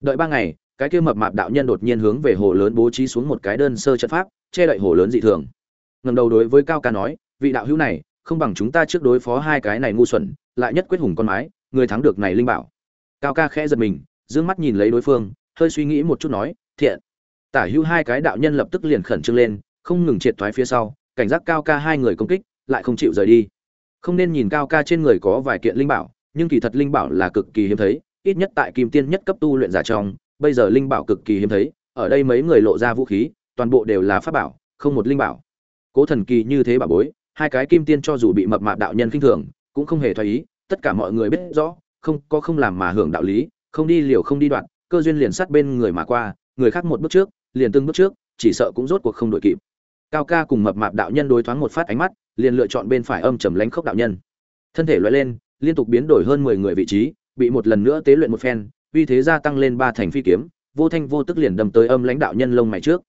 đợi ba ngày, cái kia mập mạp đạo nhân đột nhiên hướng về hồ lớn bố trí xuống một cái đơn sơ trận pháp, che đậy hồ lớn dị thường. Ngầm đầu đối với cao ca nói, vị đạo hữu này, không bằng chúng ta trước đối phó hai cái này ngu xuẩn, lại nhất quyết hùng con mái, người thắng được này linh bảo. Cao ca khẽ giật mình d ư ơ n g mắt nhìn lấy đối phương, hơi suy nghĩ một chút nói, thiện. Tả hữu hai cái đạo nhân lập tức liền khẩn trương lên, không ngừng triệt thoái phía sau, cảnh giác cao ca hai người công kích, lại không chịu rời đi. Không nên nhìn cao ca trên người có vài kiện linh bảo, nhưng kỳ thật linh bảo là cực kỳ hiếm thấy ít nhất tại kim tiên nhất cấp tu luyện giả trong, bây giờ linh bảo cực kỳ hiếm thấy, ở đây mấy người lộ ra vũ khí, toàn bộ đều là pháp bảo, không một linh bảo. Cố thần kỳ như thế bà bối, hai cái kim tiên cho dù bị mập mạp đạo nhân khinh thường, cũng không hề thoái ý, tất cả mọi người biết rõ, không, có không làm mà hưởng đạo lý, không đi liều không đi đoạn, cơ duyên liền sát bên người mà qua, người khác một bước trước, liền từng bước trước, chỉ sợ cũng rốt cuộc không đội kịp. Cao ca cùng mập mạp đạo nhân đối thoáng một phát ánh mắt, liền lựa chọn bên phải âm trầm lánh khốc đạo nhân. Thân thể loại lên, liên tục biến đổi hơn mười người vị trí bị một lần nữa tế luyện một phen vì thế gia tăng lên ba thành phi kiếm, vô thanh vô tức liền đâm tới âm lãnh đạo nhân lông mày trước.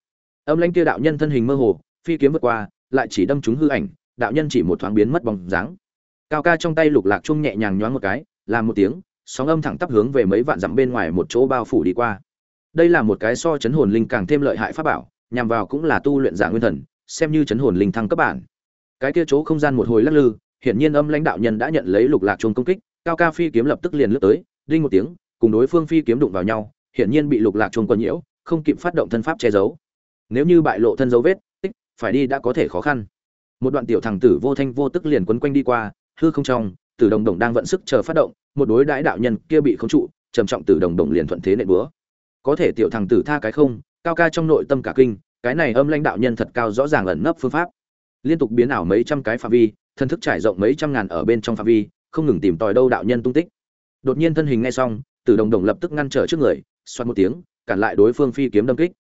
Âm lãnh kia đạo nhân thân hình mơ hồ, phi kiếm vượt qua, lại chỉ đâm trúng hư ảnh, đạo nhân chỉ một thoáng biến mất bóng dáng. Cao ca trong tay lục lạc chung nhẹ nhàng nhoáng một cái làm một tiếng, sóng âm thẳng tắp hướng về mấy vạn dặm bên ngoài một chỗ bao phủ đi qua. Đây là một cái so chấn hồn linh càng thêm lợi hại pháp bảo, nhằm vào cũng là tu luyện giả nguyên thần, xem như chấn hồn linh thăng cấp bản. Cái kia chỗ không gian một hồi lắc lư, hiển nhiên âm lãnh đạo nhân đã nhận lấy lục lạc chung công kích cao ca phi kiếm lập tức liền lướt tới, đinh một tiếng, cùng đối phương phi kiếm đụng vào nhau, hiển nhiên bị lục lạc chung quần nhiễu, không kịp phát động thân pháp che giấu. Nếu như bại lộ thân dấu vết, tích, phải đi đã có thể khó khăn. Một đoạn tiểu thằng tử vô thanh vô tức liền quấn quanh đi qua, hư không trong, tử đồng đồng đang vận sức chờ phát động, một đối đãi đạo nhân kia bị khống trụ, trầm trọng tử đồng đồng liền thuận thế nện búa. Có thể tiểu thằng tử tha cái không, cao ca trong nội tâm cả kinh, cái này âm lãnh đạo nhân thật cao rõ ràng ẩn nấp phương pháp. Liên tục biến ảo mấy trăm cái phạm vi, thân thức trải rộng mấy trăm ngàn ở bên trong phạm vi không ngừng tìm tòi đâu đạo nhân tung tích. Đột nhiên thân hình ngay xong, tử đồng đồng lập tức ngăn trở trước người, xoát một tiếng, cản lại đối phương phi kiếm đâm kích.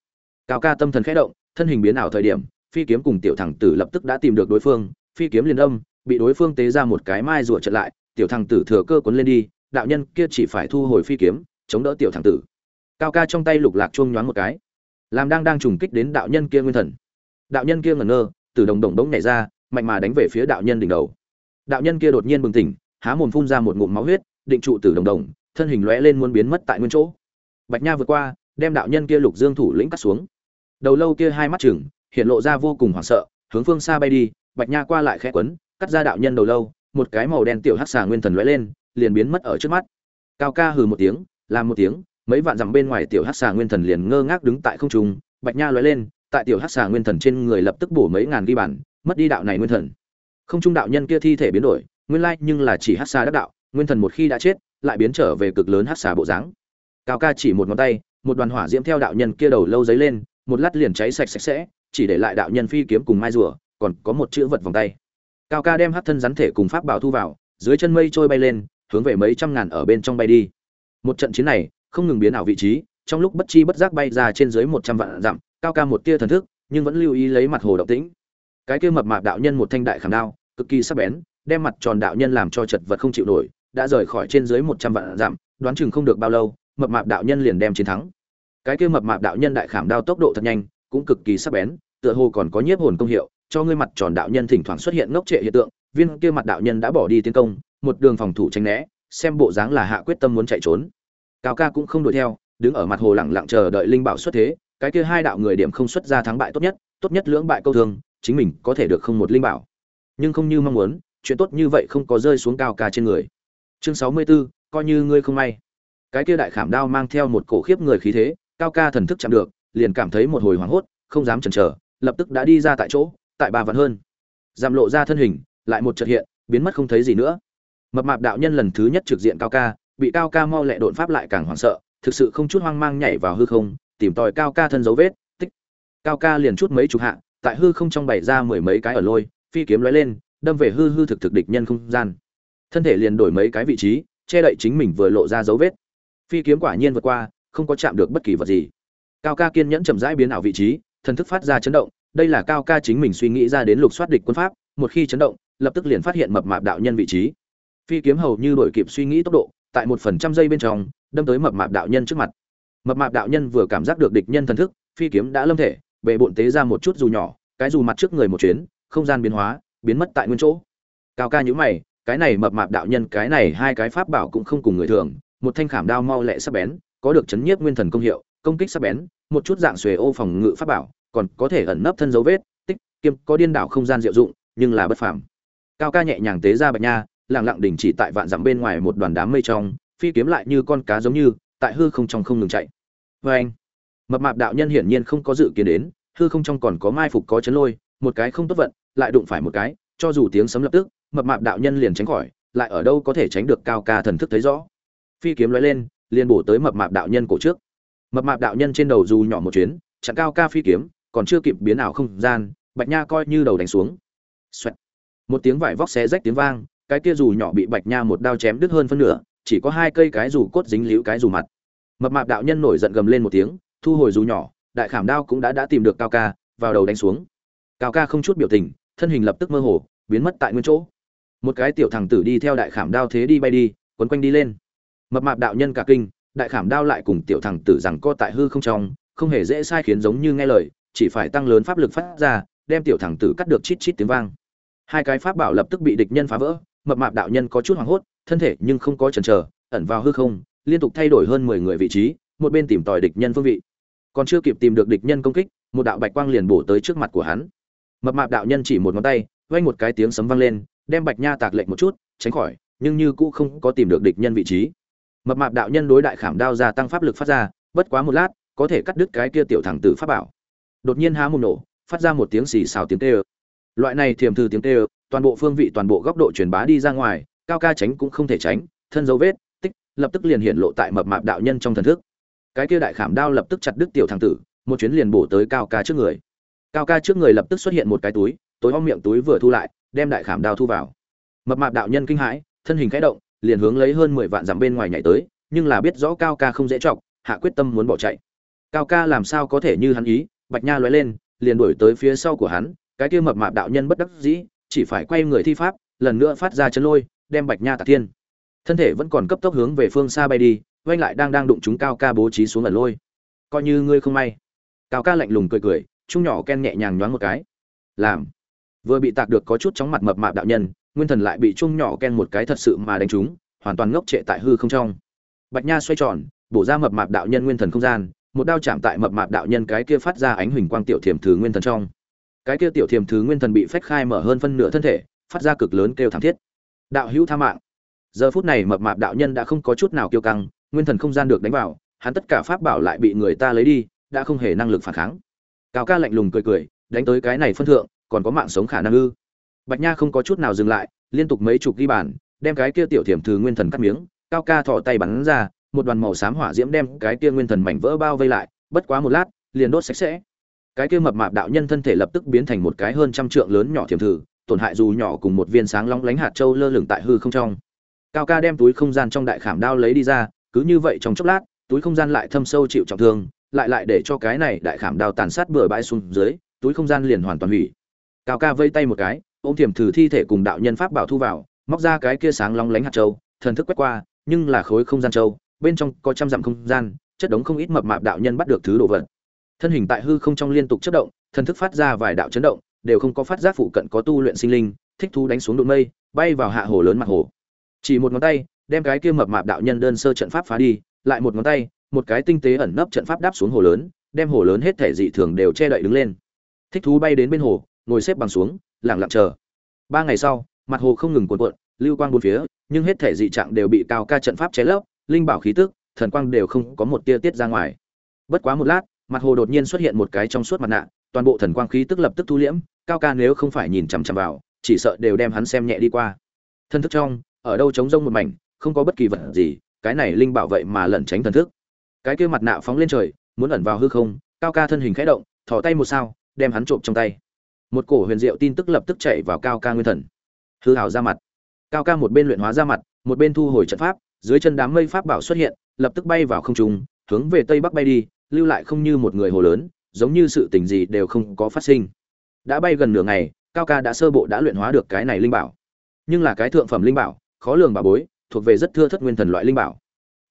Cao ca tâm thần khẽ động, thân hình biến ảo thời điểm, phi kiếm cùng tiểu thằng tử lập tức đã tìm được đối phương, phi kiếm liền âm bị đối phương tế ra một cái mai rùa trận lại, tiểu thằng tử thừa cơ cuốn lên đi, đạo nhân kia chỉ phải thu hồi phi kiếm, chống đỡ tiểu thằng tử. Cao ca trong tay lục lạc chuông nhoáng một cái. Làm đang đang trùng kích đến đạo nhân kia nguyên thần. Đạo nhân kia ngẩn ngơ, tử đồng đồng đống nhảy ra, mạnh mà đánh về phía đạo nhân đỉnh đầu. Đạo nhân kia đột nhiên bừng tỉnh há mồm phun ra một ngụm máu huyết, định trụ tử đồng đồng, thân hình lóe lên muốn biến mất tại nguyên chỗ. Bạch nha vượt qua, đem đạo nhân kia lục dương thủ lĩnh cắt xuống. Đầu lâu kia hai mắt chừng hiện lộ ra vô cùng hoảng sợ, hướng phương xa bay đi, bạch nha qua lại khẽ quấn, cắt ra đạo nhân đầu lâu, một cái màu đen tiểu hắc xà nguyên thần lóe lên, liền biến mất ở trước mắt. Cao ca hừ một tiếng, làm một tiếng, mấy vạn dặm bên ngoài tiểu hắc xà nguyên thần liền ngơ ngác đứng tại không trung, bạch nha lóe lên, tại tiểu hắc xà nguyên thần trên người lập tức bổ mấy ngàn ghi bản mất đi đạo này nguyên thần. Không trung đạo nhân kia thi thể biến đổi nguyên lai nhưng là chỉ hát xà đắc đạo, nguyên thần một khi đã chết, lại biến trở về cực lớn hát xà bộ dáng. Cao ca chỉ một ngón tay, một đoàn hỏa diễm theo đạo nhân kia đầu lâu giấy lên, một lát liền cháy sạch sạch sẽ, chỉ để lại đạo nhân phi kiếm cùng mai rùa, còn có một chữ vật vòng tay. Cao ca đem hát thân rắn thể cùng pháp bảo thu vào, dưới chân mây trôi bay lên, hướng về mấy trăm ngàn ở bên trong bay đi. Một trận chiến này, không ngừng biến ảo vị trí, trong lúc bất chi bất giác bay ra trên dưới một trăm vạn dặm, cao ca một tia thần thức, nhưng vẫn lưu ý lấy mặt hồ động tĩnh. Cái kia mập mạp đạo nhân một thanh đại khảm đao, cực kỳ sắc bén đem mặt tròn đạo nhân làm cho chật vật không chịu nổi, đã rời khỏi trên dưới một trăm vạn dặm, đoán chừng không được bao lâu, mập mạp đạo nhân liền đem chiến thắng. Cái kia mập mạp đạo nhân đại khảm đao tốc độ thật nhanh, cũng cực kỳ sắc bén, tựa hồ còn có nhiếp hồn công hiệu, cho ngươi mặt tròn đạo nhân thỉnh thoảng xuất hiện ngốc trệ hiện tượng, viên kia mặt đạo nhân đã bỏ đi tiến công, một đường phòng thủ tránh né, xem bộ dáng là hạ quyết tâm muốn chạy trốn. Cao ca cũng không đuổi theo, đứng ở mặt hồ lặng lặng chờ đợi linh bảo xuất thế, cái kia hai đạo người điểm không xuất ra thắng bại tốt nhất tốt nhất lưỡng bại câu thương, chính mình có thể được không một linh bảo. Nhưng không như mong muốn chuyện tốt như vậy không có rơi xuống cao ca trên người. Chương sáu mươi 64, coi như ngươi không may. Cái kia đại khảm đao mang theo một cổ khiếp người khí thế cao ca thần thức chạm được liền cảm thấy một hồi hoảng hốt không dám chần chờ lập tức đã đi ra tại chỗ tại bà vạn hơn. Giảm lộ ra thân hình lại một chợt hiện biến mất không thấy gì nữa. Mập mạp đạo nhân lần thứ nhất trực diện cao ca bị cao ca mau lẹ đột pháp lại càng hoảng sợ thực sự không chút hoang mang nhảy vào hư không tìm tòi cao ca thân dấu vết tích. Cao ca liền chút mấy chục hạ tại hư không trong bày ra mười mấy cái ở lôi phi kiếm lóe lên đâm về hư hư thực thực địch nhân không gian. Thân thể liền đổi mấy cái vị trí, che đậy chính mình vừa lộ ra dấu vết. Phi kiếm quả nhiên vượt qua, không có chạm được bất kỳ vật gì. Cao ca kiên nhẫn chậm rãi biến ảo vị trí, thần thức phát ra chấn động, đây là cao ca chính mình suy nghĩ ra đến lục soát địch quân pháp, một khi chấn động, lập tức liền phát hiện mập mạp đạo nhân vị trí. Phi kiếm hầu như đổi kịp suy nghĩ tốc độ, tại một phần trăm giây bên trong, đâm tới mập mạp đạo nhân trước mặt. Mập mạp đạo nhân vừa cảm giác được địch nhân thần thức, phi kiếm đã lâm thể bệ bộn tế ra một chút dù nhỏ, cái dù mặt trước người một chuyến, không gian biến hóa biến mất tại nguyên chỗ. Cao ca nhữ mày, cái này mập mạp đạo nhân, cái này hai cái pháp bảo cũng không cùng người thường, một thanh khảm đao mau lẹ sắc bén, có được chấn nhiếp nguyên thần công hiệu, công kích sắc bén, một chút dạng xuề ô phòng ngự pháp bảo, còn có thể ẩn nấp thân dấu vết, tích, kiêm, có điên đảo không gian diệu dụng, nhưng là bất phàm. Cao ca nhẹ nhàng tế ra bạch nha, lặng lặng đình chỉ tại vạn dặm bên ngoài một đoàn đám mây trong, phi kiếm lại như con cá giống như, tại hư không trong không ngừng chạy. Vê anh, mập mạp đạo nhân hiển nhiên không có dự kiến đến, hư không trong còn có mai phục có chấn lôi, một cái không tốt vận lại đụng phải một cái, cho dù tiếng sấm lập tức, mập mạp đạo nhân liền tránh khỏi, lại ở đâu có thể tránh được cao ca thần thức thấy rõ. Phi kiếm lóe lên, liền bổ tới mập mạp đạo nhân cổ trước. Mập mạp đạo nhân trên đầu dù nhỏ một chuyến, chặn cao ca phi kiếm, còn chưa kịp biến ảo không gian, bạch nha coi như đầu đánh xuống. Xoẹt. một tiếng vải vóc xé rách tiếng vang, cái kia dù nhỏ bị bạch nha một đao chém đứt hơn phân nửa, chỉ có hai cây cái dù cốt dính liễu cái dù mặt. Mập mạp đạo nhân nổi giận gầm lên một tiếng, thu hồi dù nhỏ, đại khảm đao cũng đã đã tìm được cao ca, vào đầu đánh xuống. Cao ca không chút biểu tình thân hình lập tức mơ hồ, biến mất tại nguyên chỗ. Một cái tiểu thằng tử đi theo đại khảm đao thế đi bay đi, quấn quanh đi lên. Mập mạp đạo nhân cả kinh, đại khảm đao lại cùng tiểu thằng tử rằng co tại hư không trong, không hề dễ sai khiến giống như nghe lời, chỉ phải tăng lớn pháp lực phát ra, đem tiểu thằng tử cắt được chít chít tiếng vang. Hai cái pháp bảo lập tức bị địch nhân phá vỡ, mập mạp đạo nhân có chút hoảng hốt, thân thể nhưng không có chần chờ, ẩn vào hư không, liên tục thay đổi hơn mười người vị trí, một bên tìm tòi địch nhân phương vị. Còn chưa kịp tìm được địch nhân công kích, một đạo bạch quang liền bổ tới trước mặt của hắn mập mạp đạo nhân chỉ một ngón tay, vang một cái tiếng sấm vang lên, đem bạch nha tạc lệnh một chút, tránh khỏi, nhưng như cũ không có tìm được địch nhân vị trí. Mập mạp đạo nhân đối đại khảm đao gia tăng pháp lực phát ra, bất quá một lát, có thể cắt đứt cái kia tiểu thẳng tử pháp bảo. Đột nhiên há mồm nổ, phát ra một tiếng xì xào tiếng tê ơ loại này thiềm thư tiếng tê ơ toàn bộ phương vị, toàn bộ góc độ truyền bá đi ra ngoài, cao ca tránh cũng không thể tránh, thân dấu vết, tích, lập tức liền hiện lộ tại mập mạp đạo nhân trong thần thức. Cái kia đại khảm đao lập tức chặt đứt tiểu thằng tử, một chuyến liền bổ tới cao ca trước người cao ca trước người lập tức xuất hiện một cái túi, tối om miệng túi vừa thu lại, đem đại khảm đao thu vào. Mập mạp đạo nhân kinh hãi, thân hình khẽ động, liền hướng lấy hơn mười vạn dặm bên ngoài nhảy tới, nhưng là biết rõ cao ca không dễ chọc, hạ quyết tâm muốn bỏ chạy. Cao ca làm sao có thể như hắn ý, bạch nha lóe lên, liền đuổi tới phía sau của hắn, cái kia mập mạp đạo nhân bất đắc dĩ, chỉ phải quay người thi pháp, lần nữa phát ra chân lôi, đem bạch nha tạc thiên. Thân thể vẫn còn cấp tốc hướng về phương xa bay đi oanh lại đang đang đụng chúng cao ca bố trí xuống ẩn lôi. Coi như ngươi không may. Cao ca lạnh lùng cười cười chung nhỏ ken nhẹ nhàng nhoáng một cái. Làm. Vừa bị tạc được có chút chóng mặt mập mạp đạo nhân, nguyên thần lại bị chung nhỏ ken một cái thật sự mà đánh trúng, hoàn toàn ngốc trệ tại hư không trong. Bạch nha xoay tròn, bổ ra mập mạp đạo nhân nguyên thần không gian, một đao chạm tại mập mạp đạo nhân cái kia phát ra ánh huỳnh quang tiểu thiểm thứ nguyên thần trong. Cái kia tiểu thiểm thứ nguyên thần bị phách khai mở hơn phân nửa thân thể, phát ra cực lớn kêu thảm thiết. Đạo hữu tha mạng. Giờ phút này mập mạp đạo nhân đã không có chút nào kiêu căng, nguyên thần không gian được đánh vào, hắn tất cả pháp bảo lại bị người ta lấy đi, đã không hề năng lực phản kháng cao ca lạnh lùng cười cười, đánh tới cái này phân thượng, còn có mạng sống khả năng ư. Bạch nha không có chút nào dừng lại, liên tục mấy chục ghi bàn, đem cái kia tiểu thiểm thứ nguyên thần cắt miếng, cao ca thò tay bắn ra, một đoàn màu xám hỏa diễm đem cái kia nguyên thần mảnh vỡ bao vây lại, bất quá một lát, liền đốt sạch sẽ. Cái kia mập mạp đạo nhân thân thể lập tức biến thành một cái hơn trăm trượng lớn nhỏ thiểm thử, tổn hại dù nhỏ cùng một viên sáng long lánh hạt châu lơ lửng tại hư không trong. Cao ca đem túi không gian trong đại khảm đao lấy đi ra, cứ như vậy trong chốc lát, túi không gian lại thâm sâu chịu trọng thương lại lại để cho cái này đại khảm đao tàn sát bừa bãi xuống dưới, túi không gian liền hoàn toàn hủy. Cao ca vây tay một cái, ôm thiểm thử thi thể cùng đạo nhân pháp bảo thu vào, móc ra cái kia sáng long lánh hạt châu, thần thức quét qua, nhưng là khối không gian châu, bên trong có trăm dặm không gian, chất đống không ít mập mạp đạo nhân bắt được thứ đồ vật. Thân hình tại hư không trong liên tục chất động, thần thức phát ra vài đạo chấn động, đều không có phát giác phụ cận có tu luyện sinh linh, thích thú đánh xuống đụng mây, bay vào hạ hồ lớn mặt hồ. Chỉ một ngón tay, đem cái kia mập mạp đạo nhân đơn sơ trận pháp phá đi, lại một ngón tay một cái tinh tế ẩn nấp trận pháp đáp xuống hồ lớn, đem hồ lớn hết thể dị thường đều che đậy đứng lên. Thích thú bay đến bên hồ, ngồi xếp bằng xuống, lặng lặng chờ. Ba ngày sau, mặt hồ không ngừng cuộn cuộn, lưu quang bốn phía, nhưng hết thể dị trạng đều bị cao ca trận pháp che lấp, linh bảo khí tức, thần quang đều không có một tia tiết ra ngoài. Bất quá một lát, mặt hồ đột nhiên xuất hiện một cái trong suốt mặt nạ, toàn bộ thần quang khí tức lập tức thu liễm, cao ca nếu không phải nhìn chằm chằm vào, chỉ sợ đều đem hắn xem nhẹ đi qua. Thân thức trong, ở đâu trống rông một mảnh, không có bất kỳ vật gì, cái này linh bảo vậy mà lẩn tránh thần thức cái kia mặt nạ phóng lên trời, muốn ẩn vào hư không, cao ca thân hình khẽ động, thò tay một sao, đem hắn trộm trong tay. Một cổ huyền diệu tin tức lập tức chạy vào cao ca nguyên thần. Hư hảo ra mặt. Cao ca một bên luyện hóa ra mặt, một bên thu hồi trận pháp, dưới chân đám mây pháp bảo xuất hiện, lập tức bay vào không trung, hướng về tây bắc bay đi, lưu lại không như một người hồ lớn, giống như sự tình gì đều không có phát sinh. Đã bay gần nửa ngày, cao ca đã sơ bộ đã luyện hóa được cái này linh bảo. Nhưng là cái thượng phẩm linh bảo, khó lường bà bối, thuộc về rất thưa thất nguyên thần loại linh bảo.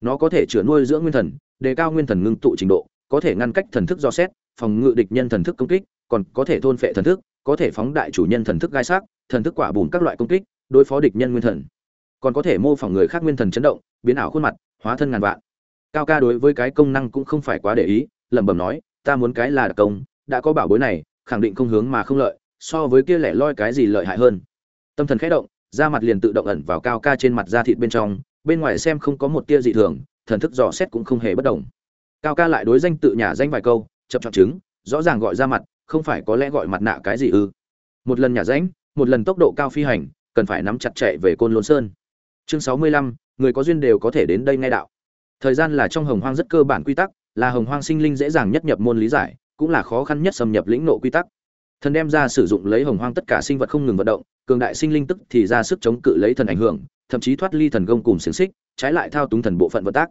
Nó có thể chữa nuôi dưỡng nguyên thần đề cao nguyên thần ngưng tụ trình độ, có thể ngăn cách thần thức do xét, phòng ngự địch nhân thần thức công kích, còn có thể thôn phệ thần thức, có thể phóng đại chủ nhân thần thức gai sắc, thần thức quả bùn các loại công kích, đối phó địch nhân nguyên thần. Còn có thể mô phỏng người khác nguyên thần chấn động, biến ảo khuôn mặt, hóa thân ngàn vạn. Cao ca đối với cái công năng cũng không phải quá để ý, lẩm bẩm nói, ta muốn cái là đặc công, đã có bảo bối này, khẳng định không hướng mà không lợi, so với kia lẻ loi cái gì lợi hại hơn. Tâm thần khẽ động, da mặt liền tự động ẩn vào cao ca trên mặt da thịt bên trong, bên ngoài xem không có một tia dị thường thần thức dò xét cũng không hề bất động cao ca lại đối danh tự nhà danh vài câu chập chọn chứng, rõ ràng gọi ra mặt, không phải có lẽ gọi mặt nạ cái gì ư. Một lần nhà danh, một lần tốc độ cao phi hành, cần phải nắm chặt chạy về côn lôn sơn. Chương sáu mươi lăm, người có duyên đều có thể đến đây ngay đạo. Thời gian là trong hồng hoang rất cơ bản quy tắc, là hồng hoang sinh linh dễ dàng nhất nhập môn lý giải, cũng là khó khăn nhất xâm nhập lĩnh nộ quy tắc. Thần đem ra sử dụng lấy hồng hoang tất cả sinh vật không ngừng vận động, cường đại sinh linh tức thì ra sức chống cự lấy thần ảnh hưởng, thậm chí thoát ly thần công cùng xiềng xích trái lại thao túng thần bộ phận vận tác.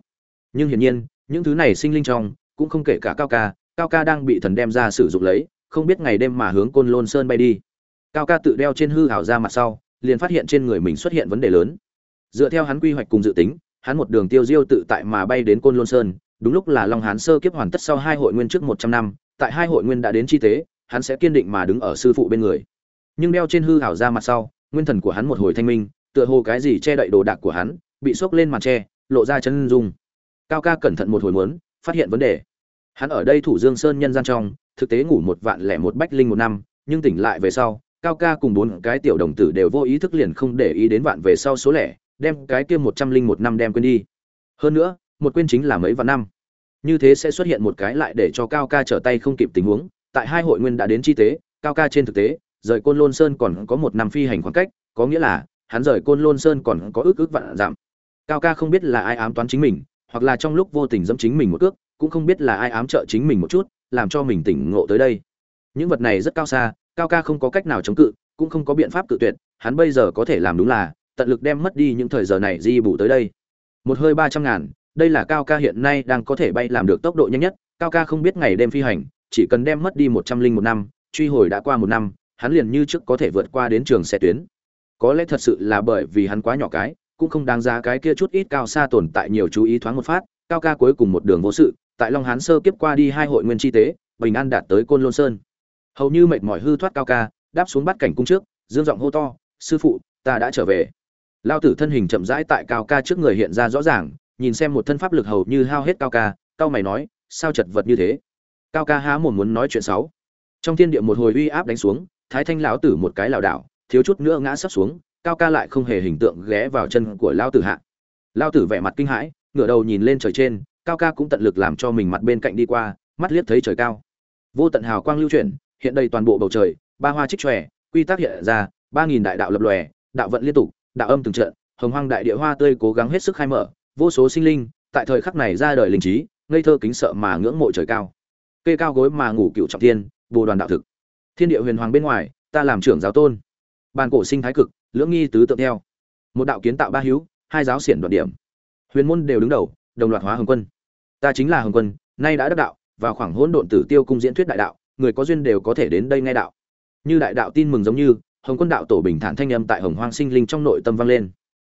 Nhưng hiển nhiên, những thứ này sinh linh trong cũng không kể cả cao ca cao ca đang bị thần đem ra sử dụng lấy, không biết ngày đêm mà hướng côn lôn sơn bay đi. Cao ca tự đeo trên hư hảo ra mặt sau, liền phát hiện trên người mình xuất hiện vấn đề lớn. Dựa theo hắn quy hoạch cùng dự tính, hắn một đường tiêu diêu tự tại mà bay đến côn lôn sơn, đúng lúc là long hán sơ kiếp hoàn tất sau hai hội nguyên trước một trăm năm, tại hai hội nguyên đã đến chi tế, hắn sẽ kiên định mà đứng ở sư phụ bên người. Nhưng đeo trên hư hảo ra mặt sau, nguyên thần của hắn một hồi thanh minh, tựa hồ cái gì che đậy đồ đạc của hắn bị xốc lên màn tre, lộ ra chân dung. Cao ca cẩn thận một hồi muốn, phát hiện vấn đề. Hắn ở đây thủ dương sơn nhân gian trong, thực tế ngủ một vạn lẻ một bách linh một năm, nhưng tỉnh lại về sau, cao ca cùng bốn cái tiểu đồng tử đều vô ý thức liền không để ý đến vạn về sau số lẻ, đem cái kia một trăm linh một năm đem quên đi. Hơn nữa, một quên chính là mấy vạn năm. Như thế sẽ xuất hiện một cái lại để cho cao ca trở tay không kịp tình huống, tại hai hội nguyên đã đến chi tế, cao ca trên thực tế, rời côn lôn sơn còn có một năm phi hành khoảng cách, có nghĩa là, hắn rời côn lôn sơn còn có ước ước vạn giảm cao ca không biết là ai ám toán chính mình, hoặc là trong lúc vô tình dẫm chính mình một cước, cũng không biết là ai ám trợ chính mình một chút, làm cho mình tỉnh ngộ tới đây. Những vật này rất cao xa, cao ca không có cách nào chống cự, cũng không có biện pháp cự tuyệt, hắn bây giờ có thể làm đúng là, tận lực đem mất đi những thời giờ này di bù tới đây. Một hơi ba trăm ngàn, đây là cao ca hiện nay đang có thể bay làm được tốc độ nhanh nhất, cao ca không biết ngày đêm phi hành, chỉ cần đem mất đi một trăm linh một năm, truy hồi đã qua một năm, hắn liền như trước có thể vượt qua đến trường xe tuyến. Có lẽ thật sự là bởi vì hắn quá nhỏ cái cũng không đáng giá cái kia chút ít cao xa tồn tại nhiều chú ý thoáng một phát, cao ca cuối cùng một đường vô sự, tại long hán sơ kiếp qua đi hai hội nguyên chi tế, bình an đạt tới côn lôn sơn. Hầu như mệt mỏi hư thoát cao ca, đáp xuống bắt cảnh cung trước, dương giọng hô to, sư phụ, ta đã trở về. Lao tử thân hình chậm rãi tại cao ca trước người hiện ra rõ ràng, nhìn xem một thân pháp lực hầu như hao hết cao ca, cao mày nói, sao chật vật như thế? Cao ca há một muốn nói chuyện sáu trong thiên địa một hồi uy áp đánh xuống, thái thanh lão tử một cái lảo đảo, thiếu chút nữa ngã sắp xuống cao ca lại không hề hình tượng ghé vào chân của lao tử hạ. Lao tử vẻ mặt kinh hãi, ngửa đầu nhìn lên trời trên, cao ca cũng tận lực làm cho mình mặt bên cạnh đi qua, mắt liếc thấy trời cao. Vô tận hào quang lưu chuyển, hiện đầy toàn bộ bầu trời, ba hoa trích tròe quy tắc hiện ra, ba nghìn đại đạo lập lòe, đạo vận liên tục, đạo âm từng trận, hồng hoang đại địa hoa tươi cố gắng hết sức khai mở, vô số sinh linh, tại thời khắc này ra đời linh trí, ngây thơ kính sợ mà ngưỡng mộ trời cao. Cây cao gối mà ngủ cựu trọng thiên, bồ đoàn đạo thực. Thiên địa huyền hoàng bên ngoài, ta làm trưởng giáo tôn. Bàn cổ sinh thái cực lưỡng nghi tứ tượng theo. Một đạo kiến tạo ba hữu, hai giáo xiển đoạn điểm. Huyền môn đều đứng đầu, đồng loạt hóa hồng quân. Ta chính là hồng quân, nay đã đắc đạo và khoảng hỗn độn tử tiêu cung diễn thuyết đại đạo, người có duyên đều có thể đến đây nghe đạo. Như đại đạo tin mừng giống như, hồng quân đạo tổ bình thản thanh âm tại hồng hoang sinh linh trong nội tâm vang lên.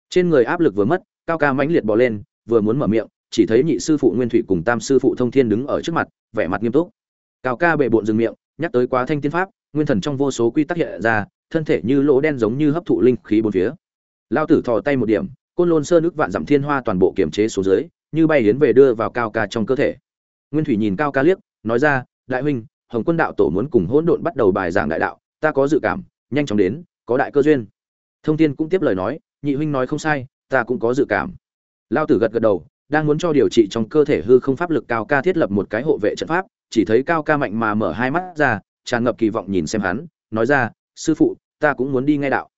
Trên người áp lực vừa mất, cao ca mãnh liệt bỏ lên, vừa muốn mở miệng, chỉ thấy nhị sư phụ nguyên thủy cùng tam sư phụ thông thiên đứng ở trước mặt, vẻ mặt nghiêm túc. Cao ca bệ bộn dừng miệng, nhắc tới quá thanh tiên pháp, nguyên thần trong vô số quy tắc hiện ra thân thể như lỗ đen giống như hấp thụ linh khí bốn phía. Lao tử thò tay một điểm, côn lôn sơ nước vạn dặm thiên hoa toàn bộ kiểm chế xuống dưới, như bay hiến về đưa vào cao ca trong cơ thể. Nguyên thủy nhìn cao ca liếc, nói ra, đại huynh, hồng quân đạo tổ muốn cùng hỗn độn bắt đầu bài giảng đại đạo, ta có dự cảm, nhanh chóng đến, có đại cơ duyên. Thông thiên cũng tiếp lời nói, nhị huynh nói không sai, ta cũng có dự cảm. Lao tử gật gật đầu, đang muốn cho điều trị trong cơ thể hư không pháp lực cao ca thiết lập một cái hộ vệ trận pháp, chỉ thấy cao ca mạnh mà mở hai mắt ra, tràn ngập kỳ vọng nhìn xem hắn, nói ra, sư phụ ta cũng muốn đi ngay đạo.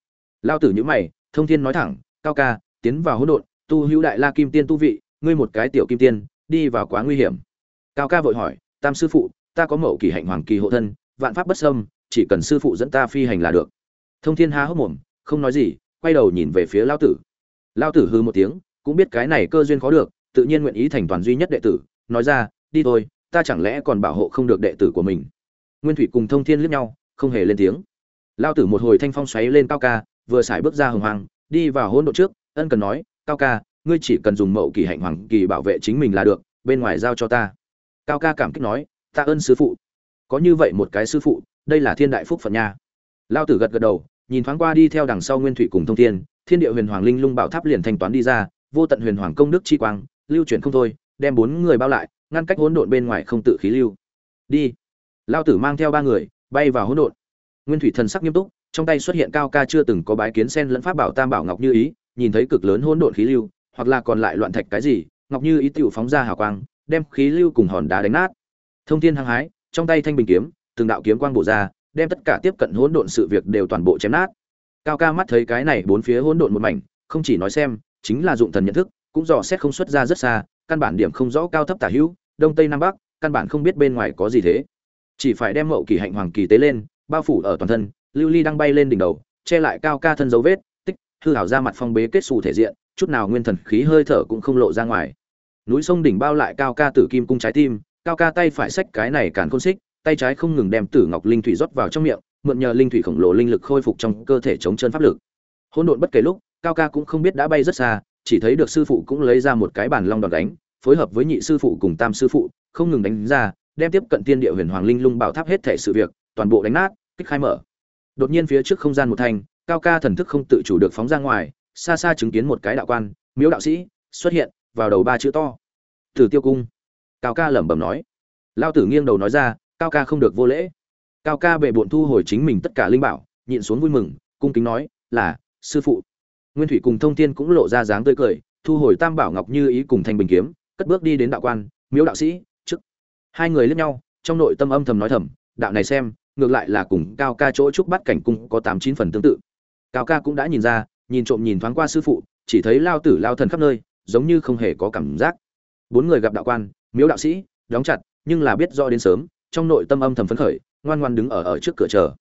Lao tử nhữ mày, thông thiên nói thẳng, cao ca, tiến vào hỗn độn, tu hữu đại la kim tiên tu vị, ngươi một cái tiểu kim tiên, đi vào quá nguy hiểm. Cao ca vội hỏi, tam sư phụ, ta có mẫu kỳ hạnh hoàng kỳ hộ thân, vạn pháp bất xâm, chỉ cần sư phụ dẫn ta phi hành là được. Thông thiên há hốc mồm, không nói gì, quay đầu nhìn về phía lao tử. Lao tử hư một tiếng, cũng biết cái này cơ duyên khó được, tự nhiên nguyện ý thành toàn duy nhất đệ tử, nói ra, đi thôi, ta chẳng lẽ còn bảo hộ không được đệ tử của mình? Nguyên thủy cùng thông thiên liếc nhau, không hề lên tiếng lao tử một hồi thanh phong xoáy lên cao ca, vừa xài bước ra hồng hoàng đi vào hỗn độ trước, ân cần nói, cao ca, ngươi chỉ cần dùng mậu kỳ hạnh hoàng kỳ bảo vệ chính mình là được, bên ngoài giao cho ta. Cao ca cảm kích nói, ta ơn sư phụ. Có như vậy một cái sư phụ, đây là thiên đại phúc phận nha. Lao tử gật gật đầu, nhìn thoáng qua đi theo đằng sau nguyên thủy cùng thông thiên thiên địa huyền hoàng linh lung bảo tháp liền thanh toán đi ra, vô tận huyền hoàng công đức chi quang, lưu chuyển không thôi, đem bốn người bao lại, ngăn cách hỗn độn bên ngoài không tự khí lưu. Đi. Lao tử mang theo ba người, bay vào hỗn độn nguyên thủy thần sắc nghiêm túc, trong tay xuất hiện cao ca chưa từng có bái kiến sen lẫn pháp bảo tam bảo ngọc như ý, nhìn thấy cực lớn hỗn độn khí lưu, hoặc là còn lại loạn thạch cái gì, ngọc như ý tiểu phóng ra hào quang, đem khí lưu cùng hòn đá đánh nát. Thông thiên hăng hái, trong tay thanh bình kiếm, từng đạo kiếm quang bổ ra, đem tất cả tiếp cận hỗn độn sự việc đều toàn bộ chém nát. Cao ca mắt thấy cái này bốn phía hỗn độn một mảnh, không chỉ nói xem, chính là dụng thần nhận thức, cũng dò xét không xuất ra rất xa, căn bản điểm không rõ cao thấp tả hữu, đông tây nam bắc, căn bản không biết bên ngoài có gì thế. Chỉ phải đem mậu kỳ hạnh hoàng kỳ tế lên bao phủ ở toàn thân, lưu ly đang bay lên đỉnh đầu, che lại cao ca thân dấu vết, tích, hư hảo ra mặt phong bế kết xù thể diện, chút nào nguyên thần khí hơi thở cũng không lộ ra ngoài. Núi sông đỉnh bao lại cao ca tử kim cung trái tim, cao ca tay phải xách cái này càn khôn xích, tay trái không ngừng đem tử ngọc linh thủy rót vào trong miệng, mượn nhờ linh thủy khổng lồ linh lực khôi phục trong cơ thể chống chân pháp lực. Hỗn độn bất kể lúc, cao ca cũng không biết đã bay rất xa, chỉ thấy được sư phụ cũng lấy ra một cái bàn long đòn đánh phối hợp với nhị sư phụ cùng tam sư phụ, không ngừng đánh ra, đem tiếp cận tiên địa huyền hoàng linh lung bảo tháp hết thể sự việc toàn bộ đánh nát kích khai mở. Đột nhiên phía trước không gian một thành, cao ca thần thức không tự chủ được phóng ra ngoài xa xa chứng kiến một cái đạo quan miếu đạo sĩ xuất hiện vào đầu ba chữ to. Tử tiêu cung. Cao ca lẩm bẩm nói. Lao tử nghiêng đầu nói ra cao ca không được vô lễ. Cao ca bệ bộn thu hồi chính mình tất cả linh bảo nhịn xuống vui mừng cung kính nói là sư phụ. Nguyên thủy cùng thông thiên cũng lộ ra dáng tươi cười thu hồi tam bảo ngọc như ý cùng thanh bình kiếm cất bước đi đến đạo quan miếu đạo sĩ trước. Hai người lướt nhau trong nội tâm âm thầm nói thầm đạo này xem ngược lại là cùng cao ca chỗ trúc bắt cảnh cung có tám chín phần tương tự. Cao ca cũng đã nhìn ra, nhìn trộm nhìn thoáng qua sư phụ, chỉ thấy lao tử lao thần khắp nơi, giống như không hề có cảm giác. Bốn người gặp đạo quan, miếu đạo sĩ, đóng chặt, nhưng là biết rõ đến sớm, trong nội tâm âm thầm phấn khởi, ngoan ngoan đứng ở ở trước cửa chờ.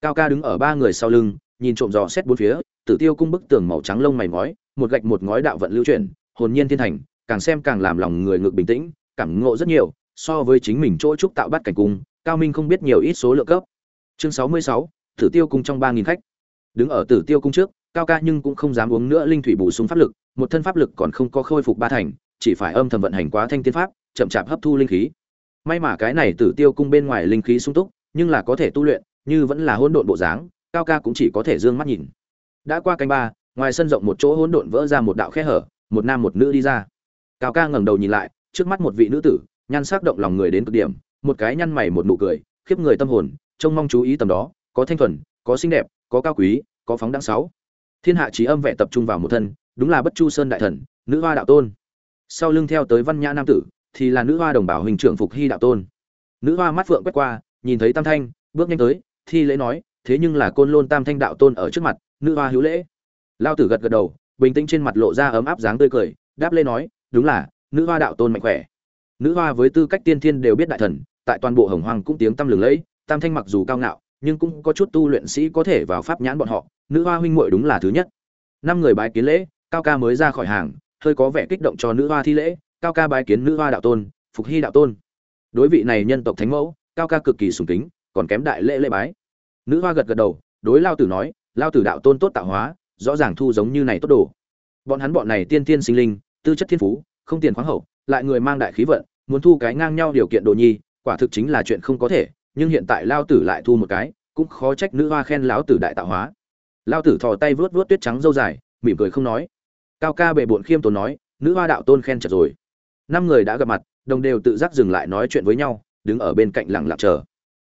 Cao ca đứng ở ba người sau lưng, nhìn trộm dò xét bốn phía, tử tiêu cung bức tường màu trắng lông mày ngói, một gạch một ngói đạo vận lưu chuyển, hồn nhiên thiên thành, càng xem càng làm lòng người ngược bình tĩnh, cảm ngộ rất nhiều, so với chính mình chỗ trúc tạo bắt cảnh cung cao minh không biết nhiều ít số lượng cấp. Chương sáu mươi sáu, tử tiêu cung trong ba nghìn khách. Đứng ở tử tiêu cung trước, cao ca nhưng cũng không dám uống nữa linh thủy bổ sung pháp lực, một thân pháp lực còn không có khôi phục ba thành, chỉ phải âm thầm vận hành quá thanh tiên pháp, chậm chạp hấp thu linh khí. May mà cái này tử tiêu cung bên ngoài linh khí sung túc, nhưng là có thể tu luyện, như vẫn là hỗn độn bộ dáng, cao ca cũng chỉ có thể dương mắt nhìn. Đã qua canh ba, ngoài sân rộng một chỗ hỗn độn vỡ ra một đạo khe hở, một nam một nữ đi ra. Cao ca ngẩng đầu nhìn lại, trước mắt một vị nữ tử, nhan sắc động lòng người đến cực điểm một cái nhăn mày một nụ cười, khiếp người tâm hồn, trông mong chú ý tầm đó, có thanh thuần, có xinh đẹp, có cao quý, có phóng đáng sáu. Thiên hạ trí âm vẻ tập trung vào một thân, đúng là bất chu sơn đại thần, nữ hoa đạo tôn. Sau lưng theo tới văn nhã nam tử, thì là nữ hoa đồng bào hình trưởng phục hy đạo tôn. Nữ hoa mắt phượng quét qua, nhìn thấy tam thanh, bước nhanh tới, thi lễ nói, thế nhưng là côn lôn tam thanh đạo tôn ở trước mặt, nữ hoa hữu lễ. Lao tử gật gật đầu, bình tĩnh trên mặt lộ ra ấm áp dáng tươi cười, đáp lê nói, đúng là, nữ hoa đạo tôn mạnh khỏe nữ hoa với tư cách tiên thiên đều biết đại thần, tại toàn bộ hồng hoàng cũng tiếng tăm lừng lẫy, tam thanh mặc dù cao ngạo, nhưng cũng có chút tu luyện sĩ có thể vào pháp nhãn bọn họ. Nữ hoa huynh muội đúng là thứ nhất. Năm người bái kiến lễ, cao ca mới ra khỏi hàng, hơi có vẻ kích động cho nữ hoa thi lễ, cao ca bái kiến nữ hoa đạo tôn, phục hy đạo tôn. Đối vị này nhân tộc thánh mẫu, cao ca cực kỳ sùng kính, còn kém đại lễ lễ bái. Nữ hoa gật gật đầu, đối lao tử nói, lao tử đạo tôn tốt tạo hóa, rõ ràng thu giống như này tốt đồ. Bọn hắn bọn này tiên tiên sinh linh, tư chất thiên phú, không tiền khoáng hậu lại người mang đại khí vận, muốn thu cái ngang nhau điều kiện đồ nhi, quả thực chính là chuyện không có thể, nhưng hiện tại lao tử lại thu một cái, cũng khó trách nữ hoa khen lão tử đại tạo hóa. Lao tử thò tay vớt vớt tuyết trắng râu dài, mỉm cười không nói. Cao ca bệ bộn khiêm tốn nói, nữ hoa đạo tôn khen chật rồi. Năm người đã gặp mặt, đồng đều tự giác dừng lại nói chuyện với nhau, đứng ở bên cạnh lặng lặng chờ.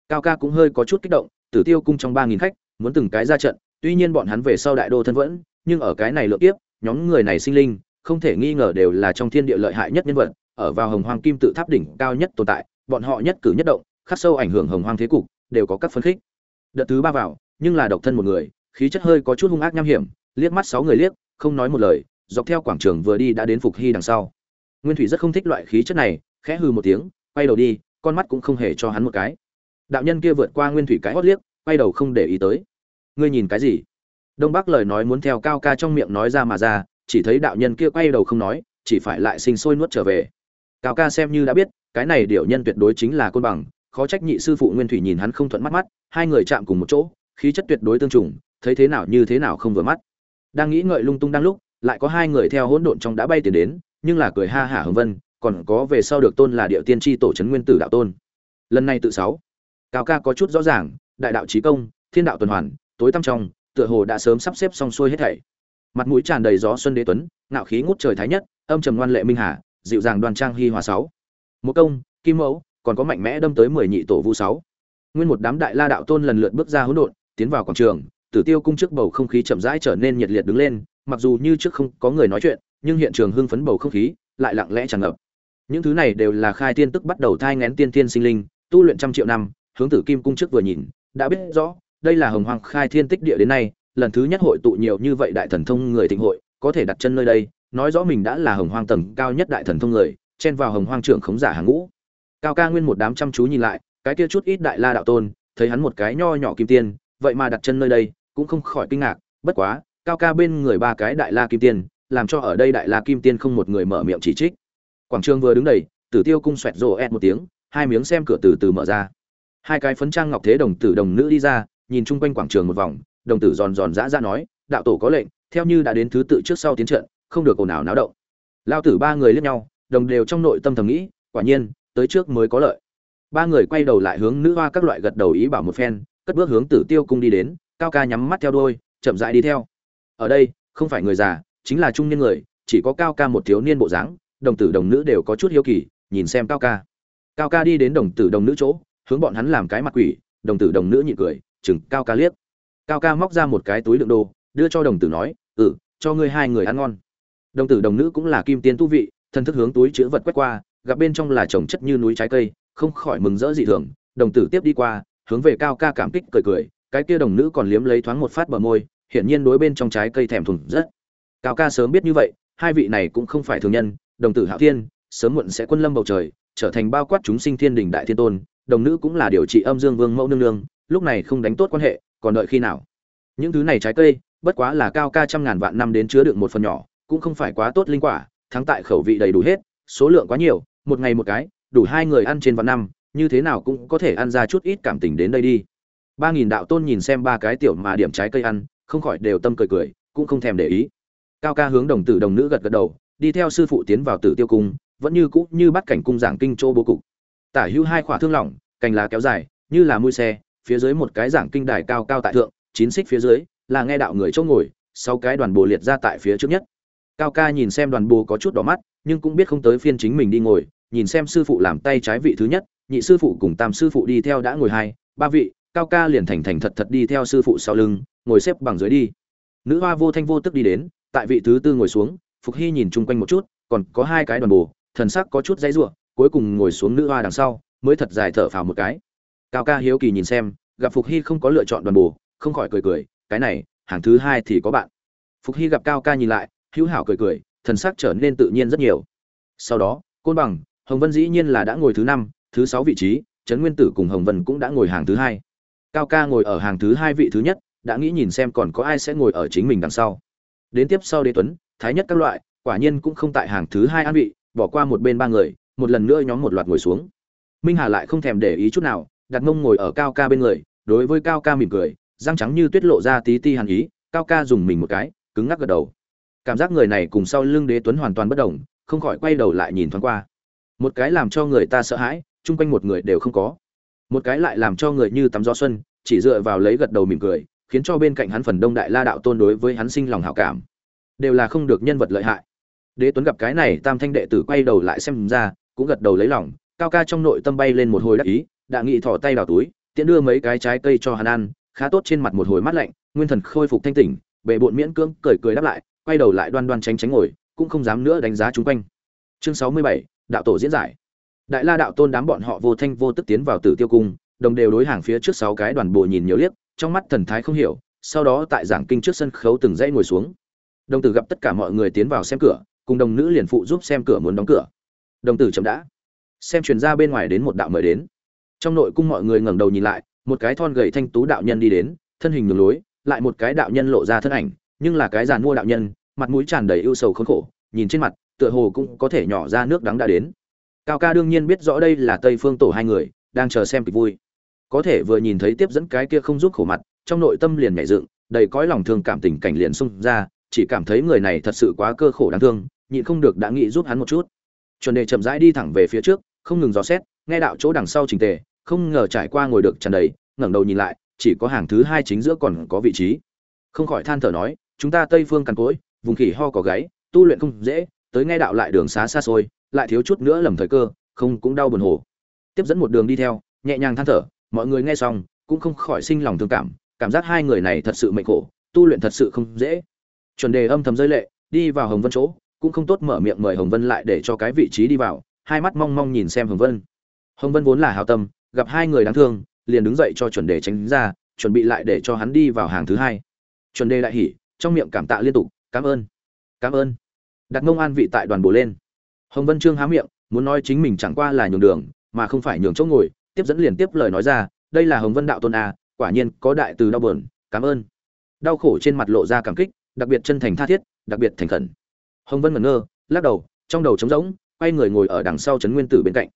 Cao ca cũng hơi có chút kích động, tử tiêu cung trong ba nghìn khách, muốn từng cái ra trận, tuy nhiên bọn hắn về sau đại đô thân vẫn, nhưng ở cái này lượng tiếp nhóm người này sinh linh không thể nghi ngờ đều là trong thiên địa lợi hại nhất nhân vật, ở vào hồng hoàng kim tự tháp đỉnh cao nhất tồn tại, bọn họ nhất cử nhất động, khắc sâu ảnh hưởng hồng hoàng thế cục, đều có các phân khích. Đợt thứ ba vào, nhưng là độc thân một người, khí chất hơi có chút hung ác nham hiểm, liếc mắt sáu người liếc, không nói một lời, dọc theo quảng trường vừa đi đã đến phục hy đằng sau. Nguyên thủy rất không thích loại khí chất này, khẽ hừ một tiếng, quay đầu đi, con mắt cũng không hề cho hắn một cái. Đạo nhân kia vượt qua nguyên thủy cái hót liếc, quay đầu không để ý tới. Ngươi nhìn cái gì? Đông bắc lời nói muốn theo cao ca trong miệng nói ra mà ra chỉ thấy đạo nhân kia quay đầu không nói, chỉ phải lại sinh sôi nuốt trở về. Cao ca xem như đã biết, cái này điệu nhân tuyệt đối chính là côn bằng, khó trách nhị sư phụ nguyên thủy nhìn hắn không thuận mắt mắt, hai người chạm cùng một chỗ, khí chất tuyệt đối tương trùng, thấy thế nào như thế nào không vừa mắt. Đang nghĩ ngợi lung tung đang lúc, lại có hai người theo hỗn độn trong đã bay tiền đến, nhưng là cười ha hả hưng vân, còn có về sau được tôn là địa tiên tri tổ trấn nguyên tử đạo tôn. Lần này tự sáu. Cao ca có chút rõ ràng, đại đạo trí công, thiên đạo tuần hoàn, tối tăm trong, tựa hồ đã sớm sắp xếp xong xuôi hết thảy mặt mũi tràn đầy gió xuân đế tuấn, ngạo khí ngút trời thái nhất, âm trầm ngoan lệ minh hà, dịu dàng đoan trang hi hòa sáu. Một công, kim mẫu, còn có mạnh mẽ đâm tới mười nhị tổ vu sáu. Nguyên một đám đại la đạo tôn lần lượt bước ra hỗn độn, tiến vào quảng trường, tử tiêu cung trước bầu không khí chậm rãi trở nên nhiệt liệt đứng lên, mặc dù như trước không có người nói chuyện, nhưng hiện trường hưng phấn bầu không khí lại lặng lẽ tràn ngập. Những thứ này đều là khai tiên tức bắt đầu thai ngén tiên tiên sinh linh, tu luyện trăm triệu năm, hướng tử kim cung trước vừa nhìn, đã biết rõ, đây là hồng hoàng khai thiên tích địa đến nay lần thứ nhất hội tụ nhiều như vậy đại thần thông người thịnh hội, có thể đặt chân nơi đây, nói rõ mình đã là hồng hoang tầng cao nhất đại thần thông người, chen vào hồng hoang trưởng khống giả hàng ngũ. Cao ca nguyên một đám chăm chú nhìn lại, cái kia chút ít đại la đạo tôn, thấy hắn một cái nho nhỏ kim tiên, vậy mà đặt chân nơi đây, cũng không khỏi kinh ngạc, bất quá, cao ca bên người ba cái đại la kim tiên, làm cho ở đây đại la kim tiên không một người mở miệng chỉ trích. Quảng trường vừa đứng đầy, tử tiêu cung xoẹt rồ ẹt một tiếng, hai miếng xem cửa từ từ mở ra. Hai cái phấn trang ngọc thế đồng tử đồng nữ đi ra, nhìn chung quanh quảng trường một vòng đồng tử giòn giòn dã ra nói, đạo tổ có lệnh, theo như đã đến thứ tự trước sau tiến trận, không được ồn ào náo động. Lao tử ba người liếc nhau, đồng đều trong nội tâm thầm nghĩ, quả nhiên, tới trước mới có lợi. Ba người quay đầu lại hướng nữ hoa các loại gật đầu ý bảo một phen, cất bước hướng tử tiêu cung đi đến, cao ca nhắm mắt theo đôi chậm rãi đi theo. Ở đây, không phải người già, chính là trung niên người, chỉ có cao ca một thiếu niên bộ dáng, đồng tử đồng nữ đều có chút hiếu kỳ, nhìn xem cao ca. Cao ca đi đến đồng tử đồng nữ chỗ, hướng bọn hắn làm cái mặt quỷ, đồng tử đồng nữ nhị cười, chừng cao ca liếc cao ca móc ra một cái túi đựng đồ, đưa cho đồng tử nói ừ cho ngươi hai người ăn ngon. Đồng tử đồng nữ cũng là kim tiến tu vị thân thức hướng túi chứa vật quét qua, gặp bên trong là trồng chất như núi trái cây, không khỏi mừng rỡ dị thường. Đồng tử tiếp đi qua, hướng về cao ca cảm kích cười cười, cái kia đồng nữ còn liếm lấy thoáng một phát bờ môi, hiển nhiên đối bên trong trái cây thèm thùng rất. Cao ca sớm biết như vậy, hai vị này cũng không phải thường nhân, đồng tử hạo thiên, sớm muộn sẽ quân lâm bầu trời, trở thành bao quát chúng sinh thiên đình đại thiên tôn, đồng nữ cũng là điều trị âm dương vương mẫu nương nương, lúc này không đánh tốt quan hệ còn đợi khi nào? Những thứ này trái cây, bất quá là cao ca trăm ngàn vạn năm đến chứa đựng một phần nhỏ, cũng không phải quá tốt linh quả, thắng tại khẩu vị đầy đủ hết, số lượng quá nhiều, một ngày một cái, đủ hai người ăn trên vạn năm, như thế nào cũng có thể ăn ra chút ít cảm tình đến đây đi. Ba nghìn đạo tôn nhìn xem ba cái tiểu mà điểm trái cây ăn, không khỏi đều tâm cười cười, cũng không thèm để ý. Cao ca hướng đồng tử đồng nữ gật gật đầu, đi theo sư phụ tiến vào tử tiêu cung, vẫn như cũ như bắt cảnh cung giảng kinh châu bố cục. Tả hữu hai khỏa thương lỏng, cành lá kéo dài, như là mui xe phía dưới một cái giảng kinh đài cao cao tại thượng, chín xích phía dưới, là nghe đạo người chỗ ngồi, sau cái đoàn bồ liệt ra tại phía trước nhất. Cao ca nhìn xem đoàn bồ có chút đỏ mắt, nhưng cũng biết không tới phiên chính mình đi ngồi, nhìn xem sư phụ làm tay trái vị thứ nhất, nhị sư phụ cùng tam sư phụ đi theo đã ngồi hai, ba vị, cao ca liền thành thành thật thật đi theo sư phụ sau lưng, ngồi xếp bằng dưới đi. Nữ hoa vô thanh vô tức đi đến, tại vị thứ tư ngồi xuống, phục hy nhìn chung quanh một chút, còn có hai cái đoàn bồ, thần sắc có chút dãy ruộng cuối cùng ngồi xuống nữ hoa đằng sau, mới thật dài thở phào một cái cao ca hiếu kỳ nhìn xem, gặp phục hy không có lựa chọn đoàn bồ, không khỏi cười cười, cái này, hàng thứ hai thì có bạn. Phục hy gặp cao ca nhìn lại, hữu hảo cười cười, thần sắc trở nên tự nhiên rất nhiều. Sau đó, côn bằng, hồng vân dĩ nhiên là đã ngồi thứ năm, thứ sáu vị trí, trấn nguyên tử cùng hồng vân cũng đã ngồi hàng thứ hai. Cao ca ngồi ở hàng thứ hai vị thứ nhất, đã nghĩ nhìn xem còn có ai sẽ ngồi ở chính mình đằng sau. Đến tiếp sau đế tuấn, thái nhất các loại, quả nhiên cũng không tại hàng thứ hai an vị, bỏ qua một bên ba người, một lần nữa nhóm một loạt ngồi xuống. Minh hà lại không thèm để ý chút nào đặt mông ngồi ở cao ca bên người, đối với cao ca mỉm cười, răng trắng như tuyết lộ ra tí ti hàn ý, cao ca dùng mình một cái, cứng ngắc gật đầu. Cảm giác người này cùng sau lưng đế tuấn hoàn toàn bất đồng, không khỏi quay đầu lại nhìn thoáng qua. Một cái làm cho người ta sợ hãi, chung quanh một người đều không có. Một cái lại làm cho người như tắm gió xuân, chỉ dựa vào lấy gật đầu mỉm cười, khiến cho bên cạnh hắn phần đông đại la đạo tôn đối với hắn sinh lòng hảo cảm. Đều là không được nhân vật lợi hại. Đế tuấn gặp cái này tam thanh đệ tử quay đầu lại xem ra, cũng gật đầu lấy lòng, cao ca trong nội tâm bay lên một hồi đắc ý đã nghị thỏ tay vào túi, tiện đưa mấy cái trái cây cho hắn ăn, khá tốt trên mặt một hồi mát lạnh, nguyên thần khôi phục thanh tỉnh bệ bộn miễn cưỡng, cười cười đáp lại, quay đầu lại đoan đoan tránh tránh ngồi, cũng không dám nữa đánh giá chung quanh. Chương sáu mươi bảy, đạo tổ diễn giải. Đại la đạo tôn đám bọn họ vô thanh vô tức tiến vào tử tiêu cung, đồng đều đối hàng phía trước sáu cái đoàn bộ nhìn nhiều liếc, trong mắt thần thái không hiểu, sau đó tại giảng kinh trước sân khấu từng dãy ngồi xuống. Đồng tử gặp tất cả mọi người tiến vào xem cửa, cùng đồng nữ liền phụ giúp xem cửa muốn đóng cửa. Đồng tử chậm đã. Xem truyền ra bên ngoài đến một đạo mời đến trong nội cung mọi người ngẩng đầu nhìn lại, một cái thon gầy thanh tú đạo nhân đi đến, thân hình ngừng lối, lại một cái đạo nhân lộ ra thân ảnh, nhưng là cái giàn mua đạo nhân, mặt mũi tràn đầy ưu sầu khốn khổ, nhìn trên mặt, tựa hồ cũng có thể nhỏ ra nước đắng đã đến. Cao ca đương nhiên biết rõ đây là tây phương tổ hai người, đang chờ xem kịch vui. Có thể vừa nhìn thấy tiếp dẫn cái kia không giúp khổ mặt, trong nội tâm liền nhảy dựng, đầy cõi lòng thương cảm tình cảnh liền xung ra, chỉ cảm thấy người này thật sự quá cơ khổ đáng thương, nhịn không được đã nghĩ giúp hắn một chút. Chuẩn đề chậm rãi đi thẳng về phía trước, không ngừng dò xét, nghe đạo chỗ đằng sau trình tề không ngờ trải qua ngồi được tràn đầy, ngẩng đầu nhìn lại, chỉ có hàng thứ hai chính giữa còn có vị trí. Không khỏi than thở nói, chúng ta tây phương cằn cỗi, vùng khỉ ho có gáy, tu luyện không dễ, tới nghe đạo lại đường xá xa xôi, lại thiếu chút nữa lầm thời cơ, không cũng đau buồn hồ. Tiếp dẫn một đường đi theo, nhẹ nhàng than thở, mọi người nghe xong, cũng không khỏi sinh lòng thương cảm cảm giác hai người này thật sự mệnh khổ, tu luyện thật sự không dễ. Chuẩn đề âm thầm rơi lệ, đi vào hồng vân chỗ, cũng không tốt mở miệng mời hồng vân lại để cho cái vị trí đi vào, hai mắt mong mong nhìn xem hồng vân. Hồng vân vốn là hào tâm gặp hai người đáng thương, liền đứng dậy cho chuẩn đề tránh ra, chuẩn bị lại để cho hắn đi vào hàng thứ hai. Chuẩn đề đại hỉ, trong miệng cảm tạ liên tục, cảm ơn cảm ơn. Đặt mông an vị tại đoàn bổ lên. Hồng vân trương há miệng, muốn nói chính mình chẳng qua là nhường đường, mà không phải nhường chỗ ngồi, tiếp dẫn liền tiếp lời nói ra, đây là hồng vân đạo tôn a, quả nhiên có đại từ đau buồn, cảm ơn. Đau khổ trên mặt lộ ra cảm kích, đặc biệt chân thành tha thiết, đặc biệt thành khẩn. Hồng vân ngẩn ngơ, lắc đầu, trong đầu trống rỗng, quay người ngồi ở đằng sau trấn nguyên tử bên cạnh.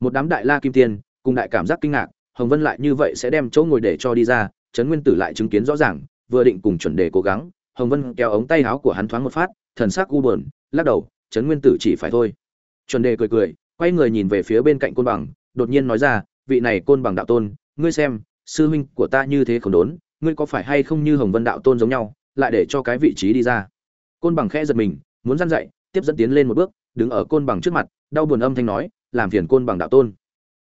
Một đám đại la kim tiên cùng đại cảm giác kinh ngạc, hồng vân lại như vậy sẽ đem chỗ ngồi để cho đi ra, trấn nguyên tử lại chứng kiến rõ ràng, vừa định cùng chuẩn đề cố gắng, hồng vân kéo ống tay áo của hắn thoáng một phát, thần sắc u buồn, lắc đầu, trấn nguyên tử chỉ phải thôi. Chuẩn đề cười cười, quay người nhìn về phía bên cạnh côn bằng, đột nhiên nói ra, vị này côn bằng đạo tôn, ngươi xem, sư huynh của ta như thế không đốn, ngươi có phải hay không như hồng vân đạo tôn giống nhau, lại để cho cái vị trí đi ra? Côn bằng khẽ giật mình, muốn răn dậy tiếp dẫn tiến lên một bước, đứng ở côn bằng trước mặt, đau buồn âm thanh nói, làm phiền côn bằng đạo tôn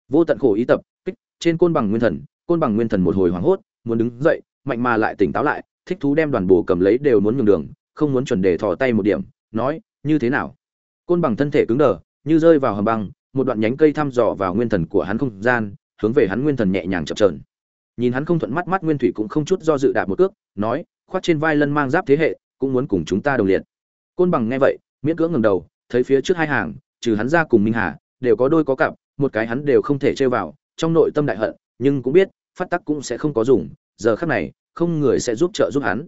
vô tận khổ ý tập, kích, trên côn bằng nguyên thần, côn bằng nguyên thần một hồi hoảng hốt, muốn đứng dậy, mạnh mà lại tỉnh táo lại, thích thú đem đoàn bồ cầm lấy đều muốn nhường đường, không muốn chuẩn đề thò tay một điểm, nói, như thế nào? Côn bằng thân thể cứng đờ, như rơi vào hầm băng, một đoạn nhánh cây thăm dò vào nguyên thần của hắn không gian, hướng về hắn nguyên thần nhẹ nhàng chập trờn nhìn hắn không thuận mắt mắt nguyên thủy cũng không chút do dự đạp một cước, nói, khoác trên vai lân mang giáp thế hệ, cũng muốn cùng chúng ta đồng liệt. Côn bằng nghe vậy, miễn cưỡng ngầm đầu, thấy phía trước hai hàng, trừ hắn ra cùng minh hà, đều có đôi có cặp một cái hắn đều không thể chơi vào, trong nội tâm đại hận, nhưng cũng biết, phát tắc cũng sẽ không có dùng, giờ khắc này, không người sẽ giúp trợ giúp hắn.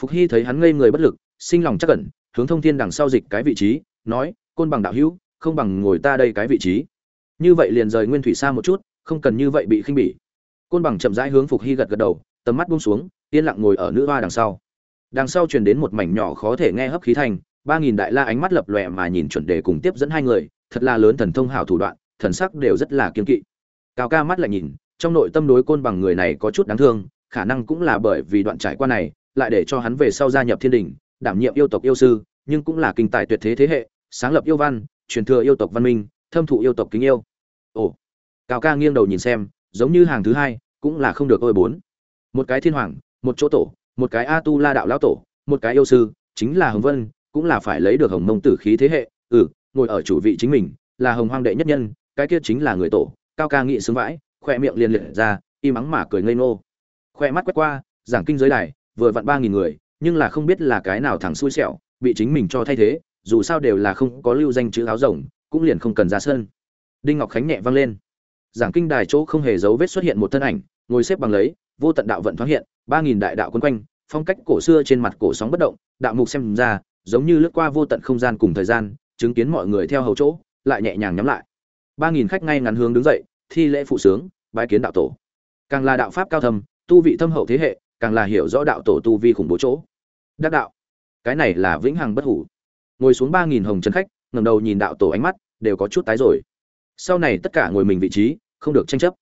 Phục hy thấy hắn ngây người bất lực, sinh lòng chắc cẩn, hướng thông thiên đằng sau dịch cái vị trí, nói, côn bằng đạo hữu, không bằng ngồi ta đây cái vị trí. Như vậy liền rời nguyên thủy xa một chút, không cần như vậy bị khinh bỉ. Côn bằng chậm rãi hướng phục hy gật gật đầu, tầm mắt buông xuống, yên lặng ngồi ở nữ hoa đằng sau. Đằng sau truyền đến một mảnh nhỏ khó thể nghe hấp khí thành, ba nghìn đại la ánh mắt lập lòe mà nhìn chuẩn đề cùng tiếp dẫn hai người, thật là lớn thần thông hảo thủ đoạn thần sắc đều rất là kiên kỵ. Cao ca mắt lại nhìn, trong nội tâm đối côn bằng người này có chút đáng thương, khả năng cũng là bởi vì đoạn trải qua này, lại để cho hắn về sau gia nhập thiên đình, đảm nhiệm yêu tộc yêu sư, nhưng cũng là kinh tài tuyệt thế thế hệ, sáng lập yêu văn, truyền thừa yêu tộc văn minh, thâm thụ yêu tộc kính yêu. Ồ, cao ca nghiêng đầu nhìn xem, giống như hàng thứ hai, cũng là không được ôi bốn. Một cái thiên hoàng, một chỗ tổ, một cái a tu la đạo lão tổ, một cái yêu sư, chính là hồng vân, cũng là phải lấy được hồng mông tử khí thế hệ. Ừ ngồi ở chủ vị chính mình, là hồng hoang đệ nhất nhân cái kia chính là người tổ, cao ca nghị xứng vãi khoe miệng liền liệt ra im ắng mà cười ngây ngô. Khoe mắt quét qua, giảng kinh giới đài, vừa vặn ba nghìn người, nhưng là không biết là cái nào thằng xui xẻo, bị chính mình cho thay thế, dù sao đều là không có lưu danh chữ áo rồng, cũng liền không cần ra sân. Đinh ngọc khánh nhẹ vang lên. Giảng kinh đài chỗ không hề dấu vết xuất hiện một thân ảnh, ngồi xếp bằng lấy, vô tận đạo vận thoáng hiện, ba nghìn đại đạo quân quanh, phong cách cổ xưa trên mặt cổ sóng bất động, đạo mục xem ra, giống như lướt qua vô tận không gian cùng thời gian, chứng kiến mọi người theo hầu chỗ, lại nhẹ nhàng nhắm lại ba nghìn khách ngay ngắn hướng đứng dậy, thi lễ phụ sướng, bái kiến đạo tổ. Càng là đạo pháp cao thâm, tu vị thâm hậu thế hệ, càng là hiểu rõ đạo tổ tu vi khủng bố chỗ. Đắc đạo. Cái này là vĩnh hằng bất hủ. Ngồi xuống ba nghìn hồng trần khách, ngẩng đầu nhìn đạo tổ ánh mắt, đều có chút tái rồi. Sau này tất cả ngồi mình vị trí, không được tranh chấp.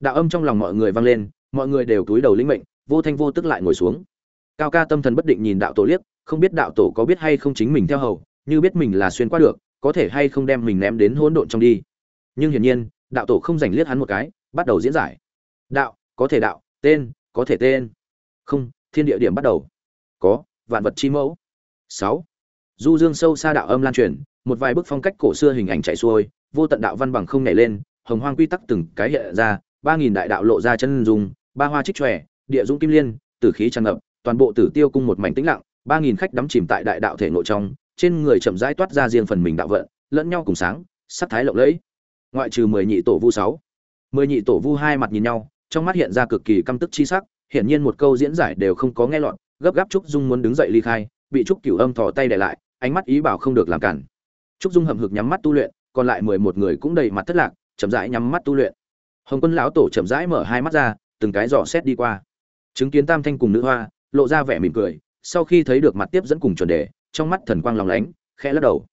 Đạo âm trong lòng mọi người vang lên, mọi người đều cúi đầu lĩnh mệnh, vô thanh vô tức lại ngồi xuống. Cao ca tâm thần bất định nhìn đạo tổ liếc, không biết đạo tổ có biết hay không chính mình theo hầu, như biết mình là xuyên qua được, có thể hay không đem mình ném đến hỗn độn trong đi nhưng hiển nhiên, đạo tổ không dành liếc hắn một cái, bắt đầu diễn giải. Đạo, có thể đạo, tên, có thể tên. Không, thiên địa điểm bắt đầu. Có, vạn vật chi mẫu. Sáu, du dương sâu xa đạo âm lan truyền, một vài bức phong cách cổ xưa hình ảnh chạy xuôi, vô tận đạo văn bằng không nảy lên, hồng hoang quy tắc từng cái hiện ra, ba nghìn đại đạo lộ ra chân dùng ba hoa trích tròe địa dũng kim liên, tử khí tràn ngập, toàn bộ tử tiêu cung một mảnh tĩnh lặng, ba nghìn khách đắm chìm tại đại đạo thể nội trong, trên người chậm rãi toát ra riêng phần mình đạo vận, lẫn nhau cùng sáng, sắc thái lộng lẫy ngoại trừ mười nhị tổ vu sáu. Mười nhị tổ vu hai mặt nhìn nhau, trong mắt hiện ra cực kỳ căm tức chi sắc, hiển nhiên một câu diễn giải đều không có nghe lọt, gấp gáp trúc dung muốn đứng dậy ly khai, bị trúc cửu âm thò tay để lại, ánh mắt ý bảo không được làm cản. Trúc dung hậm hực nhắm mắt tu luyện, còn lại mười một người cũng đầy mặt thất lạc, chậm rãi nhắm mắt tu luyện. Hồng quân lão tổ chậm rãi mở hai mắt ra, từng cái dò xét đi qua. Chứng kiến tam thanh cùng nữ hoa, lộ ra vẻ mỉm cười, sau khi thấy được mặt tiếp dẫn cùng chuẩn đề, trong mắt thần quang lòng lánh, khẽ lắc đầu.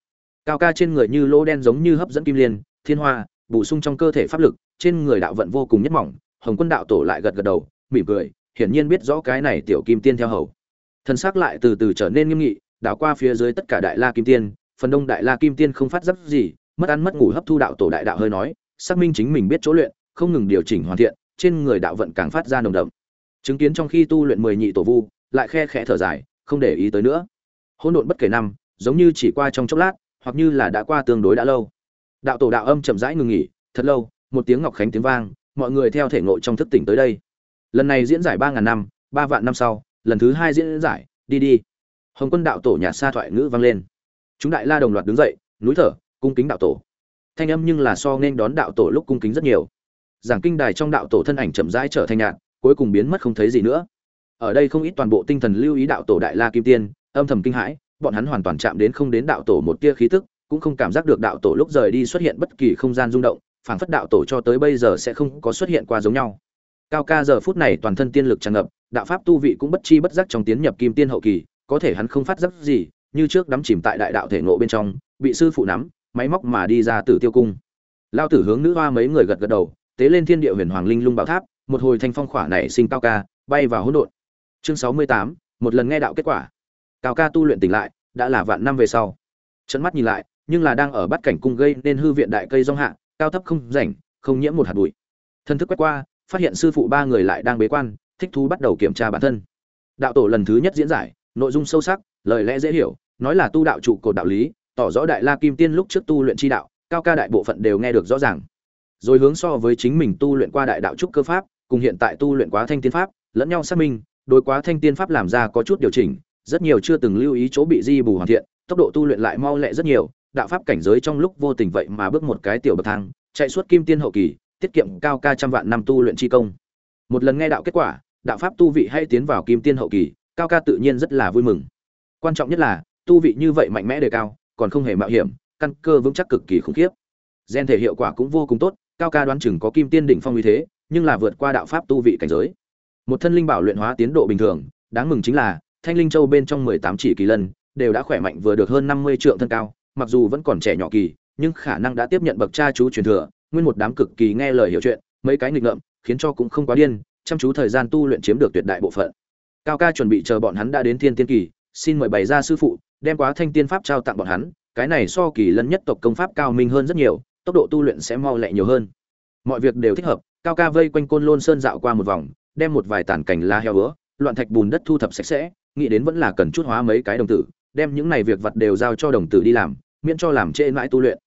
Cao ca trên người như lỗ đen giống như hấp dẫn kim liên thiên hoa, bổ sung trong cơ thể pháp lực, trên người đạo vận vô cùng nhất mỏng, hồng quân đạo tổ lại gật gật đầu, mỉm cười, hiển nhiên biết rõ cái này tiểu kim tiên theo hầu. Thân xác lại từ từ trở nên nghiêm nghị, đảo qua phía dưới tất cả đại la kim tiên, phần đông đại la kim tiên không phát giác gì, mất ăn mất ngủ hấp thu đạo tổ đại đạo hơi nói, xác minh chính mình biết chỗ luyện, không ngừng điều chỉnh hoàn thiện, trên người đạo vận càng phát ra nồng đậm. Chứng kiến trong khi tu luyện mười nhị tổ vu, lại khe khẽ thở dài, không để ý tới nữa. Hỗn độn bất kể năm, giống như chỉ qua trong chốc lát, hoặc như là đã qua tương đối đã lâu đạo tổ đạo âm chậm rãi ngừng nghỉ, thật lâu, một tiếng ngọc khánh tiếng vang, mọi người theo thể ngộ trong thức tỉnh tới đây. Lần này diễn giải ba ngàn năm, ba vạn năm sau, lần thứ hai diễn giải, đi đi. Hồng quân đạo tổ nhạt xa thoại ngữ vang lên. Chúng đại la đồng loạt đứng dậy, núi thở, cung kính đạo tổ. Thanh âm nhưng là so nên đón đạo tổ lúc cung kính rất nhiều. Giảng kinh đài trong đạo tổ thân ảnh chậm rãi trở thành nhạt, cuối cùng biến mất không thấy gì nữa. Ở đây không ít toàn bộ tinh thần lưu ý đạo tổ đại la kim tiên, âm thầm kinh hãi, bọn hắn hoàn toàn chạm đến không đến đạo tổ một tia khí tức cũng không cảm giác được đạo tổ lúc rời đi xuất hiện bất kỳ không gian rung động, phảng phất đạo tổ cho tới bây giờ sẽ không có xuất hiện qua giống nhau. Cao ca giờ phút này toàn thân tiên lực tràn ngập, đạo pháp tu vị cũng bất chi bất giác trong tiến nhập kim tiên hậu kỳ, có thể hắn không phát giác gì, như trước đắm chìm tại đại đạo thể nộ bên trong, bị sư phụ nắm, máy móc mà đi ra từ tiêu cung. Lao tử hướng nữ hoa mấy người gật gật đầu, tế lên thiên địa huyền hoàng linh lung bảo tháp, một hồi thanh phong khỏa này sinh cao ca, bay vào hỗn độn. Chương sáu mươi tám, một lần nghe đạo kết quả. Cao ca tu luyện tỉnh lại, đã là vạn năm về sau. Trận mắt nhìn lại nhưng là đang ở bắt cảnh cung gây nên hư viện đại cây rong hạ, cao thấp không rảnh, không nhiễm một hạt bụi. Thân thức quét qua, phát hiện sư phụ ba người lại đang bế quan, thích thú bắt đầu kiểm tra bản thân. Đạo tổ lần thứ nhất diễn giải, nội dung sâu sắc, lời lẽ dễ hiểu, nói là tu đạo trụ cột đạo lý, tỏ rõ đại la kim tiên lúc trước tu luyện chi đạo, cao ca đại bộ phận đều nghe được rõ ràng. Rồi hướng so với chính mình tu luyện qua đại đạo trúc cơ pháp, cùng hiện tại tu luyện quá thanh tiên pháp, lẫn nhau xác minh, đối quá thanh tiên pháp làm ra có chút điều chỉnh, rất nhiều chưa từng lưu ý chỗ bị di bù hoàn thiện, tốc độ tu luyện lại mau lẹ rất nhiều đạo pháp cảnh giới trong lúc vô tình vậy mà bước một cái tiểu bậc thang, chạy suốt kim tiên hậu kỳ, tiết kiệm cao ca trăm vạn năm tu luyện chi công. Một lần nghe đạo kết quả, đạo pháp tu vị hay tiến vào kim tiên hậu kỳ, cao ca tự nhiên rất là vui mừng. Quan trọng nhất là, tu vị như vậy mạnh mẽ đề cao, còn không hề mạo hiểm, căn cơ vững chắc cực kỳ khủng khiếp. Gen thể hiệu quả cũng vô cùng tốt, cao ca đoán chừng có kim tiên đỉnh phong uy thế, nhưng là vượt qua đạo pháp tu vị cảnh giới. Một thân linh bảo luyện hóa tiến độ bình thường, đáng mừng chính là, thanh linh châu bên trong mười tám chỉ kỳ lân, đều đã khỏe mạnh vừa được hơn năm mươi trượng thân cao mặc dù vẫn còn trẻ nhỏ kỳ, nhưng khả năng đã tiếp nhận bậc cha chú truyền thừa, nguyên một đám cực kỳ nghe lời hiểu chuyện, mấy cái nghịch ngợm, khiến cho cũng không quá điên, chăm chú thời gian tu luyện chiếm được tuyệt đại bộ phận. Cao ca chuẩn bị chờ bọn hắn đã đến thiên tiên kỳ, xin mời bày ra sư phụ, đem quá thanh tiên pháp trao tặng bọn hắn, cái này so kỳ lân nhất tộc công pháp cao minh hơn rất nhiều, tốc độ tu luyện sẽ mau lẹ nhiều hơn. Mọi việc đều thích hợp, cao ca vây quanh côn lôn sơn dạo qua một vòng, đem một vài tàn cảnh la heo bữa loạn thạch bùn đất thu thập sạch sẽ, nghĩ đến vẫn là cần chút hóa mấy cái đồng tử, đem những này việc vật đều giao cho đồng tử đi làm miễn cho làm trễ mãi tu luyện.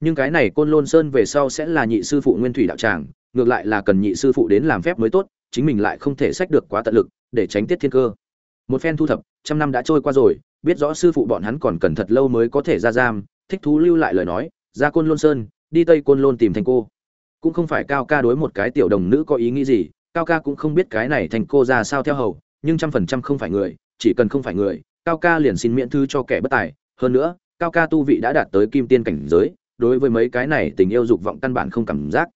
Nhưng cái này côn lôn sơn về sau sẽ là nhị sư phụ nguyên thủy đạo tràng, ngược lại là cần nhị sư phụ đến làm phép mới tốt, chính mình lại không thể sách được quá tận lực, để tránh tiết thiên cơ. Một phen thu thập, trăm năm đã trôi qua rồi, biết rõ sư phụ bọn hắn còn cần thật lâu mới có thể ra giam, thích thú lưu lại lời nói, ra côn lôn sơn, đi tây côn lôn tìm thành cô. Cũng không phải cao ca đối một cái tiểu đồng nữ có ý nghĩ gì, cao ca cũng không biết cái này thành cô ra sao theo hầu, nhưng trăm phần trăm không phải người, chỉ cần không phải người, cao ca liền xin miễn thư cho kẻ bất tài. Hơn nữa cao ca tu vị đã đạt tới kim tiên cảnh giới, đối với mấy cái này tình yêu dục vọng căn bản không cảm giác.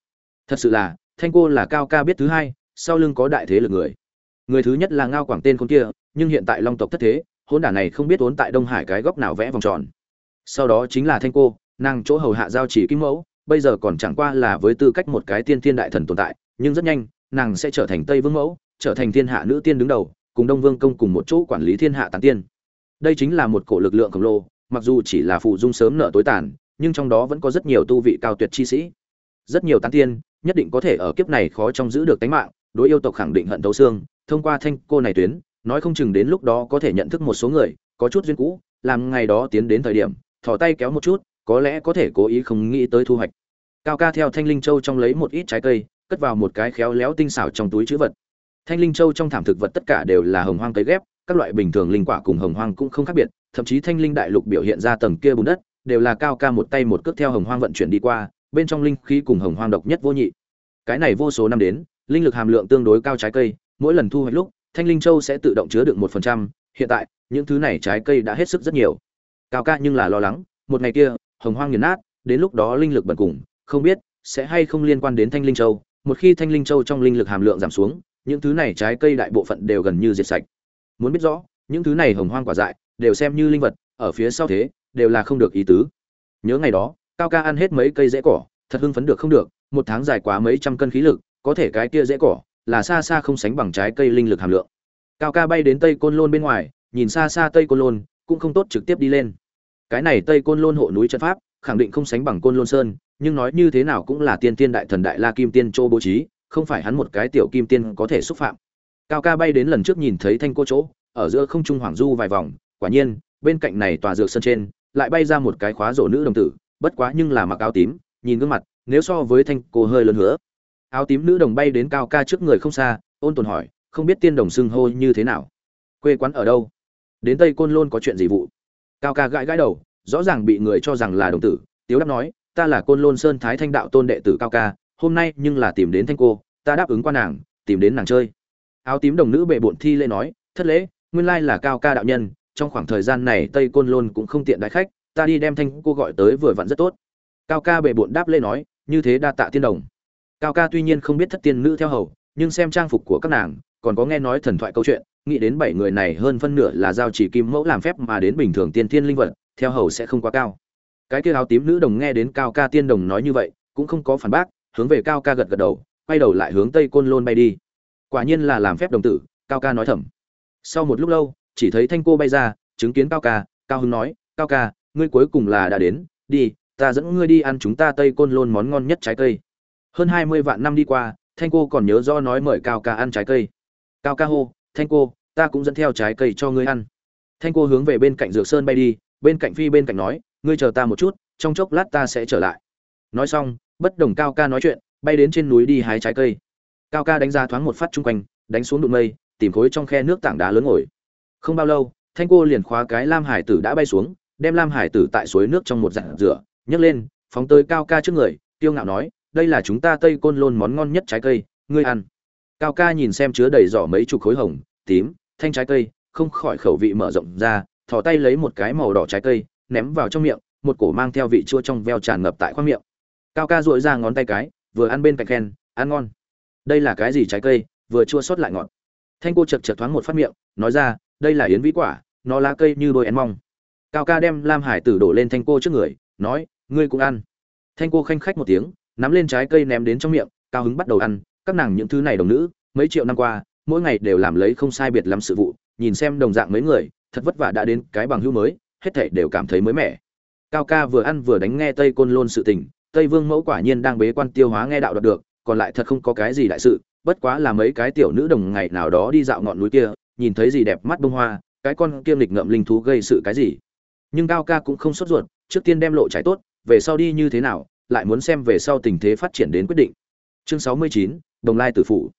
Thật sự là, thanh cô là cao ca biết thứ hai, sau lưng có đại thế lực người. Người thứ nhất là ngao quảng tên con kia, nhưng hiện tại long tộc thất thế hôn đả này không biết ốn tại đông hải cái góc nào vẽ vòng tròn. Sau đó chính là thanh cô, nàng chỗ hầu hạ giao chỉ kim mẫu, bây giờ còn chẳng qua là với tư cách một cái tiên thiên đại thần tồn tại, nhưng rất nhanh, nàng sẽ trở thành tây vương mẫu, trở thành thiên hạ nữ tiên đứng đầu, cùng đông vương công cùng một chỗ quản lý thiên hạ tán tiên. Đây chính là một cổ lực lượng khổng lồ mặc dù chỉ là phụ dung sớm nợ tối tàn, nhưng trong đó vẫn có rất nhiều tu vị cao tuyệt chi sĩ. Rất nhiều tán tiên, nhất định có thể ở kiếp này khó trong giữ được tính mạng, đối yêu tộc khẳng định hận thấu xương, thông qua thanh cô này tuyến, nói không chừng đến lúc đó có thể nhận thức một số người, có chút duyên cũ, làm ngày đó tiến đến thời điểm, thò tay kéo một chút, có lẽ có thể cố ý không nghĩ tới thu hoạch. Cao ca theo thanh linh châu trong lấy một ít trái cây, cất vào một cái khéo léo tinh xảo trong túi chữ vật. Thanh linh châu trong thảm thực vật tất cả đều là hồng hoang cấy ghép các loại bình thường linh quả cùng hồng hoang cũng không khác biệt, thậm chí thanh linh đại lục biểu hiện ra tầng kia bùn đất, đều là cao ca một tay một cước theo hồng hoang vận chuyển đi qua, bên trong linh khí cùng hồng hoang độc nhất vô nhị. Cái này vô số năm đến, linh lực hàm lượng tương đối cao trái cây, mỗi lần thu hoạch lúc, thanh linh châu sẽ tự động chứa được một phần trăm. Hiện tại, những thứ này trái cây đã hết sức rất nhiều. Cao ca nhưng là lo lắng, một ngày kia, hồng hoang nghiền nát, đến lúc đó linh lực bần cùng, không biết sẽ hay không liên quan đến thanh linh châu. Một khi thanh linh châu trong linh lực hàm lượng giảm xuống, những thứ này trái cây đại bộ phận đều gần như diệt sạch muốn biết rõ, những thứ này hồng hoang quả dại, đều xem như linh vật, ở phía sau thế, đều là không được ý tứ. Nhớ ngày đó, cao ca ăn hết mấy cây rễ cỏ, thật hưng phấn được không được, một tháng dài quá mấy trăm cân khí lực, có thể cái kia rễ cỏ, là xa xa không sánh bằng trái cây linh lực hàm lượng. Cao ca bay đến tây côn lôn bên ngoài, nhìn xa xa tây côn lôn, cũng không tốt trực tiếp đi lên. Cái này tây côn lôn hộ núi trận pháp, khẳng định không sánh bằng côn lôn sơn, nhưng nói như thế nào cũng là tiên tiên đại thần đại la kim tiên châu bố trí, không phải hắn một cái tiểu kim tiên có thể xúc phạm cao ca bay đến lần trước nhìn thấy thanh cô chỗ, ở giữa không trung hoàng du vài vòng, quả nhiên, bên cạnh này tòa dược sân trên, lại bay ra một cái khóa rổ nữ đồng tử, bất quá nhưng là mặc áo tím, nhìn gương mặt, nếu so với thanh cô hơi lớn hứa. Áo tím nữ đồng bay đến cao ca trước người không xa, ôn tồn hỏi, không biết tiên đồng xưng hô như thế nào? Quê quán ở đâu? Đến tây côn lôn có chuyện gì vụ? Cao ca gãi gãi đầu, rõ ràng bị người cho rằng là đồng tử. Tiếu đáp nói, ta là côn lôn sơn thái thanh đạo tôn đệ tử cao ca, hôm nay nhưng là tìm đến thanh cô, ta đáp ứng qua nàng, tìm đến nàng chơi áo tím đồng nữ bệ bộn thi lễ nói, thất lễ, nguyên lai là cao ca đạo nhân, trong khoảng thời gian này tây côn lôn cũng không tiện đái khách, ta đi đem thanh cô gọi tới vừa vặn rất tốt. Cao ca bệ bộn đáp lễ nói, như thế đa tạ tiên đồng. Cao ca tuy nhiên không biết thất tiên nữ theo hầu, nhưng xem trang phục của các nàng, còn có nghe nói thần thoại câu chuyện, nghĩ đến bảy người này hơn phân nửa là giao chỉ kim mẫu làm phép mà đến bình thường tiên thiên linh vật, theo hầu sẽ không quá cao. Cái kia áo tím nữ đồng nghe đến cao ca tiên đồng nói như vậy, cũng không có phản bác, hướng về cao ca gật gật đầu, quay đầu lại hướng tây côn lôn bay đi quả nhiên là làm phép đồng tử, cao ca nói thầm. Sau một lúc lâu, chỉ thấy thanh cô bay ra, chứng kiến cao ca, cao hưng nói, cao ca, ngươi cuối cùng là đã đến, đi, ta dẫn ngươi đi ăn chúng ta tây côn lôn món ngon nhất trái cây. Hơn hai mươi vạn năm đi qua, thanh cô còn nhớ do nói mời cao ca ăn trái cây. Cao ca hô, thanh cô, ta cũng dẫn theo trái cây cho ngươi ăn. Thanh cô hướng về bên cạnh dược sơn bay đi, bên cạnh phi bên cạnh nói, ngươi chờ ta một chút, trong chốc lát ta sẽ trở lại. Nói xong, bất đồng cao ca nói chuyện, bay đến trên núi đi hái trái cây cao ca đánh ra thoáng một phát chung quanh, đánh xuống đụng mây, tìm khối trong khe nước tảng đá lớn ngồi. Không bao lâu, thanh cô liền khóa cái lam hải tử đã bay xuống, đem lam hải tử tại suối nước trong một dạng rửa, nhấc lên, phóng tới cao ca trước người tiêu ngạo nói, đây là chúng ta tây côn lôn món ngon nhất trái cây, ngươi ăn. Cao ca nhìn xem chứa đầy giỏ mấy chục khối hồng, tím, thanh trái cây, không khỏi khẩu vị mở rộng ra, thò tay lấy một cái màu đỏ trái cây, ném vào trong miệng, một cổ mang theo vị chua trong veo tràn ngập tại khoang miệng. Cao ca dội ra ngón tay cái, vừa ăn bên cạnh khen, ăn ngon đây là cái gì trái cây, vừa chua sót lại ngọt. Thanh cô chật chật thoáng một phát miệng, nói ra, đây là yến vĩ quả, nó lá cây như đôi én mong. Cao ca đem lam hải tử đổ lên thanh cô trước người, nói, ngươi cũng ăn. Thanh cô khanh khách một tiếng, nắm lên trái cây ném đến trong miệng, cao hứng bắt đầu ăn, các nàng những thứ này đồng nữ, mấy triệu năm qua, mỗi ngày đều làm lấy không sai biệt lắm sự vụ, nhìn xem đồng dạng mấy người, thật vất vả đã đến cái bằng hữu mới, hết thảy đều cảm thấy mới mẻ. Cao ca vừa ăn vừa đánh nghe tây côn lôn sự tình, tây vương mẫu quả nhiên đang bế quan tiêu hóa nghe đạo đoạt được còn lại thật không có cái gì đại sự, bất quá là mấy cái tiểu nữ đồng ngày nào đó đi dạo ngọn núi kia, nhìn thấy gì đẹp mắt bông hoa, cái con kiêm lịch ngậm linh thú gây sự cái gì. Nhưng cao ca cũng không sốt ruột, trước tiên đem lộ trái tốt, về sau đi như thế nào, lại muốn xem về sau tình thế phát triển đến quyết định. Chương sáu mươi chín, đồng lai tử phụ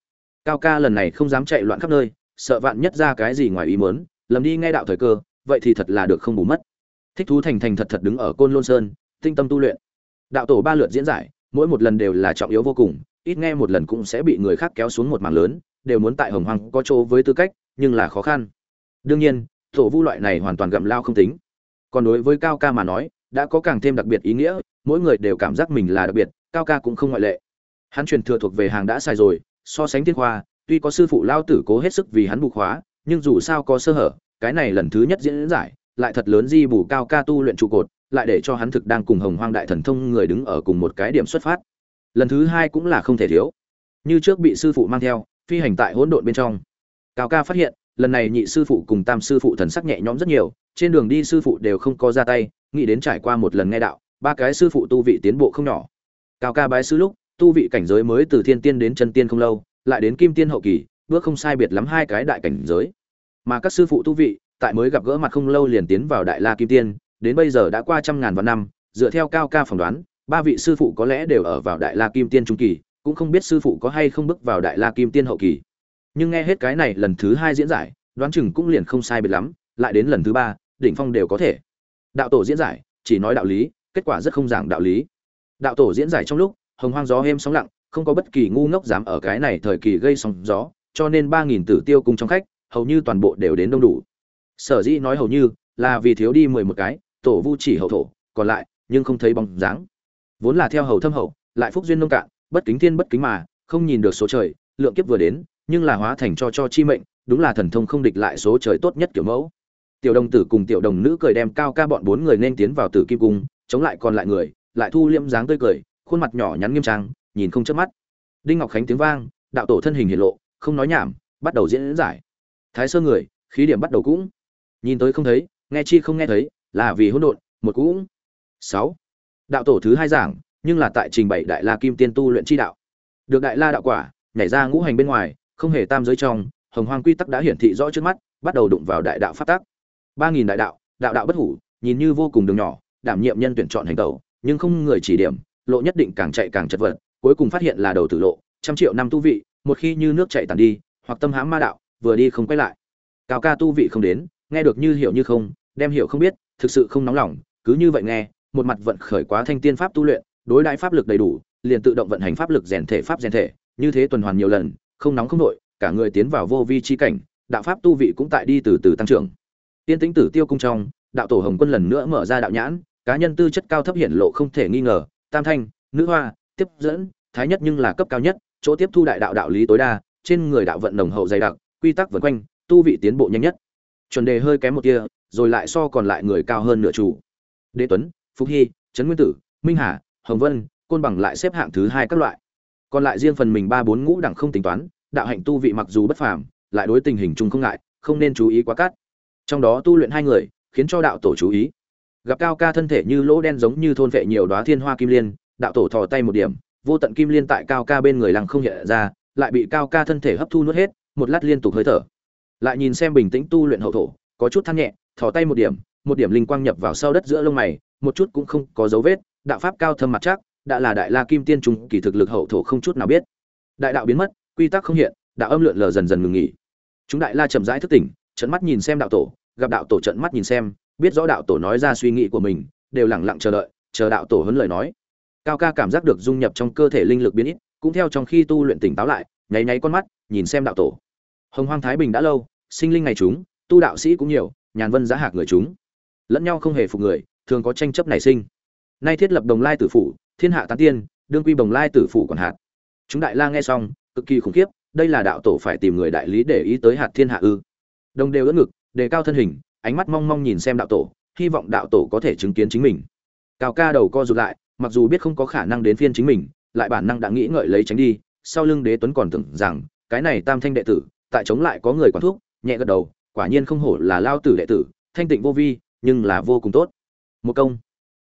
cao ca lần này không dám chạy loạn khắp nơi, sợ vạn nhất ra cái gì ngoài ý muốn, lầm đi nghe đạo thời cơ, vậy thì thật là được không bù mất. Thích thú thành thành thật thật đứng ở côn lôn sơn, tinh tâm tu luyện. Đạo tổ ba lượt diễn giải, mỗi một lần đều là trọng yếu vô cùng ít nghe một lần cũng sẽ bị người khác kéo xuống một mảng lớn, đều muốn tại hồng hoàng có chỗ với tư cách, nhưng là khó khăn. Đương nhiên, tổ vu loại này hoàn toàn gặm lao không tính. Còn đối với cao ca mà nói, đã có càng thêm đặc biệt ý nghĩa, mỗi người đều cảm giác mình là đặc biệt, cao ca cũng không ngoại lệ. Hắn truyền thừa thuộc về hàng đã sai rồi, so sánh thiên khoa, tuy có sư phụ lao tử cố hết sức vì hắn bù khóa, nhưng dù sao có sơ hở, cái này lần thứ nhất diễn giải, lại thật lớn di bù cao ca tu luyện trụ cột, lại để cho hắn thực đang cùng hồng hoang đại thần thông người đứng ở cùng một cái điểm xuất phát lần thứ hai cũng là không thể thiếu. Như trước bị sư phụ mang theo, phi hành tại hỗn độn bên trong. Cao ca phát hiện, lần này nhị sư phụ cùng tam sư phụ thần sắc nhẹ nhõm rất nhiều, trên đường đi sư phụ đều không có ra tay, nghĩ đến trải qua một lần nghe đạo, ba cái sư phụ tu vị tiến bộ không nhỏ. Cao ca bái sư lúc, tu vị cảnh giới mới từ thiên tiên đến chân tiên không lâu, lại đến kim tiên hậu kỳ, bước không sai biệt lắm hai cái đại cảnh giới. Mà các sư phụ tu vị, tại mới gặp gỡ mặt không lâu liền tiến vào đại la kim tiên, đến bây giờ đã qua trăm ngàn vạn năm, dựa theo cao ca phỏng đoán ba vị sư phụ có lẽ đều ở vào đại la kim tiên trung kỳ, cũng không biết sư phụ có hay không bước vào đại la kim tiên hậu kỳ. Nhưng nghe hết cái này lần thứ hai diễn giải, đoán chừng cũng liền không sai biệt lắm, lại đến lần thứ ba, đỉnh phong đều có thể. Đạo tổ diễn giải, chỉ nói đạo lý, kết quả rất không giảng đạo lý. Đạo tổ diễn giải trong lúc, hồng hoang gió êm sóng lặng, không có bất kỳ ngu ngốc dám ở cái này thời kỳ gây sóng gió, cho nên ba nghìn tử tiêu cùng trong khách, hầu như toàn bộ đều đến đông đủ. Sở dĩ nói hầu như, là vì thiếu đi mười một cái, tổ vu chỉ hậu thổ, còn lại, nhưng không thấy bóng dáng vốn là theo hầu thâm hậu, lại phúc duyên nông cạn, bất kính thiên bất kính mà, không nhìn được số trời, lượng kiếp vừa đến, nhưng là hóa thành cho cho chi mệnh, đúng là thần thông không địch lại số trời tốt nhất kiểu mẫu. Tiểu đồng tử cùng tiểu đồng nữ cười đem cao ca bọn bốn người nên tiến vào tử kim cung, chống lại còn lại người, lại thu liêm dáng tươi cười, khuôn mặt nhỏ nhắn nghiêm trang, nhìn không chớp mắt. Đinh ngọc khánh tiếng vang, đạo tổ thân hình hiện lộ, không nói nhảm, bắt đầu diễn giải. Thái sơ người, khí điểm bắt đầu cũng. Nhìn tới không thấy, nghe chi không nghe thấy, là vì hỗn độn, một cũng. Sáu đạo tổ thứ hai giảng, nhưng là tại trình bày đại la kim tiên tu luyện chi đạo. Được đại la đạo quả, nhảy ra ngũ hành bên ngoài, không hề tam giới trong, hồng hoang quy tắc đã hiển thị rõ trước mắt, bắt đầu đụng vào đại đạo pháp tắc. Ba nghìn đại đạo đạo đạo bất hủ, nhìn như vô cùng đường nhỏ, đảm nhiệm nhân tuyển chọn hành tẩu, nhưng không người chỉ điểm, lộ nhất định càng chạy càng chật vật, cuối cùng phát hiện là đầu tử lộ, trăm triệu năm tu vị, một khi như nước chạy tàn đi, hoặc tâm hãm ma đạo, vừa đi không quay lại. Cao ca tu vị không đến, nghe được như hiểu như không, đem hiểu không biết, thực sự không nóng lòng, cứ như vậy nghe một mặt vận khởi quá thanh tiên pháp tu luyện, đối đãi pháp lực đầy đủ, liền tự động vận hành pháp lực rèn thể pháp rèn thể, như thế tuần hoàn nhiều lần, không nóng không nội cả người tiến vào vô vi chi cảnh, đạo pháp tu vị cũng tại đi từ từ tăng trưởng. Tiên tĩnh tử tiêu cung trong, đạo tổ hồng quân lần nữa mở ra đạo nhãn, cá nhân tư chất cao thấp hiển lộ không thể nghi ngờ, tam thanh, nữ hoa, tiếp dẫn, thái nhất nhưng là cấp cao nhất, chỗ tiếp thu đại đạo đạo lý tối đa, trên người đạo vận nồng hậu dày đặc, quy tắc vần quanh, tu vị tiến bộ nhanh nhất. Chuẩn đề hơi kém một kia rồi lại so còn lại người cao hơn nửa chủ. Đế tuấn phúc hy, trấn nguyên tử, minh hà, hồng vân, côn bằng lại xếp hạng thứ hai các loại. Còn lại riêng phần mình ba bốn ngũ đẳng không tính toán, đạo hạnh tu vị mặc dù bất phàm, lại đối tình hình chung không ngại, không nên chú ý quá cát. Trong đó tu luyện hai người, khiến cho đạo tổ chú ý. Gặp cao ca thân thể như lỗ đen giống như thôn vệ nhiều đóa thiên hoa kim liên, đạo tổ thò tay một điểm, vô tận kim liên tại cao ca bên người lăng không hiện ra, lại bị cao ca thân thể hấp thu nuốt hết, một lát liên tục hơi thở. Lại nhìn xem bình tĩnh tu luyện hậu thổ, có chút than nhẹ, thò tay một điểm một điểm linh quang nhập vào sau đất giữa lông mày một chút cũng không có dấu vết, đạo pháp cao thâm mặt chắc, đã là đại la kim tiên trung, kỳ thực lực hậu thổ không chút nào biết. Đại đạo biến mất, quy tắc không hiện, đạo âm lượn lờ dần dần ngừng nghỉ. Chúng đại la chậm rãi thức tỉnh trận mắt nhìn xem đạo tổ, gặp đạo tổ trận mắt nhìn xem, biết rõ đạo tổ nói ra suy nghĩ của mình, đều lẳng lặng chờ đợi, chờ đạo tổ huấn lời nói. Cao ca cảm giác được dung nhập trong cơ thể linh lực biến ít, cũng theo trong khi tu luyện tỉnh táo lại, nháy nháy con mắt, nhìn xem đạo tổ. Hồng hoang thái bình đã lâu, sinh linh ngày chúng, tu đạo sĩ cũng nhiều, nhàn vân giá hạc người chúng. Lẫn nhau không hề phục người thường có tranh chấp nảy sinh. Nay thiết lập đồng lai tử phủ, thiên hạ tán tiên, đương quy bồng lai tử phủ còn hạt chúng đại la nghe xong, cực kỳ khủng khiếp, đây là đạo tổ phải tìm người đại lý để ý tới hạt thiên hạ ư. Đồng đều ưỡn ngực, đề cao thân hình, ánh mắt mong mong nhìn xem đạo tổ, hy vọng đạo tổ có thể chứng kiến chính mình. Cao ca đầu co rụt lại, mặc dù biết không có khả năng đến phiên chính mình, lại bản năng đã nghĩ ngợi lấy tránh đi, sau lưng đế tuấn còn tưởng rằng, cái này tam thanh đệ tử, tại chống lại có người quản thuốc nhẹ gật đầu, quả nhiên không hổ là lao tử đệ tử, thanh tịnh vô vi, nhưng là vô cùng tốt một công.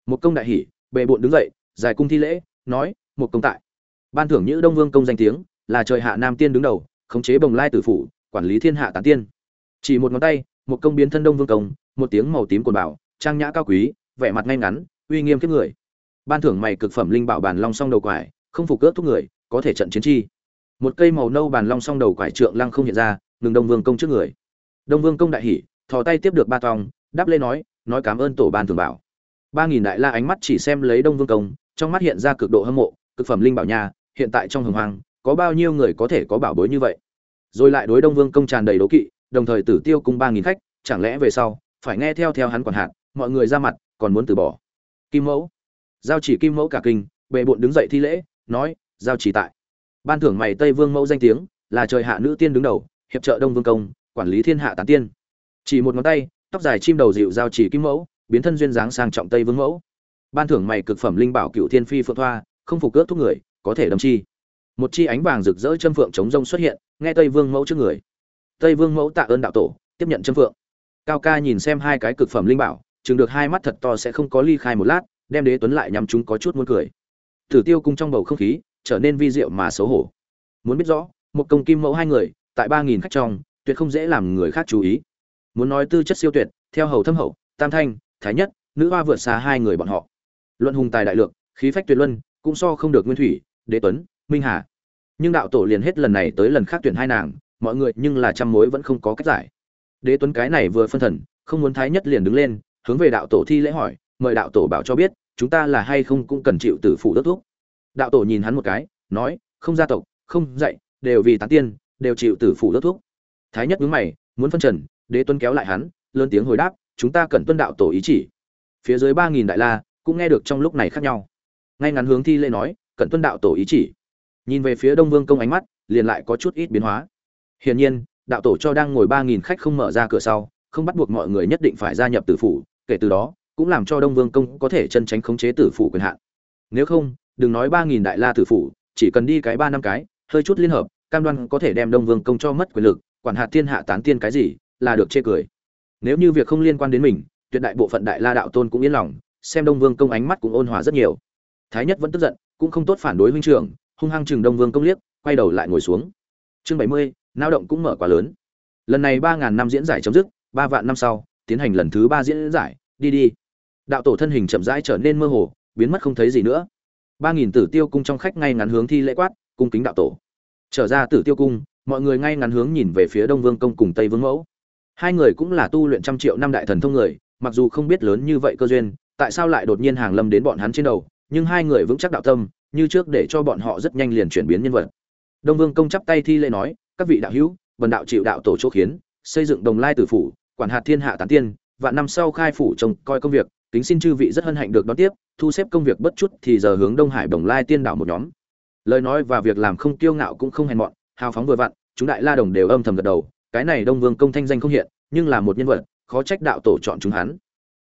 Một công đại hỉ bệ bộn đứng dậy, giải cung thi lễ, nói, một công tại. Ban thưởng nhữ đông vương công danh tiếng, là trời hạ nam tiên đứng đầu, khống chế bồng lai tử phủ, quản lý thiên hạ tán tiên. Chỉ một ngón tay, một công biến thân đông vương công, một tiếng màu tím quần bảo trang nhã cao quý, vẻ mặt ngay ngắn, uy nghiêm kiếp người. Ban thưởng mày cực phẩm linh bảo bàn long song đầu quải, không phục cướp thúc người, có thể trận chiến chi. Một cây màu nâu bàn long song đầu quải trượng lăng không hiện ra, ngừng đông vương công trước người. Đông vương công đại hỉ thò tay tiếp được ba tòng, đáp lê nói nói cảm ơn tổ ban thường bảo ba nghìn đại la ánh mắt chỉ xem lấy đông vương công, trong mắt hiện ra cực độ hâm mộ, cực phẩm linh bảo Nha, hiện tại trong hồng hoang, có bao nhiêu người có thể có bảo bối như vậy? Rồi lại đối đông vương công tràn đầy đố kỵ, đồng thời tử tiêu cung ba nghìn khách, chẳng lẽ về sau, phải nghe theo theo hắn quản hạt, mọi người ra mặt, còn muốn từ bỏ? Kim mẫu. Giao chỉ kim mẫu cả kinh bệ bộn đứng dậy thi lễ, nói, giao chỉ tại. Ban thưởng mày tây vương mẫu danh tiếng, là trời hạ nữ tiên đứng đầu, hiệp trợ đông vương công, quản lý thiên hạ tán tiên. Chỉ một ngón tay, tóc dài chim đầu dịu giao chỉ kim mẫu biến thân duyên dáng sang trọng tây vương mẫu. Ban thưởng mày cực phẩm linh bảo cựu thiên phi phượng thoa, không phục cướp thuốc người, có thể đâm chi. Một chi ánh vàng rực rỡ châm phượng chống rông xuất hiện, nghe tây vương mẫu trước người. Tây vương mẫu tạ ơn đạo tổ, tiếp nhận châm phượng. Cao ca nhìn xem hai cái cực phẩm linh bảo, chừng được hai mắt thật to sẽ không có ly khai một lát, đem đế tuấn lại nhắm chúng có chút muốn cười. Tử tiêu cung trong bầu không khí, trở nên vi diệu mà xấu hổ. Muốn biết rõ, một công kim mẫu hai người, tại ba nghìn khách trong, tuyệt không dễ làm người khác chú ý. Muốn nói tư chất siêu tuyệt, theo hầu thâm hậu, tam thanh thái nhất, nữ hoa vượt xa hai người bọn họ. Luận hùng tài đại lượng khí phách tuyệt luân, cũng so không được nguyên thủy, đế tuấn, minh hà. Nhưng đạo tổ liền hết lần này tới lần khác tuyển hai nàng, mọi người nhưng là trăm mối vẫn không có cách giải. Đế tuấn cái này vừa phân thần, không muốn thái nhất liền đứng lên, hướng về đạo tổ thi lễ hỏi, mời đạo tổ bảo cho biết, chúng ta là hay không cũng cần chịu tử phụ đốt thuốc. Đạo tổ nhìn hắn một cái, nói, không gia tộc, không dạy, đều vì tán tiên, đều chịu tử phụ đốt thuốc. Thái nhất nhướng mày, muốn phân trần, đế tuấn kéo lại hắn, lớn tiếng hồi đáp chúng ta cần tuân đạo tổ ý chỉ. Phía dưới ba nghìn đại la cũng nghe được trong lúc này khác nhau. Ngay ngắn hướng thi lễ nói, cần tuân đạo tổ ý chỉ. Nhìn về phía đông vương công ánh mắt, liền lại có chút ít biến hóa. Hiển nhiên, đạo tổ cho đang ngồi ba nghìn khách không mở ra cửa sau, không bắt buộc mọi người nhất định phải gia nhập tử phủ, kể từ đó, cũng làm cho đông vương công có thể chân tránh khống chế tử phủ quyền hạn. Nếu không, đừng nói ba nghìn đại la tử phủ, chỉ cần đi cái ba năm cái, hơi chút liên hợp, cam đoan có thể đem đông vương công cho mất quyền lực, quản hạt thiên hạ tán tiên cái gì, là được chê cười nếu như việc không liên quan đến mình, tuyệt đại bộ phận đại la đạo tôn cũng yên lòng, xem đông vương công ánh mắt cũng ôn hòa rất nhiều. Thái nhất vẫn tức giận, cũng không tốt phản đối huynh trưởng, hung hăng chừng đông vương công liếc, quay đầu lại ngồi xuống. Chương bảy mươi lao động cũng mở quá lớn. Lần này ba ngàn năm diễn giải chấm dứt, ba vạn năm sau, tiến hành lần thứ ba diễn giải, đi đi. Đạo tổ thân hình chậm rãi trở nên mơ hồ, biến mất không thấy gì nữa. Ba nghìn tử tiêu cung trong khách ngay ngắn hướng thi lễ quát, cung kính đạo tổ. Trở ra tử tiêu cung, mọi người ngay ngắn hướng nhìn về phía đông vương công cùng tây vương mẫu hai người cũng là tu luyện trăm triệu năm đại thần thông người, mặc dù không biết lớn như vậy cơ duyên, tại sao lại đột nhiên hàng lâm đến bọn hắn trên đầu, nhưng hai người vững chắc đạo tâm, như trước để cho bọn họ rất nhanh liền chuyển biến nhân vật. Đông vương công chắp tay thi lễ nói, các vị đạo hữu vần đạo chịu đạo tổ chỗ khiến, xây dựng đồng lai tử phủ, quản hạt thiên hạ tán tiên và năm sau khai phủ trông coi công việc, kính xin chư vị rất hân hạnh được đón tiếp, thu xếp công việc bất chút thì giờ hướng đông hải đồng lai tiên đảo một nhóm. Lời nói và việc làm không kiêu ngạo cũng không hèn mọn, hào phóng vừa vặn, chúng đại la đồng đều âm thầm gật đầu cái này đông vương công thanh danh không hiện, nhưng là một nhân vật, khó trách đạo tổ chọn chúng hắn.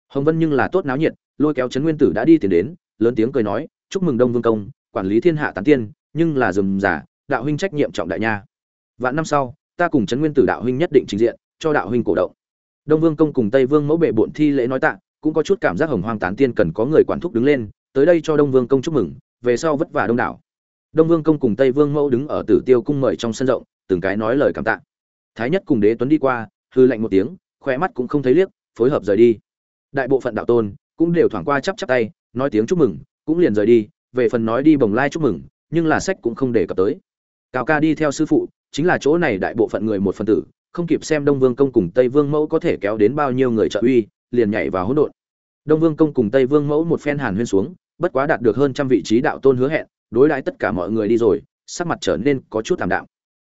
Hồng vân nhưng là tốt náo nhiệt, lôi kéo trấn nguyên tử đã đi tiền đến, lớn tiếng cười nói, chúc mừng đông vương công, quản lý thiên hạ tán tiên, nhưng là dùm giả, đạo huynh trách nhiệm trọng đại nha. Vạn năm sau, ta cùng trấn nguyên tử đạo huynh nhất định trình diện, cho đạo huynh cổ động. Đông vương công cùng tây vương mẫu bệ bộn thi lễ nói tạ, cũng có chút cảm giác hồng hoang tán tiên cần có người quản thúc đứng lên, tới đây cho đông vương công chúc mừng, về sau vất vả đông đảo. Đông vương công cùng tây vương mẫu đứng ở tử tiêu cung mời trong sân rộng, từng cái nói lời cảm tạ thái nhất cùng đế tuấn đi qua, hư lạnh một tiếng khoe mắt cũng không thấy liếc, phối hợp rời đi. Đại bộ phận đạo tôn cũng đều thoảng qua chắp chắp tay, nói tiếng chúc mừng, cũng liền rời đi, về phần nói đi bồng lai chúc mừng, nhưng là sách cũng không để cập tới. Cao ca đi theo sư phụ, chính là chỗ này đại bộ phận người một phần tử, không kịp xem đông vương công cùng tây vương mẫu có thể kéo đến bao nhiêu người trợ uy, liền nhảy vào hỗn độn. Đông vương công cùng tây vương mẫu một phen hàn huyên xuống, bất quá đạt được hơn trăm vị trí đạo tôn hứa hẹn, đối đãi tất cả mọi người đi rồi, sắc mặt trở nên có chút thảm đạm.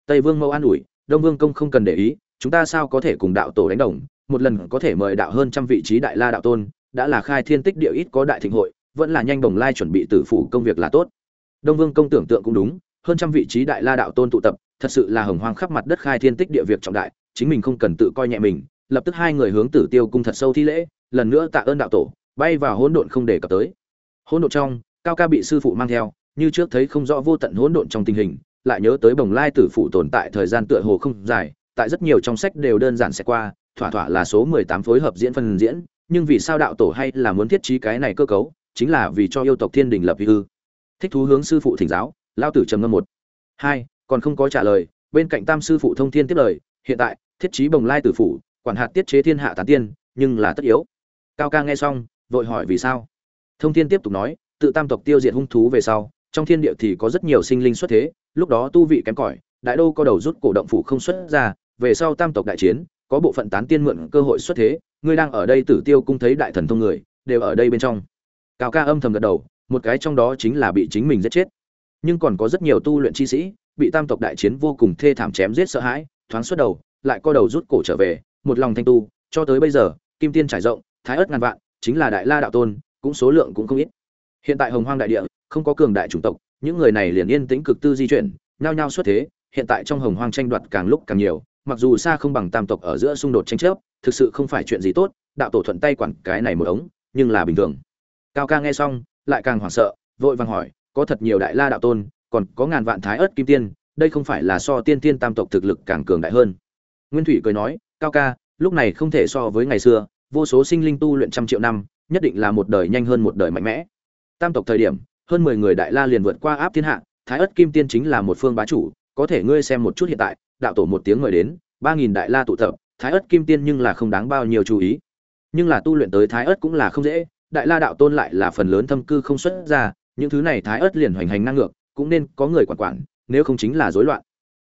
Tây vương mẫu an ủi đông vương công không cần để ý, chúng ta sao có thể cùng đạo tổ đánh đồng? Một lần có thể mời đạo hơn trăm vị trí đại la đạo tôn, đã là khai thiên tích địa ít có đại thịnh hội, vẫn là nhanh đồng lai chuẩn bị tử phủ công việc là tốt. Đông vương công tưởng tượng cũng đúng, hơn trăm vị trí đại la đạo tôn tụ tập, thật sự là hồng hoang khắp mặt đất khai thiên tích địa việc trọng đại, chính mình không cần tự coi nhẹ mình, lập tức hai người hướng tử tiêu cung thật sâu thi lễ, lần nữa tạ ơn đạo tổ, bay vào hỗn độn không để cập tới. Hỗn độn trong, cao ca bị sư phụ mang theo, như trước thấy không rõ vô tận hỗn độn trong tình hình lại nhớ tới bồng lai tử phụ tồn tại thời gian tựa hồ không dài, tại rất nhiều trong sách đều đơn giản sẽ qua, thỏa thỏa là số mười tám phối hợp diễn phần diễn, nhưng vì sao đạo tổ hay là muốn thiết trí cái này cơ cấu, chính là vì cho yêu tộc thiên đình lập vi hư. Thích thú hướng sư phụ thỉnh giáo, lao tử trầm ngâm một. Hai, còn không có trả lời, bên cạnh tam sư phụ thông thiên tiếp lời, hiện tại, thiết trí bồng lai tử phụ quản hạt tiết chế thiên hạ tán tiên, nhưng là tất yếu. Cao ca nghe xong, vội hỏi vì sao? Thông thiên tiếp tục nói, tự tam tộc tiêu diệt hung thú về sau, trong thiên địa thì có rất nhiều sinh linh xuất thế lúc đó tu vị kém cỏi, đại đô có đầu rút cổ động phủ không xuất ra, về sau tam tộc đại chiến, có bộ phận tán tiên mượn cơ hội xuất thế, ngươi đang ở đây tử tiêu cung thấy đại thần thông người, đều ở đây bên trong. Cao ca âm thầm gật đầu, một cái trong đó chính là bị chính mình giết chết. Nhưng còn có rất nhiều tu luyện chi sĩ, bị tam tộc đại chiến vô cùng thê thảm chém giết sợ hãi, thoáng xuất đầu, lại co đầu rút cổ trở về, một lòng thanh tu, cho tới bây giờ, kim tiên trải rộng, thái ớt ngàn vạn, chính là đại la đạo tôn, cũng số lượng cũng không ít. Hiện tại hồng hoang đại địa, không có cường đại chủng tộc những người này liền yên tĩnh cực tư di chuyển, nhao nhao xuất thế, hiện tại trong hồng hoang tranh đoạt càng lúc càng nhiều, mặc dù xa không bằng tam tộc ở giữa xung đột tranh chấp, thực sự không phải chuyện gì tốt, đạo tổ thuận tay quản cái này một ống, nhưng là bình thường. Cao ca nghe xong, lại càng hoảng sợ, vội vàng hỏi, có thật nhiều đại la đạo tôn, còn có ngàn vạn thái ớt kim tiên, đây không phải là so tiên tiên tam tộc thực lực càng cường đại hơn. Nguyên thủy cười nói, cao ca, lúc này không thể so với ngày xưa, vô số sinh linh tu luyện trăm triệu năm, nhất định là một đời nhanh hơn một đời mạnh mẽ. Tam tộc thời điểm hơn mười người đại la liền vượt qua áp thiên hạ, thái ất kim tiên chính là một phương bá chủ, có thể ngươi xem một chút hiện tại, đạo tổ một tiếng mời đến, ba nghìn đại la tụ tập, thái ất kim tiên nhưng là không đáng bao nhiêu chú ý. Nhưng là tu luyện tới thái ất cũng là không dễ, đại la đạo tôn lại là phần lớn thâm cư không xuất ra, những thứ này thái ất liền hoành hành năng ngược, cũng nên có người quản quản, nếu không chính là rối loạn.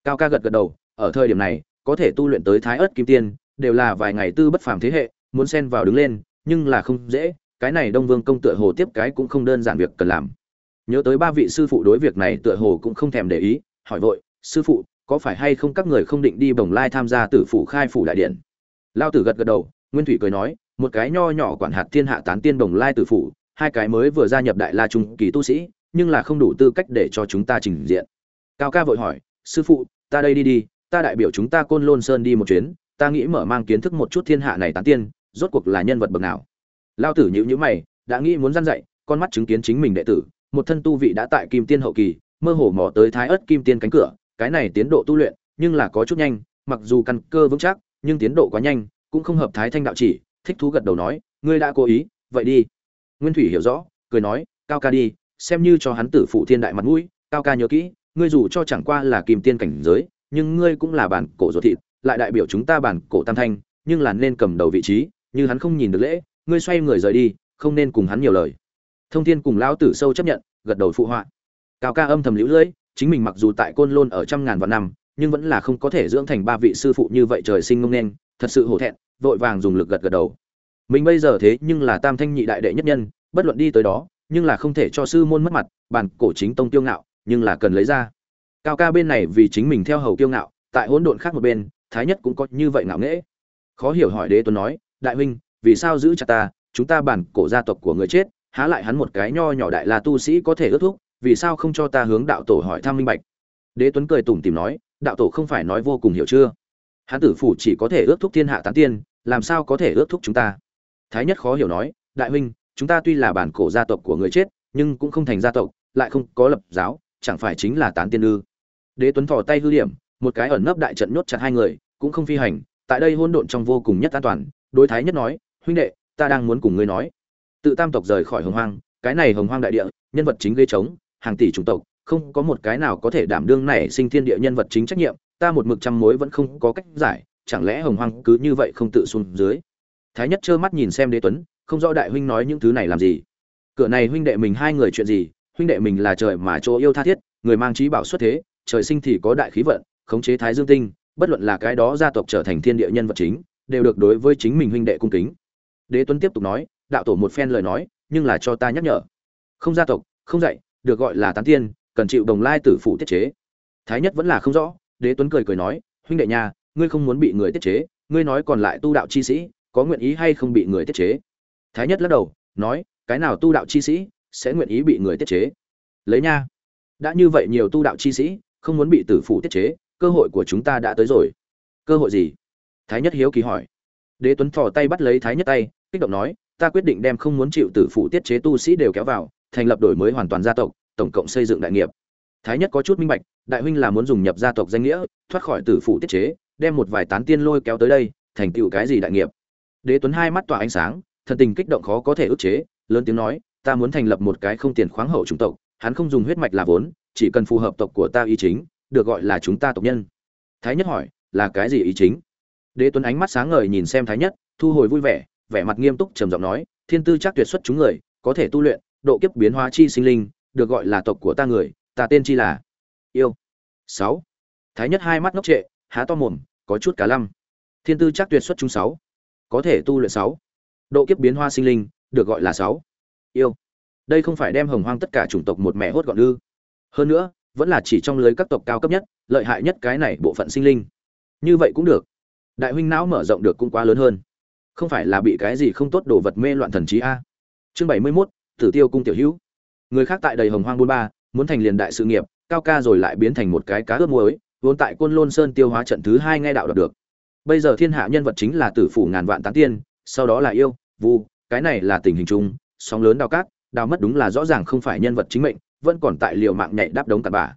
Cao ca gật gật đầu, ở thời điểm này, có thể tu luyện tới thái ất kim tiên, đều là vài ngày tư bất phàm thế hệ, muốn xen vào đứng lên, nhưng là không dễ, cái này đông vương công tựa hồ tiếp cái cũng không đơn giản việc cần làm nhớ tới ba vị sư phụ đối việc này tựa hồ cũng không thèm để ý, hỏi vội, sư phụ, có phải hay không các người không định đi bồng lai tham gia tử phủ khai phủ đại điện? Lao tử gật gật đầu, nguyên thủy cười nói, một cái nho nhỏ quản hạt thiên hạ tán tiên bồng lai tử phủ, hai cái mới vừa gia nhập đại la trung kỳ tu sĩ, nhưng là không đủ tư cách để cho chúng ta trình diện. Cao ca vội hỏi, sư phụ, ta đây đi đi, ta đại biểu chúng ta côn lôn sơn đi một chuyến, ta nghĩ mở mang kiến thức một chút thiên hạ này tán tiên, rốt cuộc là nhân vật bậc nào? Lao tử nhữ nhữ mày, đã nghĩ muốn gian dạy, con mắt chứng kiến chính mình đệ tử một thân tu vị đã tại kim tiên hậu kỳ, mơ hồ mò tới thái ớt kim tiên cánh cửa, cái này tiến độ tu luyện, nhưng là có chút nhanh, mặc dù căn cơ vững chắc, nhưng tiến độ quá nhanh, cũng không hợp thái thanh đạo chỉ, thích thú gật đầu nói, ngươi đã cố ý, vậy đi. Nguyên thủy hiểu rõ, cười nói, cao ca đi, xem như cho hắn tử phụ thiên đại mặt mũi, cao ca nhớ kỹ, ngươi dù cho chẳng qua là kim tiên cảnh giới, nhưng ngươi cũng là bản cổ ruột thịt, lại đại biểu chúng ta bản cổ tam thanh, nhưng là nên cầm đầu vị trí, như hắn không nhìn được lễ, ngươi xoay người rời đi, không nên cùng hắn nhiều lời thông thiên cùng lão tử sâu chấp nhận, gật đầu phụ họa. Cao ca âm thầm liễu lưỡi, chính mình mặc dù tại côn lôn ở trăm ngàn vạn năm, nhưng vẫn là không có thể dưỡng thành ba vị sư phụ như vậy trời sinh ngông nên, thật sự hổ thẹn, vội vàng dùng lực gật gật đầu. Mình bây giờ thế nhưng là tam thanh nhị đại đệ nhất nhân, bất luận đi tới đó, nhưng là không thể cho sư môn mất mặt, bản cổ chính tông tiêu ngạo, nhưng là cần lấy ra. Cao ca bên này vì chính mình theo hầu tiêu ngạo, tại hỗn độn khác một bên, thái nhất cũng có như vậy ngạo nghễ. Khó hiểu hỏi đế tuấn nói, đại huynh, vì sao giữ chặt ta? Chúng ta bản cổ gia tộc của người chết há lại hắn một cái nho nhỏ đại la tu sĩ có thể ước thúc, vì sao không cho ta hướng đạo tổ hỏi thăm minh bạch? Đế tuấn cười tủm tìm nói, đạo tổ không phải nói vô cùng hiểu chưa? Hắn tử phủ chỉ có thể ước thúc thiên hạ tán tiên, làm sao có thể ước thúc chúng ta? Thái nhất khó hiểu nói, đại huynh, chúng ta tuy là bản cổ gia tộc của người chết, nhưng cũng không thành gia tộc, lại không có lập giáo, chẳng phải chính là tán tiên ư? Đế tuấn thò tay hư điểm, một cái ẩn nấp đại trận nhốt chặt hai người, cũng không phi hành, tại đây hôn độn trong vô cùng nhất an toàn, đối thái nhất nói, huynh đệ, ta đang muốn cùng ngươi nói tự tam tộc rời khỏi hồng hoang, cái này hồng hoang đại địa, nhân vật chính gây trống, hàng tỷ chủng tộc, không có một cái nào có thể đảm đương này sinh thiên địa nhân vật chính trách nhiệm, ta một mực trăm mối vẫn không có cách giải, chẳng lẽ hồng hoang cứ như vậy không tự xuống dưới? Thái nhất trơ mắt nhìn xem đế tuấn, không rõ đại huynh nói những thứ này làm gì. Cửa này huynh đệ mình hai người chuyện gì? Huynh đệ mình là trời mà chỗ yêu tha thiết, người mang trí bảo xuất thế, trời sinh thì có đại khí vận, khống chế thái dương tinh, bất luận là cái đó gia tộc trở thành thiên địa nhân vật chính, đều được đối với chính mình huynh đệ cung kính. Đế tuấn tiếp tục nói đạo tổ một phen lời nói, nhưng là cho ta nhắc nhở. Không gia tộc, không dạy, được gọi là tán tiên, cần chịu đồng lai tử phụ tiết chế. Thái nhất vẫn là không rõ, đế tuấn cười cười nói, huynh đệ nhà, ngươi không muốn bị người tiết chế, ngươi nói còn lại tu đạo chi sĩ, có nguyện ý hay không bị người tiết chế? Thái nhất lắc đầu, nói, cái nào tu đạo chi sĩ sẽ nguyện ý bị người tiết chế? Lấy nha, đã như vậy nhiều tu đạo chi sĩ, không muốn bị tử phụ tiết chế, cơ hội của chúng ta đã tới rồi. Cơ hội gì? Thái nhất hiếu kỳ hỏi. Đế tuấn thò tay bắt lấy thái nhất tay, kích động nói ta quyết định đem không muốn chịu tử phụ tiết chế tu sĩ đều kéo vào, thành lập đổi mới hoàn toàn gia tộc, tổng cộng xây dựng đại nghiệp. Thái nhất có chút minh bạch, đại huynh là muốn dùng nhập gia tộc danh nghĩa, thoát khỏi tử phụ tiết chế, đem một vài tán tiên lôi kéo tới đây, thành tựu cái gì đại nghiệp. Đế tuấn hai mắt tỏa ánh sáng, thần tình kích động khó có thể ức chế, lớn tiếng nói, ta muốn thành lập một cái không tiền khoáng hậu chủng tộc, hắn không dùng huyết mạch là vốn, chỉ cần phù hợp tộc của ta ý chính, được gọi là chúng ta tộc nhân. Thái nhất hỏi, là cái gì ý chính? Đế tuấn ánh mắt sáng ngời nhìn xem thái nhất, thu hồi vui vẻ vẻ mặt nghiêm túc trầm giọng nói, thiên tư chắc tuyệt xuất chúng người, có thể tu luyện, độ kiếp biến hóa chi sinh linh, được gọi là tộc của ta người, ta tên chi là yêu. Sáu. Thái nhất hai mắt ngốc trệ, há to mồm, có chút cả lăm. Thiên tư chắc tuyệt xuất chúng sáu, có thể tu luyện sáu, độ kiếp biến hóa sinh linh, được gọi là sáu, yêu. Đây không phải đem hồng hoang tất cả chủng tộc một mẹ hốt gọn ư. Hơn nữa, vẫn là chỉ trong lưới các tộc cao cấp nhất, lợi hại nhất cái này bộ phận sinh linh. Như vậy cũng được. Đại huynh não mở rộng được cũng quá lớn hơn không phải là bị cái gì không tốt đồ vật mê loạn thần trí a? Chương bảy mươi 71, tử tiêu cung tiểu hữu. Người khác tại đầy hồng hoang buôn ba muốn thành liền đại sự nghiệp cao ca rồi lại biến thành một cái cá ướp muối vốn tại côn lôn sơn tiêu hóa trận thứ hai nghe đạo đọc được. Bây giờ thiên hạ nhân vật chính là tử phủ ngàn vạn tán tiên sau đó là yêu vu cái này là tình hình chung sóng lớn đào cát đào mất đúng là rõ ràng không phải nhân vật chính mệnh vẫn còn tại liều mạng nhảy đáp đống cặn bà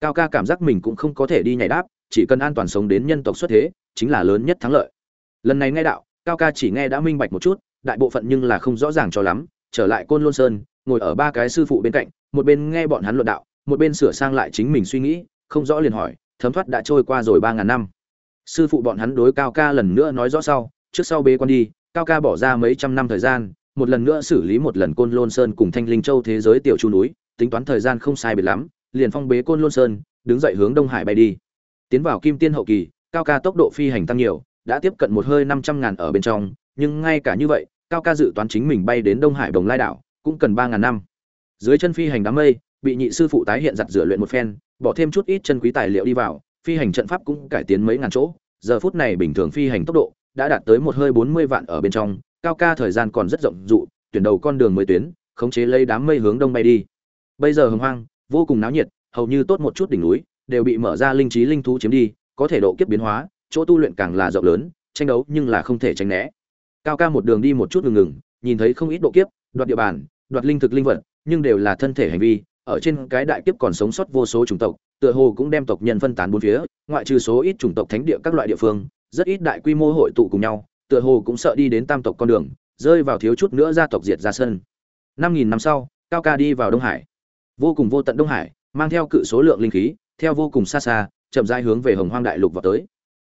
cao ca cảm giác mình cũng không có thể đi nhảy đáp chỉ cần an toàn sống đến nhân tộc xuất thế chính là lớn nhất thắng lợi. Lần này nghe đạo cao ca chỉ nghe đã minh bạch một chút, đại bộ phận nhưng là không rõ ràng cho lắm. Trở lại côn lôn sơn, ngồi ở ba cái sư phụ bên cạnh, một bên nghe bọn hắn luận đạo, một bên sửa sang lại chính mình suy nghĩ, không rõ liền hỏi, thấm thoát đã trôi qua rồi ba ngàn năm. Sư phụ bọn hắn đối cao ca lần nữa nói rõ sau, trước sau bế quan đi, cao ca bỏ ra mấy trăm năm thời gian, một lần nữa xử lý một lần côn lôn sơn cùng thanh linh châu thế giới tiểu chu núi, tính toán thời gian không sai biệt lắm, liền phong bế côn lôn sơn, đứng dậy hướng đông hải bay đi. Tiến vào kim tiên hậu kỳ, cao ca tốc độ phi hành tăng nhiều đã tiếp cận một hơi năm trăm ngàn ở bên trong, nhưng ngay cả như vậy, cao ca dự toán chính mình bay đến đông hải đồng lai đảo, cũng cần ba ngàn năm. Dưới chân phi hành đám mây, bị nhị sư phụ tái hiện giặt rửa luyện một phen, bỏ thêm chút ít chân quý tài liệu đi vào, phi hành trận pháp cũng cải tiến mấy ngàn chỗ. Giờ phút này bình thường phi hành tốc độ đã đạt tới một hơi bốn mươi vạn ở bên trong, cao ca thời gian còn rất rộng dụ, tuyển đầu con đường mới tuyến, khống chế lấy đám mây hướng đông bay đi. Bây giờ hồng hoang, vô cùng náo nhiệt, hầu như tốt một chút đỉnh núi, đều bị mở ra linh trí linh thú chiếm đi, có thể độ kiếp biến hóa chỗ tu luyện càng là rộng lớn, tranh đấu nhưng là không thể tránh né. Cao ca một đường đi một chút ngừng ngừng, nhìn thấy không ít độ kiếp, đoạt địa bàn, đoạt linh thực linh vật, nhưng đều là thân thể hành vi, ở trên cái đại kiếp còn sống sót vô số chủng tộc, tựa hồ cũng đem tộc nhân phân tán bốn phía, ngoại trừ số ít chủng tộc thánh địa các loại địa phương, rất ít đại quy mô hội tụ cùng nhau, tựa hồ cũng sợ đi đến tam tộc con đường, rơi vào thiếu chút nữa gia tộc diệt ra sân. Năm nghìn năm sau, cao ca đi vào đông hải. Vô cùng vô tận đông hải, mang theo cự số lượng linh khí, theo vô cùng xa xa, chậm rãi hướng về hồng hoang đại lục vào tới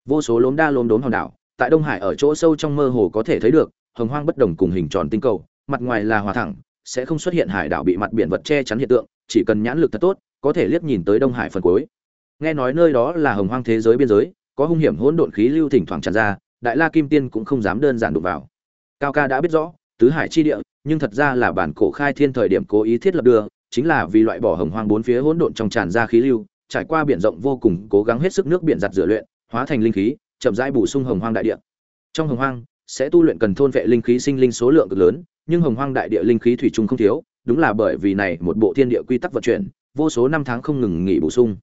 vô số lốm đa lốm đốm hòn đảo, tại đông hải ở chỗ sâu trong mơ hồ có thể thấy được, hồng hoang bất đồng cùng hình tròn tinh cầu, mặt ngoài là hòa thẳng, sẽ không xuất hiện hải đảo bị mặt biển vật che chắn hiện tượng, chỉ cần nhãn lực thật tốt, có thể liếc nhìn tới đông hải phần cuối. Nghe nói nơi đó là hồng hoang thế giới biên giới, có hung hiểm hỗn độn khí lưu thỉnh thoảng tràn ra, đại la kim tiên cũng không dám đơn giản đụng vào. Cao ca đã biết rõ, tứ hải chi địa, nhưng thật ra là bản cổ khai thiên thời điểm cố ý thiết lập đưa, chính là vì loại bỏ hồng hoang bốn phía hỗn độn trong tràn ra khí lưu, trải qua biển rộng vô cùng, cố gắng hết sức nước biển giặt rửa luyện hóa thành linh khí, chậm rãi bổ sung hồng hoang đại địa. Trong hồng hoang, sẽ tu luyện cần thôn vệ linh khí sinh linh số lượng cực lớn, nhưng hồng hoang đại địa linh khí thủy chung không thiếu, đúng là bởi vì này một bộ thiên địa quy tắc vận chuyển, vô số năm tháng không ngừng nghỉ bổ sung.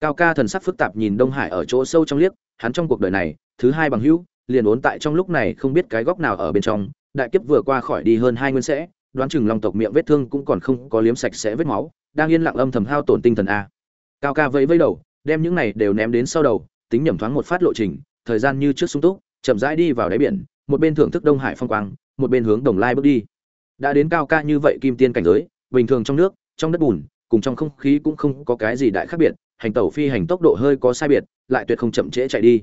Cao ca thần sắc phức tạp nhìn đông hải ở chỗ sâu trong liếc, hắn trong cuộc đời này, thứ hai bằng hữu, liền ốn tại trong lúc này không biết cái góc nào ở bên trong, đại kiếp vừa qua khỏi đi hơn hai nguyên sẽ, đoán chừng long tộc miệng vết thương cũng còn không có liếm sạch sẽ vết máu, đang yên lặng âm thầm hao tổn tinh thần a. Cao ca vẫy vẫy đầu, đem những này đều ném đến sau đầu tính nhẩm thoáng một phát lộ trình, thời gian như trước sung túc, chậm rãi đi vào đáy biển, một bên thưởng thức đông hải phong quang, một bên hướng đồng lai bước đi. Đã đến cao ca như vậy kim tiên cảnh giới, bình thường trong nước, trong đất bùn, cùng trong không khí cũng không có cái gì đại khác biệt, hành tẩu phi hành tốc độ hơi có sai biệt, lại tuyệt không chậm trễ chạy đi.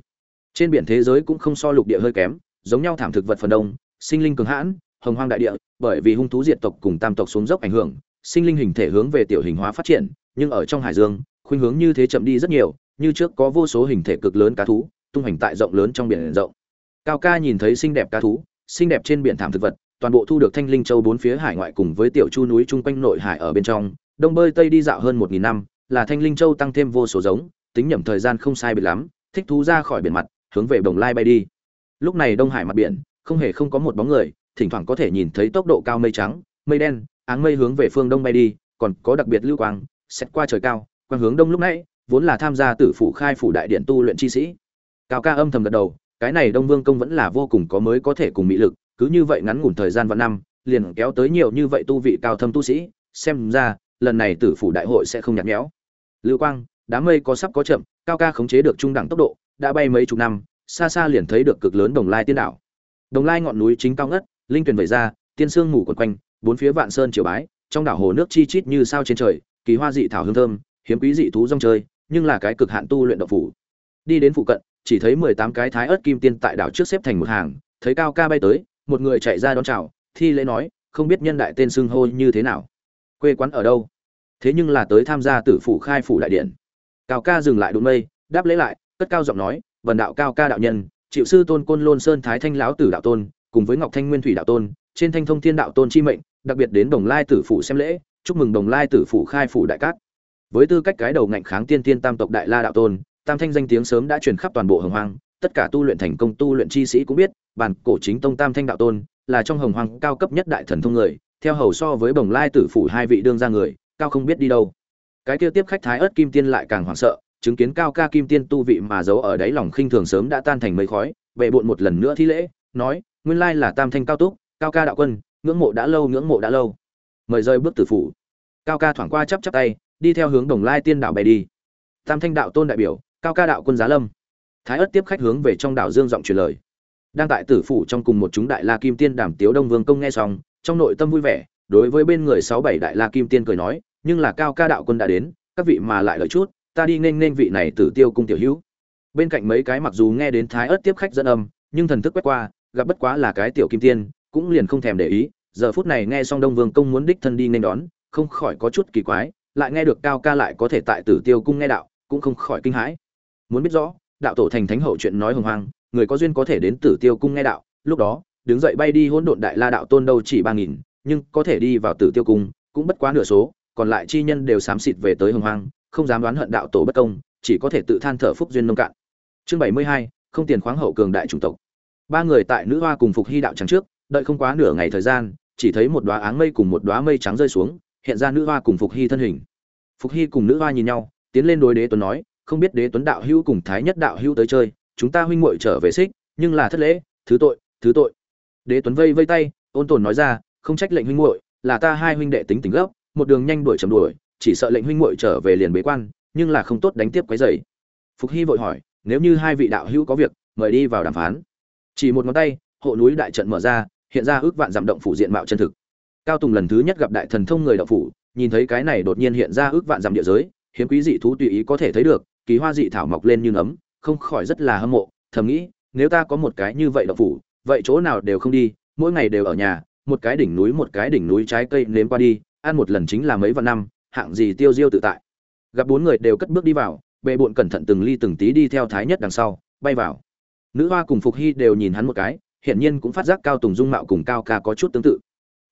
Trên biển thế giới cũng không so lục địa hơi kém, giống nhau thảm thực vật phần đông, sinh linh cường hãn, hồng hoang đại địa, bởi vì hung thú diệt tộc cùng tam tộc xuống dốc ảnh hưởng, sinh linh hình thể hướng về tiểu hình hóa phát triển, nhưng ở trong hải dương, khuynh hướng như thế chậm đi rất nhiều như trước có vô số hình thể cực lớn cá thú, tung hành tại rộng lớn trong biển rộng. Cao ca nhìn thấy xinh đẹp cá thú, xinh đẹp trên biển thảm thực vật, toàn bộ thu được thanh linh châu bốn phía hải ngoại cùng với tiểu chu núi chung quanh nội hải ở bên trong, đông bơi tây đi dạo hơn một nghìn năm, là thanh linh châu tăng thêm vô số giống, tính nhẩm thời gian không sai biệt lắm, thích thú ra khỏi biển mặt, hướng về đồng lai bay đi. Lúc này đông hải mặt biển, không hề không có một bóng người, thỉnh thoảng có thể nhìn thấy tốc độ cao mây trắng, mây đen, áng mây hướng về phương đông bay đi, còn có đặc biệt lưu quang, xét qua trời cao, quang hướng đông lúc nãy vốn là tham gia tử phủ khai phủ đại điện tu luyện chi sĩ. Cao ca âm thầm gật đầu, cái này đông vương công vẫn là vô cùng có mới có thể cùng mỹ lực, cứ như vậy ngắn ngủn thời gian vạn năm, liền kéo tới nhiều như vậy tu vị cao thâm tu sĩ, xem ra, lần này tử phủ đại hội sẽ không nhạt nhẽo. Lưu quang, đám mây có sắp có chậm, cao ca khống chế được trung đẳng tốc độ, đã bay mấy chục năm, xa xa liền thấy được cực lớn đồng lai tiên đảo. Đồng lai ngọn núi chính cao ngất, linh tuyển vẩy ra, tiên sương ngủ quần quanh, bốn phía vạn sơn triều bái, trong đảo hồ nước chi chít như sao trên trời, kỳ hoa dị thảo hương thơm, hiếm quý dị thú rong chơi nhưng là cái cực hạn tu luyện động phủ. Đi đến phụ cận, chỉ thấy mười tám cái thái ớt kim tiên tại đảo trước xếp thành một hàng, thấy cao ca bay tới, một người chạy ra đón chào, thi lễ nói, không biết nhân đại tên xưng hô như thế nào? Quê quán ở đâu? Thế nhưng là tới tham gia tử phủ khai phủ đại điện. Cao ca dừng lại đụng mây, đáp lễ lại, cất cao giọng nói, vần đạo cao ca đạo nhân chịu sư tôn côn lôn sơn thái thanh lão tử đạo tôn, cùng với ngọc thanh nguyên thủy đạo tôn, trên thanh thông thiên đạo tôn chi mệnh, đặc biệt đến đồng lai tử phủ xem lễ, chúc mừng đồng lai tử phủ khai phủ đại cát với tư cách cái đầu ngạnh kháng tiên tiên tam tộc đại la đạo tôn, tam thanh danh tiếng sớm đã truyền khắp toàn bộ hồng hoang, tất cả tu luyện thành công tu luyện chi sĩ cũng biết, bản cổ chính tông tam thanh đạo tôn là trong hồng hoang cao cấp nhất đại thần thông người, theo hầu so với bồng lai tử phủ hai vị đương ra người, cao không biết đi đâu. Cái kia tiếp khách thái ớt kim tiên lại càng hoảng sợ, chứng kiến cao ca kim tiên tu vị mà giấu ở đáy lòng khinh thường sớm đã tan thành mây khói, bệ bộn một lần nữa thi lễ, nói, nguyên lai là tam thanh cao túc, cao ca đạo quân, ngưỡng mộ đã lâu, ngưỡng mộ đã lâu. Mời rơi bước tử phủ. Cao ca thoảng qua chắp chắp tay đi theo hướng đồng lai tiên đảo bay đi. Tam thanh đạo tôn đại biểu, cao ca đạo quân giá lâm. Thái ất tiếp khách hướng về trong đảo dương giọng truyền lời. Đang tại tử phủ trong cùng một chúng đại la kim tiên đảm tiếu đông vương công nghe xong, trong nội tâm vui vẻ, đối với bên người sáu bảy đại la kim tiên cười nói, nhưng là cao ca đạo quân đã đến, các vị mà lại lợi chút, ta đi nên nên vị này tử tiêu cung tiểu hữu. Bên cạnh mấy cái mặc dù nghe đến thái ất tiếp khách dẫn âm, nhưng thần thức quét qua, gặp bất quá là cái tiểu kim tiên, cũng liền không thèm để ý. Giờ phút này nghe xong đông vương công muốn đích thân đi nên đón, không khỏi có chút kỳ quái lại nghe được cao ca lại có thể tại tử tiêu cung nghe đạo, cũng không khỏi kinh hãi. Muốn biết rõ, đạo tổ thành thánh hậu chuyện nói hồng hoang, người có duyên có thể đến tử tiêu cung nghe đạo, lúc đó, đứng dậy bay đi hỗn độn đại la đạo tôn đâu chỉ ba nghìn, nhưng có thể đi vào tử tiêu cung, cũng bất quá nửa số, còn lại chi nhân đều xám xịt về tới hồng hoang, không dám đoán hận đạo tổ bất công, chỉ có thể tự than thở phúc duyên nông cạn. Chương bảy mươi hai, không tiền khoáng hậu cường đại chủng tộc. Ba người tại nữ hoa cùng phục hy đạo trắng trước, đợi không quá nửa ngày thời gian, chỉ thấy một đoá áng mây cùng một đoá mây trắng rơi xuống hiện ra nữ hoa cùng phục hy thân hình. Phục hy cùng nữ hoa nhìn nhau, tiến lên đối đế tuấn nói, không biết đế tuấn đạo hữu cùng thái nhất đạo hữu tới chơi, chúng ta huynh muội trở về xích, nhưng là thất lễ, thứ tội thứ tội. Đế tuấn vây vây tay, ôn tồn nói ra, không trách lệnh huynh muội, là ta hai huynh đệ tính tình gốc một đường nhanh đuổi chầm đuổi, chỉ sợ lệnh huynh muội trở về liền bế quan, nhưng là không tốt đánh tiếp quấy rầy. Phục hy vội hỏi, nếu như hai vị đạo hữu có việc, mời đi vào đàm phán. Chỉ một ngón tay, hộ núi đại trận mở ra, hiện ra ước vạn giảm động phủ diện mạo chân thực cao tùng lần thứ nhất gặp đại thần thông người đạo phủ, nhìn thấy cái này đột nhiên hiện ra ước vạn dặm địa giới, hiếm quý dị thú tùy ý có thể thấy được, kỳ hoa dị thảo mọc lên như nấm, không khỏi rất là hâm mộ, thầm nghĩ, nếu ta có một cái như vậy đạo phủ, vậy chỗ nào đều không đi, mỗi ngày đều ở nhà, một cái đỉnh núi một cái đỉnh núi trái cây nếm qua đi, ăn một lần chính là mấy vạn năm, hạng gì tiêu diêu tự tại. Gặp bốn người đều cất bước đi vào bệ bộn cẩn thận từng ly từng tí đi theo thái nhất đằng sau, bay vào. Nữ hoa cùng phục hy đều nhìn hắn một cái, hiển nhiên cũng phát giác cao tùng dung mạo cùng cao ca có chút tương tự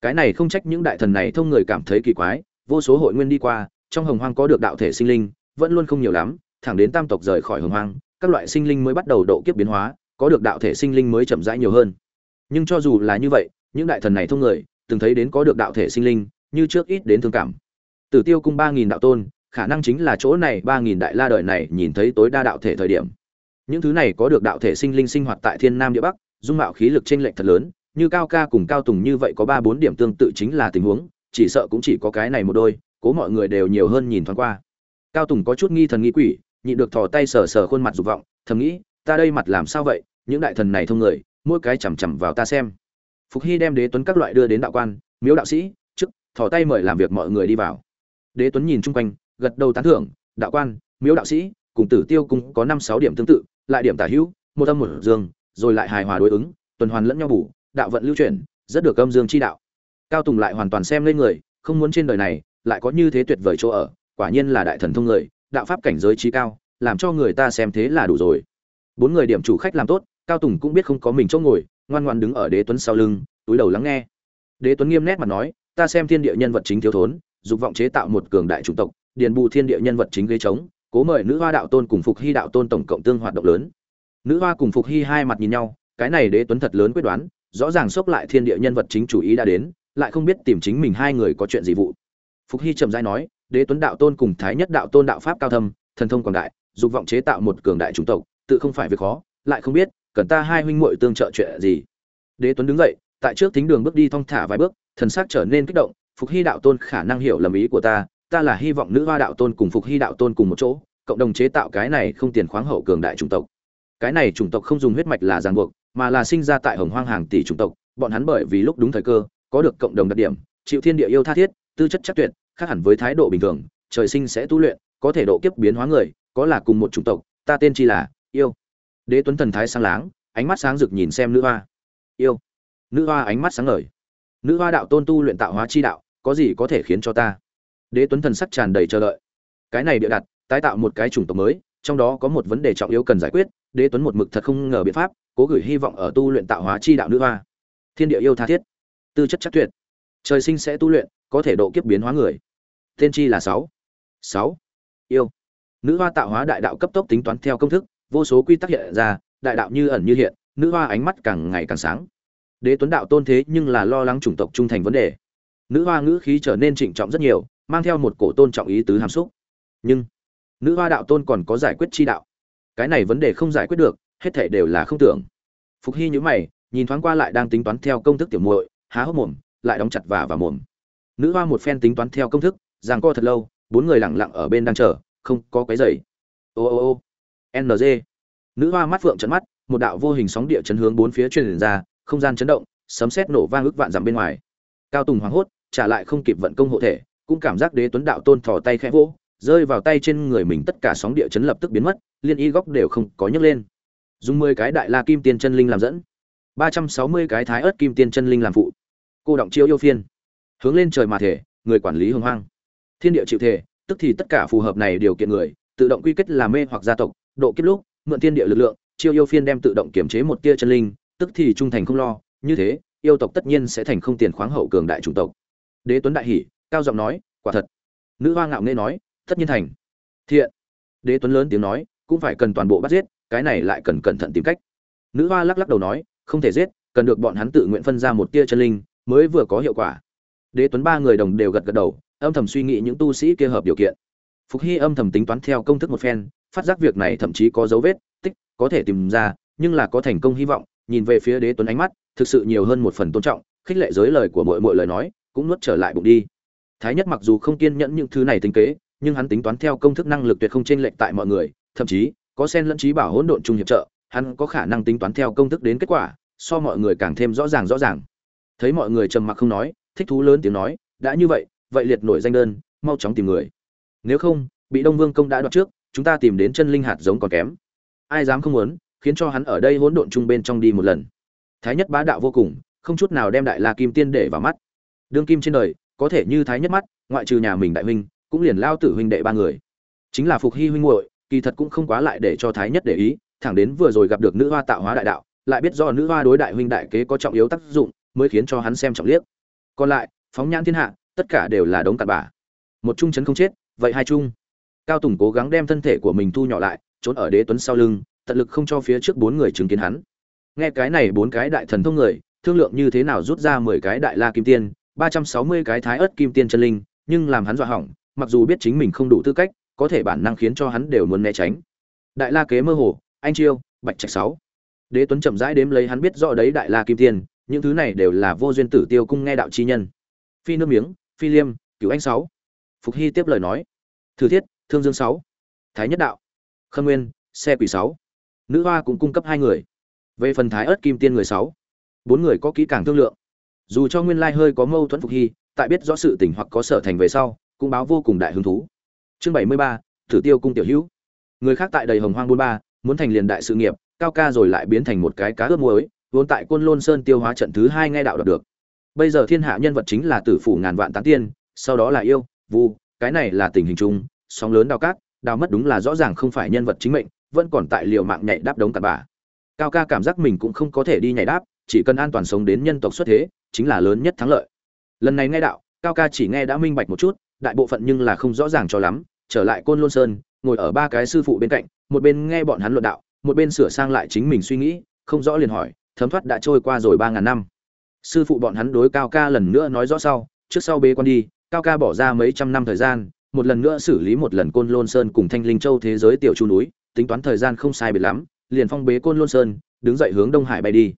cái này không trách những đại thần này thông người cảm thấy kỳ quái, vô số hội nguyên đi qua, trong hồng hoang có được đạo thể sinh linh, vẫn luôn không nhiều lắm, thẳng đến tam tộc rời khỏi hồng hoang, các loại sinh linh mới bắt đầu độ kiếp biến hóa, có được đạo thể sinh linh mới chậm rãi nhiều hơn. Nhưng cho dù là như vậy, những đại thần này thông người, từng thấy đến có được đạo thể sinh linh, như trước ít đến thương cảm. Tử tiêu cung ba nghìn đạo tôn, khả năng chính là chỗ này ba nghìn đại la đời này nhìn thấy tối đa đạo thể thời điểm. Những thứ này có được đạo thể sinh linh sinh hoạt tại thiên nam địa bắc, dung mạo khí lực trên lệch thật lớn như cao ca cùng cao tùng như vậy có ba bốn điểm tương tự chính là tình huống, chỉ sợ cũng chỉ có cái này một đôi, cố mọi người đều nhiều hơn nhìn thoáng qua. Cao tùng có chút nghi thần nghi quỷ, nhịn được thò tay sờ sờ khuôn mặt dục vọng, thầm nghĩ, ta đây mặt làm sao vậy? Những đại thần này thông người, mỗi cái chằm chằm vào ta xem. Phục hy đem đế tuấn các loại đưa đến đạo quan, miếu đạo sĩ, chức, thò tay mời làm việc mọi người đi vào. Đế tuấn nhìn chung quanh, gật đầu tán thưởng, đạo quan, miếu đạo sĩ, cùng tử tiêu cũng có năm sáu điểm tương tự, lại điểm tả hữu, một âm một dương, rồi lại hài hòa đối ứng, tuần hoàn lẫn nhau bù đạo vận lưu chuyển, rất được âm dương chi đạo. Cao tùng lại hoàn toàn xem lên người, không muốn trên đời này lại có như thế tuyệt vời chỗ ở, quả nhiên là đại thần thông người, đạo pháp cảnh giới trí cao, làm cho người ta xem thế là đủ rồi. Bốn người điểm chủ khách làm tốt, cao tùng cũng biết không có mình chỗ ngồi, ngoan ngoan đứng ở đế tuấn sau lưng, túi đầu lắng nghe. Đế tuấn nghiêm nét mặt nói, ta xem thiên địa nhân vật chính thiếu thốn, dục vọng chế tạo một cường đại chủng tộc, điền bù thiên địa nhân vật chính gây trống, cố mời nữ hoa đạo tôn cùng phục hy đạo tôn tổng cộng tương hoạt động lớn. Nữ hoa cùng phục hy hai mặt nhìn nhau, cái này đế tuấn thật lớn quyết đoán rõ ràng xốc lại thiên địa nhân vật chính chủ ý đã đến, lại không biết tìm chính mình hai người có chuyện gì vụ. Phục hy trầm rãi nói, đế tuấn đạo tôn cùng thái nhất đạo tôn đạo pháp cao thâm, thần thông quảng đại, dục vọng chế tạo một cường đại chủng tộc, tự không phải việc khó, lại không biết, cần ta hai huynh muội tương trợ chuyện gì. Đế tuấn đứng dậy, tại trước thính đường bước đi thong thả vài bước, thần sắc trở nên kích động, phục hy đạo tôn khả năng hiểu lầm ý của ta ta là hy vọng nữ hoa đạo tôn cùng phục hy đạo tôn cùng một chỗ, cộng đồng chế tạo cái này không tiền khoáng hậu cường đại chủng tộc. Cái này chủng tộc không dùng huyết mạch là ràng buộc mà là sinh ra tại hồng hoang hàng tỷ chủng tộc, bọn hắn bởi vì lúc đúng thời cơ, có được cộng đồng đặc điểm, chịu thiên địa yêu tha thiết, tư chất chắc tuyệt, khác hẳn với thái độ bình thường, trời sinh sẽ tu luyện, có thể độ kiếp biến hóa người, có là cùng một chủng tộc, ta tên chi là yêu. Đế tuấn thần thái sáng láng, ánh mắt sáng rực nhìn xem nữ hoa. Yêu. Nữ hoa ánh mắt sáng ngời. Nữ hoa đạo tôn tu luyện tạo hóa chi đạo, có gì có thể khiến cho ta? Đế tuấn thần sắc tràn đầy chờ đợi. Cái này địa đặt, tái tạo một cái chủng tộc mới, trong đó có một vấn đề trọng yếu cần giải quyết, đế tuấn một mực thật không ngờ biện pháp cố gửi hy vọng ở tu luyện tạo hóa chi đạo nữ hoa. Thiên địa yêu tha thiết. Tư chất chắc tuyệt. Trời sinh sẽ tu luyện, có thể độ kiếp biến hóa người. Tên chi là sáu. Sáu. Yêu. Nữ hoa tạo hóa đại đạo cấp tốc tính toán theo công thức, vô số quy tắc hiện ra, đại đạo như ẩn như hiện, nữ hoa ánh mắt càng ngày càng sáng. Đế tuấn đạo tôn thế nhưng là lo lắng chủng tộc trung thành vấn đề. Nữ hoa ngữ khí trở nên trịnh trọng rất nhiều, mang theo một cổ tôn trọng ý tứ hàm xúc. Nhưng, nữ hoa đạo tôn còn có giải quyết chi đạo. Cái này vấn đề không giải quyết được hết thảy đều là không tưởng. Phục hy nhíu mày, nhìn thoáng qua lại đang tính toán theo công thức tiểu muội, há hốc mồm, lại đóng chặt và vào mồm. Nữ hoa một phen tính toán theo công thức, giằng co thật lâu, bốn người lặng lặng ở bên đang chờ, không có cái rầy. ô ô ô ng nữ hoa mắt phượng trợn mắt, một đạo vô hình sóng địa chấn hướng bốn phía truyền ra, không gian chấn động, sấm sét nổ vang ức vạn dặm bên ngoài. Cao tùng hoảng hốt, trả lại không kịp vận công hộ thể, cũng cảm giác đế tuấn đạo tôn thò tay khẽ vỗ, rơi vào tay trên người mình tất cả sóng địa chấn lập tức biến mất, liên y góc đều không có nhấc lên dùng mười cái đại la kim tiên chân linh làm dẫn, ba trăm sáu mươi cái thái ớt kim tiên chân linh làm phụ. Cô động chiêu yêu phiên. Hướng lên trời mà thể người quản lý hưng hoang. Thiên địa chịu thể tức thì tất cả phù hợp này điều kiện người, tự động quy kết là mê hoặc gia tộc, độ kiếp lúc, mượn thiên địa lực lượng, chiêu yêu phiên đem tự động kiểm chế một tia chân linh, tức thì trung thành không lo, như thế, yêu tộc tất nhiên sẽ thành không tiền khoáng hậu cường đại chủng tộc. Đế tuấn đại hỉ cao giọng nói, quả thật. Nữ hoa ngạo nghễ nói, tất nhiên thành. Thiện. Đế tuấn lớn tiếng nói, cũng phải cần toàn bộ bắt giết cái này lại cần cẩn thận tìm cách. Nữ hoa lắc lắc đầu nói, không thể giết, cần được bọn hắn tự nguyện phân ra một tia chân linh, mới vừa có hiệu quả. Đế tuấn ba người đồng đều gật gật đầu, âm thầm suy nghĩ những tu sĩ kia hợp điều kiện. Phục hy âm thầm tính toán theo công thức một phen, phát giác việc này thậm chí có dấu vết, tích, có thể tìm ra, nhưng là có thành công hy vọng, nhìn về phía đế tuấn ánh mắt, thực sự nhiều hơn một phần tôn trọng, khích lệ giới lời của mọi mọi lời nói, cũng nuốt trở lại bụng đi. Thái nhất mặc dù không kiên nhẫn những thứ này tính kế, nhưng hắn tính toán theo công thức năng lực tuyệt không chênh lệch tại mọi người, thậm chí có sen lẫn trí bảo hỗn độn trung hiệp trợ, hắn có khả năng tính toán theo công thức đến kết quả, so mọi người càng thêm rõ ràng rõ ràng. Thấy mọi người trầm mặc không nói, thích thú lớn tiếng nói, đã như vậy vậy liệt nổi danh đơn, mau chóng tìm người. Nếu không, bị đông vương công đã đoạt trước, chúng ta tìm đến chân linh hạt giống còn kém. Ai dám không muốn, khiến cho hắn ở đây hỗn độn trung bên trong đi một lần. Thái nhất bá đạo vô cùng, không chút nào đem đại la kim tiên để vào mắt. Đương kim trên đời, có thể như thái nhất mắt, ngoại trừ nhà mình đại huynh, cũng liền lao tử huynh đệ ba người. Chính là phục hy huynh muội kỳ thật cũng không quá lại để cho thái nhất để ý, thẳng đến vừa rồi gặp được nữ hoa tạo hóa đại đạo, lại biết do nữ hoa đối đại huynh đại kế có trọng yếu tác dụng, mới khiến cho hắn xem trọng liếc. Còn lại, phóng nhãn thiên hạ, tất cả đều là đống cặn bã. Một trung chấn không chết, vậy hai trung. Cao tùng cố gắng đem thân thể của mình thu nhỏ lại, trốn ở đế tuấn sau lưng, tận lực không cho phía trước bốn người chứng kiến hắn. Nghe cái này bốn cái đại thần thông người, thương lượng như thế nào rút ra mười cái đại la kim tiên, ba trăm sáu mươi cái thái ớt kim tiên chân linh, nhưng làm hắn dọa hỏng, mặc dù biết chính mình không đủ tư cách có thể bản năng khiến cho hắn đều muốn né tránh. Đại la kế mơ hồ, anh chiêu, bạch trạch sáu. Đế tuấn chậm rãi đếm lấy hắn biết rõ đấy đại la kim tiên, những thứ này đều là vô duyên tử tiêu cung nghe đạo chi nhân. Phi nước miếng, phi liêm cứu anh sáu. Phục hy tiếp lời nói. Thử thiết, thương dương sáu. Thái nhất đạo. Khâm nguyên, xe quỷ sáu. Nữ hoa cũng cung cấp hai người. Về phần thái ớt kim tiên người sáu, bốn người có kỹ càng thương lượng. Dù cho nguyên lai hơi có mâu thuẫn phục hy, tại biết rõ sự tình hoặc có sở thành về sau, cũng báo vô cùng đại hứng thú chương bảy mươi ba thử tiêu cung tiểu hữu. Người khác tại đầy hồng hoang buôn ba, muốn thành liền đại sự nghiệp, cao ca rồi lại biến thành một cái cá ướp muối, vốn tại quân lôn sơn tiêu hóa trận thứ hai nghe đạo đọc được. Bây giờ thiên hạ nhân vật chính là tử phủ ngàn vạn tán tiên, sau đó là yêu, vu, cái này là tình hình chung, sóng lớn đào cát, đào mất đúng là rõ ràng không phải nhân vật chính mệnh, vẫn còn tại liều mạng nhảy đáp đống cặn bà cao ca cảm giác mình cũng không có thể đi nhảy đáp, chỉ cần an toàn sống đến nhân tộc xuất thế, chính là lớn nhất thắng lợi. Lần này nghe đạo, cao ca chỉ nghe đã minh bạch một chút, đại bộ phận nhưng là không rõ ràng cho lắm trở lại côn lôn sơn, ngồi ở ba cái sư phụ bên cạnh, một bên nghe bọn hắn luận đạo, một bên sửa sang lại chính mình suy nghĩ, không rõ liền hỏi, thấm thoát đã trôi qua rồi ba ngàn năm. Sư phụ bọn hắn đối cao ca lần nữa nói rõ sau, trước sau bế quan đi, cao ca bỏ ra mấy trăm năm thời gian, một lần nữa xử lý một lần côn lôn sơn cùng thanh linh châu thế giới tiểu chu núi, tính toán thời gian không sai biệt lắm, liền phong bế côn lôn sơn, đứng dậy hướng đông hải bay đi.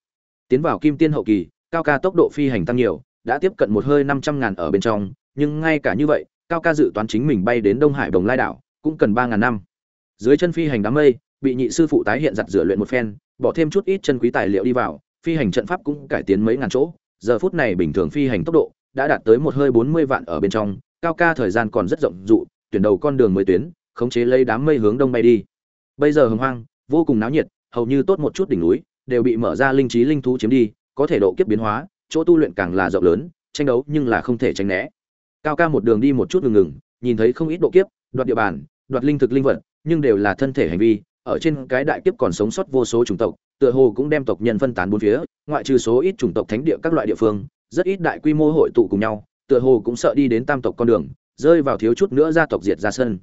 Tiến vào kim tiên hậu kỳ, cao ca tốc độ phi hành tăng nhiều, đã tiếp cận một hơi năm trăm ngàn ở bên trong, nhưng ngay cả như vậy cao ca dự toán chính mình bay đến đông hải đồng lai đảo, cũng cần ba ngàn năm. Dưới chân phi hành đám mây, bị nhị sư phụ tái hiện giặt rửa luyện một phen, bỏ thêm chút ít chân quý tài liệu đi vào, phi hành trận pháp cũng cải tiến mấy ngàn chỗ. Giờ phút này bình thường phi hành tốc độ đã đạt tới một hơi bốn mươi vạn ở bên trong, cao ca thời gian còn rất rộng dụ tuyển đầu con đường mới tuyến, khống chế lấy đám mây hướng đông bay đi. Bây giờ hồng hoang, vô cùng náo nhiệt, hầu như tốt một chút đỉnh núi, đều bị mở ra linh trí linh thú chiếm đi, có thể độ kiếp biến hóa, chỗ tu luyện càng là rộng lớn, tranh đấu nhưng là không thể tránh né cao ca một đường đi một chút ngừng ngừng, nhìn thấy không ít độ kiếp, đoạt địa bàn, đoạt linh thực linh vật, nhưng đều là thân thể hành vi, ở trên cái đại kiếp còn sống sót vô số chủng tộc, tựa hồ cũng đem tộc nhân phân tán bốn phía, ngoại trừ số ít chủng tộc thánh địa các loại địa phương, rất ít đại quy mô hội tụ cùng nhau, tựa hồ cũng sợ đi đến tam tộc con đường, rơi vào thiếu chút nữa gia tộc diệt ra sân.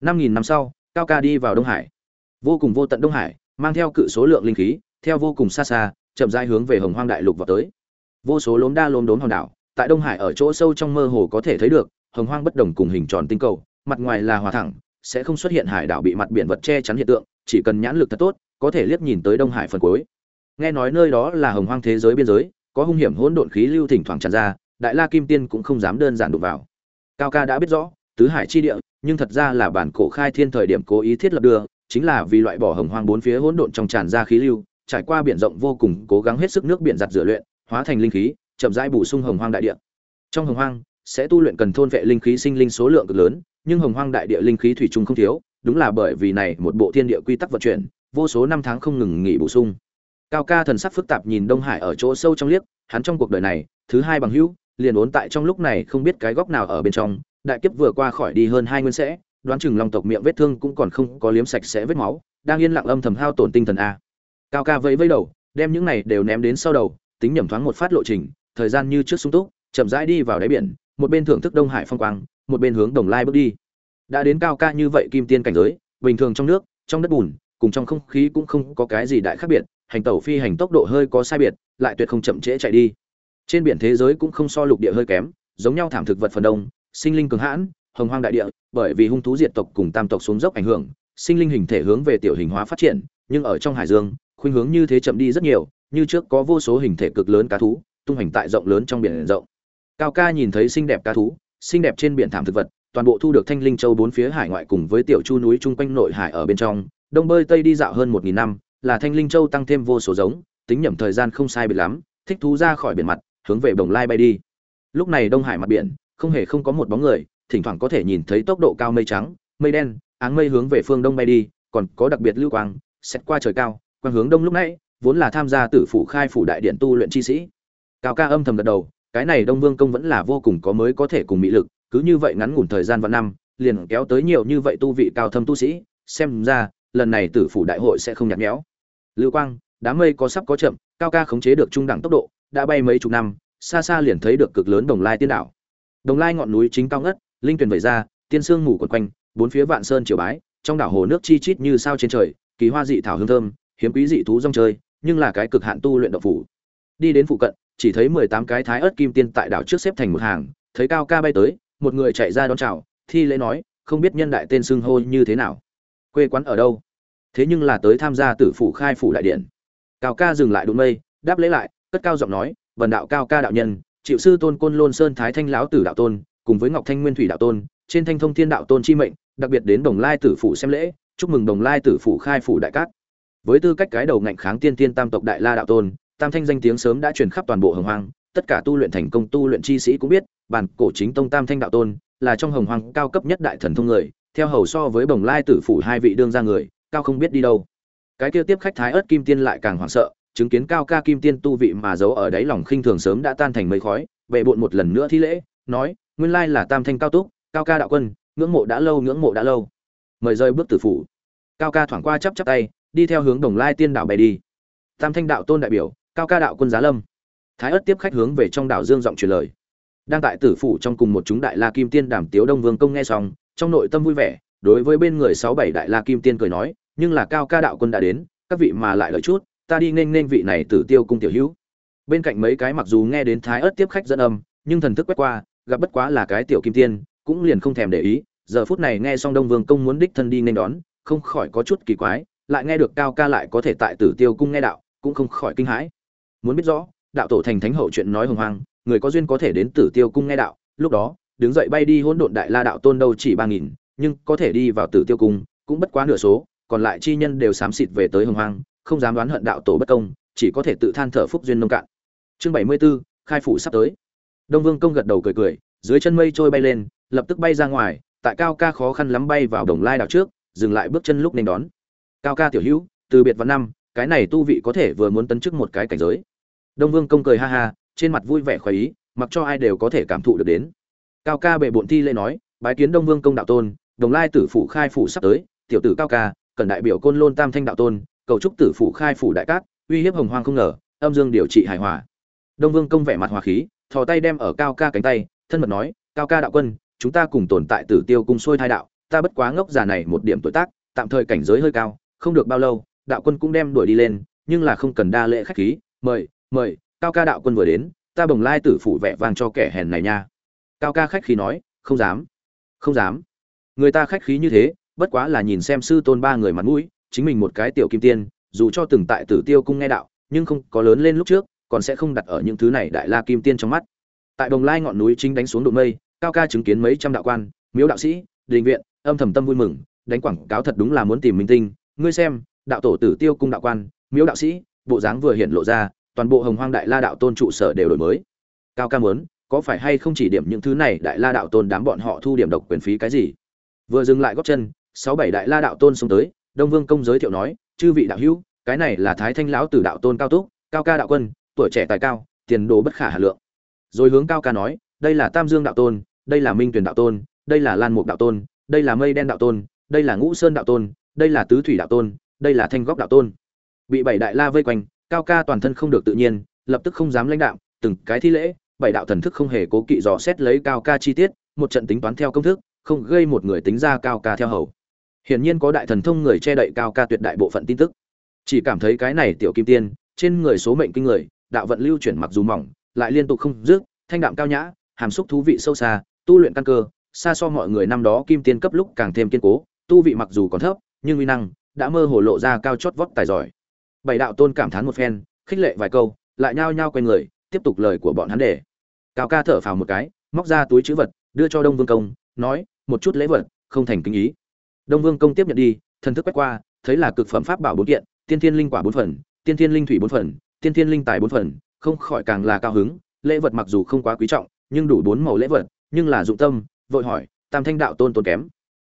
Năm nghìn năm sau, cao ca đi vào đông hải. Vô cùng vô tận đông hải, mang theo cự số lượng linh khí, theo vô cùng xa xa, chậm rãi hướng về hồng hoang đại lục vào tới. Vô số lốm đa lốm đốm hòn đảo tại đông hải ở chỗ sâu trong mơ hồ có thể thấy được, hồng hoang bất đồng cùng hình tròn tinh cầu, mặt ngoài là hòa thẳng, sẽ không xuất hiện hải đảo bị mặt biển vật che chắn hiện tượng, chỉ cần nhãn lực thật tốt, có thể liếc nhìn tới đông hải phần cuối. Nghe nói nơi đó là hồng hoang thế giới biên giới, có hung hiểm hỗn độn khí lưu thỉnh thoảng tràn ra, đại la kim tiên cũng không dám đơn giản đụng vào. Cao ca đã biết rõ, tứ hải chi địa, nhưng thật ra là bản cổ khai thiên thời điểm cố ý thiết lập đưa, chính là vì loại bỏ hồng hoang bốn phía hỗn độn trong tràn ra khí lưu, trải qua biển rộng vô cùng, cố gắng hết sức nước biển giặt rửa luyện, hóa thành linh khí chậm rãi bổ sung hồng hoang đại địa. Trong hồng hoang, sẽ tu luyện cần thôn vệ linh khí sinh linh số lượng cực lớn, nhưng hồng hoang đại địa linh khí thủy chung không thiếu, đúng là bởi vì này một bộ thiên địa quy tắc vận chuyển, vô số năm tháng không ngừng nghỉ bổ sung. Cao ca thần sắc phức tạp nhìn đông hải ở chỗ sâu trong liếc, hắn trong cuộc đời này, thứ hai bằng hữu, liền uốn tại trong lúc này không biết cái góc nào ở bên trong, đại kiếp vừa qua khỏi đi hơn hai nguyên sẽ, đoán chừng long tộc miệng vết thương cũng còn không có liếm sạch sẽ vết máu, đang yên lặng âm thầm hao tổn tinh thần a. Cao ca vẫy vẫy đầu, đem những này đều ném đến sau đầu, tính nhẩm thoáng một phát lộ trình thời gian như trước sung túc, chậm rãi đi vào đáy biển, một bên thưởng thức đông hải phong quang, một bên hướng đồng lai bước đi. Đã đến cao ca như vậy kim tiên cảnh giới, bình thường trong nước, trong đất bùn, cùng trong không khí cũng không có cái gì đại khác biệt, hành tẩu phi hành tốc độ hơi có sai biệt, lại tuyệt không chậm trễ chạy đi. Trên biển thế giới cũng không so lục địa hơi kém, giống nhau thảm thực vật phần đông, sinh linh cường hãn, hồng hoang đại địa, bởi vì hung thú diệt tộc cùng tam tộc xuống dốc ảnh hưởng, sinh linh hình thể hướng về tiểu hình hóa phát triển, nhưng ở trong hải dương, khuynh hướng như thế chậm đi rất nhiều, như trước có vô số hình thể cực lớn cá thú tung hành tại rộng lớn trong biển rộng. Cao ca nhìn thấy xinh đẹp cá thú, xinh đẹp trên biển thảm thực vật, toàn bộ thu được thanh linh châu bốn phía hải ngoại cùng với tiểu chu núi chung quanh nội hải ở bên trong. Đông bơi tây đi dạo hơn một nghìn năm, là thanh linh châu tăng thêm vô số giống, tính nhẩm thời gian không sai biệt lắm, thích thú ra khỏi biển mặt, hướng về đồng lai bay đi. Lúc này đông hải mặt biển, không hề không có một bóng người, thỉnh thoảng có thể nhìn thấy tốc độ cao mây trắng, mây đen, áng mây hướng về phương đông bay đi, còn có đặc biệt lưu quang, xét qua trời cao, quang hướng đông lúc nãy, vốn là tham gia tử phủ khai phủ đại điện tu luyện chi sĩ cao ca âm thầm gật đầu, cái này đông vương công vẫn là vô cùng có mới có thể cùng mỹ lực, cứ như vậy ngắn ngủn thời gian và năm, liền kéo tới nhiều như vậy tu vị cao thâm tu sĩ, xem ra, lần này tử phủ đại hội sẽ không nhạt nhẽo. Lưu quang, đám mây có sắp có chậm, cao ca khống chế được trung đẳng tốc độ, đã bay mấy chục năm, xa xa liền thấy được cực lớn đồng lai tiên đảo. Đồng lai ngọn núi chính cao ngất, linh tuyển vẩy ra, tiên sương mù quần quanh, bốn phía vạn sơn triều bái, trong đảo hồ nước chi chít như sao trên trời, kỳ hoa dị thảo hương thơm, hiếm quý dị thú rong chơi, nhưng là cái cực hạn tu luyện độc phủ. Đi đến phụ cận chỉ thấy mười tám cái thái ớt kim tiên tại đảo trước xếp thành một hàng, thấy cao ca bay tới, một người chạy ra đón chào, thi lễ nói, không biết nhân đại tên xưng hô như thế nào. Quê quán ở đâu? Thế nhưng là tới tham gia tử phủ khai phủ đại điện. Cao ca dừng lại đụng mây, đáp lễ lại, cất cao giọng nói, vần đạo cao ca đạo nhân, chịu sư tôn côn lôn sơn thái thanh lão tử đạo tôn, cùng với ngọc thanh nguyên thủy đạo tôn, trên thanh thông thiên đạo tôn chi mệnh, đặc biệt đến đồng lai tử phủ xem lễ, chúc mừng đồng lai tử phủ khai phủ đại cát. Với tư cách cái đầu ngạnh kháng tiên tiên tam tộc đại la đạo tôn tam thanh danh tiếng sớm đã truyền khắp toàn bộ hồng hoang, tất cả tu luyện thành công tu luyện chi sĩ cũng biết, bản cổ chính tông tam thanh đạo tôn là trong hồng hoang cao cấp nhất đại thần thông người, theo hầu so với bồng lai tử phủ hai vị đương ra người, cao không biết đi đâu. Cái kia tiếp khách thái ớt kim tiên lại càng hoảng sợ, chứng kiến cao ca kim tiên tu vị mà giấu ở đáy lòng khinh thường sớm đã tan thành mây khói, bệ bộn một lần nữa thi lễ, nói, nguyên lai là tam thanh cao túc, cao ca đạo quân, ngưỡng mộ đã lâu, ngưỡng mộ đã lâu. Mời rơi bước tử phủ. Cao ca thoảng qua chắp chắp tay, đi theo hướng đồng lai tiên đạo bay đi. Tam thanh đạo tôn đại biểu cao ca đạo quân giá lâm. Thái ất tiếp khách hướng về trong đảo dương giọng truyền lời. Đang tại tử phủ trong cùng một chúng đại la kim tiên đàm tiếu đông vương công nghe xong, trong nội tâm vui vẻ, đối với bên người sáu bảy đại la kim tiên cười nói, nhưng là cao ca đạo quân đã đến, các vị mà lại lợi chút, ta đi nên nên vị này tử tiêu cung tiểu hữu. Bên cạnh mấy cái mặc dù nghe đến thái ớt tiếp khách dẫn âm, nhưng thần thức quét qua, gặp bất quá là cái tiểu kim tiên, cũng liền không thèm để ý, giờ phút này nghe xong đông vương công muốn đích thân đi nên đón, không khỏi có chút kỳ quái, lại nghe được cao ca lại có thể tại tử tiêu cung nghe đạo, cũng không khỏi kinh hãi muốn biết rõ đạo tổ thành thánh hậu chuyện nói hồng hoang người có duyên có thể đến tử tiêu cung nghe đạo lúc đó đứng dậy bay đi hỗn độn đại la đạo tôn đâu chỉ ba nghìn nhưng có thể đi vào tử tiêu cung cũng bất quá nửa số còn lại chi nhân đều xám xịt về tới hồng hoang không dám đoán hận đạo tổ bất công chỉ có thể tự than thở phúc duyên nông cạn. Chương bảy mươi 74, khai phủ sắp tới. Đông vương công gật đầu cười cười dưới chân mây trôi bay lên lập tức bay ra ngoài tại cao ca khó khăn lắm bay vào đồng lai đảo trước dừng lại bước chân lúc nên đón. Cao ca tiểu hữu từ biệt văn năm cái này tu vị có thể vừa muốn tấn chức một cái cảnh giới đông vương công cười ha ha, trên mặt vui vẻ khoái ý, mặc cho ai đều có thể cảm thụ được đến. Cao ca bệ bộn thi lễ nói, bái kiến đông vương công đạo tôn, đồng lai tử phủ khai phủ sắp tới, tiểu tử cao ca cần đại biểu côn lôn tam thanh đạo tôn, cầu chúc tử phủ khai phủ đại cát, uy hiếp hồng hoang không ngờ, âm dương điều trị hài hòa. Đông vương công vẻ mặt hòa khí, thò tay đem ở cao ca cánh tay, thân mật nói, cao ca đạo quân, chúng ta cùng tồn tại tử tiêu cung xuôi thai đạo, ta bất quá ngốc già này một điểm tuổi tác, tạm thời cảnh giới hơi cao, không được bao lâu, đạo quân cũng đem đuổi đi lên, nhưng là không cần đa lễ khách khí, mời mời, cao ca đạo quân vừa đến, ta bồng lai tử phủ vẻ vang cho kẻ hèn này nha. Cao ca khách khí nói, không dám không dám. Người ta khách khí như thế, bất quá là nhìn xem sư tôn ba người mặt mũi, chính mình một cái tiểu kim tiên, dù cho từng tại tử tiêu cung nghe đạo, nhưng không có lớn lên lúc trước, còn sẽ không đặt ở những thứ này đại la kim tiên trong mắt. Tại đồng lai ngọn núi chính đánh xuống đụng mây, cao ca chứng kiến mấy trăm đạo quan, miếu đạo sĩ, đình viện, âm thầm tâm vui mừng, đánh quảng cáo thật đúng là muốn tìm minh tinh. Ngươi xem, đạo tổ tử tiêu cung đạo quan, miếu đạo sĩ, bộ dáng vừa hiện lộ ra toàn bộ hồng hoang đại la đạo tôn trụ sở đều đổi mới. Cao ca muốn, có phải hay không chỉ điểm những thứ này đại la đạo tôn đám bọn họ thu điểm độc quyền phí cái gì? Vừa dừng lại góp chân, sáu bảy đại la đạo tôn xông tới, đông vương công giới thiệu nói, chư vị đạo hữu, cái này là thái thanh lão tử đạo tôn cao túc, cao ca đạo quân, tuổi trẻ tài cao, tiền đồ bất khả hà lượng. Rồi hướng cao ca nói, đây là tam dương đạo tôn, đây là minh tuyền đạo tôn, đây là lan mục đạo tôn, đây là mây đen đạo tôn, đây là ngũ sơn đạo tôn, đây là tứ thủy đạo tôn, đây là thanh góc đạo tôn. Bị bảy đại la vây quanh cao ca toàn thân không được tự nhiên, lập tức không dám lãnh đạo từng cái thi lễ, bảy đạo thần thức không hề cố kỵ dò xét lấy cao ca chi tiết, một trận tính toán theo công thức, không gây một người tính ra cao ca theo hầu. Hiển nhiên có đại thần thông người che đậy cao ca tuyệt đại bộ phận tin tức. Chỉ cảm thấy cái này tiểu kim tiên, trên người số mệnh kinh người, đạo vận lưu chuyển mặc dù mỏng, lại liên tục không dứt, thanh đạm cao nhã, hàm xúc thú vị sâu xa, tu luyện căn cơ, xa so mọi người năm đó kim tiên cấp lúc càng thêm kiên cố, tu vị mặc dù còn thấp, nhưng uy năng đã mơ hồ lộ ra cao chót vót tài giỏi bảy đạo tôn cảm thán một phen, khích lệ vài câu, lại nhao nhao quay người, tiếp tục lời của bọn hắn để cao ca thở phào một cái, móc ra túi chữ vật, đưa cho đông vương công, nói, một chút lễ vật, không thành kinh ý. Đông vương công tiếp nhận đi, thần thức quét qua, thấy là cực phẩm pháp bảo bốn kiện, tiên thiên linh quả bốn phần, tiên thiên linh thủy bốn phần, tiên thiên linh tài bốn phần, không khỏi càng là cao hứng, lễ vật mặc dù không quá quý trọng, nhưng đủ bốn màu lễ vật, nhưng là dụng tâm, vội hỏi, tam thanh đạo tôn tôn kém?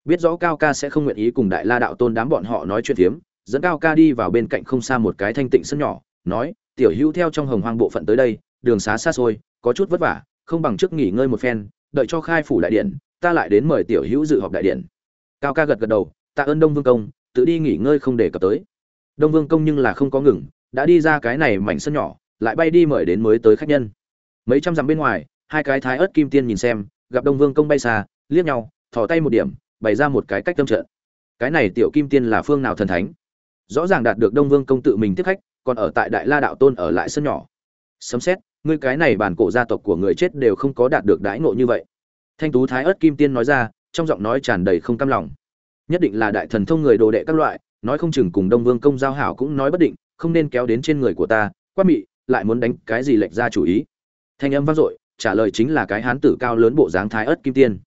Biết rõ cao ca sẽ không nguyện ý cùng đại la đạo tôn đám bọn họ nói chuyện phiếm dẫn cao ca đi vào bên cạnh không xa một cái thanh tịnh sân nhỏ, nói, tiểu hữu theo trong hồng hoang bộ phận tới đây, đường xá xa xôi, có chút vất vả, không bằng trước nghỉ ngơi một phen, đợi cho khai phủ đại điện, ta lại đến mời tiểu hữu dự họp đại điện. Cao ca gật gật đầu, tạ ơn đông vương công, tự đi nghỉ ngơi không để cập tới. Đông vương công nhưng là không có ngừng, đã đi ra cái này mảnh sân nhỏ, lại bay đi mời đến mới tới khách nhân. Mấy trăm dặm bên ngoài, hai cái thái ớt kim tiên nhìn xem, gặp đông vương công bay xa, liếc nhau, thò tay một điểm, bày ra một cái cách tâm trận. Cái này tiểu kim tiên là phương nào thần thánh? Rõ ràng đạt được đông vương công tự mình tiếp khách, còn ở tại đại la đạo tôn ở lại sân nhỏ. Sấm xét ngươi cái này bản cổ gia tộc của người chết đều không có đạt được đãi ngộ như vậy. Thanh tú thái ớt kim tiên nói ra, trong giọng nói tràn đầy không cam lòng. Nhất định là đại thần thông người đồ đệ các loại, nói không chừng cùng đông vương công giao hảo cũng nói bất định, không nên kéo đến trên người của ta, quát mị, lại muốn đánh cái gì lệch ra chủ ý. Thanh âm vang dội, trả lời chính là cái hán tử cao lớn bộ dáng thái ớt kim tiên.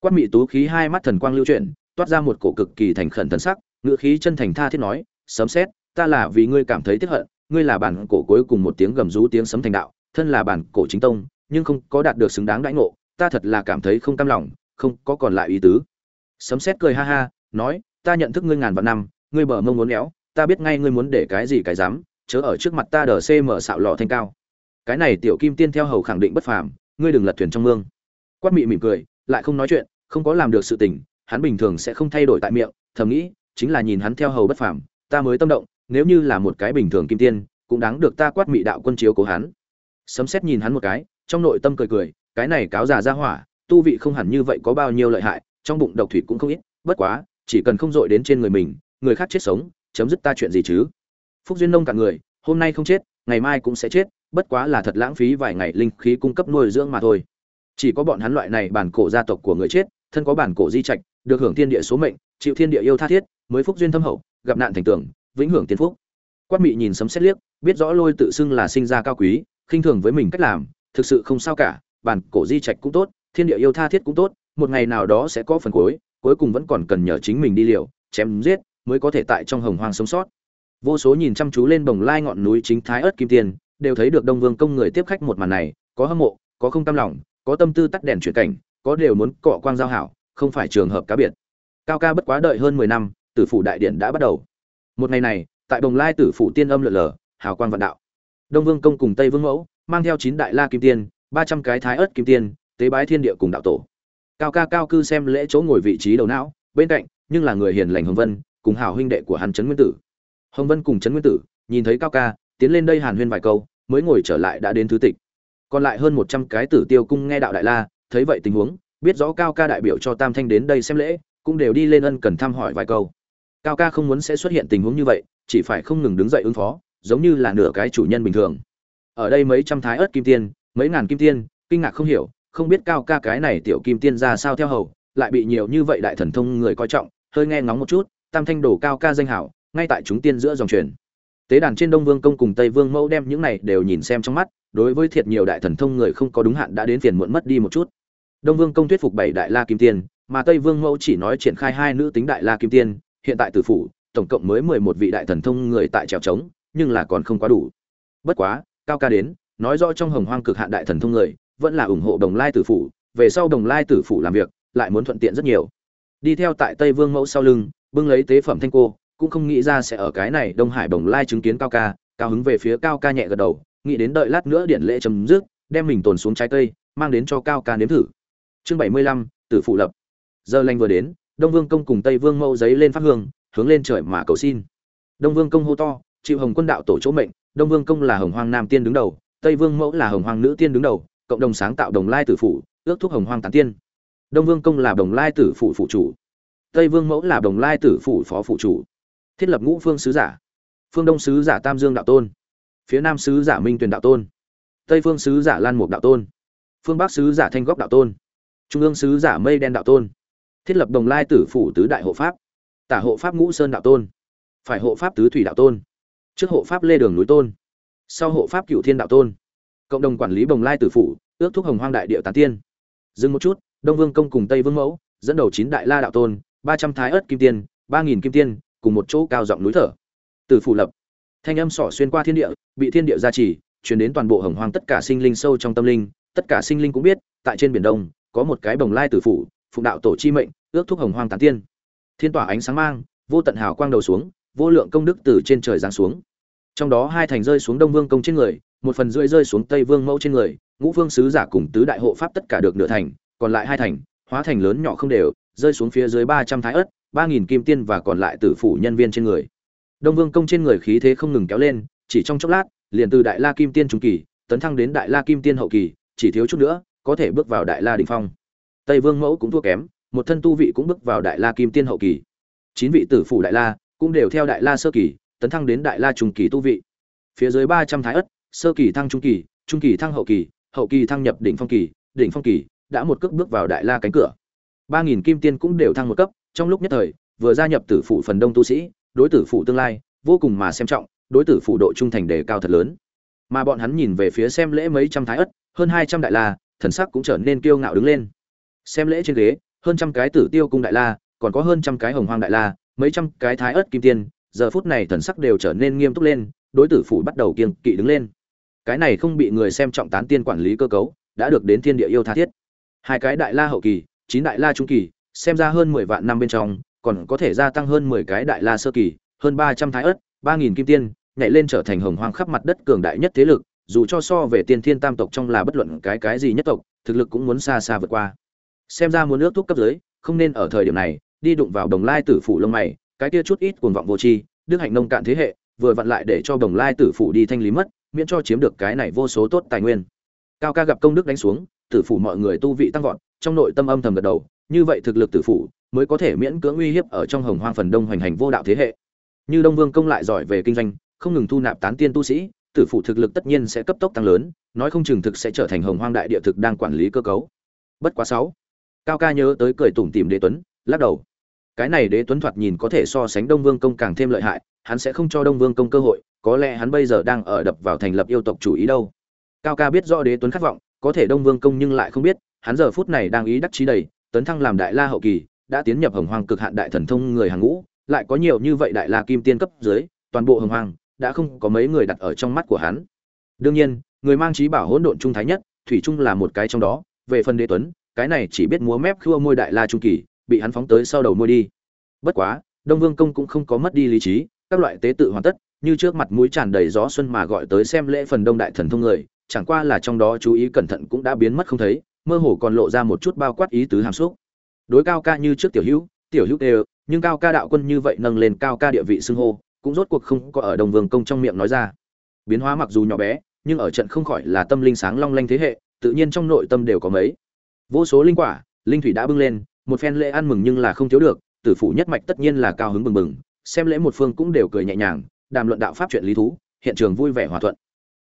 Quát mị tú khí hai mắt thần quang lưu chuyển, toát ra một cổ cực kỳ thành khẩn thần sắc ngựa khí chân thành tha thiết nói sấm xét ta là vì ngươi cảm thấy tiếc hận, ngươi là bản cổ cuối cùng một tiếng gầm rú tiếng sấm thành đạo, thân là bản cổ chính tông, nhưng không có đạt được xứng đáng đãi ngộ, ta thật là cảm thấy không cam lòng, không có còn lại ý tứ. Sấm xét cười ha ha, nói, ta nhận thức ngươi ngàn vạn năm, ngươi bờ mông muốn éo, ta biết ngay ngươi muốn để cái gì cái dám, chớ ở trước mặt ta đờ cm xạo lọ thanh cao. Cái này tiểu kim tiên theo hầu khẳng định bất phàm, ngươi đừng lật thuyền trong mương. Quát mị mỉm cười, lại không nói chuyện, không có làm được sự tình, hắn bình thường sẽ không thay đổi tại miệng, thầm nghĩ, chính là nhìn hắn theo hầu bất phàm ta mới tâm động, nếu như là một cái bình thường kim tiên, cũng đáng được ta quát mị đạo quân chiếu cố hắn. Sấm xét nhìn hắn một cái, trong nội tâm cười cười, cái này cáo già ra hỏa, tu vị không hẳn như vậy có bao nhiêu lợi hại, trong bụng độc thủy cũng không ít, bất quá, chỉ cần không dội đến trên người mình, người khác chết sống, chấm dứt ta chuyện gì chứ? Phúc duyên nông cả người, hôm nay không chết, ngày mai cũng sẽ chết, bất quá là thật lãng phí vài ngày linh khí cung cấp nuôi dưỡng mà thôi. Chỉ có bọn hắn loại này bản cổ gia tộc của người chết, thân có bản cổ di trạch, được hưởng thiên địa số mệnh, chịu thiên địa yêu tha thiết, mới phúc duyên thâm hậu gặp nạn thành tưởng vĩnh hưởng tiên phúc. Quát mị nhìn sấm xét liếc, biết rõ lôi tự xưng là sinh ra cao quý, khinh thường với mình cách làm, thực sự không sao cả, bản cổ di trạch cũng tốt, thiên địa yêu tha thiết cũng tốt, một ngày nào đó sẽ có phần cuối cuối cùng vẫn còn cần nhờ chính mình đi liều, chém giết mới có thể tại trong hồng hoang sống sót. Vô số nhìn chăm chú lên bồng lai ngọn núi chính thái ớt kim tiền, đều thấy được đông vương công người tiếp khách một màn này, có hâm mộ, có không tâm lòng, có tâm tư tắt đèn chuyển cảnh, có đều muốn cọ quang giao hảo, không phải trường hợp cá biệt. Cao ca bất quá đợi hơn mười năm tử phủ đại điện đã bắt đầu. Một ngày này, tại bồng lai tử phủ tiên âm lượn lờ, hào quang vạn đạo. Đông vương công cùng tây vương mẫu, mang theo chín đại la kim tiên, ba trăm cái thái ớt kim tiên, tế bái thiên địa cùng đạo tổ. Cao ca cao cư xem lễ chỗ ngồi vị trí đầu não, bên cạnh, nhưng là người hiền lành hồng vân, cùng hào huynh đệ của Hàn trấn nguyên tử. Hồng vân cùng trấn nguyên tử, nhìn thấy cao ca, tiến lên đây hàn huyên vài câu, mới ngồi trở lại đã đến thứ tịch. Còn lại hơn một trăm cái tử tiêu cung nghe đạo đại la, thấy vậy tình huống, biết rõ cao ca đại biểu cho tam thanh đến đây xem lễ, cũng đều đi lên ân cần thăm hỏi vài câu cao ca không muốn sẽ xuất hiện tình huống như vậy, chỉ phải không ngừng đứng dậy ứng phó, giống như là nửa cái chủ nhân bình thường. Ở đây mấy trăm thái ớt kim tiên, mấy ngàn kim tiên, kinh ngạc không hiểu, không biết cao ca cái này tiểu kim tiên ra sao theo hầu, lại bị nhiều như vậy đại thần thông người coi trọng, hơi nghe ngóng một chút, tam thanh đổ cao ca danh hảo, ngay tại chúng tiên giữa dòng truyền. Tế đàn trên đông vương công cùng tây vương mẫu đem những này đều nhìn xem trong mắt, đối với thiệt nhiều đại thần thông người không có đúng hạn đã đến phiền muộn mất đi một chút. Đông vương công thuyết phục bảy đại la kim tiên, mà tây vương mẫu chỉ nói triển khai hai nữ tính đại la kim tiên hiện tại tử phủ, tổng cộng mới mười một vị đại thần thông người tại trèo trống, nhưng là còn không quá đủ. Bất quá, cao ca đến, nói rõ trong hồng hoang cực hạn đại thần thông người, vẫn là ủng hộ đồng lai tử phủ, về sau đồng lai tử phủ làm việc, lại muốn thuận tiện rất nhiều. Đi theo tại tây vương mẫu sau lưng, bưng lấy tế phẩm thanh cô, cũng không nghĩ ra sẽ ở cái này đông hải bồng lai chứng kiến cao ca, cao hứng về phía cao ca nhẹ gật đầu, nghĩ đến đợi lát nữa điện lễ chấm dứt, đem mình tồn xuống trái cây, mang đến cho cao ca nếm thử. Chương bảy mươi lăm, tử phụ lập. Giờ lanh vừa đến đông vương công cùng tây vương mẫu giấy lên phát hương, hướng lên trời mà cầu xin. Đông vương công hô to chịu hồng quân đạo tổ chỗ mệnh, đông vương công là hồng Hoàng nam tiên đứng đầu, tây vương mẫu là hồng Hoàng nữ tiên đứng đầu, cộng đồng sáng tạo đồng lai tử phủ, ước thúc hồng Hoàng tán tiên. Đông vương công là đồng lai tử phủ phụ chủ. Tây vương mẫu là đồng lai tử phủ phó phụ chủ. Thiết lập ngũ phương sứ giả. Phương đông sứ giả tam dương đạo tôn. Phía nam sứ giả minh tuyền đạo tôn. Tây phương sứ giả lan mục đạo tôn. Phương bắc sứ giả thanh góc đạo tôn. Trung ương sứ giả mây đen đạo tôn thiết lập đồng lai tử phủ tứ đại hộ pháp. Tả hộ pháp ngũ sơn đạo tôn. Phải hộ pháp tứ thủy đạo tôn. Trước hộ pháp lê đường núi tôn. Sau hộ pháp cựu thiên đạo tôn. Cộng đồng quản lý bồng lai tử phủ, ước thúc hồng hoang đại địa tán tiên. Dừng một chút, đông vương công cùng tây vương mẫu, dẫn đầu chín đại la đạo tôn, ba trăm thái ớt kim tiên, ba nghìn kim tiên, cùng một chỗ cao giọng núi thở. Từ phủ lập. Thanh âm sỏ xuyên qua thiên địa, bị thiên địa gia trì, truyền đến toàn bộ hồng hoang tất cả sinh linh sâu trong tâm linh. Tất tất cả sinh linh cũng biết, tại trên biển đông, có một cái bồng lai tử phủ phụng đạo tổ chi mệnh, ước thúc hồng hoang tán tiên. Thiên tỏa ánh sáng mang, vô tận hào quang đầu xuống, vô lượng công đức từ trên trời giáng xuống. Trong đó hai thành rơi xuống đông vương công trên người, một phần rưỡi rơi xuống tây vương mẫu trên người, ngũ vương sứ giả cùng tứ đại hộ pháp tất cả được nửa thành, còn lại hai thành, hóa thành lớn nhỏ không đều, rơi xuống phía dưới ba trăm thái ớt, ba nghìn kim tiên và còn lại tử phủ nhân viên trên người. Đông vương công trên người khí thế không ngừng kéo lên, chỉ trong chốc lát, liền từ đại la kim tiên trung kỳ, tấn thăng đến đại la kim tiên hậu kỳ, chỉ thiếu chút nữa, có thể bước vào đại la đỉnh phong tây vương mẫu cũng thua kém, một thân tu vị cũng bước vào đại la kim tiên hậu kỳ. Chín vị tử phủ đại la cũng đều theo đại la sơ kỳ, tấn thăng đến đại la trung kỳ tu vị. Phía dưới ba trăm thái ất, sơ kỳ thăng trung kỳ trung kỳ thăng hậu kỳ hậu kỳ thăng nhập đỉnh phong kỳ, đỉnh phong kỳ, đã một cước bước vào đại la cánh cửa. ba nghìn kim tiên cũng đều thăng một cấp, trong lúc nhất thời, vừa gia nhập tử phụ phần đông tu sĩ, đối tử phụ tương lai vô cùng mà xem trọng, đối tử phụ độ trung thành đề cao thật lớn. Mà bọn hắn nhìn về phía xem lễ mấy trăm thái ất, hơn hai trăm đại la, thần sắc cũng trở nên kiêu ngạo đứng lên xem lễ trên ghế, hơn trăm cái tử tiêu cung đại la, còn có hơn trăm cái hồng hoang đại la, mấy trăm cái thái ất kim tiên, giờ phút này thần sắc đều trở nên nghiêm túc lên, đối tử phủ bắt đầu kiêng kỵ đứng lên. Cái này không bị người xem trọng tán tiên quản lý cơ cấu, đã được đến thiên địa yêu tha thiết. Hai cái đại la hậu kỳ, chín đại la trung kỳ, xem ra hơn mười vạn năm bên trong, còn có thể gia tăng hơn mười cái đại la sơ kỳ, hơn ba trăm thái ất ba nghìn kim tiên, nhảy lên trở thành hồng hoang khắp mặt đất cường đại nhất thế lực, dù cho so về tiên thiên tam tộc trong là bất luận cái cái gì nhất tộc, thực lực cũng muốn xa xa vượt qua xem ra muốn nước thuốc cấp dưới, không nên ở thời điểm này, đi đụng vào đồng lai tử phủ lông mày, cái kia chút ít cuồng vọng vô tri, đức hạnh nông cạn thế hệ, vừa vặn lại để cho đồng lai tử phủ đi thanh lý mất, miễn cho chiếm được cái này vô số tốt tài nguyên. Cao ca gặp công đức đánh xuống, tử phủ mọi người tu vị tăng vọt, trong nội tâm âm thầm gật đầu, như vậy thực lực tử phủ mới có thể miễn cưỡng uy hiếp ở trong hồng hoang phần đông hoành hành vô đạo thế hệ. Như đông vương công lại giỏi về kinh doanh, không ngừng thu nạp tán tiên tu sĩ, tử phủ thực lực tất nhiên sẽ cấp tốc tăng lớn, nói không chừng thực sẽ trở thành hồng hoang đại địa thực đang quản lý cơ cấu. Bất quá sáu cao ca nhớ tới cười tủm tìm đế tuấn, lắc đầu. Cái này đế tuấn thoạt nhìn có thể so sánh đông vương công càng thêm lợi hại, hắn sẽ không cho đông vương công cơ hội, có lẽ hắn bây giờ đang ở đập vào thành lập yêu tộc chủ ý đâu. Cao ca biết rõ đế tuấn khát vọng, có thể đông vương công nhưng lại không biết, hắn giờ phút này đang ý đắc chí đầy, tấn thăng làm đại la hậu kỳ, đã tiến nhập hồng hoàng cực hạn đại thần thông người hàng ngũ, lại có nhiều như vậy đại la kim tiên cấp dưới, toàn bộ hồng hoàng đã không có mấy người đặt ở trong mắt của hắn. Đương nhiên, người mang trí bảo hỗn độn trung thái nhất, thủy trung là một cái trong đó, về phần đế tuấn cái này chỉ biết múa mép khua môi đại la trung kỳ, bị hắn phóng tới sau đầu môi đi. Bất quá, đông vương công cũng không có mất đi lý trí, các loại tế tự hoàn tất, như trước mặt mũi tràn đầy gió xuân mà gọi tới xem lễ phần đông đại thần thông người, chẳng qua là trong đó chú ý cẩn thận cũng đã biến mất không thấy, mơ hồ còn lộ ra một chút bao quát ý tứ hàm xúc. Đối cao ca như trước tiểu hữu tiểu hữu đều, nhưng cao ca đạo quân như vậy nâng lên cao ca địa vị xưng hô, cũng rốt cuộc không có ở đồng vương công trong miệng nói ra. Biến hóa mặc dù nhỏ bé, nhưng ở trận không khỏi là tâm linh sáng long lanh thế hệ, tự nhiên trong nội tâm đều có mấy vô số linh quả, linh thủy đã bưng lên, một phen lễ ăn mừng nhưng là không thiếu được, tử phủ nhất mạch tất nhiên là cao hứng bừng bừng, xem lễ một phương cũng đều cười nhẹ nhàng, đàm luận đạo pháp chuyện lý thú, hiện trường vui vẻ hòa thuận.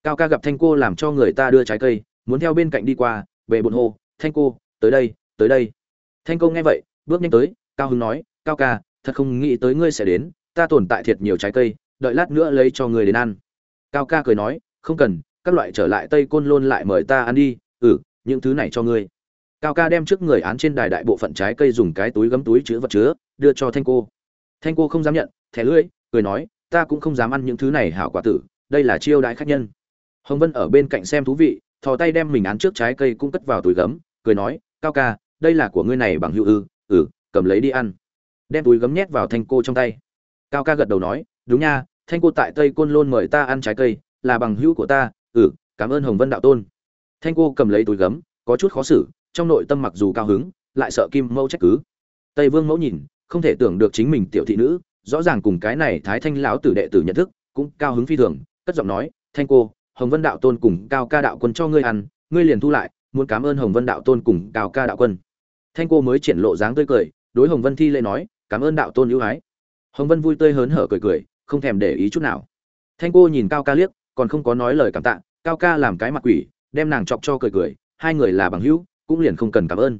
Cao ca gặp thanh cô làm cho người ta đưa trái cây, muốn theo bên cạnh đi qua, về bồn hô, thanh cô, tới đây tới đây. Thanh cô nghe vậy, bước nhanh tới, cao hứng nói, cao ca, thật không nghĩ tới ngươi sẽ đến, ta tồn tại thiệt nhiều trái cây, đợi lát nữa lấy cho người đến ăn. Cao ca cười nói, không cần, các loại trở lại tây côn lôn lại mời ta ăn đi ừ những thứ này cho ngươi cao ca đem trước người án trên đài đại bộ phận trái cây dùng cái túi gấm túi chứa vật chứa, đưa cho thanh cô. Thanh cô không dám nhận, thẻ lưỡi, cười nói, ta cũng không dám ăn những thứ này, hảo quả tử, đây là chiêu đãi khách nhân. Hồng vân ở bên cạnh xem thú vị, thò tay đem mình án trước trái cây cũng cất vào túi gấm, cười nói, cao ca, đây là của ngươi này bằng hữu ư ừ cầm lấy đi ăn. Đem túi gấm nhét vào thanh cô trong tay. Cao ca gật đầu nói, đúng nha, thanh cô tại tây côn lôn mời ta ăn trái cây, là bằng hữu của ta ừ cảm ơn hồng vân đạo tôn. Thanh cô cầm lấy túi gấm, có chút khó xử trong nội tâm mặc dù cao hứng, lại sợ kim mẫu trách cứ. Tây vương mẫu nhìn, không thể tưởng được chính mình tiểu thị nữ, rõ ràng cùng cái này thái thanh lão tử đệ tử nhận thức, cũng cao hứng phi thường, cất giọng nói, thanh cô, hồng vân đạo tôn cùng cao ca đạo quân cho ngươi ăn, ngươi liền thu lại, muốn cảm ơn hồng vân đạo tôn cùng cao ca đạo quân. Thanh cô mới triển lộ dáng tươi cười, đối hồng vân thi lễ nói, cảm ơn đạo tôn ưu ái. Hồng vân vui tươi hớn hở cười cười, không thèm để ý chút nào. Thanh cô nhìn cao ca liếc, còn không có nói lời cảm tạ, cao ca làm cái mặt quỷ, đem nàng chọc cho cười cười, hai người là bằng hữu cũng liền không cần cảm ơn.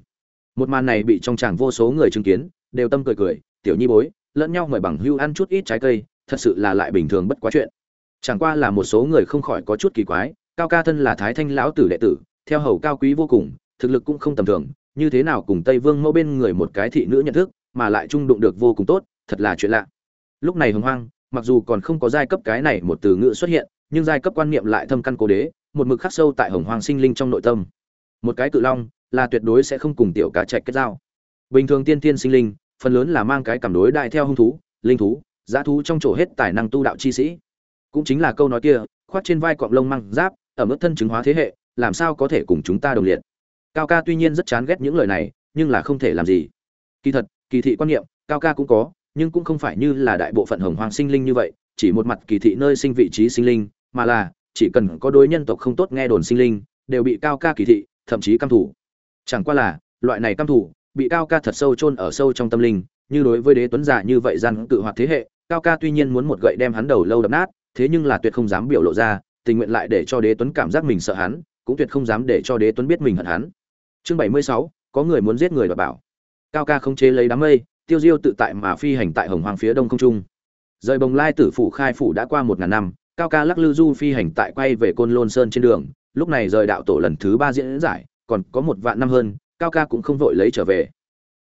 Một màn này bị trong chàng vô số người chứng kiến, đều tâm cười cười, tiểu nhi bối, lẫn nhau mời bằng hữu ăn chút ít trái cây, thật sự là lại bình thường bất quá chuyện. Chẳng qua là một số người không khỏi có chút kỳ quái, cao ca thân là thái thanh lão tử đệ tử, theo hầu cao quý vô cùng, thực lực cũng không tầm thường, như thế nào cùng tây vương mẫu bên người một cái thị nữ nhận thức, mà lại trung đụng được vô cùng tốt, thật là chuyện lạ. Lúc này hồng hoang, mặc dù còn không có giai cấp cái này một từ ngữ xuất hiện, nhưng giai cấp quan niệm lại thâm căn cố đế, một mực khắc sâu tại hồng hoang sinh linh trong nội tâm. Một cái cự long là tuyệt đối sẽ không cùng tiểu cá trạch kết giao. Bình thường tiên tiên sinh linh, phần lớn là mang cái cảm đối đại theo hung thú, linh thú giá thú trong chỗ hết tài năng tu đạo chi sĩ. Cũng chính là câu nói kia, khoác trên vai quặng lông măng giáp ở mức thân chứng hóa thế hệ, làm sao có thể cùng chúng ta đồng liệt? Cao ca tuy nhiên rất chán ghét những lời này, nhưng là không thể làm gì. Kỳ thật, kỳ thị quan niệm, cao ca cũng có, nhưng cũng không phải như là đại bộ phận hồng hoàng sinh linh như vậy, chỉ một mặt kỳ thị nơi sinh vị trí sinh linh, mà là, chỉ cần có đối nhân tộc không tốt nghe đồn sinh linh, đều bị cao ca kỳ thị, thậm chí căm thủ chẳng qua là, loại này căm thủ bị cao ca thật sâu chôn ở sâu trong tâm linh, như đối với đế tuấn giả như vậy gian cự hoạt thế hệ, cao ca tuy nhiên muốn một gậy đem hắn đầu lâu đập nát, thế nhưng là tuyệt không dám biểu lộ ra, tình nguyện lại để cho đế tuấn cảm giác mình sợ hắn, cũng tuyệt không dám để cho đế tuấn biết mình hận hắn. Chương bảy mươi sáu, có người muốn giết người và bảo. Cao ca không chế lấy đám mây, tiêu diêu tự tại mà phi hành tại hồng hoàng phía đông không trung. Rời bồng lai tử phủ khai phủ đã qua một ngàn năm, cao ca lắc lư du phi hành tại quay về côn lôn sơn trên đường, lúc này rời đạo tổ lần thứ ba diễn giải còn có một vạn năm hơn, cao ca cũng không vội lấy trở về.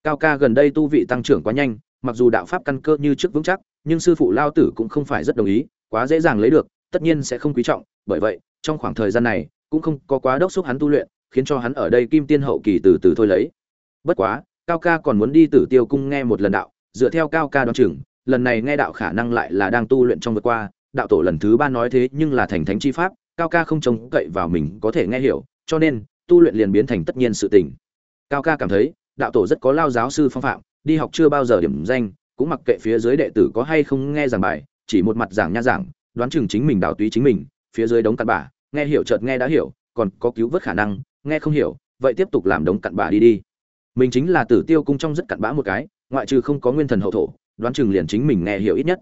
Cao ca gần đây tu vị tăng trưởng quá nhanh, mặc dù đạo pháp căn cơ như trước vững chắc, nhưng sư phụ lao tử cũng không phải rất đồng ý, quá dễ dàng lấy được, tất nhiên sẽ không quý trọng, bởi vậy, trong khoảng thời gian này, cũng không có quá đốc xúc hắn tu luyện, khiến cho hắn ở đây kim tiên hậu kỳ từ từ thôi lấy. Bất quá, cao ca còn muốn đi tử tiêu cung nghe một lần đạo, dựa theo cao ca đoán chừng, lần này nghe đạo khả năng lại là đang tu luyện trong vượt qua, đạo tổ lần thứ ba nói thế nhưng là thành thánh chi pháp, cao ca không trông cậy vào mình có thể nghe hiểu, cho nên tu luyện liền biến thành tất nhiên sự tình. Cao ca cảm thấy, đạo tổ rất có lao giáo sư phong phạm, đi học chưa bao giờ điểm danh, cũng mặc kệ phía dưới đệ tử có hay không nghe giảng bài, chỉ một mặt giảng nha giảng, đoán chừng chính mình đào túy chính mình, phía dưới đống cặn bả, nghe hiểu chợt nghe đã hiểu, còn có cứu vớt khả năng, nghe không hiểu, vậy tiếp tục làm đống cặn bả đi đi. Mình chính là tử tiêu cung trong rất cặn bã một cái, ngoại trừ không có nguyên thần hậu thổ, đoán chừng liền chính mình nghe hiểu ít nhất.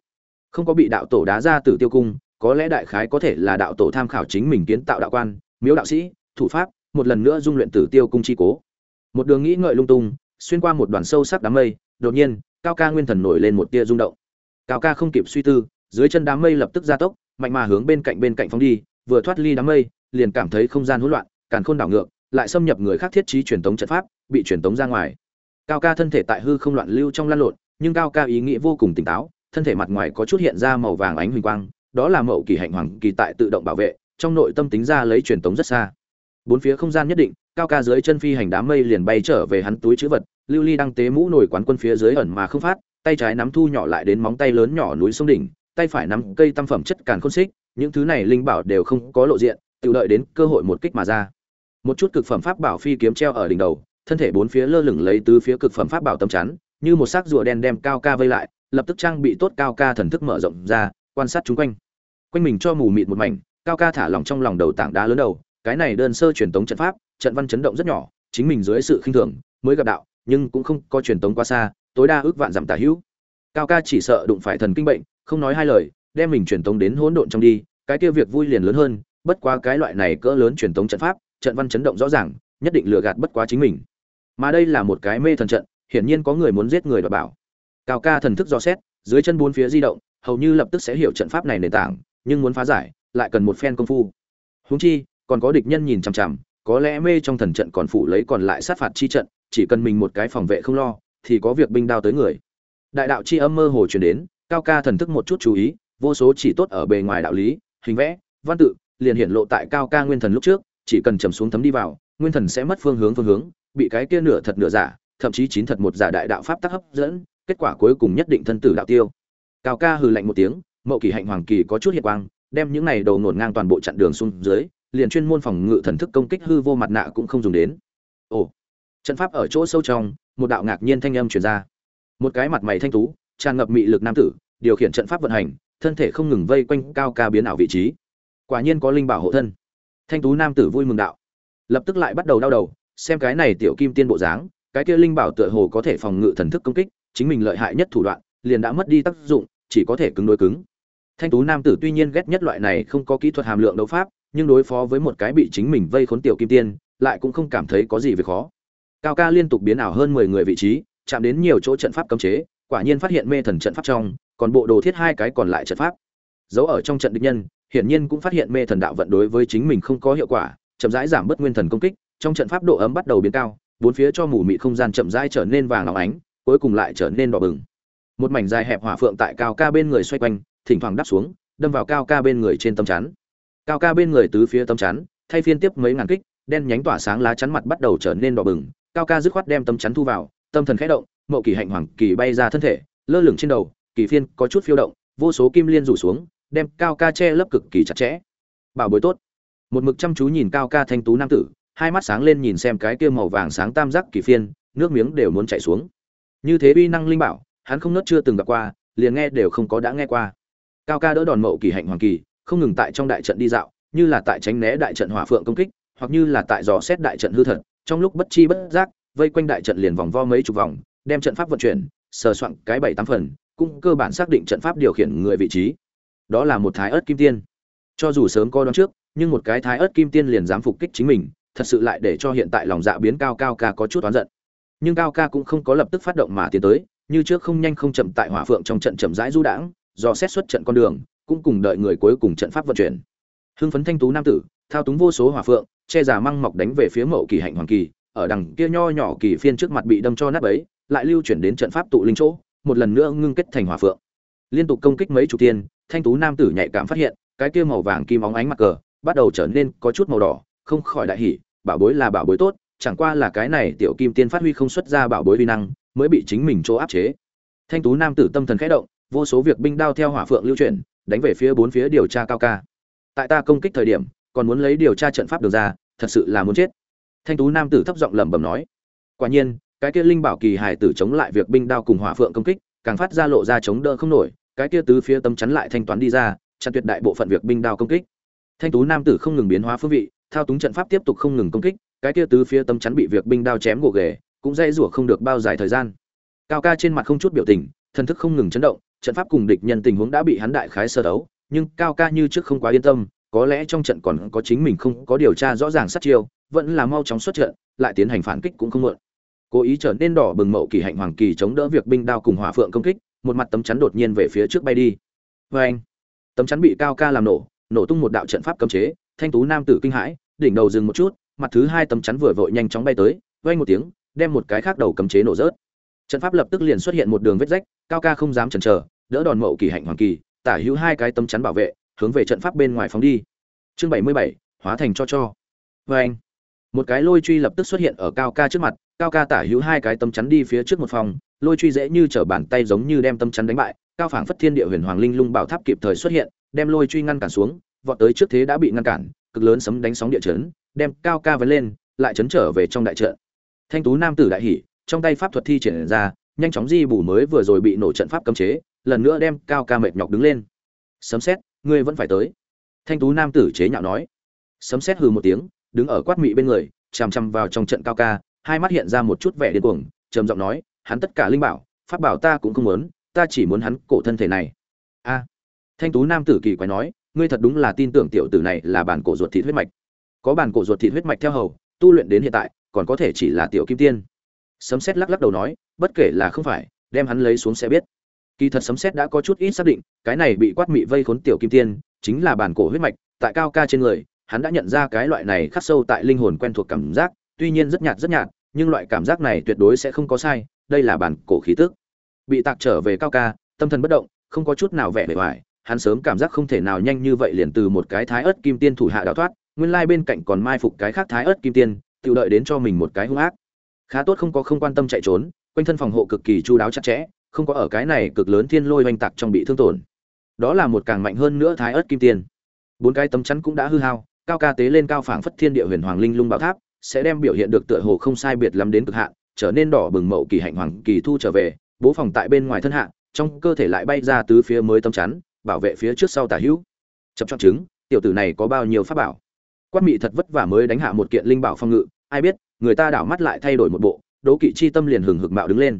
Không có bị đạo tổ đá ra tử tiêu cung, có lẽ đại khái có thể là đạo tổ tham khảo chính mình kiến tạo đạo quan, miếu đạo sĩ, thủ pháp một lần nữa dung luyện tử tiêu cung chi cố. Một đường nghĩ ngợi lung tung, xuyên qua một đoàn sâu sắc đám mây, đột nhiên, cao ca nguyên thần nổi lên một tia rung động. Cao ca không kịp suy tư, dưới chân đám mây lập tức gia tốc, mạnh mà hướng bên cạnh bên cạnh phóng đi, vừa thoát ly đám mây, liền cảm thấy không gian hỗn loạn, càn khôn đảo ngược, lại xâm nhập người khác thiết trí truyền tống trận pháp, bị truyền tống ra ngoài. Cao ca thân thể tại hư không loạn lưu trong lan lộn, nhưng cao ca ý nghĩ vô cùng tỉnh táo, thân thể mặt ngoài có chút hiện ra màu vàng ánh huỳnh quang, đó là mậu kỳ hạnh hoàng kỳ tại tự động bảo vệ, trong nội tâm tính ra lấy truyền tống rất xa bốn phía không gian nhất định, cao ca dưới chân phi hành đám mây liền bay trở về hắn túi chữ vật, lưu ly đăng tế mũ nổi quán quân phía dưới ẩn mà không phát, tay trái nắm thu nhỏ lại đến móng tay lớn nhỏ núi sông đỉnh, tay phải nắm cây tam phẩm chất càn khôn xích, những thứ này linh bảo đều không có lộ diện, tự đợi đến cơ hội một kích mà ra. Một chút cực phẩm pháp bảo phi kiếm treo ở đỉnh đầu, thân thể bốn phía lơ lửng lấy tứ phía cực phẩm pháp bảo tâm chắn, như một xác rùa đen đem cao ca vây lại, lập tức trang bị tốt cao ca thần thức mở rộng ra, quan sát chung quanh. Quanh mình cho mù mịt một mảnh, cao ca thả lỏng trong lòng đầu tảng đá lớn đầu cái này đơn sơ truyền tống trận pháp, trận văn chấn động rất nhỏ, chính mình dưới sự khinh thường mới gặp đạo, nhưng cũng không có truyền tống quá xa, tối đa ước vạn giảm tả hữu. Cao ca chỉ sợ đụng phải thần kinh bệnh, không nói hai lời, đem mình truyền tống đến hỗn độn trong đi, cái kia việc vui liền lớn hơn, bất quá cái loại này cỡ lớn truyền tống trận pháp, trận văn chấn động rõ ràng, nhất định lừa gạt bất quá chính mình. Mà đây là một cái mê thần trận, hiển nhiên có người muốn giết người và bảo. Cao ca thần thức do xét, dưới chân bốn phía di động, hầu như lập tức sẽ hiểu trận pháp này nền tảng, nhưng muốn phá giải, lại cần một phen công phu. Huống chi còn có địch nhân nhìn chằm chằm, có lẽ mê trong thần trận còn phụ lấy còn lại sát phạt chi trận, chỉ cần mình một cái phòng vệ không lo, thì có việc binh đao tới người. Đại đạo chi âm mơ hồ truyền đến, cao ca thần thức một chút chú ý, vô số chỉ tốt ở bề ngoài đạo lý, hình vẽ, văn tự, liền hiện lộ tại cao ca nguyên thần lúc trước, chỉ cần trầm xuống thấm đi vào, nguyên thần sẽ mất phương hướng phương hướng, bị cái kia nửa thật nửa giả, thậm chí chín thật một giả đại đạo pháp tác hấp dẫn, kết quả cuối cùng nhất định thân tử đạo tiêu. Cao ca hừ lạnh một tiếng, mậu kỳ hạnh hoàng kỳ có chút hiệt quang, đem những này đầu nổn ngang toàn bộ chặn đường xuống dưới liền chuyên môn phòng ngự thần thức công kích hư vô mặt nạ cũng không dùng đến. Ồ, trận pháp ở chỗ sâu trong, một đạo ngạc nhiên thanh âm truyền ra. Một cái mặt mày thanh tú, tràn ngập mị lực nam tử, điều khiển trận pháp vận hành, thân thể không ngừng vây quanh cao ca biến ảo vị trí. Quả nhiên có linh bảo hộ thân. Thanh tú nam tử vui mừng đạo. Lập tức lại bắt đầu đau đầu, xem cái này tiểu kim tiên bộ dáng, cái kia linh bảo tựa hồ có thể phòng ngự thần thức công kích, chính mình lợi hại nhất thủ đoạn, liền đã mất đi tác dụng, chỉ có thể cứng đối cứng thanh tú nam tử tuy nhiên ghét nhất loại này không có kỹ thuật hàm lượng đấu pháp, nhưng đối phó với một cái bị chính mình vây khốn tiểu kim tiên, lại cũng không cảm thấy có gì về khó. Cao ca liên tục biến ảo hơn mười người vị trí, chạm đến nhiều chỗ trận pháp cấm chế, quả nhiên phát hiện mê thần trận pháp trong, còn bộ đồ thiết hai cái còn lại trận pháp. Giấu ở trong trận địch nhân, hiển nhiên cũng phát hiện mê thần đạo vận đối với chính mình không có hiệu quả, chậm rãi giảm bớt nguyên thần công kích, trong trận pháp độ ấm bắt đầu biến cao, bốn phía cho mù mị không gian chậm rãi trở nên vàng óng ánh, cuối cùng lại trở nên đỏ bừng. Một mảnh dài hẹp hỏa phượng tại cao ca bên người xoay quanh thỉnh thoảng đắp xuống, đâm vào cao ca bên người trên tấm chắn. Cao ca bên người tứ phía tấm chắn, thay phiên tiếp mấy ngàn kích, đen nhánh tỏa sáng lá chắn mặt bắt đầu trở nên đỏ bừng. Cao ca dứt khoát đem tấm chắn thu vào, tâm thần khẽ động, mậu kỳ hạnh hoàng kỳ bay ra thân thể, lơ lửng trên đầu, kỳ phiên có chút phiêu động, vô số kim liên rủ xuống, đem cao ca che lấp cực kỳ chặt chẽ. Bảo bối tốt. Một mực chăm chú nhìn cao ca thanh tú nam tử, hai mắt sáng lên nhìn xem cái kia màu vàng sáng tam giác kỳ phiên, nước miếng đều muốn chảy xuống. Như thế uy năng linh bảo, hắn không nớt chưa từng gặp qua, liền nghe đều không có đã nghe qua cao ca đỡ đòn mậu kỳ hạnh hoàng kỳ, không ngừng tại trong đại trận đi dạo, như là tại tránh né đại trận hỏa phượng công kích, hoặc như là tại dò xét đại trận hư thật, trong lúc bất chi bất giác, vây quanh đại trận liền vòng vo mấy chục vòng, đem trận pháp vận chuyển, sờ soạn cái bảy tám phần, cũng cơ bản xác định trận pháp điều khiển người vị trí. Đó là một thái ớt kim tiên. Cho dù sớm coi đoán trước, nhưng một cái thái ớt kim tiên liền dám phục kích chính mình, thật sự lại để cho hiện tại lòng dạ biến cao cao ca có chút oán giận. Nhưng cao ca cũng không có lập tức phát động mà tiến tới, như trước không nhanh không chậm tại hỏa phượng trong trận chậm rãi du đãng do xét xuất trận con đường, cũng cùng đợi người cuối cùng trận pháp vận chuyển. Hưng phấn thanh tú nam tử, thao túng vô số hỏa phượng, che giả măng mọc đánh về phía mậu kỳ hạnh hoàng kỳ, ở đằng kia nho nhỏ kỳ phiên trước mặt bị đâm cho nát ấy lại lưu chuyển đến trận pháp tụ linh chỗ, một lần nữa ngưng kết thành hỏa phượng. Liên tục công kích mấy chục tiên thanh tú nam tử nhạy cảm phát hiện, cái kia màu vàng kim óng ánh mặt cờ, bắt đầu trở nên có chút màu đỏ, không khỏi đại hỉ, bảo bối là bảo bối tốt, chẳng qua là cái này tiểu kim tiên phát huy không xuất ra bảo bối vi năng, mới bị chính mình chỗ áp chế. Thanh tú nam tử tâm thần khẽ động vô số việc binh đao theo hỏa phượng lưu chuyển, đánh về phía bốn phía điều tra cao ca. Tại ta công kích thời điểm, còn muốn lấy điều tra trận pháp được ra, thật sự là muốn chết. Thanh tú nam tử thấp giọng lẩm bẩm nói. Quả nhiên, cái kia linh bảo kỳ hải tử chống lại việc binh đao cùng hỏa phượng công kích, càng phát ra lộ ra chống đỡ không nổi, cái kia tứ phía tấm chắn lại thanh toán đi ra, chặn tuyệt đại bộ phận việc binh đao công kích. Thanh tú nam tử không ngừng biến hóa phương vị, thao túng trận pháp tiếp tục không ngừng công kích, cái kia tứ phía tấm chắn bị việc binh đao chém gỗ ghề, cũng dây rủa không được bao dài thời gian. Cao ca trên mặt không chút biểu tình, thần thức không ngừng chấn động trận pháp cùng địch nhân tình huống đã bị hắn đại khái sơ đấu, nhưng cao ca như trước không quá yên tâm, có lẽ trong trận còn có chính mình không có điều tra rõ ràng sát chiêu, vẫn là mau chóng xuất trận, lại tiến hành phản kích cũng không muộn. Cố ý trở nên đỏ bừng mậu kỳ hạnh hoàng kỳ chống đỡ việc binh đao cùng hỏa phượng công kích, một mặt tấm chắn đột nhiên về phía trước bay đi. Vê anh tấm chắn bị cao ca làm nổ nổ tung một đạo trận pháp cấm chế, thanh tú nam tử kinh hãi, đỉnh đầu dừng một chút, mặt thứ hai tấm chắn vừa vội nhanh chóng bay tới vang một tiếng, đem một cái khác đầu cấm chế nổ rớt. Trận pháp lập tức liền xuất hiện một đường vết rách, cao ca không dám chần chờ đỡ đòn mậu kỳ hạnh hoàng kỳ, tả hữu hai cái tấm chắn bảo vệ, hướng về trận pháp bên ngoài phóng đi. Chương bảy mươi bảy, hóa thành cho cho. Vê anh, một cái lôi truy lập tức xuất hiện ở cao ca trước mặt, cao ca tả hữu hai cái tấm chắn đi phía trước một phòng, lôi truy dễ như trở bàn tay giống như đem tấm chắn đánh bại, cao phảng phất thiên địa huyền hoàng linh lung bảo tháp kịp thời xuất hiện, đem lôi truy ngăn cản xuống, vọt tới trước thế đã bị ngăn cản, cực lớn sấm đánh sóng địa chấn, đem cao ca vấn lên, lại chấn trở về trong đại trận. Thanh tú nam tử đại hỉ, trong tay pháp thuật thi triển ra, nhanh chóng di bù mới vừa rồi bị nổ trận pháp cấm chế lần nữa đem cao ca mệt nhọc đứng lên. Sấm xét ngươi vẫn phải tới. Thanh tú nam tử chế nhạo nói. Sấm xét hừ một tiếng, đứng ở quát mị bên người, chằm chằm vào trong trận cao ca, hai mắt hiện ra một chút vẻ điên cuồng, trầm giọng nói, hắn tất cả linh bảo, pháp bảo ta cũng không muốn, ta chỉ muốn hắn cổ thân thể này. A. Thanh tú nam tử kỳ quái nói, ngươi thật đúng là tin tưởng tiểu tử này là bản cổ ruột thịt huyết mạch. Có bản cổ ruột thịt huyết mạch theo hầu, tu luyện đến hiện tại, còn có thể chỉ là tiểu kim tiên. Sấm xét lắc lắc đầu nói, bất kể là không phải, đem hắn lấy xuống sẽ biết kỳ thật sấm xét đã có chút ít xác định, cái này bị quát mị vây khốn tiểu kim tiên, chính là bản cổ huyết mạch, tại cao ca trên người, hắn đã nhận ra cái loại này khắc sâu tại linh hồn quen thuộc cảm giác, tuy nhiên rất nhạt rất nhạt, nhưng loại cảm giác này tuyệt đối sẽ không có sai, đây là bản cổ khí tức. Bị tạc trở về cao ca, tâm thần bất động, không có chút nào vẻ bề ngoài, hắn sớm cảm giác không thể nào nhanh như vậy liền từ một cái thái ớt kim tiên thủ hạ đào thoát, nguyên lai bên cạnh còn mai phục cái khác thái ớt kim tiên, tự đợi đến cho mình một cái hung ác. Khá tốt không có không quan tâm chạy trốn, quanh thân phòng hộ cực kỳ chu đáo chặt chẽ không có ở cái này cực lớn thiên lôi oanh tạc trong bị thương tổn. Đó là một càng mạnh hơn nữa thái ớt kim tiên. Bốn cái tấm chắn cũng đã hư hao, cao ca tế lên cao phảng phất thiên địa huyền hoàng linh lung bảo tháp, sẽ đem biểu hiện được tựa hồ không sai biệt lắm đến cực hạn, trở nên đỏ bừng mậu kỳ hạnh hoàng kỳ thu trở về, bố phòng tại bên ngoài thân hạ, trong cơ thể lại bay ra tứ phía mới tấm chắn, bảo vệ phía trước sau tả hữu. Chập chọn chứng, tiểu tử này có bao nhiêu pháp bảo? Quan mị thật vất vả mới đánh hạ một kiện linh bảo phong ngự, ai biết, người ta đảo mắt lại thay đổi một bộ, đố kỵ chi tâm liền hừng hực mạo đứng lên.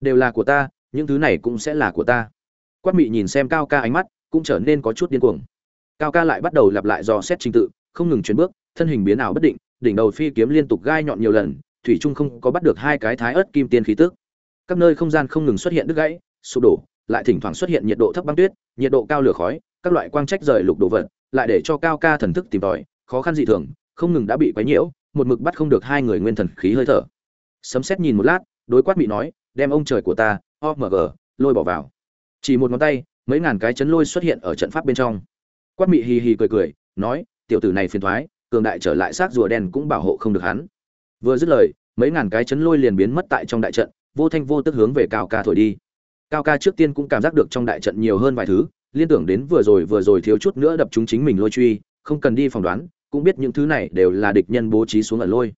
Đều là của ta những thứ này cũng sẽ là của ta. Quát mị nhìn xem cao ca ánh mắt, cũng trở nên có chút điên cuồng. Cao ca lại bắt đầu lặp lại dò xét trình tự, không ngừng chuyển bước, thân hình biến ảo bất định, đỉnh đầu phi kiếm liên tục gai nhọn nhiều lần, thủy trung không có bắt được hai cái thái ớt kim tiên khí tức. Các nơi không gian không ngừng xuất hiện đứt gãy, sụp đổ, lại thỉnh thoảng xuất hiện nhiệt độ thấp băng tuyết, nhiệt độ cao lửa khói, các loại quang trách rời lục đồ vật, lại để cho cao ca thần thức tìm tòi, khó khăn dị thường, không ngừng đã bị quấy nhiễu, một mực bắt không được hai người nguyên thần khí hơi thở. Sấm xét nhìn một lát, đối quát bị nói, đem ông trời của ta omg lôi bỏ vào. Chỉ một ngón tay, mấy ngàn cái chấn lôi xuất hiện ở trận pháp bên trong. Quát mị hì hì cười cười, nói, tiểu tử này phiền thoái, cường đại trở lại xác rùa đen cũng bảo hộ không được hắn. Vừa dứt lời, mấy ngàn cái chấn lôi liền biến mất tại trong đại trận, vô thanh vô tức hướng về cao ca thổi đi. Cao ca trước tiên cũng cảm giác được trong đại trận nhiều hơn vài thứ, liên tưởng đến vừa rồi vừa rồi thiếu chút nữa đập chúng chính mình lôi truy, không cần đi phỏng đoán, cũng biết những thứ này đều là địch nhân bố trí xuống ở lôi.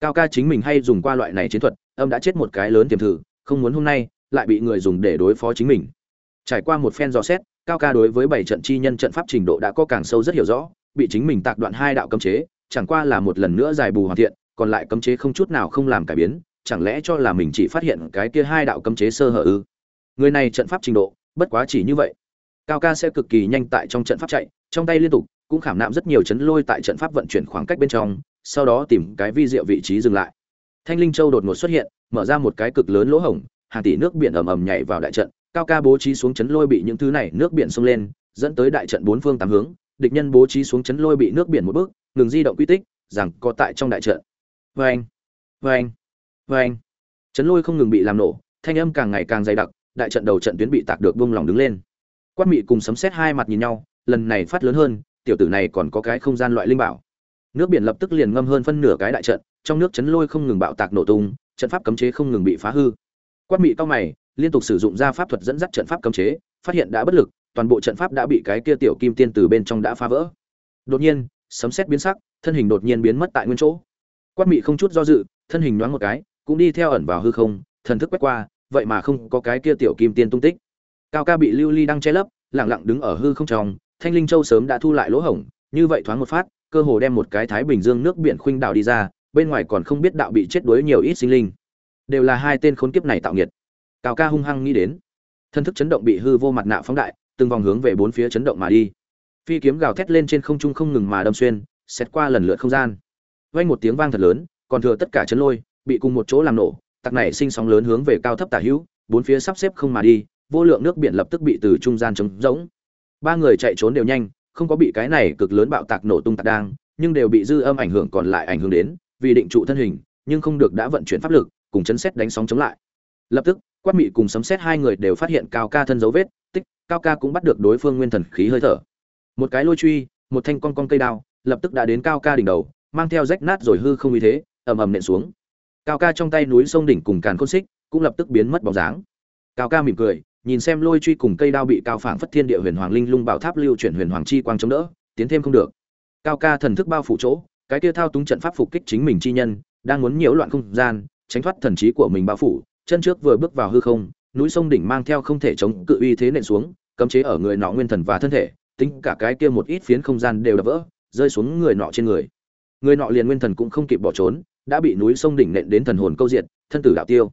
Cao ca chính mình hay dùng qua loại này chiến thuật, âm đã chết một cái lớn tiềm thử, không muốn hôm nay lại bị người dùng để đối phó chính mình. Trải qua một phen dò xét, cao ca đối với bảy trận chi nhân trận pháp trình độ đã có càng sâu rất hiểu rõ, bị chính mình tạc đoạn hai đạo cấm chế, chẳng qua là một lần nữa giải bù hoàn thiện, còn lại cấm chế không chút nào không làm cải biến, chẳng lẽ cho là mình chỉ phát hiện cái kia hai đạo cấm chế sơ hở ư? Người này trận pháp trình độ, bất quá chỉ như vậy. Cao ca sẽ cực kỳ nhanh tại trong trận pháp chạy, trong tay liên tục, cũng khảm nạm rất nhiều chấn lôi tại trận pháp vận chuyển khoảng cách bên trong, sau đó tìm cái vi diệu vị trí dừng lại. Thanh linh châu đột ngột xuất hiện, mở ra một cái cực lớn lỗ hổng hàng tỷ nước biển ầm ầm nhảy vào đại trận, cao ca bố trí xuống chấn lôi bị những thứ này nước biển xông lên, dẫn tới đại trận bốn phương tám hướng, địch nhân bố trí xuống chấn lôi bị nước biển một bước, ngừng di động quy tích, rằng có tại trong đại trận. Vâng vâng vâng. Chấn lôi không ngừng bị làm nổ, thanh âm càng ngày càng dày đặc, đại trận đầu trận tuyến bị tạc được bung lỏng đứng lên. Quát mị cùng sấm sét hai mặt nhìn nhau, lần này phát lớn hơn, tiểu tử này còn có cái không gian loại linh bảo. Nước biển lập tức liền ngâm hơn phân nửa cái đại trận, trong nước chấn lôi không ngừng bạo tạc nổ tung, trận pháp cấm chế không ngừng bị phá hư quát mị cao mày, liên tục sử dụng ra pháp thuật dẫn dắt trận pháp cấm chế, phát hiện đã bất lực, toàn bộ trận pháp đã bị cái kia tiểu kim tiên từ bên trong đã phá vỡ. Đột nhiên, sấm sét biến sắc, thân hình đột nhiên biến mất tại nguyên chỗ. Quát mị không chút do dự, thân hình nhoáng một cái, cũng đi theo ẩn vào hư không, thần thức quét qua, vậy mà không có cái kia tiểu kim tiên tung tích. Cao ca bị lưu ly đang che lấp, lặng lặng đứng ở hư không trong, thanh linh châu sớm đã thu lại lỗ hổng, như vậy thoáng một phát, cơ hồ đem một cái thái bình dương nước biển khuynh đảo đi ra, bên ngoài còn không biết đạo bị chết đuối nhiều ít sinh linh đều là hai tên khốn kiếp này tạo nghiệt. Cao ca hung hăng nghĩ đến. Thân thức chấn động bị hư vô mặt nạ phóng đại, từng vòng hướng về bốn phía chấn động mà đi. Phi kiếm gào thét lên trên không trung không ngừng mà đâm xuyên xét qua lần lượt không gian. Vang một tiếng vang thật lớn, còn thừa tất cả chấn lôi, bị cùng một chỗ làm nổ, tặc này sinh sóng lớn hướng về cao thấp tả hữu, bốn phía sắp xếp không mà đi, vô lượng nước biển lập tức bị từ trung gian trống rỗng. Ba người chạy trốn đều nhanh, không có bị cái này cực lớn bạo tạc nổ tung tạc đang, nhưng đều bị dư âm ảnh hưởng còn lại ảnh hưởng đến, vì định trụ thân hình, nhưng không được đã vận chuyển pháp lực cùng chấn xét đánh sóng chống lại. Lập tức, quát mị cùng sấm xét hai người đều phát hiện cao ca thân dấu vết, tích, cao ca cũng bắt được đối phương nguyên thần khí hơi thở. Một cái lôi truy, một thanh con con cây đao, lập tức đã đến cao ca đỉnh đầu, mang theo rách nát rồi hư không như thế, ầm ầm nện xuống. Cao ca trong tay núi sông đỉnh cùng càn khôn xích, cũng lập tức biến mất bóng dáng. Cao ca mỉm cười, nhìn xem lôi truy cùng cây đao bị cao phảng phất thiên địa huyền hoàng linh lung bảo tháp lưu chuyển huyền hoàng chi quang chống đỡ, tiến thêm không được. Cao ca thần thức bao phủ chỗ, cái kia thao túng trận pháp phục kích chính mình chi nhân, đang muốn nhiễu loạn không gian tránh thoát thần trí của mình bao phủ, chân trước vừa bước vào hư không, núi sông đỉnh mang theo không thể chống cự uy thế nện xuống, cấm chế ở người nọ nguyên thần và thân thể, tính cả cái kia một ít phiến không gian đều đập vỡ, rơi xuống người nọ trên người. Người nọ liền nguyên thần cũng không kịp bỏ trốn, đã bị núi sông đỉnh nện đến thần hồn câu diệt, thân tử đạo tiêu.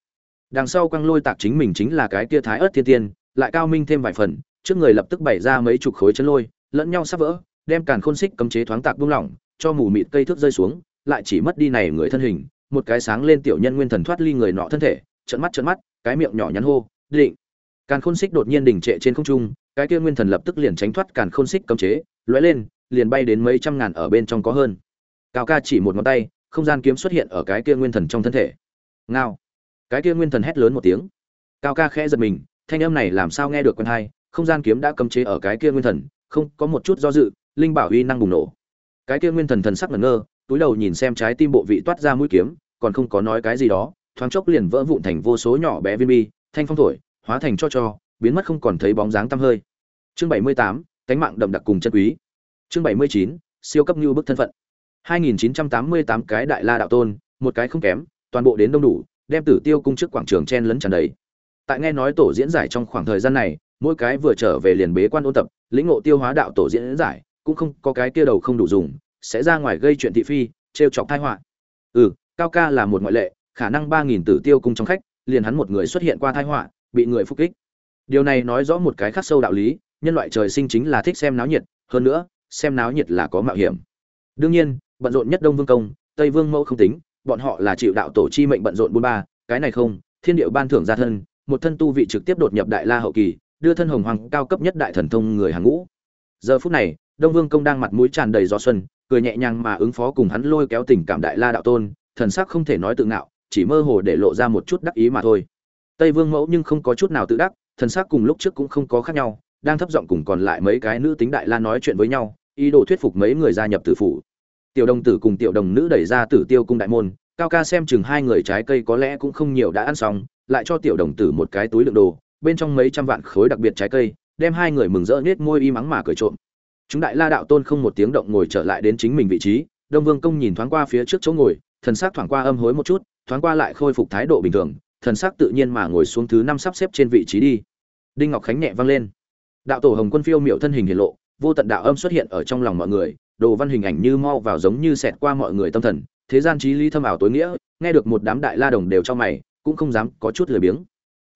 Đằng sau quăng lôi tạc chính mình chính là cái kia thái ớt thiên tiên, lại cao minh thêm vài phần, trước người lập tức bày ra mấy chục khối chân lôi, lẫn nhau sắp vỡ, đem càn khôn xích cấm chế thoáng tạc buông lỏng, cho mù mịt cây thước rơi xuống, lại chỉ mất đi này người thân hình một cái sáng lên tiểu nhân nguyên thần thoát ly người nọ thân thể trận mắt trận mắt, cái miệng nhỏ nhắn hô, định. Càn khôn xích đột nhiên đình trệ trên không trung, cái kia nguyên thần lập tức liền tránh thoát càn khôn xích cấm chế, lóe lên, liền bay đến mấy trăm ngàn ở bên trong có hơn. Cao ca chỉ một ngón tay, không gian kiếm xuất hiện ở cái kia nguyên thần trong thân thể. Ngao. Cái kia nguyên thần hét lớn một tiếng. Cao ca khẽ giật mình, thanh âm này làm sao nghe được quen hay, không gian kiếm đã cấm chế ở cái kia nguyên thần, không có một chút do dự, linh bảo uy năng bùng nổ. Cái kia nguyên thần thần sắc ngẩn ngơ túi đầu nhìn xem trái tim bộ vị toát ra mũi kiếm còn không có nói cái gì đó thoáng chốc liền vỡ vụn thành vô số nhỏ bé viên bi thanh phong thổi hóa thành cho cho biến mất không còn thấy bóng dáng tăm hơi. Chương bảy mươi tám cánh mạng đậm đặc cùng chân quý. Chương bảy mươi chín siêu cấp như bức thân phận. 2988 cái đại la đạo tôn, một cái không kém, toàn bộ đến đông đủ, đem Tử Tiêu cung trước quảng trường chen lấn tràn đầy. Tại nghe nói tổ diễn giải trong khoảng thời gian này, mỗi cái vừa trở về liền bế quan ôn tập, lĩnh ngộ tiêu hóa đạo tổ diễn giải, cũng không có cái kia đầu không đủ dùng, sẽ ra ngoài gây chuyện thị phi, trêu chọc tai họa. Ừ, Cao ca là một ngoại lệ, khả năng ba nghìn Tử Tiêu cung trong khách, liền hắn một người xuất hiện qua tai họa, bị người phục kích. Điều này nói rõ một cái khắc sâu đạo lý, nhân loại trời sinh chính là thích xem náo nhiệt, hơn nữa, xem náo nhiệt là có mạo hiểm. Đương nhiên, bận rộn nhất đông vương công tây vương mẫu không tính bọn họ là chịu đạo tổ chi mệnh bận rộn bốn ba cái này không thiên điệu ban thưởng ra thân một thân tu vị trực tiếp đột nhập đại la hậu kỳ đưa thân hồng hoàng cao cấp nhất đại thần thông người hàng ngũ giờ phút này đông vương công đang mặt mũi tràn đầy gió xuân cười nhẹ nhàng mà ứng phó cùng hắn lôi kéo tình cảm đại la đạo tôn, thần sắc không thể nói tự ngạo, chỉ mơ hồ để lộ ra một chút đắc ý mà thôi. Tây vương mẫu nhưng không có chút nào tự đắc, thần sắc cùng lúc trước cũng không có khác nhau, đang thấp giọng cùng còn lại mấy cái nữ tính đại la nói chuyện với nhau, ý đồ thuyết phục mấy người gia nhập tử phủ. Tiểu đồng tử cùng tiểu đồng nữ đẩy ra tử tiêu cung đại môn, cao ca xem chừng hai người trái cây có lẽ cũng không nhiều đã ăn xong, lại cho tiểu đồng tử một cái túi đựng đồ, bên trong mấy trăm vạn khối đặc biệt trái cây, đem hai người mừng rỡ nết môi y mắng mà cười trộm chúng đại la đạo tôn không một tiếng động ngồi trở lại đến chính mình vị trí, đông vương công nhìn thoáng qua phía trước chỗ ngồi, thần sắc thoáng qua âm hối một chút, thoáng qua lại khôi phục thái độ bình thường, thần sắc tự nhiên mà ngồi xuống thứ năm sắp xếp trên vị trí đi. Đinh ngọc khánh nhẹ vang lên. Đạo tổ hồng quân phiêu miệu thân hình hiện lộ, vô tận đạo âm xuất hiện ở trong lòng mọi người, đồ văn hình ảnh như mau vào giống như xẹt qua mọi người tâm thần, thế gian trí lý thâm ảo tối nghĩa, nghe được một đám đại la đồng đều cho mày, cũng không dám có chút lười biếng.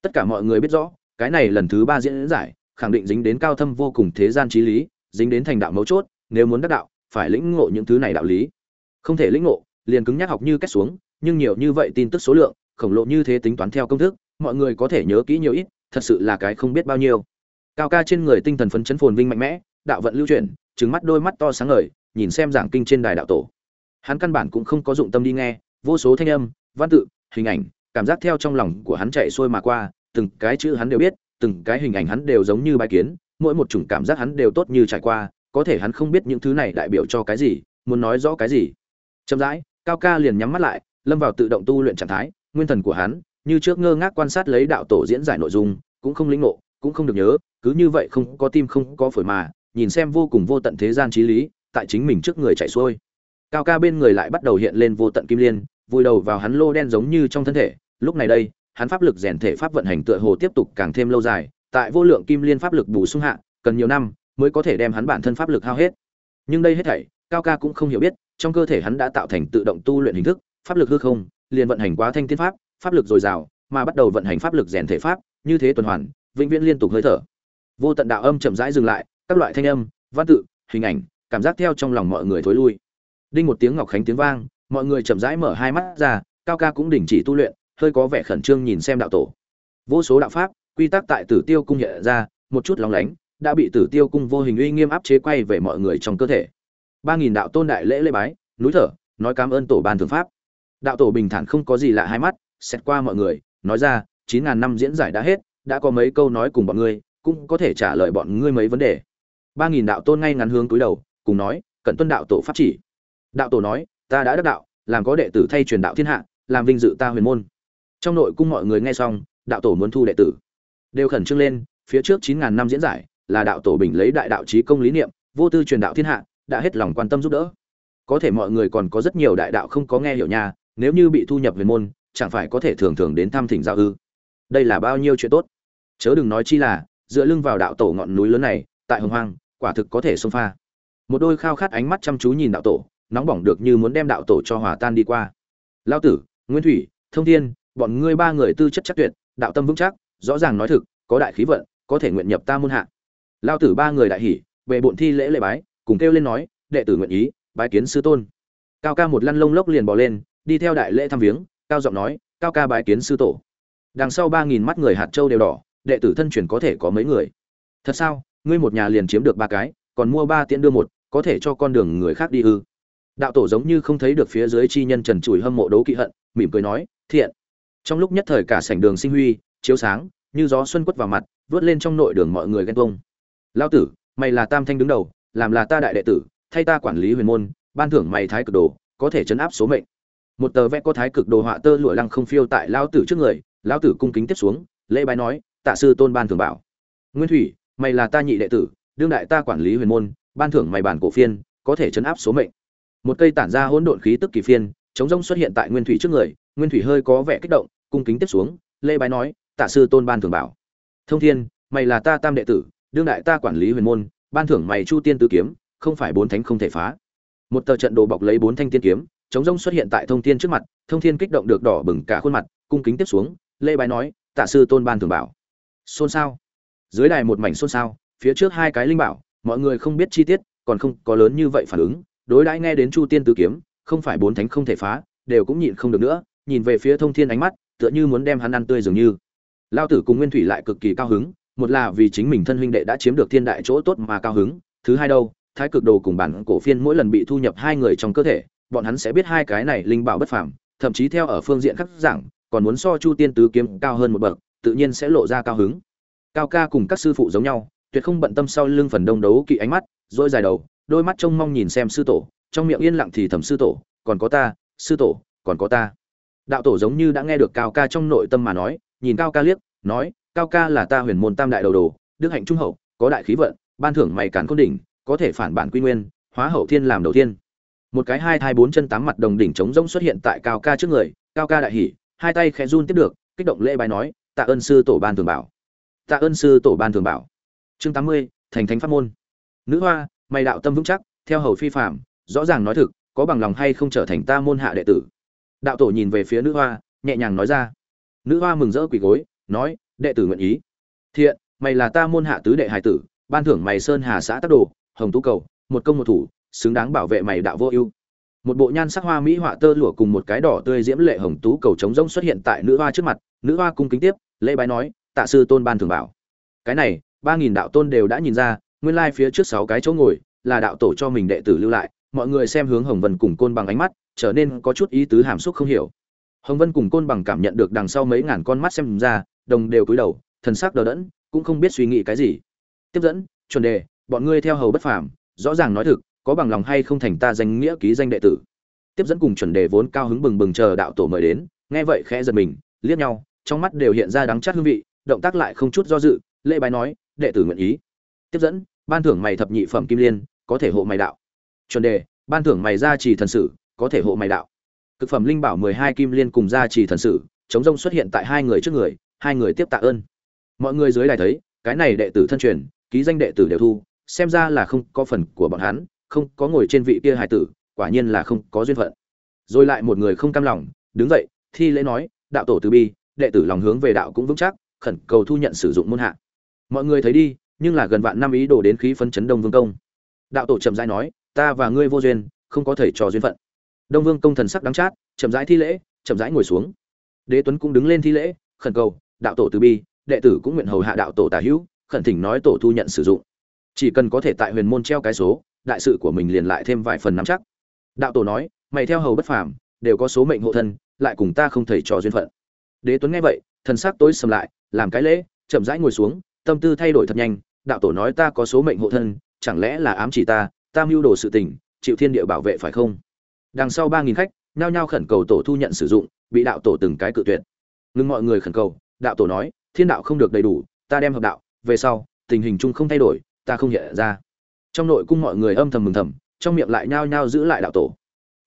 Tất cả mọi người biết rõ, cái này lần thứ ba diễn giải, khẳng định dính đến cao thâm vô cùng thế gian trí lý dính đến thành đạo mấu chốt, nếu muốn đắc đạo, phải lĩnh ngộ những thứ này đạo lý. Không thể lĩnh ngộ, liền cứng nhắc học như cách xuống, nhưng nhiều như vậy tin tức số lượng, khổng lồ như thế tính toán theo công thức, mọi người có thể nhớ kỹ nhiều ít, thật sự là cái không biết bao nhiêu. Cao ca trên người tinh thần phấn chấn phồn vinh mạnh mẽ, đạo vận lưu chuyển trứng mắt đôi mắt to sáng ngời, nhìn xem giảng kinh trên đài đạo tổ. Hắn căn bản cũng không có dụng tâm đi nghe, vô số thanh âm, văn tự, hình ảnh, cảm giác theo trong lòng của hắn chạy xuôi mà qua, từng cái chữ hắn đều biết, từng cái hình ảnh hắn đều giống như bài kiến mỗi một chủng cảm giác hắn đều tốt như trải qua, có thể hắn không biết những thứ này đại biểu cho cái gì, muốn nói rõ cái gì. Chậm rãi, cao ca liền nhắm mắt lại, lâm vào tự động tu luyện trạng thái, nguyên thần của hắn, như trước ngơ ngác quan sát lấy đạo tổ diễn giải nội dung, cũng không lĩnh ngộ, cũng không được nhớ, cứ như vậy không có tim không có phổi mà, nhìn xem vô cùng vô tận thế gian trí lý, tại chính mình trước người chạy xuôi. Cao ca bên người lại bắt đầu hiện lên vô tận kim liên, vùi đầu vào hắn lô đen giống như trong thân thể. Lúc này đây, hắn pháp lực rèn thể pháp vận hành tựa hồ tiếp tục càng thêm lâu dài tại vô lượng kim liên pháp lực bù sung hạ, cần nhiều năm mới có thể đem hắn bản thân pháp lực hao hết. Nhưng đây hết thảy, cao ca cũng không hiểu biết, trong cơ thể hắn đã tạo thành tự động tu luyện hình thức, pháp lực hư không, liền vận hành quá thanh tiên pháp pháp lực dồi dào, mà bắt đầu vận hành pháp lực rèn thể pháp, như thế tuần hoàn, vĩnh viễn liên tục hơi thở. Vô tận đạo âm chậm rãi dừng lại, các loại thanh âm, văn tự, hình ảnh, cảm giác theo trong lòng mọi người thối lui. Đinh một tiếng ngọc khánh tiếng vang, mọi người chậm rãi mở hai mắt ra, cao ca cũng đình chỉ tu luyện, hơi có vẻ khẩn trương nhìn xem đạo tổ. Vô số đạo pháp quy tắc tại tử tiêu cung hiện ra, một chút lóng lánh, đã bị tử tiêu cung vô hình uy nghiêm áp chế quay về mọi người trong cơ thể. Ba nghìn đạo tôn đại lễ lễ bái, núi thở, nói cảm ơn tổ ban thượng pháp. Đạo tổ bình thản không có gì lạ hai mắt, xét qua mọi người, nói ra, chín ngàn năm diễn giải đã hết, đã có mấy câu nói cùng bọn ngươi, cũng có thể trả lời bọn ngươi mấy vấn đề. Ba nghìn đạo tôn ngay ngắn hướng túi đầu, cùng nói, cận tuân đạo tổ pháp chỉ. Đạo tổ nói, ta đã đắc đạo, làm có đệ tử thay truyền đạo thiên hạ, làm vinh dự ta huyền môn. Trong nội cung mọi người nghe xong, đạo tổ muốn thu đệ tử đều khẩn trương lên, phía trước chín ngàn năm diễn giải, là đạo tổ bình lấy đại đạo trí công lý niệm, vô tư truyền đạo thiên hạ, đã hết lòng quan tâm giúp đỡ. Có thể mọi người còn có rất nhiều đại đạo không có nghe hiểu nha, nếu như bị thu nhập về môn, chẳng phải có thể thường thường đến thăm thỉnh giáo ư? Đây là bao nhiêu chuyện tốt. Chớ đừng nói chi là, dựa lưng vào đạo tổ ngọn núi lớn này, tại hồng hoang, quả thực có thể xông pha. Một đôi khao khát ánh mắt chăm chú nhìn đạo tổ, nóng bỏng được như muốn đem đạo tổ cho hòa tan đi qua. Lao tử, nguyên thủy, thông thiên, bọn ngươi ba người tư chất chắc tuyệt, đạo tâm vững chắc rõ ràng nói thực, có đại khí vận, có thể nguyện nhập ta môn hạ. Lao tử ba người đại hỉ, về bộn thi lễ lễ bái, cùng kêu lên nói, đệ tử nguyện ý, bái kiến sư tôn. Cao ca một lăn lông lốc liền bỏ lên, đi theo đại lễ thăm viếng, cao giọng nói, cao ca bái kiến sư tổ. Đằng sau ba nghìn mắt người hạt châu đều đỏ, đệ tử thân truyền có thể có mấy người? Thật sao? Ngươi một nhà liền chiếm được ba cái, còn mua ba tiễn đưa một, có thể cho con đường người khác đi ư? Đạo tổ giống như không thấy được phía dưới chi nhân trần trụi hâm mộ đấu kỵ hận, mỉm cười nói, thiện. Trong lúc nhất thời cả sảnh đường sinh huy chiếu sáng, như gió xuân quất vào mặt, vớt lên trong nội đường mọi người ghen tuông. Lao tử, mày là tam thanh đứng đầu, làm là ta đại đệ tử, thay ta quản lý huyền môn, ban thưởng mày thái cực đồ, có thể chấn áp số mệnh. Một tờ vẽ có thái cực đồ họa tơ lụa lăng không phiêu tại lao tử trước người lao tử cung kính tiếp xuống, lễ bái nói, tạ sư tôn ban thưởng bảo. Nguyên thủy, mày là ta nhị đệ tử, đương đại ta quản lý huyền môn, ban thưởng mày bản cổ phiên, có thể chấn áp số mệnh. Một cây tản ra hỗn độn khí tức kỳ phiên, chống rông xuất hiện tại nguyên thủy trước người, nguyên thủy hơi có vẻ kích động, cung kính tiếp xuống lê bái nói tạ sư tôn ban thưởng bảo. Thông thiên, mày là ta tam đệ tử, đương đại ta quản lý huyền môn, ban thưởng mày chu tiên tứ kiếm, không phải bốn thánh không thể phá. Một tờ trận đồ bọc lấy bốn thanh tiên kiếm, chống rông xuất hiện tại thông thiên trước mặt, thông thiên kích động được đỏ bừng cả khuôn mặt, cung kính tiếp xuống lê bái nói tạ sư tôn ban thưởng bảo. Xôn xao. Dưới đài một mảnh xôn xao, phía trước hai cái linh bảo, mọi người không biết chi tiết, còn không có lớn như vậy phản ứng. Đối đãi nghe đến chu tiên tứ kiếm, không phải bốn thánh không thể phá, đều cũng nhịn không được nữa, nhìn về phía thông thiên ánh mắt, tựa như muốn đem hắn ăn tươi dường như lao tử cùng nguyên thủy lại cực kỳ cao hứng, một là vì chính mình thân huynh đệ đã chiếm được thiên đại chỗ tốt mà cao hứng, thứ hai đâu, thái cực đồ cùng bản cổ phiên mỗi lần bị thu nhập hai người trong cơ thể, bọn hắn sẽ biết hai cái này linh bảo bất phàm, thậm chí theo ở phương diện khác giảng, còn muốn so chu tiên tứ kiếm cao hơn một bậc, tự nhiên sẽ lộ ra cao hứng. Cao ca cùng các sư phụ giống nhau, tuyệt không bận tâm sau lưng phần đông đấu kỵ ánh mắt dỗi dài đầu, đôi mắt trông mong nhìn xem sư tổ, trong miệng yên lặng thì thầm sư tổ, còn có ta, sư tổ, còn có ta. Đạo tổ giống như đã nghe được cao ca trong nội tâm mà nói nhìn cao ca liếc, nói, cao ca là ta huyền môn tam đại đầu đồ, đức hạnh trung hậu, có đại khí vận, ban thưởng mày cản côn đỉnh, có thể phản bản quy nguyên, hóa hậu thiên làm đầu tiên. Một cái hai thai bốn chân tám mặt đồng đỉnh trống rỗng xuất hiện tại cao ca trước người, cao ca đại hỉ, hai tay khẽ run tiếp được, kích động lễ bài nói, tạ ơn sư tổ ban thường bảo. Tạ ơn sư tổ ban thường bảo. Chương tám mươi, thành thánh pháp môn. Nữ hoa, mày đạo tâm vững chắc, theo hầu phi phạm rõ ràng nói thực, có bằng lòng hay không trở thành ta môn hạ đệ tử? Đạo tổ nhìn về phía nữ hoa, nhẹ nhàng nói ra nữ hoa mừng rỡ quỳ gối, nói, đệ tử nguyện ý. Thiện, mày là ta môn hạ tứ đệ hải tử, ban thưởng mày sơn hà xã tắc đồ, hồng tú cầu, một công một thủ, xứng đáng bảo vệ mày đạo vô ưu. Một bộ nhan sắc hoa mỹ họa tơ lụa cùng một cái đỏ tươi diễm lệ hồng tú cầu trống rỗng xuất hiện tại nữ hoa trước mặt, nữ hoa cung kính tiếp, lễ bái nói, tạ sư tôn ban thường bảo. Cái này, ba nghìn đạo tôn đều đã nhìn ra, nguyên lai phía trước sáu cái chỗ ngồi, là đạo tổ cho mình đệ tử lưu lại, mọi người xem hướng hồng vân cùng côn bằng ánh mắt, trở nên có chút ý tứ hàm xúc không hiểu hồng vân cùng côn bằng cảm nhận được đằng sau mấy ngàn con mắt xem ra, đồng đều cúi đầu, thần sắc đờ đẫn, cũng không biết suy nghĩ cái gì. Tiếp dẫn, chuẩn đề, bọn ngươi theo hầu bất phàm, rõ ràng nói thực, có bằng lòng hay không thành ta danh nghĩa ký danh đệ tử. Tiếp dẫn cùng chuẩn đề vốn cao hứng bừng bừng chờ đạo tổ mời đến, nghe vậy khẽ giật mình, liếc nhau, trong mắt đều hiện ra đắng chát hương vị, động tác lại không chút do dự, lễ bái nói, đệ tử nguyện ý. Tiếp dẫn, ban thưởng mày thập nhị phẩm kim liên, có thể hộ mày đạo. Chuẩn đề, ban thưởng mày gia trì thần sử, có thể hộ mày đạo cực phẩm linh bảo mười hai kim liên cùng gia trì thần sử, chống rông xuất hiện tại hai người trước người, hai người tiếp tạ ơn. Mọi người dưới đài thấy, cái này đệ tử thân truyền, ký danh đệ tử đều thu, xem ra là không có phần của bọn hắn, không có ngồi trên vị kia hải tử, quả nhiên là không có duyên phận. Rồi lại một người không cam lòng, đứng dậy, thi lễ nói, đạo tổ từ bi, đệ tử lòng hướng về đạo cũng vững chắc, khẩn cầu thu nhận sử dụng môn hạ. Mọi người thấy đi, nhưng là gần vạn năm ý đồ đến khí phấn chấn đông vương công. Đạo tổ chậm rãi nói, ta và ngươi vô duyên, không có thể trò duyên phận đông vương công thần sắc đắng chát, chậm rãi thi lễ, chậm rãi ngồi xuống. Đế tuấn cũng đứng lên thi lễ, khẩn cầu, đạo tổ từ bi, đệ tử cũng nguyện hầu hạ đạo tổ tả hữu, khẩn thỉnh nói tổ thu nhận sử dụng. Chỉ cần có thể tại huyền môn treo cái số, đại sự của mình liền lại thêm vài phần nắm chắc. Đạo tổ nói, mày theo hầu bất phàm, đều có số mệnh hộ thân, lại cùng ta không thể trò duyên phận. Đế tuấn nghe vậy, thần sắc tối sầm lại, làm cái lễ, chậm rãi ngồi xuống, tâm tư thay đổi thật nhanh. Đạo tổ nói, ta có số mệnh hộ thân, chẳng lẽ là ám chỉ ta? Ta mưu đồ sự tình, chịu thiên địa bảo vệ phải không? Đằng sau ba nghìn khách, nhao nhao khẩn cầu tổ thu nhận sử dụng, bị đạo tổ từng cái cự tuyệt. Ngừng mọi người khẩn cầu, đạo tổ nói, thiên đạo không được đầy đủ, ta đem hợp đạo, về sau, tình hình chung không thay đổi, ta không hiện ra. Trong nội cung mọi người âm thầm mừng thầm, trong miệng lại nhao nhao giữ lại đạo tổ.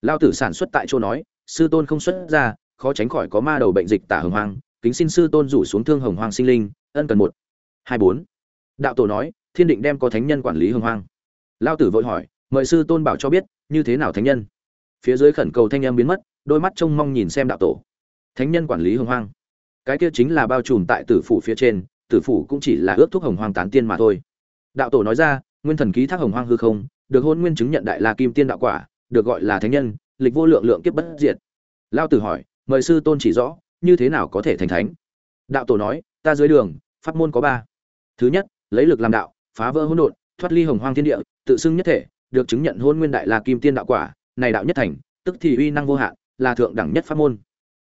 Lao tử sản xuất tại chỗ nói, sư tôn không xuất ra, khó tránh khỏi có ma đầu bệnh dịch tả hồng hoang, kính xin sư tôn rủ xuống thương hồng hoang sinh linh, ân cần một, hai bốn. Đạo tổ nói, thiên định đem có thánh nhân quản lý hồng hoang. Lao tử vội hỏi, mời sư tôn bảo cho biết, như thế nào thánh nhân? Phía dưới khẩn cầu thanh em biến mất, đôi mắt trông mong nhìn xem đạo tổ. Thánh nhân quản lý hồng hoang. Cái kia chính là bao trùm tại tử phủ phía trên, tử phủ cũng chỉ là ước thúc hồng hoang tán tiên mà thôi. Đạo tổ nói ra, nguyên thần ký thác hồng hoang hư không, được hôn nguyên chứng nhận đại la kim tiên đạo quả, được gọi là thánh nhân, lịch vô lượng lượng kiếp bất diệt. Lao tử hỏi, mời sư tôn chỉ rõ, như thế nào có thể thành thánh? Đạo tổ nói, ta dưới đường, pháp môn có ba. Thứ nhất, lấy lực làm đạo, phá vỡ hỗn độn, thoát ly hồng hoang thiên địa, tự xưng nhất thể, được chứng nhận hôn nguyên đại la kim tiên đạo quả này đạo nhất thành tức thì uy năng vô hạn là thượng đẳng nhất pháp môn.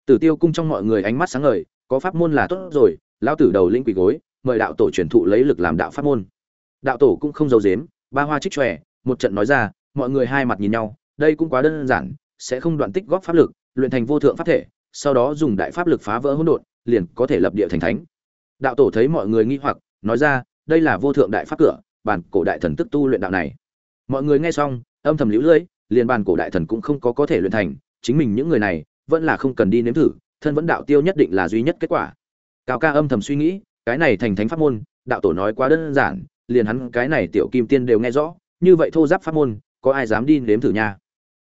Tử tiêu cung trong mọi người ánh mắt sáng ngời có pháp môn là tốt rồi Lão tử đầu linh quỷ gối mời đạo tổ truyền thụ lấy lực làm đạo pháp môn. Đạo tổ cũng không giấu giếm, ba hoa trích chòe, một trận nói ra mọi người hai mặt nhìn nhau đây cũng quá đơn giản sẽ không đoạn tích góp pháp lực luyện thành vô thượng pháp thể sau đó dùng đại pháp lực phá vỡ hỗn độn liền có thể lập địa thành thánh. Đạo tổ thấy mọi người nghi hoặc nói ra đây là vô thượng đại pháp cửa bản cổ đại thần tức tu luyện đạo này. Mọi người nghe xong âm thầm liễu lưỡi liền bàn cổ đại thần cũng không có có thể luyện thành, chính mình những người này vẫn là không cần đi nếm thử, thân vẫn đạo tiêu nhất định là duy nhất kết quả. Cao ca âm thầm suy nghĩ, cái này thành thánh pháp môn, đạo tổ nói quá đơn giản, liền hắn cái này tiểu kim tiên đều nghe rõ, như vậy thô giáp pháp môn, có ai dám đi nếm thử nha?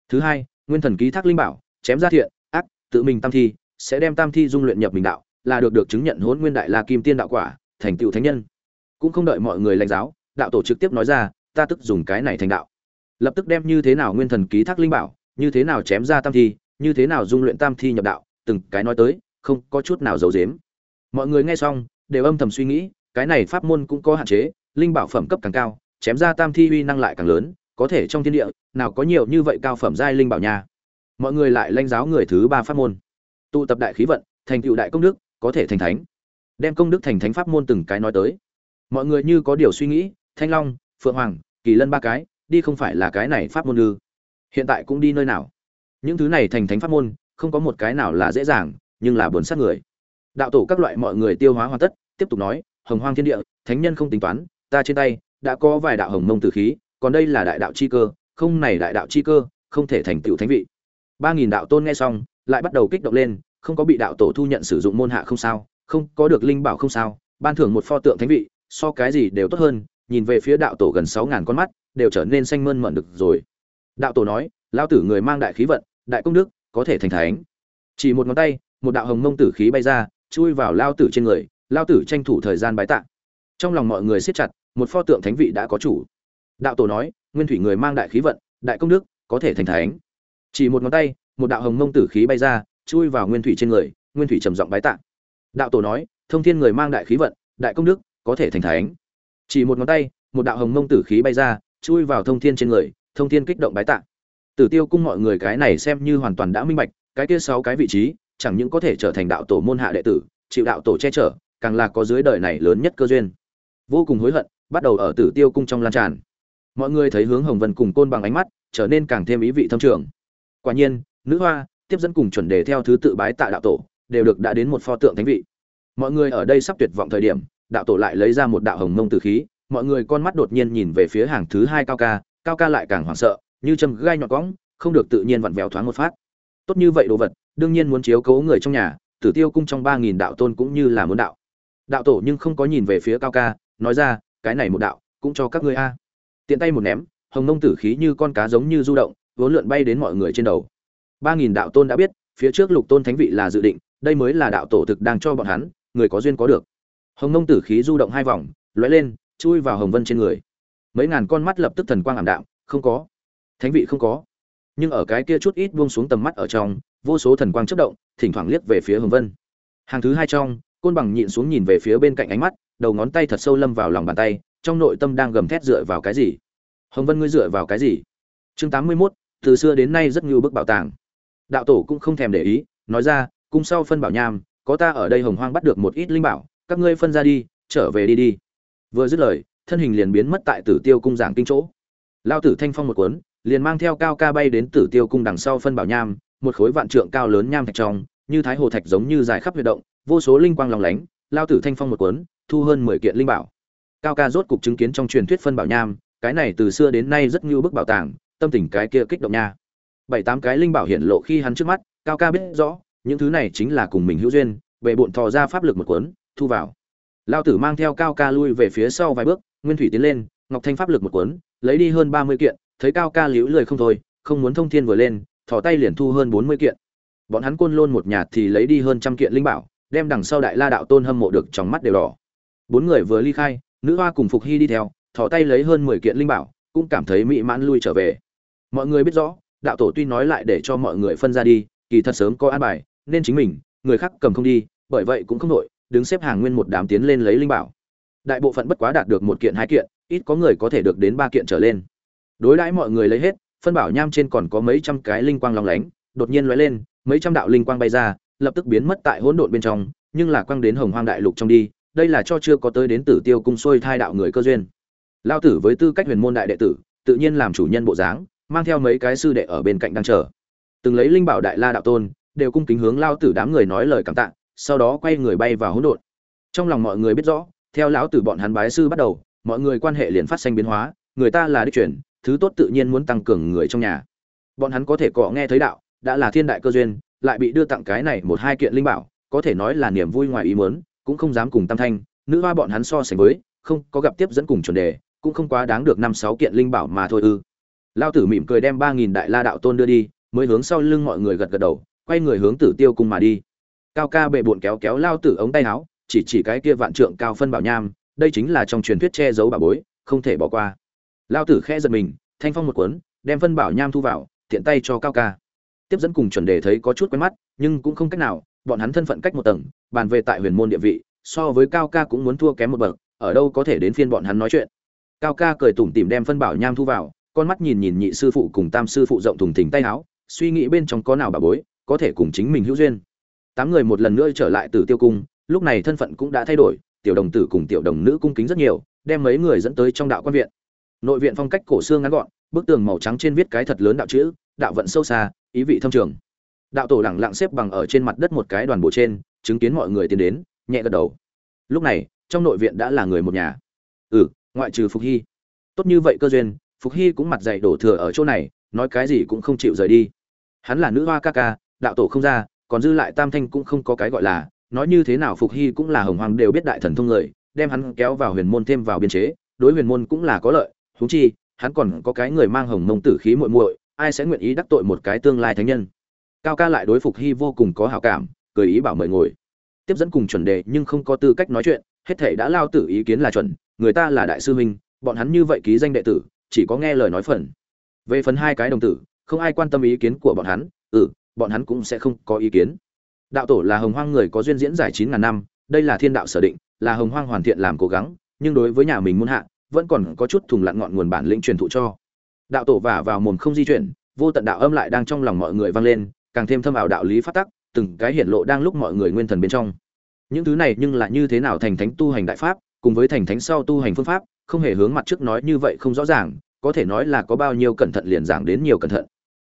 Thứ hai, nguyên thần ký thác linh bảo, chém ra thiện, ác, tự mình tam thi, sẽ đem tam thi dung luyện nhập mình đạo, là được được chứng nhận hôn nguyên đại la kim tiên đạo quả, thành tựu thánh nhân. Cũng không đợi mọi người lãnh giáo, đạo tổ trực tiếp nói ra, ta tức dùng cái này thành đạo lập tức đem như thế nào nguyên thần ký thác linh bảo, như thế nào chém ra tam thi, như thế nào dung luyện tam thi nhập đạo, từng cái nói tới, không có chút nào giấu giếm. Mọi người nghe xong, đều âm thầm suy nghĩ, cái này pháp môn cũng có hạn chế, linh bảo phẩm cấp càng cao, chém ra tam thi uy năng lại càng lớn, có thể trong thiên địa, nào có nhiều như vậy cao phẩm giai linh bảo nha. Mọi người lại lãnh giáo người thứ ba pháp môn. Tụ tập đại khí vận, thành tựu đại công đức, có thể thành thánh. Đem công đức thành thánh pháp môn từng cái nói tới. Mọi người như có điều suy nghĩ, thanh long, phượng hoàng, kỳ lân ba cái đi không phải là cái này pháp môn ư? Hiện tại cũng đi nơi nào? Những thứ này thành thánh pháp môn, không có một cái nào là dễ dàng, nhưng là buồn sát người. Đạo tổ các loại mọi người tiêu hóa hoàn tất, tiếp tục nói, hồng hoang thiên địa, thánh nhân không tính toán, ta trên tay đã có vài đạo hồng mông tử khí, còn đây là đại đạo chi cơ, không này đại đạo chi cơ, không thể thành tựu thánh vị. Ba nghìn đạo tôn nghe xong, lại bắt đầu kích động lên, không có bị đạo tổ thu nhận sử dụng môn hạ không sao, không có được linh bảo không sao, ban thưởng một pho tượng thánh vị, so cái gì đều tốt hơn nhìn về phía đạo tổ gần sáu ngàn con mắt, đều trở nên xanh mơn mận được rồi. Đạo tổ nói lao tử người mang đại khí vận, đại công đức, có thể thành thánh. Chỉ một ngón tay, một đạo hồng mông tử khí bay ra, chui vào lao tử trên người lao tử tranh thủ thời gian bái tạ. Trong lòng mọi người siết chặt, một pho tượng thánh vị đã có chủ. Đạo tổ nói, nguyên thủy người mang đại khí vận, đại công đức, có thể thành thánh. Chỉ một ngón tay, một đạo hồng mông tử khí bay ra, chui vào nguyên thủy trên người, nguyên thủy trầm giọng bái tạ. Đạo tổ nói, thông thiên người mang đại khí vận, đại công đức, có thể thành thánh chỉ một ngón tay, một đạo hồng mông tử khí bay ra, chui vào thông thiên trên người, thông thiên kích động bái tạ. Tử tiêu cung mọi người cái này xem như hoàn toàn đã minh bạch, cái kia sáu cái vị trí, chẳng những có thể trở thành đạo tổ môn hạ đệ tử, chịu đạo tổ che chở, càng là có dưới đời này lớn nhất cơ duyên. Vô cùng hối hận, bắt đầu ở tử tiêu cung trong lan tràn. Mọi người thấy hướng hồng vân cùng côn bằng ánh mắt, trở nên càng thêm ý vị thâm trường. Quả nhiên, nữ hoa, tiếp dẫn cùng chuẩn đề theo thứ tự bái tạ đạo tổ, đều được đã đến một pho tượng thánh vị. Mọi người ở đây sắp tuyệt vọng thời điểm đạo tổ lại lấy ra một đạo hồng mông tử khí, mọi người con mắt đột nhiên nhìn về phía hàng thứ hai cao ca cao ca lại càng hoảng sợ, như châm gai nhọn cõng, không được tự nhiên vặn vẹo thoáng một phát. Tốt như vậy đồ vật, đương nhiên muốn chiếu cố người trong nhà, tử tiêu cung trong ba nghìn đạo tôn cũng như là muốn đạo. Đạo tổ nhưng không có nhìn về phía cao ca, nói ra, cái này một đạo, cũng cho các ngươi a. Tiện tay một ném, hồng mông tử khí như con cá giống như du động, vốn lượn bay đến mọi người trên đầu. ba nghìn đạo tôn đã biết, phía trước lục tôn thánh vị là dự định, đây mới là đạo tổ thực đang cho bọn hắn, người có duyên có được hồng Nông tử khí du động hai vòng, lóe lên, chui vào hồng vân trên người. Mấy ngàn con mắt lập tức thần quang ảm đạm, không có. Thánh vị không có. Nhưng ở cái kia chút ít buông xuống tầm mắt ở trong, vô số thần quang chất động, thỉnh thoảng liếc về phía hồng vân. Hàng thứ hai trong, côn bằng nhịn xuống nhìn về phía bên cạnh ánh mắt, đầu ngón tay thật sâu lâm vào lòng bàn tay, trong nội tâm đang gầm thét dựa vào cái gì? Hồng vân ngươi dựa vào cái gì? Chương tám mươi mốt, từ xưa đến nay rất nhiều bức bảo tàng. Đạo tổ cũng không thèm để ý, nói ra, cung sau phân bảo nham, có ta ở đây hồng hoang bắt được một ít linh bảo các ngươi phân ra đi, trở về đi đi. Vừa dứt lời, thân hình liền biến mất tại tử tiêu cung giảng kinh chỗ. Lao tử thanh phong một cuốn, liền mang theo cao ca bay đến tử tiêu cung đằng sau phân bảo nham, một khối vạn trượng cao lớn nham thạch trong, như thái hồ thạch giống như dài khắp huyệt động, vô số linh quang lòng lánh, lao tử thanh phong một cuốn, thu hơn mười kiện linh bảo. Cao ca rốt cục chứng kiến trong truyền thuyết phân bảo nham, cái này từ xưa đến nay rất như bức bảo tàng, tâm tình cái kia kích động nha. Bảy tám cái linh bảo hiện lộ khi hắn trước mắt, cao ca biết rõ, những thứ này chính là cùng mình hữu duyên về bộn thò ra pháp lực một cuốn thu vào. Lao tử mang theo cao ca lui về phía sau vài bước, nguyên thủy tiến lên, ngọc thanh pháp lực một cuốn, lấy đi hơn ba mươi kiện, thấy cao ca liễu lời không thôi, không muốn thông thiên vừa lên thò tay liền thu hơn bốn mươi kiện. Bọn hắn côn lôn một nhà thì lấy đi hơn trăm kiện linh bảo, đem đằng sau đại la đạo tôn hâm mộ được trong mắt đều đỏ. Bốn người vừa ly khai, nữ hoa cùng phục hy đi theo thò tay lấy hơn mười kiện linh bảo, cũng cảm thấy mỹ mãn lui trở về. Mọi người biết rõ, đạo tổ tuy nói lại để cho mọi người phân ra đi, kỳ thật sớm có an bài, nên chính mình, người khác cầm không đi, bởi vậy cũng không đội đứng xếp hàng nguyên một đám tiến lên lấy linh bảo. Đại bộ phận bất quá đạt được một kiện hai kiện, ít có người có thể được đến ba kiện trở lên. Đối đãi mọi người lấy hết, phân bảo nham trên còn có mấy trăm cái linh quang long lánh, đột nhiên lóe lên, mấy trăm đạo linh quang bay ra, lập tức biến mất tại hỗn độn bên trong, nhưng là quang đến hồng hoang đại lục trong đi, đây là cho chưa có tới đến tử tiêu cung xuôi thai đạo người cơ duyên. Lao tử với tư cách huyền môn đại đệ tử, tự nhiên làm chủ nhân bộ dáng, mang theo mấy cái sư đệ ở bên cạnh đang chờ. Từng lấy linh bảo đại la đạo tôn, đều cung kính hướng lao tử đám người nói lời cảm tạ sau đó quay người bay vào hỗn độn. Trong lòng mọi người biết rõ, theo lão tử bọn hắn bái sư bắt đầu, mọi người quan hệ liền phát sinh biến hóa, người ta là đích truyền, thứ tốt tự nhiên muốn tăng cường người trong nhà. Bọn hắn có thể cọ nghe thấy đạo, đã là thiên đại cơ duyên, lại bị đưa tặng cái này một hai kiện linh bảo, có thể nói là niềm vui ngoài ý muốn, cũng không dám cùng tam thanh, nữ hoa bọn hắn so sánh với, không có gặp tiếp dẫn cùng chuẩn đề, cũng không quá đáng được năm sáu kiện linh bảo mà thôi ư. Lao tử mỉm cười đem ba nghìn đại la đạo tôn đưa đi, mới hướng sau lưng mọi người gật gật đầu, quay người hướng tử tiêu cung mà đi cao ca bệ bụn kéo kéo lao tử ống tay áo, chỉ chỉ cái kia vạn trượng cao phân bảo nham, đây chính là trong truyền thuyết che giấu bà bối, không thể bỏ qua. Lao tử khẽ giật mình, thanh phong một cuốn, đem phân bảo nham thu vào, tiện tay cho cao ca. Tiếp dẫn cùng chuẩn đề thấy có chút quen mắt, nhưng cũng không cách nào, bọn hắn thân phận cách một tầng, bàn về tại huyền môn địa vị, so với cao ca cũng muốn thua kém một bậc, ở đâu có thể đến phiên bọn hắn nói chuyện. Cao ca cười tủm tỉm đem phân bảo nham thu vào, con mắt nhìn nhìn nhị sư phụ cùng tam sư phụ rộng thùng thình tay áo, suy nghĩ bên trong có nào bà bối, có thể cùng chính mình hữu duyên tám người một lần nữa trở lại từ tiêu cung, lúc này thân phận cũng đã thay đổi, tiểu đồng tử cùng tiểu đồng nữ cung kính rất nhiều, đem mấy người dẫn tới trong đạo quan viện. Nội viện phong cách cổ xương ngắn gọn, bức tường màu trắng trên viết cái thật lớn đạo chữ, đạo vận sâu xa, ý vị thâm trường. Đạo tổ lẳng lặng xếp bằng ở trên mặt đất một cái đoàn bộ trên, chứng kiến mọi người tiến đến, nhẹ gật đầu. Lúc này, trong nội viện đã là người một nhà. Ừ ngoại trừ phục hy. Tốt như vậy cơ duyên, phục hy cũng mặt dày đổ thừa ở chỗ này, nói cái gì cũng không chịu rời đi. Hắn là nữ hoa ca ca, đạo tổ không ra còn dư lại tam thanh cũng không có cái gọi là, nói như thế nào phục hy cũng là hồng hoàng đều biết đại thần thông người, đem hắn kéo vào huyền môn thêm vào biên chế, đối huyền môn cũng là có lợi thú chi, hắn còn có cái người mang hồng mông tử khí muội muội, ai sẽ nguyện ý đắc tội một cái tương lai thánh nhân? Cao ca lại đối phục hy vô cùng có hảo cảm, cười ý bảo mời ngồi. Tiếp dẫn cùng chuẩn đề nhưng không có tư cách nói chuyện, hết thể đã lao tử ý kiến là chuẩn, người ta là đại sư huynh, bọn hắn như vậy ký danh đệ tử, chỉ có nghe lời nói phần. Về phần hai cái đồng tử, không ai quan tâm ý kiến của bọn hắn ừ bọn hắn cũng sẽ không có ý kiến. Đạo tổ là hồng hoang người có duyên diễn giải chín ngàn năm, đây là thiên đạo sở định, là hồng hoang hoàn thiện làm cố gắng, nhưng đối với nhà mình muốn hạ, vẫn còn có chút thùng lặn ngọn nguồn bản lĩnh truyền thụ cho. Đạo tổ vả vào mồm không di chuyển, vô tận đạo âm lại đang trong lòng mọi người vang lên, càng thêm thâm ảo đạo lý phát tắc, từng cái hiển lộ đang lúc mọi người nguyên thần bên trong. Những thứ này nhưng là như thế nào thành thánh tu hành đại pháp, cùng với thành thánh sau tu hành phương pháp, không hề hướng mặt trước nói như vậy không rõ ràng, có thể nói là có bao nhiêu cẩn thận liền giảng đến nhiều cẩn thận.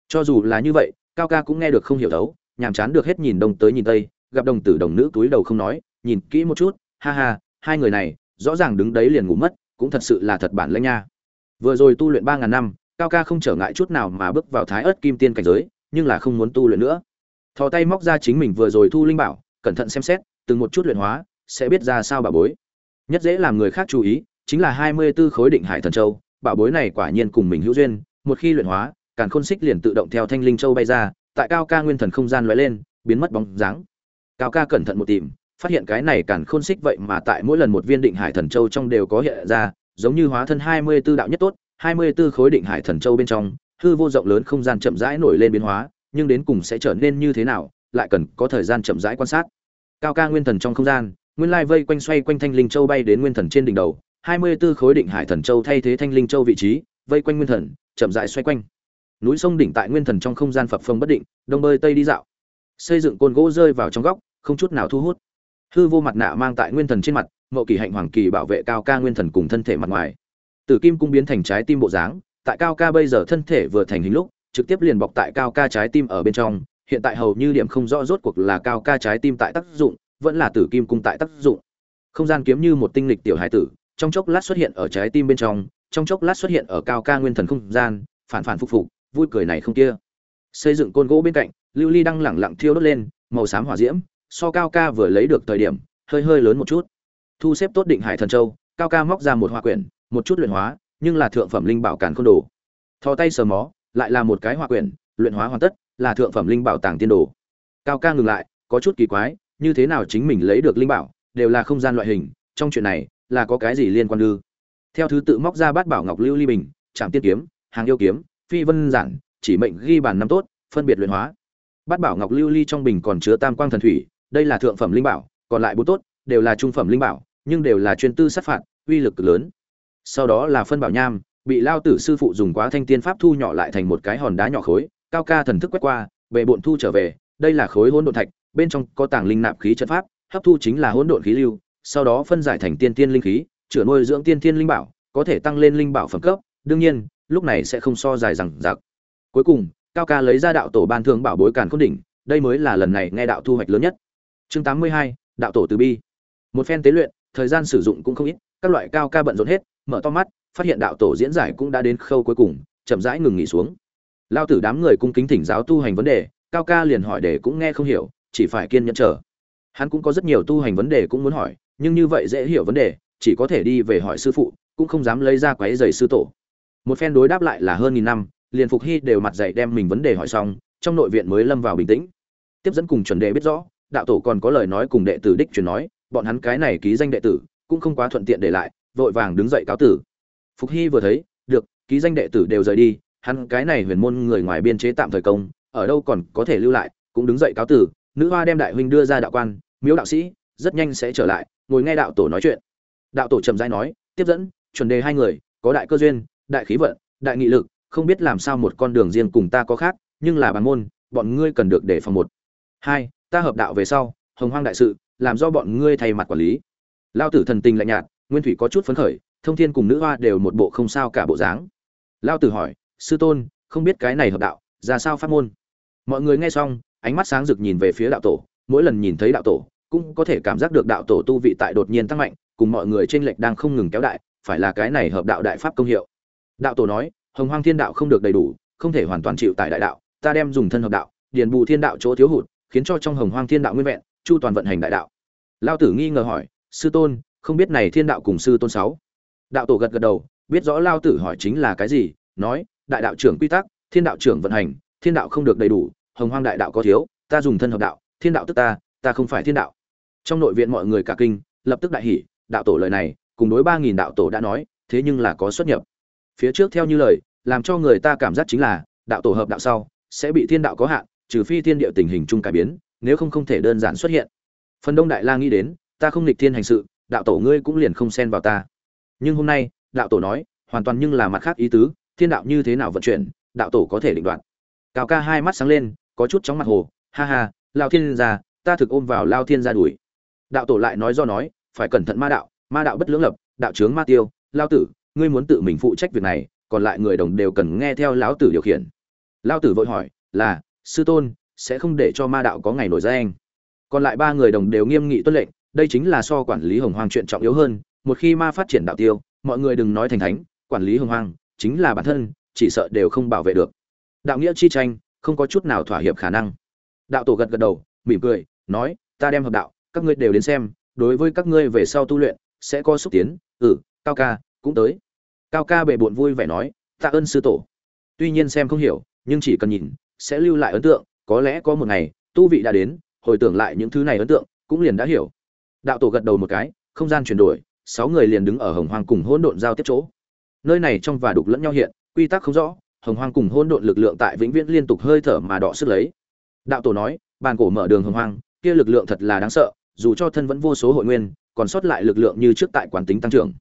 Cho dù là như vậy cao ca cũng nghe được không hiểu thấu, nhàm chán được hết nhìn đông tới nhìn tây gặp đồng tử đồng nữ túi đầu không nói nhìn kỹ một chút ha ha hai người này rõ ràng đứng đấy liền ngủ mất cũng thật sự là thật bản lãnh nha. Vừa rồi tu luyện ba ngàn năm cao ca không trở ngại chút nào mà bước vào thái ớt kim tiên cảnh giới nhưng là không muốn tu luyện nữa. Thò tay móc ra chính mình vừa rồi thu linh bảo cẩn thận xem xét từng một chút luyện hóa sẽ biết ra sao bà bối. Nhất dễ làm người khác chú ý chính là hai mươi 24 khối định hải thần châu bảo bối này quả nhiên cùng mình hữu duyên một khi luyện hóa càn khôn xích liền tự động theo thanh linh châu bay ra, tại cao ca nguyên thần không gian lóe lên, biến mất bóng dáng. Cao ca cẩn thận một tìm, phát hiện cái này càn khôn xích vậy mà tại mỗi lần một viên định hải thần châu trong đều có hiện ra, giống như hóa thân hai mươi 24 đạo nhất tốt, hai mươi 24 khối định hải thần châu bên trong, hư vô rộng lớn không gian chậm rãi nổi lên biến hóa, nhưng đến cùng sẽ trở nên như thế nào, lại cần có thời gian chậm rãi quan sát. Cao ca nguyên thần trong không gian, nguyên lai vây quanh xoay quanh thanh linh châu bay đến nguyên thần trên đỉnh đầu, hai mươi 24 khối định hải thần châu thay thế thanh linh châu vị trí, vây quanh nguyên thần, chậm rãi xoay quanh núi sông đỉnh tại nguyên thần trong không gian phập phồng bất định, đông bơi tây đi dạo. Xây dựng côn gỗ rơi vào trong góc, không chút nào thu hút. Hư vô mặt nạ mang tại nguyên thần trên mặt, mậu kỳ hạnh hoàng kỳ bảo vệ cao ca nguyên thần cùng thân thể mặt ngoài. Tử kim cung biến thành trái tim bộ dáng, tại cao ca bây giờ thân thể vừa thành hình lúc, trực tiếp liền bọc tại cao ca trái tim ở bên trong. Hiện tại hầu như điểm không rõ rốt cuộc là cao ca trái tim tại tác dụng, vẫn là tử kim cung tại tác dụng. Không gian kiếm như một tinh lịch tiểu hải tử, trong chốc lát xuất hiện ở trái tim bên trong trong chốc lát xuất hiện ở cao ca nguyên thần không gian, phản phản phục phục vui cười này không kia. Xây dựng côn gỗ bên cạnh, lưu ly đang lẳng lặng thiêu đốt lên, màu xám hỏa diễm, so cao ca vừa lấy được thời điểm, hơi hơi lớn một chút. Thu xếp tốt định hải thần châu, cao ca móc ra một hoa quyển, một chút luyện hóa, nhưng là thượng phẩm linh bảo càn khôn đồ. Thò tay sờ mó, lại là một cái hoa quyển, luyện hóa hoàn tất, là thượng phẩm linh bảo tàng tiên đồ. Cao ca ngừng lại, có chút kỳ quái, như thế nào chính mình lấy được linh bảo, đều là không gian loại hình, trong chuyện này, là có cái gì liên quan ư? Theo thứ tự móc ra bát bảo ngọc lưu ly bình trạm tiên kiếm, hàng yêu kiếm phi vân giản, chỉ mệnh ghi bản năm tốt, phân biệt luyện hóa. Bát bảo ngọc lưu ly trong bình còn chứa tam quang thần thủy, đây là thượng phẩm linh bảo, còn lại bốn tốt đều là trung phẩm linh bảo, nhưng đều là chuyên tư sát phạt, uy lực cực lớn. Sau đó là phân bảo nham, bị lao tử sư phụ dùng quá thanh tiên pháp thu nhỏ lại thành một cái hòn đá nhỏ khối, cao ca thần thức quét qua về bộn thu trở về, đây là khối hỗn độn thạch, bên trong có tàng linh nạp khí trận pháp, hấp thu chính là hỗn độn khí lưu, sau đó phân giải thành tiên tiên linh khí, chữa nuôi dưỡng tiên tiên linh bảo, có thể tăng lên linh bảo phẩm cấp, đương nhiên lúc này sẽ không so dài rằng giặc cuối cùng, cao ca lấy ra đạo tổ ban thương bảo bối càn khôn đỉnh, đây mới là lần này nghe đạo thu hoạch lớn nhất. Chương tám mươi hai, đạo tổ từ bi. Một phen tế luyện, thời gian sử dụng cũng không ít, các loại cao ca bận rộn hết, mở to mắt, phát hiện đạo tổ diễn giải cũng đã đến khâu cuối cùng, chậm rãi ngừng nghỉ xuống. Lao tử đám người cung kính thỉnh giáo tu hành vấn đề, cao ca liền hỏi để cũng nghe không hiểu, chỉ phải kiên nhẫn chờ. Hắn cũng có rất nhiều tu hành vấn đề cũng muốn hỏi, nhưng như vậy dễ hiểu vấn đề, chỉ có thể đi về hỏi sư phụ, cũng không dám lấy ra quái giày sư tổ một phen đối đáp lại là hơn nghìn năm, liền phục hy đều mặt dạy đem mình vấn đề hỏi xong, trong nội viện mới lâm vào bình tĩnh. Tiếp dẫn cùng chuẩn đề biết rõ, đạo tổ còn có lời nói cùng đệ tử đích truyền nói, bọn hắn cái này ký danh đệ tử, cũng không quá thuận tiện để lại, vội vàng đứng dậy cáo tử. Phục hy vừa thấy, được, ký danh đệ tử đều rời đi, hắn cái này huyền môn người ngoài biên chế tạm thời công, ở đâu còn có thể lưu lại, cũng đứng dậy cáo tử. Nữ hoa đem đại huynh đưa ra đạo quan, miếu đạo sĩ, rất nhanh sẽ trở lại, ngồi nghe đạo tổ nói chuyện. Đạo tổ trầm rãi nói, tiếp dẫn, chuẩn đề hai người, có đại cơ duyên đại khí vận, đại nghị lực, không biết làm sao một con đường riêng cùng ta có khác, nhưng là bản môn, bọn ngươi cần được để phòng một. Hai, ta hợp đạo về sau, hồng hoang đại sự, làm do bọn ngươi thay mặt quản lý. Lão tử thần tình lạnh nhạt, nguyên thủy có chút phấn khởi, thông thiên cùng nữ hoa đều một bộ không sao cả bộ dáng. Lão tử hỏi, sư tôn, không biết cái này hợp đạo, ra sao pháp môn? Mọi người nghe xong, ánh mắt sáng rực nhìn về phía đạo tổ, mỗi lần nhìn thấy đạo tổ, cũng có thể cảm giác được đạo tổ tu vị tại đột nhiên tăng mạnh, cùng mọi người trên lệch đang không ngừng kéo đại, phải là cái này hợp đạo đại pháp công hiệu đạo tổ nói, hồng hoang thiên đạo không được đầy đủ, không thể hoàn toàn chịu tại đại đạo, ta đem dùng thân hợp đạo, điền bù thiên đạo chỗ thiếu hụt, khiến cho trong hồng hoang thiên đạo nguyên vẹn, chu toàn vận hành đại đạo. Lao tử nghi ngờ hỏi, sư tôn, không biết này thiên đạo cùng sư tôn sáu? Đạo tổ gật gật đầu, biết rõ lao tử hỏi chính là cái gì, nói, đại đạo trưởng quy tắc, thiên đạo trưởng vận hành, thiên đạo không được đầy đủ, hồng hoang đại đạo có thiếu, ta dùng thân hợp đạo, thiên đạo tức ta ta không phải thiên đạo. Trong nội viện mọi người cả kinh, lập tức đại hỉ, đạo tổ lời này, cùng đối ba nghìn đạo tổ đã nói, thế nhưng là có xuất nhập phía trước theo như lời, làm cho người ta cảm giác chính là, đạo tổ hợp đạo sau, sẽ bị thiên đạo có hạn, trừ phi thiên địa tình hình chung cải biến, nếu không không thể đơn giản xuất hiện. Phần đông đại la nghĩ đến, ta không nghịch thiên hành sự, đạo tổ ngươi cũng liền không xen vào ta. Nhưng hôm nay, đạo tổ nói, hoàn toàn nhưng là mặt khác ý tứ, thiên đạo như thế nào vận chuyển, đạo tổ có thể định đoạt. Cao ca hai mắt sáng lên, có chút chóng mặt hồ, ha ha, lao thiên gia, ta thực ôm vào lao thiên gia đuổi. Đạo tổ lại nói do nói, phải cẩn thận ma đạo ma đạo bất lưỡng lập, đạo trướng ma tiêu, lao tử ngươi muốn tự mình phụ trách việc này, còn lại người đồng đều cần nghe theo lão tử điều khiển. Lao tử vội hỏi, là, sư tôn, sẽ không để cho ma đạo có ngày nổi danh? Còn lại ba người đồng đều nghiêm nghị tuân lệnh, đây chính là so quản lý hồng hoang chuyện trọng yếu hơn, một khi ma phát triển đạo tiêu, mọi người đừng nói thành thánh, quản lý hồng hoang chính là bản thân, chỉ sợ đều không bảo vệ được. Đạo nghĩa chi tranh, không có chút nào thỏa hiệp khả năng. Đạo tổ gật gật đầu, mỉm cười, nói, ta đem hợp đạo, các ngươi đều đến xem, đối với các ngươi về sau tu luyện, sẽ có xúc tiến ừ cao ca cũng tới. Cao ca bệ bộn vui vẻ nói, tạ ơn sư tổ. Tuy nhiên xem không hiểu, nhưng chỉ cần nhìn, sẽ lưu lại ấn tượng, có lẽ có một ngày, tu vị đã đến, hồi tưởng lại những thứ này ấn tượng, cũng liền đã hiểu. Đạo tổ gật đầu một cái, không gian chuyển đổi, sáu người liền đứng ở hồng hoang cùng hỗn độn giao tiếp chỗ. Nơi này trong và đục lẫn nhau hiện, quy tắc không rõ, hồng hoang cùng hỗn độn lực lượng tại vĩnh viễn liên tục hơi thở mà đọ sức lấy. Đạo tổ nói, bàn cổ mở đường hồng hoang, kia lực lượng thật là đáng sợ, dù cho thân vẫn vô số hội nguyên, còn sót lại lực lượng như trước tại quán tính tăng trưởng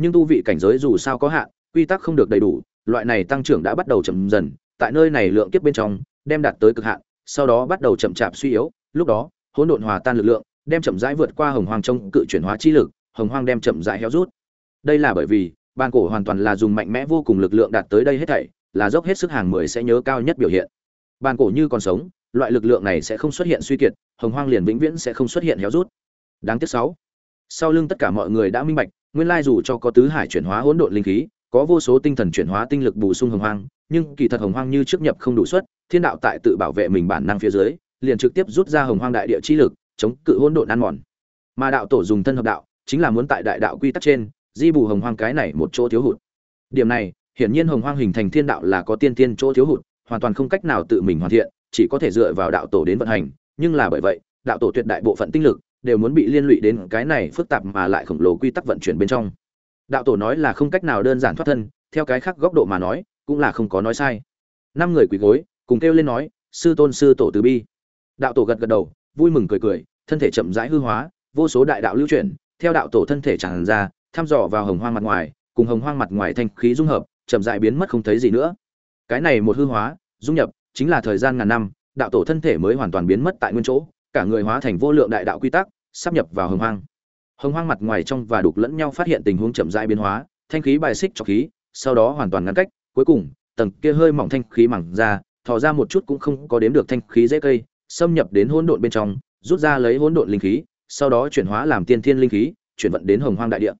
nhưng tu vị cảnh giới dù sao có hạn, quy tắc không được đầy đủ, loại này tăng trưởng đã bắt đầu chậm dần, tại nơi này lượng kiếp bên trong, đem đạt tới cực hạn, sau đó bắt đầu chậm chạp suy yếu, lúc đó, hỗn độn hòa tan lực lượng, đem chậm rãi vượt qua hồng hoang trong cự chuyển hóa chi lực, hồng hoang đem chậm rãi héo rút. Đây là bởi vì ban cổ hoàn toàn là dùng mạnh mẽ vô cùng lực lượng đạt tới đây hết thảy, là dốc hết sức hàng mười sẽ nhớ cao nhất biểu hiện. Ban cổ như còn sống, loại lực lượng này sẽ không xuất hiện suy kiệt, hồng hoang liền vĩnh viễn sẽ không xuất hiện héo rút. Đáng tiếc sáu sau lưng tất cả mọi người đã minh bạch, nguyên lai dù cho có tứ hải chuyển hóa hỗn độn linh khí, có vô số tinh thần chuyển hóa tinh lực bù sung hồng hoang, nhưng kỳ thật hồng hoang như trước nhập không đủ suất, thiên đạo tại tự bảo vệ mình bản năng phía dưới, liền trực tiếp rút ra hồng hoang đại địa chi lực, chống cự hỗn độn ăn mòn. Mà đạo tổ dùng thân hợp đạo, chính là muốn tại đại đạo quy tắc trên, di bù hồng hoang cái này một chỗ thiếu hụt. Điểm này, hiển nhiên hồng hoang hình thành thiên đạo là có tiên tiên chỗ thiếu hụt, hoàn toàn không cách nào tự mình hoàn thiện, chỉ có thể dựa vào đạo tổ đến vận hành, nhưng là bởi vậy, đạo tổ tuyệt đại bộ phận tinh lực đều muốn bị liên lụy đến cái này phức tạp mà lại khổng lồ quy tắc vận chuyển bên trong. Đạo tổ nói là không cách nào đơn giản thoát thân, theo cái khác góc độ mà nói, cũng là không có nói sai. Năm người quỳ gối, cùng kêu lên nói, sư tôn, sư tổ từ bi. Đạo tổ gật gật đầu, vui mừng cười cười, thân thể chậm rãi hư hóa, vô số đại đạo lưu chuyển, theo đạo tổ thân thể tràn ra, thăm dò vào hồng hoang mặt ngoài, cùng hồng hoang mặt ngoài thanh khí dung hợp, chậm rãi biến mất không thấy gì nữa. Cái này một hư hóa, dung nhập, chính là thời gian ngàn năm, đạo tổ thân thể mới hoàn toàn biến mất tại nguyên chỗ cả người hóa thành vô lượng đại đạo quy tắc, sắp nhập vào hồng hoang. Hồng hoang mặt ngoài trong và đục lẫn nhau phát hiện tình huống chậm rãi biến hóa, thanh khí bài xích cho khí, sau đó hoàn toàn ngăn cách, cuối cùng, tầng kia hơi mỏng thanh khí mỏng ra, thò ra một chút cũng không có đếm được thanh khí dễ cây, xâm nhập đến hỗn độn bên trong, rút ra lấy hỗn độn linh khí, sau đó chuyển hóa làm tiên thiên linh khí, chuyển vận đến hồng hoang đại địa.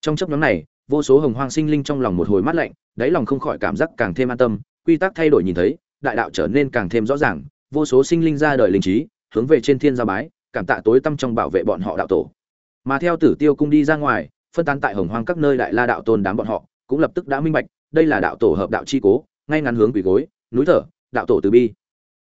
Trong chấp nhóm này, vô số hồng hoang sinh linh trong lòng một hồi mát lạnh, đáy lòng không khỏi cảm giác càng thêm an tâm, quy tắc thay đổi nhìn thấy, đại đạo trở nên càng thêm rõ ràng, vô số sinh linh ra đời linh trí hướng về trên thiên gia bái, cảm tạ tối tâm trong bảo vệ bọn họ đạo tổ. Mà theo tử tiêu cung đi ra ngoài, phân tán tại hồng hoang các nơi đại la đạo tôn đám bọn họ, cũng lập tức đã minh bạch, đây là đạo tổ hợp đạo chi cố, ngay ngắn hướng quỳ gối, núi thở, đạo tổ từ bi.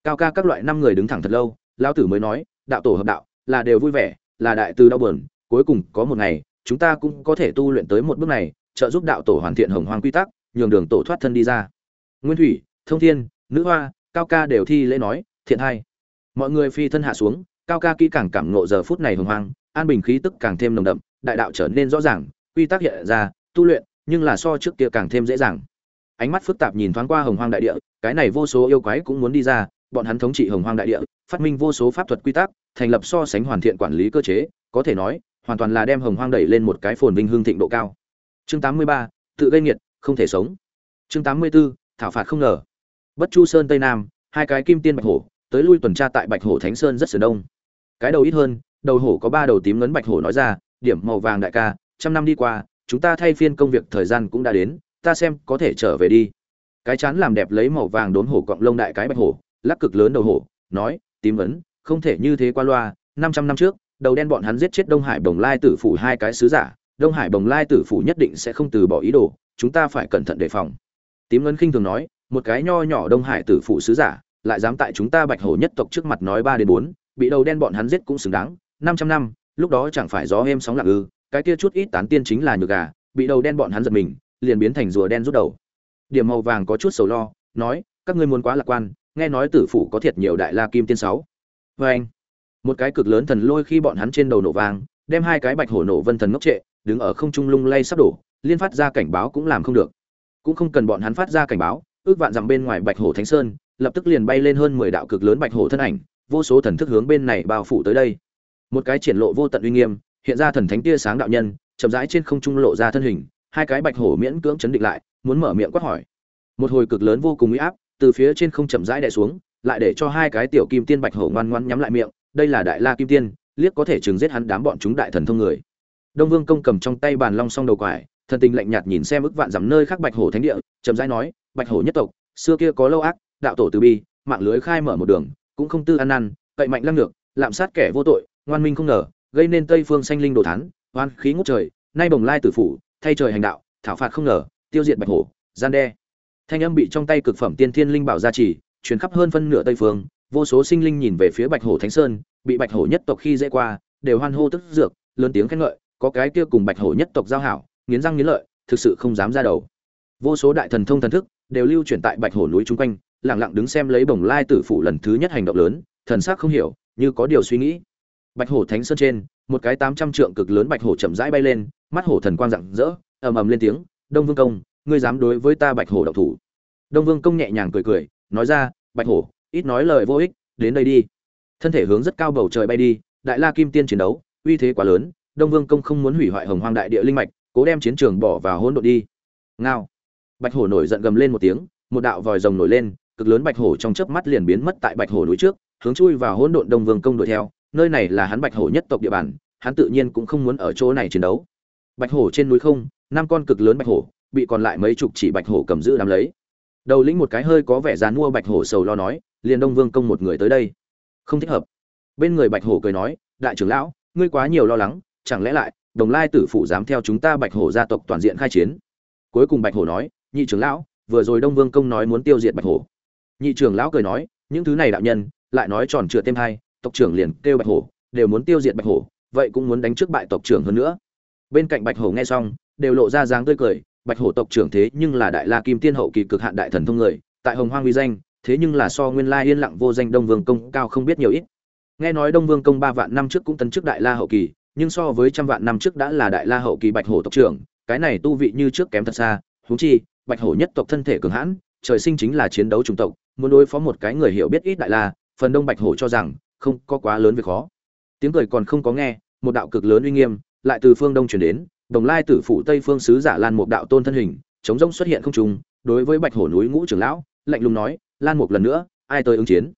Cao ca các loại năm người đứng thẳng thật lâu, lão tử mới nói, đạo tổ hợp đạo, là đều vui vẻ, là đại từ đau buồn, cuối cùng có một ngày, chúng ta cũng có thể tu luyện tới một bước này, trợ giúp đạo tổ hoàn thiện hồng hoang quy tắc, nhường đường tổ thoát thân đi ra. Nguyên thủy, thông thiên, nữ hoa, cao ca đều thi lễ nói, thiện hai mọi người phi thân hạ xuống cao ca kỹ càng cảm ngộ giờ phút này hồng hoang an bình khí tức càng thêm nồng đậm đại đạo trở nên rõ ràng quy tắc hiện ra tu luyện nhưng là so trước kia càng thêm dễ dàng. Ánh mắt phức tạp nhìn thoáng qua hồng hoang đại địa cái này vô số yêu quái cũng muốn đi ra bọn hắn thống trị hồng hoang đại địa phát minh vô số pháp thuật quy tắc thành lập so sánh hoàn thiện quản lý cơ chế có thể nói hoàn toàn là đem hồng hoang đẩy lên một cái phồn vinh hương thịnh độ cao. Chương 83, tự gây nghiệt không thể sống. Chương 84, thảo phạt không ngờ. Bất chu sơn tây nam hai cái kim tiên bạch hổ tới lui tuần tra tại bạch hổ thánh sơn rất sườn đông. Cái đầu ít hơn, đầu hổ có ba đầu tím ngấn bạch hổ nói ra, điểm màu vàng đại ca, trăm năm đi qua, chúng ta thay phiên công việc thời gian cũng đã đến, ta xem có thể trở về đi. Cái chán làm đẹp lấy màu vàng đốn hổ cọng lông đại cái bạch hổ, lắc cực lớn đầu hổ, nói, tím vấn không thể như thế qua loa, năm trăm năm trước, đầu đen bọn hắn giết chết đông hải bồng lai tử phủ hai cái sứ giả, đông hải bồng lai tử phủ nhất định sẽ không từ bỏ ý đồ, chúng ta phải cẩn thận đề phòng. Tím ngân khinh thường nói, một cái nho nhỏ đông hải tử phủ sứ giả lại dám tại chúng ta bạch hổ nhất tộc trước mặt nói ba đến bốn, bị đầu đen bọn hắn giết cũng xứng đáng, năm trăm năm, lúc đó chẳng phải gió êm sóng lặng ư, cái kia chút ít tán tiên chính là nhược gà, bị đầu đen bọn hắn giật mình, liền biến thành rùa đen rút đầu. Điểm màu vàng có chút sầu lo, nói, các ngươi muốn quá lạc quan, nghe nói tử phủ có thiệt nhiều đại la kim tiên sáu. Vê anh. Một cái cực lớn thần lôi khi bọn hắn trên đầu nổ vàng đem hai cái bạch hổ nổ vân thần ngốc trệ, đứng ở không trung lung lay sắp đổ, liên phát ra cảnh báo cũng làm không được. Cũng không cần bọn hắn phát ra cảnh báo, ước vạn dặm bên ngoài bạch hổ thánh sơn lập tức liền bay lên hơn mười đạo cực lớn bạch hổ thân ảnh, vô số thần thức hướng bên này bao phủ tới đây. Một cái triển lộ vô tận uy nghiêm, hiện ra thần thánh tia sáng đạo nhân, chậm rãi trên không trung lộ ra thân hình, hai cái bạch hổ miễn cưỡng chấn định lại, muốn mở miệng quát hỏi. Một hồi cực lớn vô cùng uy áp, từ phía trên không chậm rãi đè xuống, lại để cho hai cái tiểu kim tiên bạch hổ ngoan ngoãn nhắm lại miệng, đây là đại la kim tiên, liếc có thể chừng giết hắn đám bọn chúng đại thần thông người. Đông vương công cầm trong tay bàn long song đầu quải, thần tình lạnh nhạt nhìn xem ức vạn dặm nơi khác bạch hổ thánh địa, chậm rãi nói, bạch hổ nhất tộc, xưa kia có lâu ác đạo tổ từ bi, mạng lưới khai mở một đường, cũng không tư ăn năn, cậy mạnh lăng ngược lạm sát kẻ vô tội, ngoan minh không ngờ, gây nên tây phương sanh linh đồ thán, oan khí ngút trời, nay bồng lai tử phủ, thay trời hành đạo, thảo phạt không ngờ, tiêu diệt bạch hổ, gian đe. Thanh âm bị trong tay cực phẩm tiên thiên linh bảo gia trì, truyền khắp hơn phân nửa tây phương, vô số sinh linh nhìn về phía bạch hổ thánh sơn, bị bạch hổ nhất tộc khi dễ qua, đều hoan hô tức dược, lớn tiếng khen ngợi, có cái kia cùng bạch hổ nhất tộc giao hảo, nghiến răng nghiến lợi, thực sự không dám ra đầu. Vô số đại thần thông thần thức, đều lưu chuyển tại bạch hổ núi chung quanh lặng lặng đứng xem lấy bồng lai tử phủ lần thứ nhất hành động lớn, thần sắc không hiểu, như có điều suy nghĩ. Bạch hổ thánh sơn trên, một cái tám trăm trượng cực lớn bạch hổ chậm rãi bay lên, mắt hổ thần quang rạng rỡ, ầm ầm lên tiếng, đông vương công, ngươi dám đối với ta bạch hổ độc thủ? Đông vương công nhẹ nhàng cười cười, nói ra, bạch hổ, ít nói lời vô ích, đến đây đi. Thân thể hướng rất cao bầu trời bay đi, đại la kim tiên chiến đấu, uy thế quá lớn, đông vương công không muốn hủy hoại hồng hoang đại địa linh mạch, cố đem chiến trường bỏ vào hỗn độn đi. Ngao. Bạch hổ nổi giận gầm lên một tiếng, một đạo vòi rồng nổi lên cực lớn bạch hổ trong chớp mắt liền biến mất tại bạch hổ núi trước, hướng chui vào hỗn độn đông vương công đuổi theo. Nơi này là hắn bạch hổ nhất tộc địa bàn, hắn tự nhiên cũng không muốn ở chỗ này chiến đấu. Bạch hổ trên núi không, năm con cực lớn bạch hổ, bị còn lại mấy chục chỉ bạch hổ cầm giữ đám lấy. Đầu lĩnh một cái hơi có vẻ dàn mua bạch hổ sầu lo nói, liền đông vương công một người tới đây. Không thích hợp. Bên người bạch hổ cười nói, đại trưởng lão, ngươi quá nhiều lo lắng, chẳng lẽ lại, đồng lai tử phụ dám theo chúng ta bạch hổ gia tộc toàn diện khai chiến? Cuối cùng bạch hổ nói, nhị trưởng lão, vừa rồi đông vương công nói muốn tiêu diệt bạch hổ nhị trưởng lão cười nói, những thứ này đạo nhân, lại nói tròn trượt thêm hai, tộc trưởng liền kêu bạch hổ, đều muốn tiêu diệt bạch hổ, vậy cũng muốn đánh trước bại tộc trưởng hơn nữa. Bên cạnh bạch hổ nghe xong, đều lộ ra dáng tươi cười, bạch hổ tộc trưởng thế nhưng là đại la kim tiên hậu kỳ cực hạn đại thần thông người, tại hồng hoang uy danh, thế nhưng là so nguyên lai yên lặng vô danh đông vương công cao không biết nhiều ít. Nghe nói đông vương công ba vạn năm trước cũng tấn chức đại la hậu kỳ, nhưng so với trăm vạn năm trước đã là đại la hậu kỳ bạch hổ tộc trưởng, cái này tu vị như trước kém thật xa, huống chi, bạch hổ nhất tộc thân thể cường hãn, trời sinh chính là chiến đấu chủng tộc muốn đối phó một cái người hiểu biết ít đại la, phần đông bạch hổ cho rằng, không có quá lớn việc khó. Tiếng cười còn không có nghe, một đạo cực lớn uy nghiêm, lại từ phương đông chuyển đến, đồng lai tử phủ tây phương sứ giả lan một đạo tôn thân hình, chống rông xuất hiện không trùng đối với bạch hổ núi ngũ trưởng lão, lạnh lùng nói, lan một lần nữa, ai tới ứng chiến?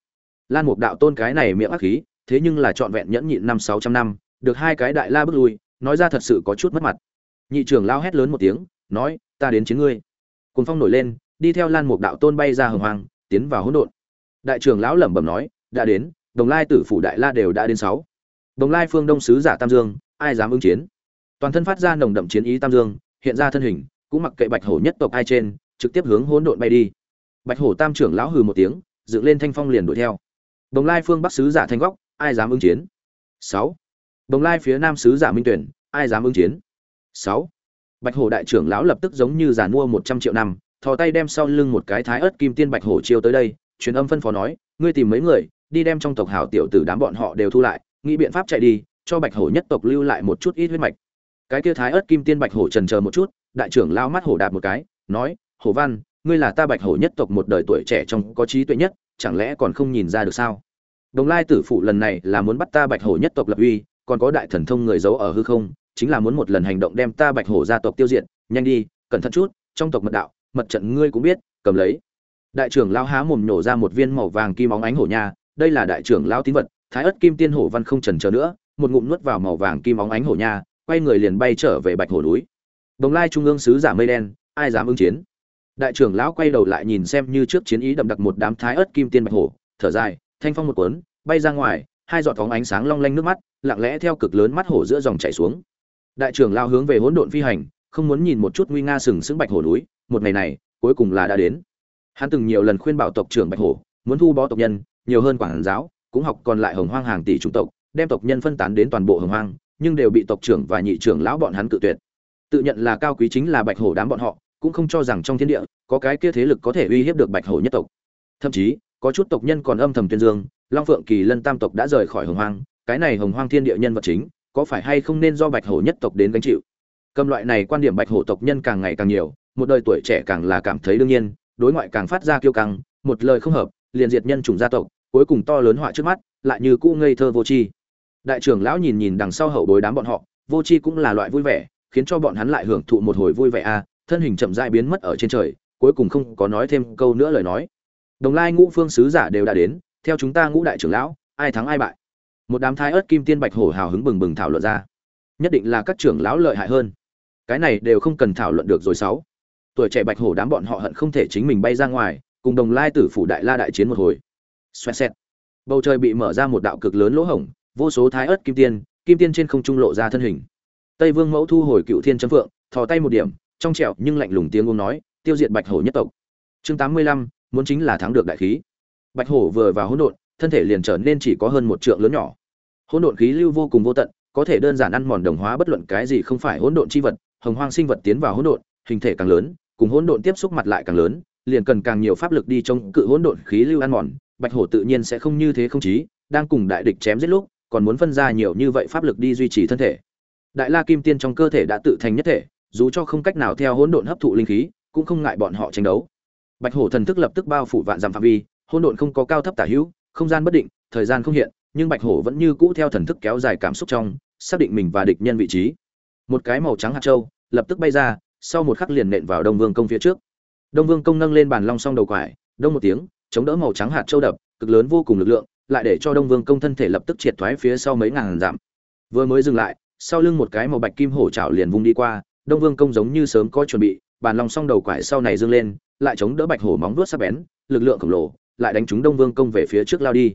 Lan một đạo tôn cái này miệng ác khí, thế nhưng là trọn vẹn nhẫn nhịn năm sáu trăm năm, được hai cái đại la bước lui, nói ra thật sự có chút mất mặt. Nhị trưởng lao hét lớn một tiếng, nói, ta đến chiến ngươi. Cùng phong nổi lên, đi theo lan mục đạo tôn bay ra hồng hoàng tiến vào hỗn độn. Đại trưởng lão lẩm bẩm nói, đã đến, đồng lai tử phủ đại la đều đã đến sáu. Đồng lai phương đông sứ giả tam dương, ai dám ứng chiến? Toàn thân phát ra nồng đậm chiến ý tam dương, hiện ra thân hình, cũng mặc kệ bạch hổ nhất tộc ai trên, trực tiếp hướng hỗn độn bay đi. Bạch hổ tam trưởng lão hừ một tiếng, dựng lên thanh phong liền đuổi theo. Đồng lai phương bắc sứ giả thanh góc, ai dám ứng chiến? Sáu. Đồng lai phía nam sứ giả minh tuyển, ai dám ứng chiến? Sáu. Bạch hổ đại trưởng lão lập tức giống như giàn mua một trăm triệu năm thò tay đem sau lưng một cái thái ớt kim tiên bạch hổ chiêu tới đây, truyền âm phân phó nói, ngươi tìm mấy người, đi đem trong tộc hảo tiểu tử đám bọn họ đều thu lại, nghĩ biện pháp chạy đi, cho bạch hổ nhất tộc lưu lại một chút ít huyết mạch. Cái kia thái ớt kim tiên bạch hổ trần chờ một chút, đại trưởng lao mắt hổ đạp một cái, nói, hổ văn, ngươi là ta bạch hổ nhất tộc một đời tuổi trẻ trong có trí tuệ nhất, chẳng lẽ còn không nhìn ra được sao? Đồng lai tử phụ lần này là muốn bắt ta bạch hổ nhất tộc lập uy, còn có đại thần thông người giấu ở hư không, chính là muốn một lần hành động đem ta bạch hổ gia tộc tiêu diệt. Nhanh đi, cẩn thận chút, trong tộc mật đạo mật trận ngươi cũng biết, cầm lấy. Đại trưởng lão há mồm nhổ ra một viên màu vàng kim óng ánh hổ nha, đây là đại trưởng lão tín vật, thái ất kim tiên hổ văn không trần chờ nữa, một ngụm nuốt vào màu vàng kim óng ánh hổ nha, quay người liền bay trở về bạch hổ núi. Đồng lai trung ương sứ giả mây đen, ai dám ứng chiến? Đại trưởng lão quay đầu lại nhìn xem như trước chiến ý đậm đặc một đám thái ớt kim tiên bạch hổ, thở dài, thanh phong một cuốn, bay ra ngoài, hai giọt phóng ánh sáng long lanh nước mắt, lặng lẽ theo cực lớn mắt hổ giữa dòng chảy xuống. Đại trưởng lão hướng về hỗn độn phi hành không muốn nhìn một chút nguy nga sừng sững bạch hổ núi, một ngày này, cuối cùng là đã đến. Hắn từng nhiều lần khuyên bảo tộc trưởng bạch hổ, muốn thu bó tộc nhân, nhiều hơn quản giáo, cũng học còn lại hồng hoang hàng tỷ chủng tộc, đem tộc nhân phân tán đến toàn bộ hồng hoang, nhưng đều bị tộc trưởng và nhị trưởng lão bọn hắn cự tuyệt. Tự nhận là cao quý chính là bạch hổ đám bọn họ, cũng không cho rằng trong thiên địa, có cái kia thế lực có thể uy hiếp được bạch hổ nhất tộc. Thậm chí, có chút tộc nhân còn âm thầm tuyên dương, long phượng kỳ lân tam tộc đã rời khỏi hồng hoang, cái này hồng hoang thiên địa nhân vật chính, có phải hay không nên do bạch hổ nhất tộc đến gánh chịu? Cầm loại này quan điểm bạch hổ tộc nhân càng ngày càng nhiều, một đời tuổi trẻ càng là cảm thấy đương nhiên, đối ngoại càng phát ra kiêu căng, một lời không hợp, liền diệt nhân chủng gia tộc, cuối cùng to lớn họa trước mắt, lại như cũ ngây thơ vô tri. Đại trưởng lão nhìn nhìn đằng sau hậu bối đám bọn họ, vô tri cũng là loại vui vẻ, khiến cho bọn hắn lại hưởng thụ một hồi vui vẻ a, thân hình chậm rãi biến mất ở trên trời, cuối cùng không có nói thêm câu nữa lời nói. Đồng lai ngũ phương sứ giả đều đã đến, theo chúng ta ngũ đại trưởng lão, ai thắng ai bại. Một đám thái ớt kim tiên bạch hổ hào hứng bừng bừng thảo luận ra. Nhất định là các trưởng lão lợi hại hơn cái này đều không cần thảo luận được rồi sáu. Tuổi trẻ bạch hổ đám bọn họ hận không thể chính mình bay ra ngoài, cùng đồng lai tử phủ đại la đại chiến một hồi. Xoẹt xẹt. Bầu trời bị mở ra một đạo cực lớn lỗ hổng, vô số thái ớt kim tiên kim tiên trên không trung lộ ra thân hình. Tây vương mẫu thu hồi cựu thiên chấm phượng, thò tay một điểm, trong trẻo nhưng lạnh lùng tiếng ông nói, tiêu diệt bạch hổ nhất tộc. Chương tám mươi lăm, muốn chính là thắng được đại khí. Bạch hổ vừa vào hỗn độn, thân thể liền trở nên chỉ có hơn một trượng lớn nhỏ. Hỗn độn khí lưu vô cùng vô tận, có thể đơn giản ăn mòn đồng hóa bất luận cái gì không phải hỗn độn chi vật hồng hoang sinh vật tiến vào hỗn độn, hình thể càng lớn, cùng hỗn độn tiếp xúc mặt lại càng lớn, liền cần càng nhiều pháp lực đi chống cự hỗn độn khí lưu ăn mòn, bạch hổ tự nhiên sẽ không như thế không chí, đang cùng đại địch chém giết lúc, còn muốn phân ra nhiều như vậy pháp lực đi duy trì thân thể. Đại la kim tiên trong cơ thể đã tự thành nhất thể, dù cho không cách nào theo hỗn độn hấp thụ linh khí, cũng không ngại bọn họ tranh đấu. Bạch hổ thần thức lập tức bao phủ vạn dặm phạm vi, hỗn độn không có cao thấp tả hữu, không gian bất định, thời gian không hiện, nhưng bạch hổ vẫn như cũ theo thần thức kéo dài cảm xúc trong, xác định mình và địch nhân vị trí một cái màu trắng hạt châu lập tức bay ra, sau một khắc liền nện vào đông vương công phía trước. Đông vương công nâng lên bàn long song đầu quải, đông một tiếng, chống đỡ màu trắng hạt châu đập, cực lớn vô cùng lực lượng, lại để cho đông vương công thân thể lập tức triệt thoái phía sau mấy ngàn dặm. Vừa mới dừng lại, sau lưng một cái màu bạch kim hổ chảo liền vung đi qua, đông vương công giống như sớm có chuẩn bị, bàn long song đầu quải sau này dâng lên, lại chống đỡ bạch hổ móng vuốt sắc bén, lực lượng khổng lồ, lại đánh trúng đông vương công về phía trước lao đi.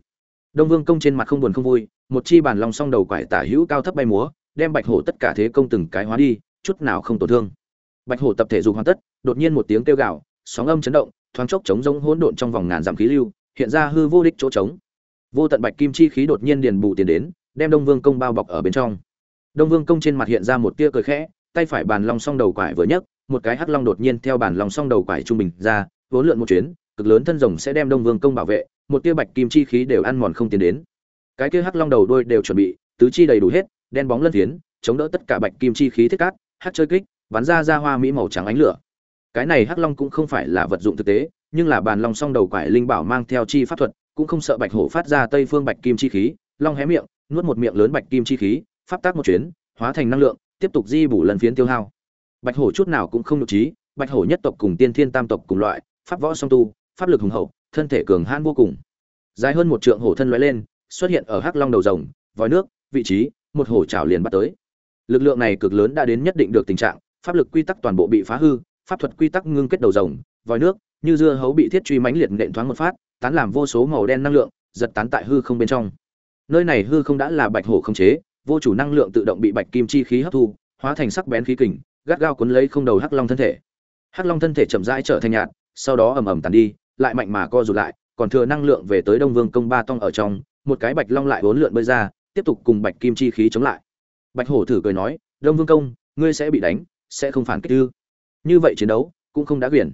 Đông vương công trên mặt không buồn không vui, một chi bàn long song đầu quải tả hữu cao thấp bay múa đem bạch hổ tất cả thế công từng cái hóa đi, chút nào không tổn thương. Bạch hổ tập thể dục hoàn tất, đột nhiên một tiếng kêu gào, sóng âm chấn động, thoáng chốc chống rỗng hỗn độn trong vòng ngàn dặm khí lưu, hiện ra hư vô địch chỗ trống. Vô tận bạch kim chi khí đột nhiên điền bù tiền đến, đem đông vương công bao bọc ở bên trong. Đông vương công trên mặt hiện ra một tia cười khẽ, tay phải bàn long song đầu quải vừa nhấc, một cái hắc long đột nhiên theo bàn long song đầu quải trung bình ra vốn lượn một chuyến, cực lớn thân rồng sẽ đem đông vương công bảo vệ, một tia bạch kim chi khí đều ăn mòn không tiến đến. Cái kia hắc long đầu đôi đều chuẩn bị, tứ chi đầy đủ hết đen bóng lân phiến, chống đỡ tất cả bạch kim chi khí thiết cát, hát chơi kích, bắn ra ra hoa mỹ màu trắng ánh lửa. Cái này hắc long cũng không phải là vật dụng thực tế, nhưng là bàn long song đầu quải linh bảo mang theo chi pháp thuật, cũng không sợ bạch hổ phát ra tây phương bạch kim chi khí, long hé miệng, nuốt một miệng lớn bạch kim chi khí, pháp tác một chuyến, hóa thành năng lượng, tiếp tục di bù lần phiến tiêu hao. Bạch hổ chút nào cũng không nhục trí, bạch hổ nhất tộc cùng tiên thiên tam tộc cùng loại, pháp võ song tu, pháp lực hùng hậu, thân thể cường hãn vô cùng. Dài hơn một trượng hổ thân lóe lên, xuất hiện ở hắc long đầu rồng, vòi nước, vị trí một hổ trảo liền bắt tới. Lực lượng này cực lớn đã đến nhất định được tình trạng, pháp lực quy tắc toàn bộ bị phá hư, pháp thuật quy tắc ngưng kết đầu rồng, vòi nước, như dưa hấu bị thiết truy mãnh liệt nện thoáng một phát, tán làm vô số màu đen năng lượng, giật tán tại hư không bên trong. Nơi này hư không đã là bạch hổ không chế, vô chủ năng lượng tự động bị bạch kim chi khí hấp thu, hóa thành sắc bén khí kình, gắt gao cuốn lấy không đầu hắc long thân thể. Hắc long thân thể chậm rãi trở thành nhạt, sau đó ầm ầm tàn đi, lại mạnh mà co rụt lại, còn thừa năng lượng về tới đông vương công ba tông ở trong, một cái bạch long lại uốn lượn bơi ra tiếp tục cùng bạch kim chi khí chống lại. Bạch hổ thử cười nói, đông vương công, ngươi sẽ bị đánh, sẽ không phản kích ư? Như vậy chiến đấu cũng không đã quyền.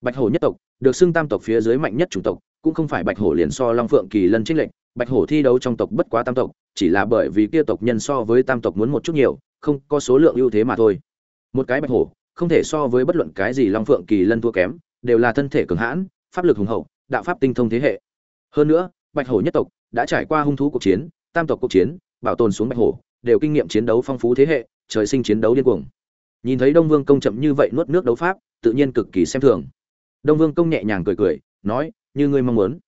Bạch hổ nhất tộc, được xưng tam tộc phía dưới mạnh nhất chủng tộc, cũng không phải bạch hổ liền so long phượng kỳ lân trích lệnh bạch hổ thi đấu trong tộc bất quá tam tộc, chỉ là bởi vì kia tộc nhân so với tam tộc muốn một chút nhiều, không có số lượng ưu thế mà thôi. Một cái bạch hổ, không thể so với bất luận cái gì long phượng kỳ lân thua kém, đều là thân thể cường hãn, pháp lực hùng hậu, đạo pháp tinh thông thế hệ. Hơn nữa, bạch hổ nhất tộc đã trải qua hung thú cuộc chiến tam tộc cuộc chiến, bảo tồn xuống bạch hổ, đều kinh nghiệm chiến đấu phong phú thế hệ, trời sinh chiến đấu điên cuồng. Nhìn thấy đông vương công chậm như vậy nuốt nước đấu pháp, tự nhiên cực kỳ xem thường. Đông vương công nhẹ nhàng cười cười, nói, như ngươi mong muốn.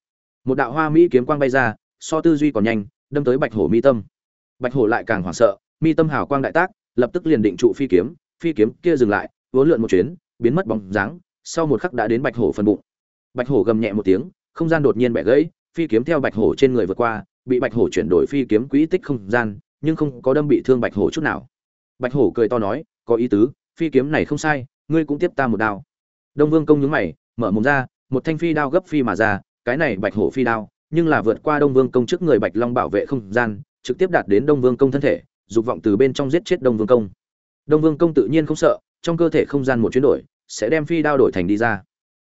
Một đạo hoa mỹ kiếm quang bay ra, so tư duy còn nhanh, đâm tới bạch hổ mi tâm. Bạch hổ lại càng hoảng sợ, mi tâm hào quang đại tác, lập tức liền định trụ phi kiếm phi kiếm kia dừng lại, vốn lượn một chuyến, biến mất bóng dáng, sau một khắc đã đến bạch hổ phần bụng. Bạch hổ gầm nhẹ một tiếng, không gian đột nhiên bẻ gãy, phi kiếm theo bạch hổ trên người vượt qua bị bạch hổ chuyển đổi phi kiếm quỹ tích không gian, nhưng không có đâm bị thương bạch hổ chút nào. Bạch hổ cười to nói, có ý tứ, phi kiếm này không sai, ngươi cũng tiếp ta một đao. Đông vương công nhướng mày, mở mồm ra, một thanh phi đao gấp phi mà ra, cái này bạch hổ phi đao, nhưng là vượt qua đông vương công trước người bạch long bảo vệ không gian, trực tiếp đạt đến đông vương công thân thể, dục vọng từ bên trong giết chết đông vương công. Đông vương công tự nhiên không sợ, trong cơ thể không gian một chuyến đổi, sẽ đem phi đao đổi thành đi ra.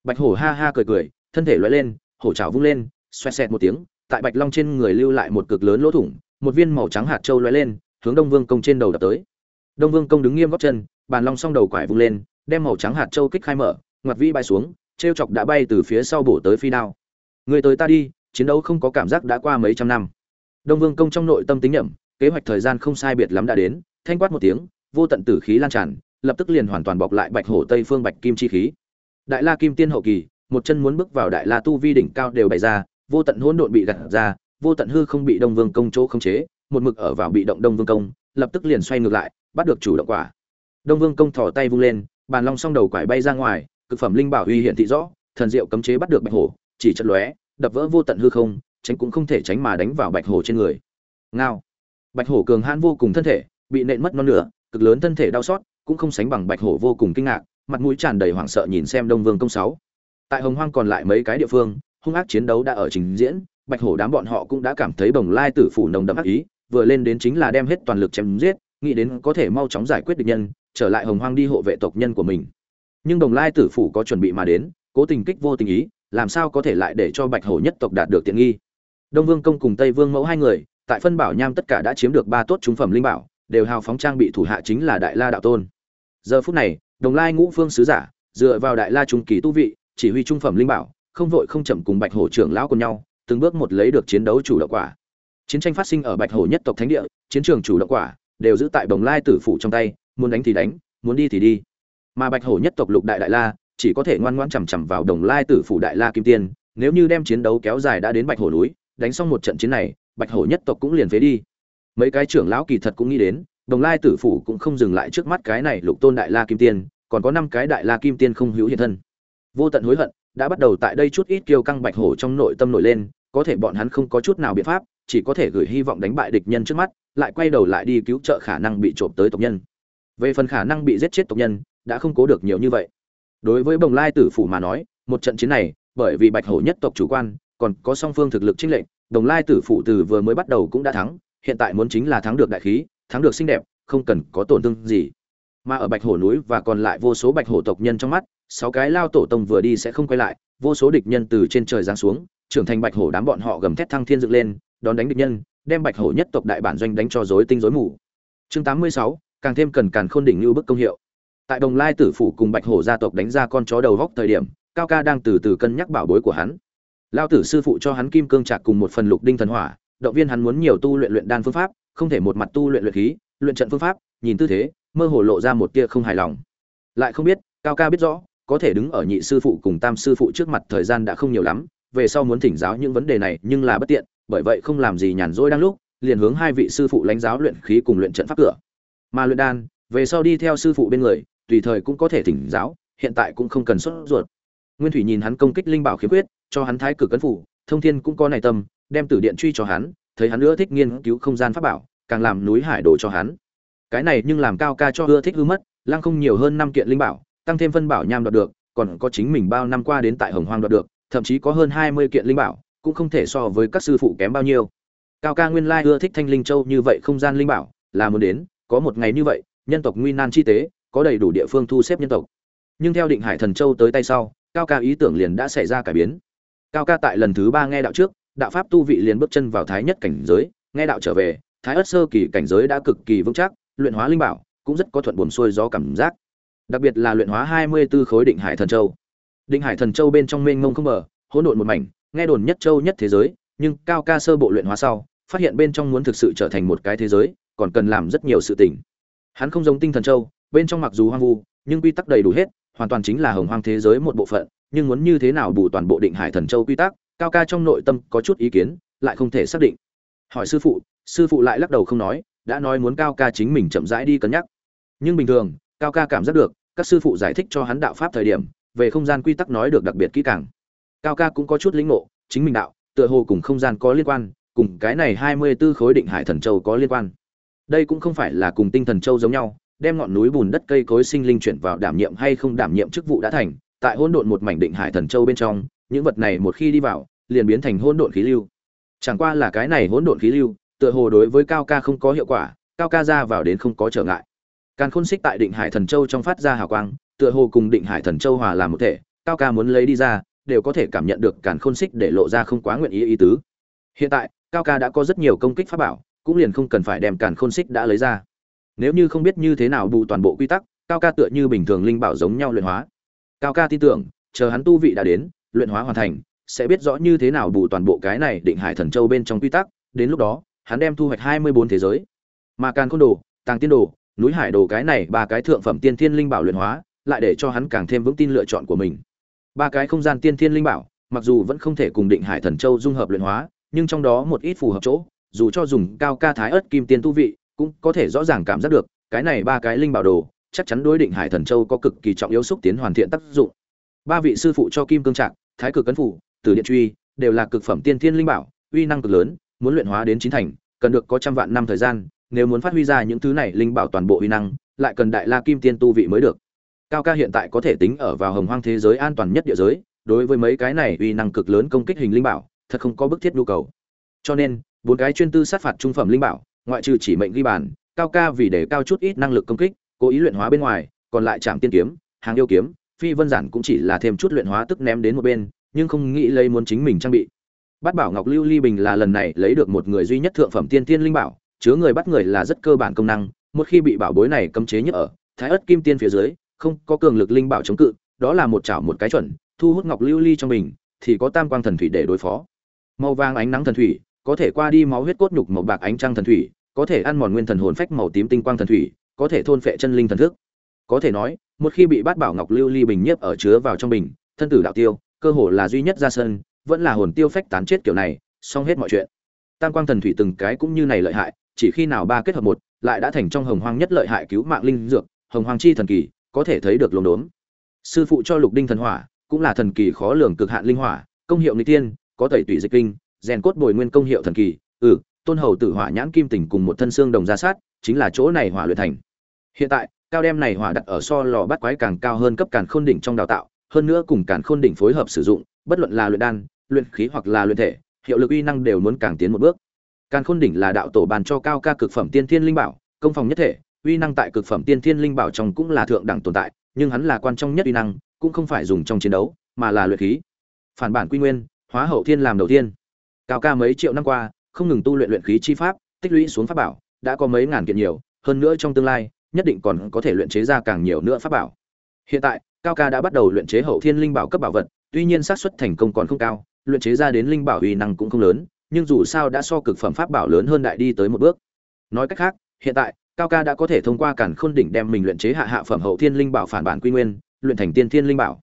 Bạch hổ ha ha cười cười, thân thể loay lên, hổ trào vung lên, xoẹt xẹt một tiếng tại bạch long trên người lưu lại một cực lớn lỗ thủng một viên màu trắng hạt trâu loay lên hướng đông vương công trên đầu đập tới. Đông vương công đứng nghiêm góc chân bàn long song đầu quải vung lên đem màu trắng hạt trâu kích khai mở ngoặt vĩ bay xuống t chọc đã bay từ phía sau bổ tới phi đao. Người tới ta đi chiến đấu không có cảm giác đã qua mấy trăm năm. Đông vương công trong nội tâm tính nhậm, kế hoạch thời gian không sai biệt lắm đã đến thanh quát một tiếng vô tận tử khí lan tràn lập tức liền hoàn toàn bọc lại bạch hổ tây phương bạch kim chi khí. Đại la kim tiên hậu kỳ một chân muốn bước vào đại la tu vi đỉnh cao đều bày ra vô tận hỗn độn bị gặt ra, vô tận hư không bị đông vương công chỗ khống chế, một mực ở vào bị động đông vương công, lập tức liền xoay ngược lại, bắt được chủ động quả. Đông vương công thò tay vung lên, bàn long song đầu quải bay ra ngoài, cực phẩm linh bảo uy hiện thị rõ, thần diệu cấm chế bắt được bạch hổ, chỉ chật lóe, đập vỡ vô tận hư không, tránh cũng không thể tránh mà đánh vào bạch hổ trên người. Ngao. Bạch hổ cường hãn vô cùng thân thể, bị nện mất non nửa, cực lớn thân thể đau xót, cũng không sánh bằng bạch hổ vô cùng kinh ngạc, mặt mũi tràn đầy hoảng sợ nhìn xem đông vương công sáu. Tại hồng hoang còn lại mấy cái địa phương hung ác chiến đấu đã ở trình diễn, bạch hổ đám bọn họ cũng đã cảm thấy bồng lai tử phủ nồng đậm ác ý, vừa lên đến chính là đem hết toàn lực chém giết, nghĩ đến có thể mau chóng giải quyết địch nhân, trở lại hồng hoang đi hộ vệ tộc nhân của mình. Nhưng đồng lai tử phủ có chuẩn bị mà đến, cố tình kích vô tình ý, làm sao có thể lại để cho bạch hổ nhất tộc đạt được tiện nghi? Đông vương công cùng tây vương mẫu hai người, tại phân bảo nham tất cả đã chiếm được ba tốt trúng phẩm linh bảo, đều hào phóng trang bị thủ hạ chính là đại la đạo tôn. Giờ phút này, đồng lai ngũ phương sứ giả, dựa vào đại la trung kỳ tu vị, chỉ huy trung phẩm linh bảo không vội không chậm cùng bạch hổ trưởng lão cùng nhau, từng bước một lấy được chiến đấu chủ động quả. Chiến tranh phát sinh ở bạch hổ nhất tộc thánh địa, chiến trường chủ động quả đều giữ tại đồng lai tử phủ trong tay, muốn đánh thì đánh, muốn đi thì đi. Mà bạch hổ nhất tộc lục đại đại la chỉ có thể ngoan ngoãn chằm chằm vào đồng lai tử phủ đại la kim tiên, nếu như đem chiến đấu kéo dài đã đến bạch hổ núi, đánh xong một trận chiến này, bạch hổ nhất tộc cũng liền phế đi. Mấy cái trưởng lão kỳ thật cũng nghĩ đến đồng lai tử phủ cũng không dừng lại trước mắt cái này lục tôn đại la kim tiên, còn có năm cái đại la kim tiên không hữu hiện thân. Vô tận hối hận đã bắt đầu tại đây chút ít kiêu căng bạch hổ trong nội tâm nổi lên, có thể bọn hắn không có chút nào biện pháp, chỉ có thể gửi hy vọng đánh bại địch nhân trước mắt, lại quay đầu lại đi cứu trợ khả năng bị trộm tới tộc nhân. Về phần khả năng bị giết chết tộc nhân, đã không cố được nhiều như vậy. Đối với bồng lai tử phủ mà nói, một trận chiến này, bởi vì bạch hổ nhất tộc chủ quan, còn có song phương thực lực chênh lệnh đồng lai tử phủ từ vừa mới bắt đầu cũng đã thắng, hiện tại muốn chính là thắng được đại khí, thắng được xinh đẹp, không cần có tổn thương gì. Mà ở bạch hổ núi và còn lại vô số bạch hổ tộc nhân trong mắt sáu cái lao tổ tông vừa đi sẽ không quay lại vô số địch nhân từ trên trời giáng xuống trưởng thành bạch hổ đám bọn họ gầm thét thăng thiên dựng lên đón đánh địch nhân đem bạch hổ nhất tộc đại bản doanh đánh cho rối tinh rối mù. Chương 86, càng thêm cần càn khôn đỉnh như bức công hiệu. Tại đồng lai tử phủ cùng bạch hổ gia tộc đánh ra con chó đầu góc thời điểm cao ca đang từ từ cân nhắc bảo bối của hắn. Lao tử sư phụ cho hắn kim cương trạc cùng một phần lục đinh thần hỏa động viên hắn muốn nhiều tu luyện luyện đan phương pháp không thể một mặt tu luyện luyện khí luyện trận phương pháp nhìn tư thế mơ hồ lộ ra một tia không hài lòng. Lại không biết cao ca biết rõ có thể đứng ở nhị sư phụ cùng tam sư phụ trước mặt thời gian đã không nhiều lắm, về sau muốn thỉnh giáo những vấn đề này nhưng là bất tiện, bởi vậy không làm gì nhàn rỗi đang lúc, liền hướng hai vị sư phụ lãnh giáo luyện khí cùng luyện trận pháp cửa. Mà luyện đan, về sau đi theo sư phụ bên người, tùy thời cũng có thể thỉnh giáo, hiện tại cũng không cần xuất ruột. Nguyên thủy nhìn hắn công kích linh bảo khiếm khuyết, cho hắn thái cực cấn phủ, thông thiên cũng có này tâm, đem tử điện truy cho hắn, thấy hắn ưa thích nghiên cứu không gian pháp bảo, càng làm núi hải đồ cho hắn. Cái này nhưng làm cao ca cho ưa thích hư mất, lăng không nhiều hơn năm kiện linh bảo tăng thêm phân bảo nham đoạt được, còn có chính mình bao năm qua đến tại hồng hoang đoạt được, thậm chí có hơn hai mươi kiện linh bảo, cũng không thể so với các sư phụ kém bao nhiêu. Cao ca nguyên lai ưa thích thanh linh châu như vậy không gian linh bảo, là muốn đến, có một ngày như vậy, nhân tộc nguy nan chi tế, có đầy đủ địa phương thu xếp nhân tộc. Nhưng theo định hải thần châu tới tay sau, cao ca ý tưởng liền đã xảy ra cải biến. Cao ca tại lần thứ ba nghe đạo trước, đạo pháp tu vị liền bước chân vào thái nhất cảnh giới, nghe đạo trở về, thái ất sơ kỳ cảnh giới đã cực kỳ vững chắc, luyện hóa linh bảo, cũng rất có thuận buồn xuôi gió cảm giác đặc biệt là luyện hóa hai mươi 24 khối định hải thần châu. Định hải thần châu bên trong mênh mông không bờ, hỗn độn một mảnh, nghe đồn nhất châu nhất thế giới, nhưng cao ca sơ bộ luyện hóa sau, phát hiện bên trong muốn thực sự trở thành một cái thế giới, còn cần làm rất nhiều sự tình. Hắn không giống tinh thần châu, bên trong mặc dù hoang vu, nhưng quy tắc đầy đủ hết, hoàn toàn chính là hồng hoang thế giới một bộ phận, nhưng muốn như thế nào bù toàn bộ định hải thần châu quy tắc, cao ca trong nội tâm có chút ý kiến, lại không thể xác định. Hỏi sư phụ sư phụ lại lắc đầu không nói, đã nói muốn cao ca chính mình chậm rãi đi cân nhắc. Nhưng bình thường cao ca cảm giác được, các sư phụ giải thích cho hắn đạo pháp thời điểm, về không gian quy tắc nói được đặc biệt kỹ càng. Cao ca cũng có chút lĩnh ngộ, chính mình đạo, tựa hồ cùng không gian có liên quan, cùng cái này hai mươi 24 khối định hải thần châu có liên quan. Đây cũng không phải là cùng tinh thần châu giống nhau, đem ngọn núi bùn đất cây cối sinh linh chuyển vào đảm nhiệm hay không đảm nhiệm chức vụ đã thành, tại hỗn độn một mảnh định hải thần châu bên trong, những vật này một khi đi vào, liền biến thành hỗn độn khí lưu. Chẳng qua là cái này hỗn độn khí lưu, tựa hồ đối với cao ca không có hiệu quả, cao ca ra vào đến không có trở ngại càn khôn xích tại định hải thần châu trong phát ra hào quang, tựa hồ cùng định hải thần châu hòa làm một thể, cao ca muốn lấy đi ra, đều có thể cảm nhận được càn khôn xích để lộ ra không quá nguyện ý ý tứ. Hiện tại, cao ca đã có rất nhiều công kích pháp bảo, cũng liền không cần phải đem càn khôn xích đã lấy ra. Nếu như không biết như thế nào bù toàn bộ quy tắc, cao ca tựa như bình thường linh bảo giống nhau luyện hóa. Cao ca tin tưởng, chờ hắn tu vị đã đến, luyện hóa hoàn thành, sẽ biết rõ như thế nào bù toàn bộ cái này định hải thần châu bên trong quy tắc, đến lúc đó, hắn đem thu hoạch hai mươi bốn thế giới. Mà càn khôn đồ, tàng tiên đồ núi hải đồ cái này ba cái thượng phẩm tiên thiên linh bảo luyện hóa, lại để cho hắn càng thêm vững tin lựa chọn của mình. Ba cái không gian tiên thiên linh bảo, mặc dù vẫn không thể cùng định hải thần châu dung hợp luyện hóa, nhưng trong đó một ít phù hợp chỗ, dù cho dùng cao ca thái ớt kim tiên tu vị, cũng có thể rõ ràng cảm giác được, cái này ba cái linh bảo đồ, chắc chắn đối định hải thần châu có cực kỳ trọng yếu xúc tiến hoàn thiện tác dụng. Ba vị sư phụ cho kim cương trạng thái cực cấn phủ từ điện truy, đều là cực phẩm tiên thiên linh bảo, uy năng cực lớn, muốn luyện hóa đến chín thành, cần được có trăm vạn năm thời gian nếu muốn phát huy ra những thứ này linh bảo toàn bộ uy năng, lại cần đại la kim tiên tu vị mới được. Cao ca hiện tại có thể tính ở vào hồng hoang thế giới an toàn nhất địa giới, đối với mấy cái này uy năng cực lớn công kích hình linh bảo, thật không có bức thiết nhu cầu. Cho nên, bốn cái chuyên tư sát phạt trung phẩm linh bảo, ngoại trừ chỉ mệnh ghi bàn, cao ca vì để cao chút ít năng lực công kích, cố ý luyện hóa bên ngoài, còn lại chạm tiên kiếm, hàng yêu kiếm, phi vân giản cũng chỉ là thêm chút luyện hóa tức ném đến một bên, nhưng không nghĩ lấy muốn chính mình trang bị. Bát bảo ngọc lưu ly bình là lần này lấy được một người duy nhất thượng phẩm tiên tiên linh bảo chứa người bắt người là rất cơ bản công năng, một khi bị bảo bối này cấm chế nhất ở, thái ớt kim tiên phía dưới, không có cường lực linh bảo chống cự, đó là một chảo một cái chuẩn, thu hút ngọc lưu ly trong mình, thì có tam quang thần thủy để đối phó. Màu vàng ánh nắng thần thủy, có thể qua đi máu huyết cốt nhục màu bạc ánh trăng thần thủy, có thể ăn mòn nguyên thần hồn phách màu tím tinh quang thần thủy, có thể thôn phệ chân linh thần thức. Có thể nói, một khi bị bát bảo ngọc lưu ly bình nhiếp ở chứa vào trong bình, thân tử đạo tiêu, cơ hồ là duy nhất ra sân, vẫn là hồn tiêu phách tán chết kiểu này, xong hết mọi chuyện. Tam quang thần thủy từng cái cũng như này lợi hại chỉ khi nào ba kết hợp một, lại đã thành trong hồng hoang nhất lợi hại cứu mạng linh dược, hồng hoang chi thần kỳ, có thể thấy được lồn đốn sư phụ cho lục đinh thần hỏa, cũng là thần kỳ khó lường cực hạn linh hỏa, công hiệu n tiên, có tẩy tủy dịch kinh, rèn cốt bồi nguyên công hiệu thần kỳ ừ tôn hầu tử hỏa nhãn kim tỉnh cùng một thân xương đồng ra sát, chính là chỗ này hỏa luyện thành. Hiện tại, cao đem này hỏa đặt ở so lò bắt quái càng cao hơn cấp càn khôn đỉnh trong đào tạo, hơn nữa cùng càn khôn đỉnh phối hợp sử dụng, bất luận là luyện đan, luyện khí hoặc là luyện thể, hiệu lực uy năng đều muốn càng tiến một bước càn khôn đỉnh là đạo tổ bàn cho cao ca cực phẩm tiên thiên linh bảo, công phòng nhất thể, uy năng tại cực phẩm tiên thiên linh bảo trong cũng là thượng đẳng tồn tại, nhưng hắn là quan trọng nhất uy năng, cũng không phải dùng trong chiến đấu, mà là luyện khí. Phản bản quy nguyên, hóa hậu thiên làm đầu tiên. Cao ca mấy triệu năm qua, không ngừng tu luyện luyện khí chi pháp, tích lũy xuống pháp bảo, đã có mấy ngàn kiện nhiều, hơn nữa trong tương lai, nhất định còn có thể luyện chế ra càng nhiều nữa pháp bảo. Hiện tại, cao ca đã bắt đầu luyện chế hậu thiên linh bảo cấp bảo vật, tuy nhiên xác suất thành công còn không cao, luyện chế ra đến linh bảo uy năng cũng không lớn nhưng dù sao đã so cực phẩm pháp bảo lớn hơn đại đi tới một bước. Nói cách khác, hiện tại, cao ca đã có thể thông qua cản khôn đỉnh đem mình luyện chế hạ hạ phẩm hậu thiên linh bảo phản bản quy nguyên, luyện thành tiên thiên linh bảo.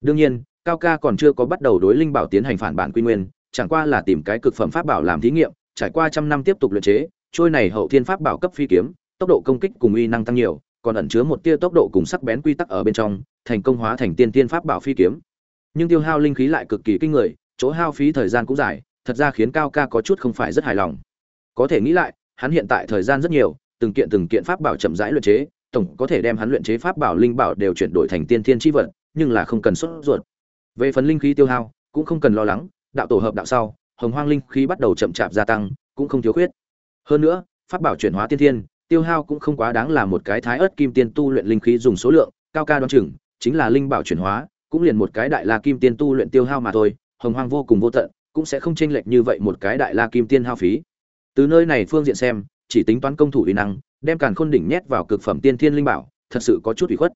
Đương nhiên, cao ca còn chưa có bắt đầu đối linh bảo tiến hành phản bản quy nguyên, chẳng qua là tìm cái cực phẩm pháp bảo làm thí nghiệm, trải qua trăm năm tiếp tục luyện chế, trôi này hậu thiên pháp bảo cấp phi kiếm, tốc độ công kích cùng uy năng tăng nhiều, còn ẩn chứa một tia tốc độ cùng sắc bén quy tắc ở bên trong, thành công hóa thành tiên tiên pháp bảo phi kiếm. Nhưng tiêu hao linh khí lại cực kỳ kinh người, chỗ hao phí thời gian cũng dài thật ra khiến cao ca có chút không phải rất hài lòng. Có thể nghĩ lại, hắn hiện tại thời gian rất nhiều, từng kiện từng kiện pháp bảo chậm rãi luyện chế, tổng có thể đem hắn luyện chế pháp bảo linh bảo đều chuyển đổi thành tiên thiên chi vật, nhưng là không cần xuất ruột. Về phần linh khí tiêu hao, cũng không cần lo lắng, đạo tổ hợp đạo sau, hồng hoang linh khí bắt đầu chậm chạp gia tăng, cũng không thiếu khuyết. Hơn nữa, pháp bảo chuyển hóa tiên thiên, tiêu hao cũng không quá đáng là một cái thái ớt kim tiên tu luyện linh khí dùng số lượng, cao ca đoan chừng, chính là linh bảo chuyển hóa, cũng liền một cái đại la kim tiên tu luyện tiêu hao mà thôi, hồng hoang vô cùng vô tận cũng sẽ không chênh lệch như vậy một cái đại la kim tiên hao phí. Từ nơi này phương diện xem chỉ tính toán công thủ uy năng đem càn khôn đỉnh nhét vào cực phẩm tiên thiên linh bảo thật sự có chút ủy khuất.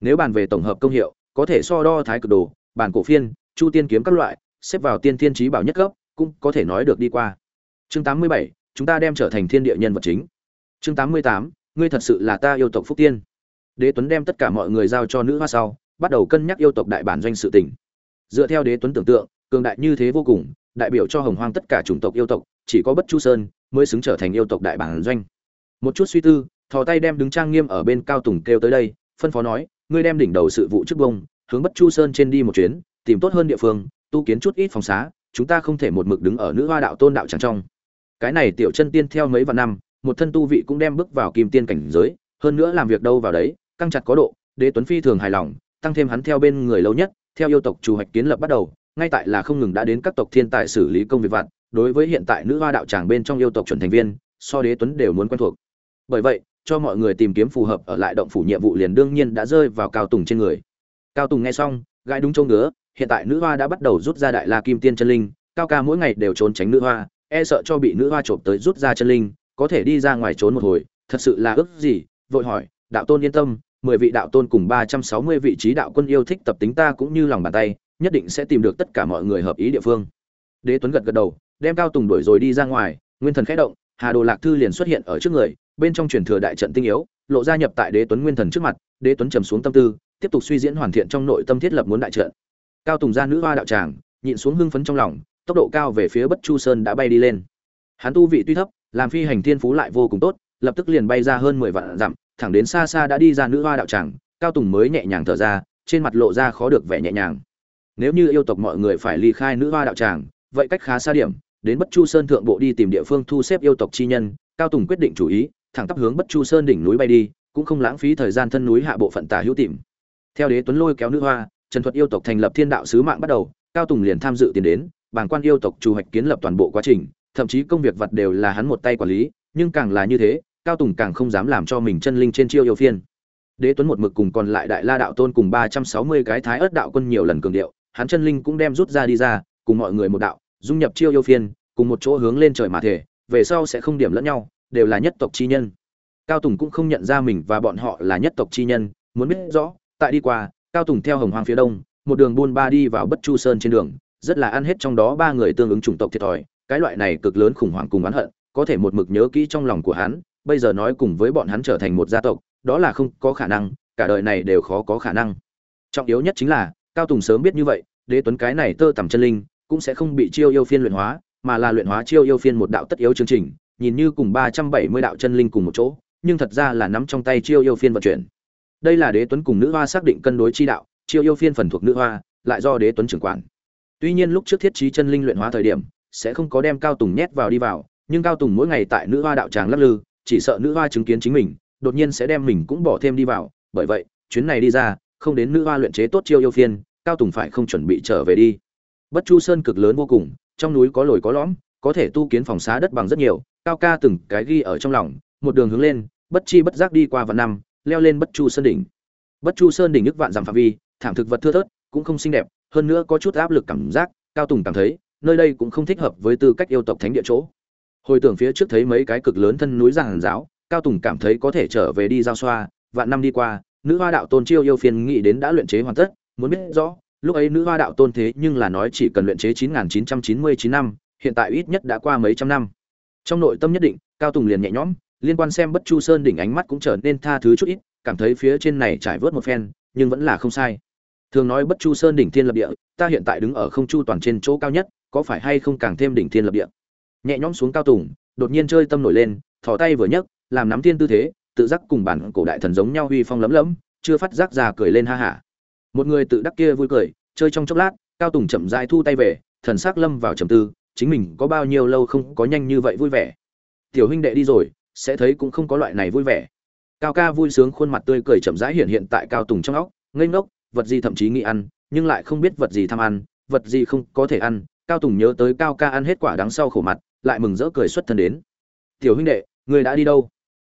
Nếu bàn về tổng hợp công hiệu có thể so đo thái cực đồ bản cổ phiên chu tiên kiếm các loại xếp vào tiên thiên trí bảo nhất cấp cũng có thể nói được đi qua. Chương 87, chúng ta đem trở thành thiên địa nhân vật chính. Chương 88, ngươi thật sự là ta yêu tộc phúc tiên. Đế tuấn đem tất cả mọi người giao cho nữ hoa sau bắt đầu cân nhắc yêu tộc đại bản doanh sự tình. Dựa theo đế tuấn tưởng tượng cường đại như thế vô cùng đại biểu cho hồng hoang tất cả chủng tộc yêu tộc, chỉ có bất chu sơn mới xứng trở thành yêu tộc đại bản doanh. Một chút suy tư, thò tay đem đứng trang nghiêm ở bên cao tùng kêu tới đây, phân phó nói, ngươi đem đỉnh đầu sự vụ trước bông, hướng bất chu sơn trên đi một chuyến, tìm tốt hơn địa phương, tu kiến chút ít phòng xá, chúng ta không thể một mực đứng ở nữ hoa đạo tôn đạo tràng trong. Cái này tiểu chân tiên theo mấy vạn năm, một thân tu vị cũng đem bước vào kim tiên cảnh giới, hơn nữa làm việc đâu vào đấy, căng chặt có độ, đế tuấn phi thường hài lòng, tăng thêm hắn theo bên người lâu nhất, theo yêu tộc chủ hoạch kiến lập bắt đầu ngay tại là không ngừng đã đến các tộc thiên tài xử lý công việc vặt, đối với hiện tại nữ hoa đạo tràng bên trong yêu tộc chuẩn thành viên, so đế tuấn đều muốn quen thuộc. Bởi vậy, cho mọi người tìm kiếm phù hợp ở lại động phủ nhiệm vụ liền đương nhiên đã rơi vào cao tùng trên người. Cao tùng nghe xong, gãi đúng chỗ ngứa, hiện tại nữ hoa đã bắt đầu rút ra đại la kim tiên chân linh, cao ca mỗi ngày đều trốn tránh nữ hoa e sợ cho bị nữ hoa trộm tới rút ra chân linh, có thể đi ra ngoài trốn một hồi, thật sự là ước gì, vội hỏi, đạo tôn yên tâm, mười vị đạo tôn cùng ba trăm sáu mươi vị trí đạo quân yêu thích tập tính ta cũng như lòng bàn tay nhất định sẽ tìm được tất cả mọi người hợp ý địa phương. Đế tuấn gật gật đầu, đem cao tùng đuổi rồi đi ra ngoài, nguyên thần khẽ động, hà đồ lạc thư liền xuất hiện ở trước người, bên trong truyền thừa đại trận tinh yếu, lộ ra nhập tại đế tuấn nguyên thần trước mặt, đế tuấn trầm xuống tâm tư, tiếp tục suy diễn hoàn thiện trong nội tâm thiết lập muốn đại trận. Cao tùng ra nữ hoa đạo tràng, nhịn xuống hưng phấn trong lòng, tốc độ cao về phía bất chu sơn đã bay đi lên. Hắn tu vị tuy thấp, làm phi hành thiên phú lại vô cùng tốt, lập tức liền bay ra hơn mười vạn dặm, thẳng đến xa xa đã đi ra nữ hoa đạo tràng, cao tùng mới nhẹ nhàng thở ra, trên mặt lộ ra khó được vẻ nhẹ nhàng nếu như yêu tộc mọi người phải ly khai nữ hoa đạo tràng, vậy cách khá xa điểm, đến bất chu sơn thượng bộ đi tìm địa phương thu xếp yêu tộc chi nhân, cao tùng quyết định chủ ý, thẳng tắp hướng bất chu sơn đỉnh núi bay đi, cũng không lãng phí thời gian thân núi hạ bộ phận tả hữu tìm. Theo đế tuấn lôi kéo nữ hoa, trần thuật yêu tộc thành lập thiên đạo sứ mạng bắt đầu, cao tùng liền tham dự tiền đến bảng quan yêu tộc chủ hoạch kiến lập toàn bộ quá trình, thậm chí công việc vật đều là hắn một tay quản lý, nhưng càng là như thế, cao tùng càng không dám làm cho mình chân linh trên chiêu yêu phiên. Đế tuấn một mực cùng còn lại đại la đạo tôn cùng ba trăm sáu mươi cái thái ớt đạo quân nhiều lần cường điệu hắn chân linh cũng đem rút ra đi ra, cùng mọi người một đạo, dung nhập chiêu yêu phiên, cùng một chỗ hướng lên trời mà thể về sau sẽ không điểm lẫn nhau, đều là nhất tộc chi nhân. Cao tùng cũng không nhận ra mình và bọn họ là nhất tộc chi nhân, muốn biết rõ, tại đi qua, cao tùng theo hồng hoàng phía đông, một đường buôn ba đi vào bất chu sơn trên đường, rất là ăn hết trong đó ba người tương ứng chủng tộc thiệt thòi, cái loại này cực lớn khủng hoảng cùng oán hận, có thể một mực nhớ kỹ trong lòng của hắn, bây giờ nói cùng với bọn hắn trở thành một gia tộc, đó là không có khả năng, cả đời này đều khó có khả năng. Trọng yếu nhất chính là cao tùng sớm biết như vậy, đế tuấn cái này tơ tằm chân linh, cũng sẽ không bị chiêu yêu phiên luyện hóa, mà là luyện hóa chiêu yêu phiên một đạo tất yếu chương trình, nhìn như cùng ba trăm bảy mươi đạo chân linh cùng một chỗ, nhưng thật ra là nắm trong tay chiêu yêu phiên vận chuyển. Đây là đế tuấn cùng nữ hoa xác định cân đối chi đạo, chiêu yêu phiên phần thuộc nữ hoa, lại do đế tuấn trưởng quản. Tuy nhiên lúc trước thiết trí chân linh luyện hóa thời điểm, sẽ không có đem cao tùng nhét vào đi vào, nhưng cao tùng mỗi ngày tại nữ hoa đạo tràng lắc lư, chỉ sợ nữ hoa chứng kiến chính mình, đột nhiên sẽ đem mình cũng bỏ thêm đi vào, bởi vậy, chuyến này đi ra, không đến nữ hoa luyện chế tốt chiêu yêu phiên cao tùng phải không chuẩn bị trở về đi. Bất chu sơn cực lớn vô cùng, trong núi có lồi có lõm, có thể tu kiến phòng xá đất bằng rất nhiều, cao ca từng cái ghi ở trong lòng, một đường hướng lên, bất chi bất giác đi qua vạn năm, leo lên bất chu sơn đỉnh. Bất chu sơn đỉnh nước vạn dặm phạm vi, thảm thực vật thưa thớt, cũng không xinh đẹp, hơn nữa có chút áp lực cảm giác, cao tùng cảm thấy, nơi đây cũng không thích hợp với tư cách yêu tộc thánh địa chỗ. Hồi tưởng phía trước thấy mấy cái cực lớn thân núi giàn giáo, cao tùng cảm thấy có thể trở về đi giao xoa, vạn năm đi qua, nữ hoa đạo tôn chiêu yêu phiền nghĩ đến đã luyện chế hoàn tất muốn biết rõ, lúc ấy nữ hoa đạo tôn thế nhưng là nói chỉ cần luyện chế chín nghìn chín trăm chín mươi chín năm, hiện tại ít nhất đã qua mấy trăm năm. Trong nội tâm nhất định, cao tùng liền nhẹ nhõm, liên quan xem bất chu sơn đỉnh ánh mắt cũng trở nên tha thứ chút ít, cảm thấy phía trên này trải vớt một phen, nhưng vẫn là không sai. Thường nói bất chu sơn đỉnh thiên lập địa, ta hiện tại đứng ở không chu toàn trên chỗ cao nhất, có phải hay không càng thêm đỉnh thiên lập địa? Nhẹ nhõm xuống cao tùng, đột nhiên chơi tâm nổi lên, thò tay vừa nhấc, làm nắm thiên tư thế, tự giác cùng bản cổ đại thần giống nhau uy phong lấm lấm, chưa phát giác ra cười lên ha hả một người tự đắc kia vui cười, chơi trong chốc lát, cao tùng chậm rãi thu tay về, thần sắc lâm vào trầm tư, chính mình có bao nhiêu lâu không có nhanh như vậy vui vẻ. Tiểu huynh đệ đi rồi, sẽ thấy cũng không có loại này vui vẻ. Cao ca vui sướng khuôn mặt tươi cười chậm rãi hiện hiện tại cao tùng trong óc, ngây ngốc, vật gì thậm chí nghĩ ăn, nhưng lại không biết vật gì tham ăn, vật gì không có thể ăn. Cao tùng nhớ tới cao ca ăn hết quả đắng sau khổ mặt, lại mừng rỡ cười xuất thân đến. Tiểu huynh đệ, người đã đi đâu?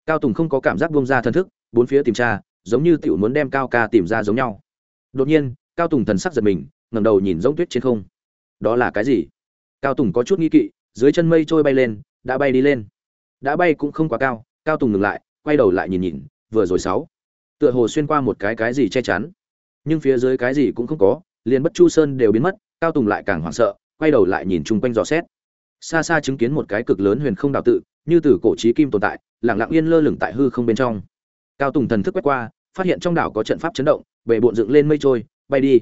Cao tùng không có cảm giác buông ra thân thức, bốn phía tìm tra, giống như tiểu muốn đem cao ca tìm ra giống nhau đột nhiên, cao tùng thần sắc giật mình, ngẩng đầu nhìn giống tuyết trên không. Đó là cái gì? Cao tùng có chút nghi kỵ, dưới chân mây trôi bay lên, đã bay đi lên. Đã bay cũng không quá cao cao tùng ngừng lại, quay đầu lại nhìn nhìn, vừa rồi sáu. Tựa hồ xuyên qua một cái cái gì che chắn. Nhưng phía dưới cái gì cũng không có, liền bất chu sơn đều biến mất, cao tùng lại càng hoảng sợ, quay đầu lại nhìn chung quanh dò xét. Xa xa chứng kiến một cái cực lớn huyền không đào tự, như từ cổ trí kim tồn tại lẳng lặng yên lơ lửng tại hư không bên trong. Cao tùng thần thức quét qua, phát hiện trong đảo có trận pháp chấn động bệ bộn dựng lên mây trôi, bay đi.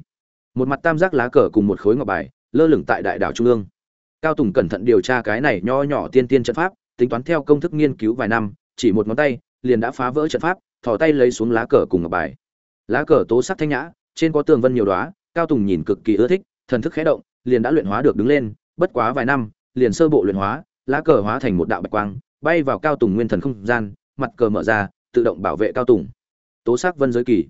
Một mặt tam giác lá cờ cùng một khối ngọc bài, lơ lửng tại đại đảo trung ương. Cao tùng cẩn thận điều tra cái này nho nhỏ tiên tiên trận pháp, tính toán theo công thức nghiên cứu vài năm, chỉ một ngón tay, liền đã phá vỡ trận pháp, thò tay lấy xuống lá cờ cùng ngọc bài. Lá cờ tố sắc thanh nhã, trên có tường vân nhiều đoá cao tùng nhìn cực kỳ ưa thích, thần thức khẽ động, liền đã luyện hóa được đứng lên, bất quá vài năm, liền sơ bộ luyện hóa, lá cờ hóa thành một đạo bạch quang, bay vào cao tùng nguyên thần không gian, mặt cờ mở ra, tự động bảo vệ cao tùng. Tố sắc vân giới kỳ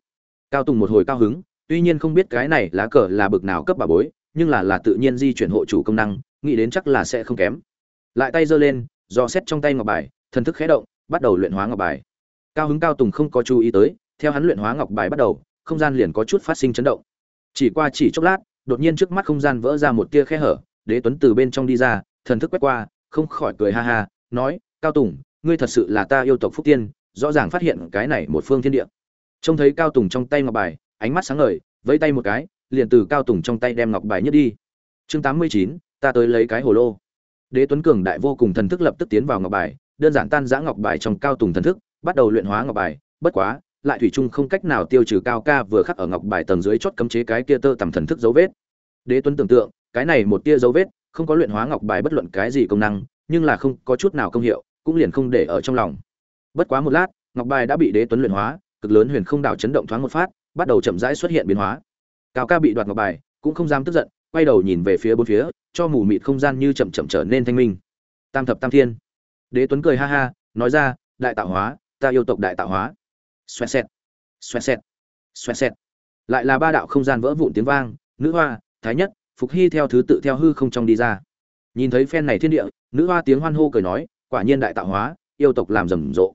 cao tùng một hồi cao hứng, tuy nhiên không biết cái này lá cờ là bực nào cấp bà bối, nhưng là là tự nhiên di chuyển hộ chủ công năng, nghĩ đến chắc là sẽ không kém. Lại tay giơ lên, do xét trong tay ngọc bài, thần thức khẽ động, bắt đầu luyện hóa ngọc bài. Cao hứng cao tùng không có chú ý tới, theo hắn luyện hóa ngọc bài bắt đầu, không gian liền có chút phát sinh chấn động. Chỉ qua chỉ chốc lát, đột nhiên trước mắt không gian vỡ ra một tia khe hở, đế tuấn từ bên trong đi ra, thần thức quét qua, không khỏi cười ha ha, nói, cao tùng, ngươi thật sự là ta yêu tộc phúc tiên, rõ ràng phát hiện cái này một phương thiên địa trông thấy cao tùng trong tay ngọc bài, ánh mắt sáng ngời, vẫy tay một cái, liền từ cao tùng trong tay đem ngọc bài nhất đi. Chương tám mươi chín, ta tới lấy cái hồ lô. Đế tuấn cường đại vô cùng thần thức lập tức tiến vào ngọc bài, đơn giản tan giã ngọc bài trong cao tùng thần thức, bắt đầu luyện hóa ngọc bài, bất quá, lại thủy chung không cách nào tiêu trừ cao ca vừa khắc ở ngọc bài tầng dưới chót cấm chế cái kia tơ tầm thần thức dấu vết. Đế tuấn tưởng tượng, cái này một tia dấu vết, không có luyện hóa ngọc bài bất luận cái gì công năng, nhưng là không có chút nào công hiệu, cũng liền không để ở trong lòng. Bất quá một lát, ngọc bài đã bị đế tuấn luyện hóa cực lớn huyền không đảo chấn động thoáng một phát, bắt đầu chậm rãi xuất hiện biến hóa. Cao ca bị đoạt ngọc bài, cũng không dám tức giận, quay đầu nhìn về phía bốn phía, cho mù mịt không gian như chậm chậm trở nên thanh minh. Tam thập tam thiên. Đế tuấn cười ha ha, nói ra, đại tạo hóa, ta yêu tộc đại tạo hóa. Xoẹt xẹt xoẹt xẹt xoẹt xẹt. Lại là ba đạo không gian vỡ vụn tiếng vang, nữ hoa, thái nhất, phục hy theo thứ tự theo hư không trong đi ra. Nhìn thấy phen này thiên địa, nữ hoa tiếng hoan hô cười nói, quả nhiên đại tạo hóa, yêu tộc làm rầm rộ.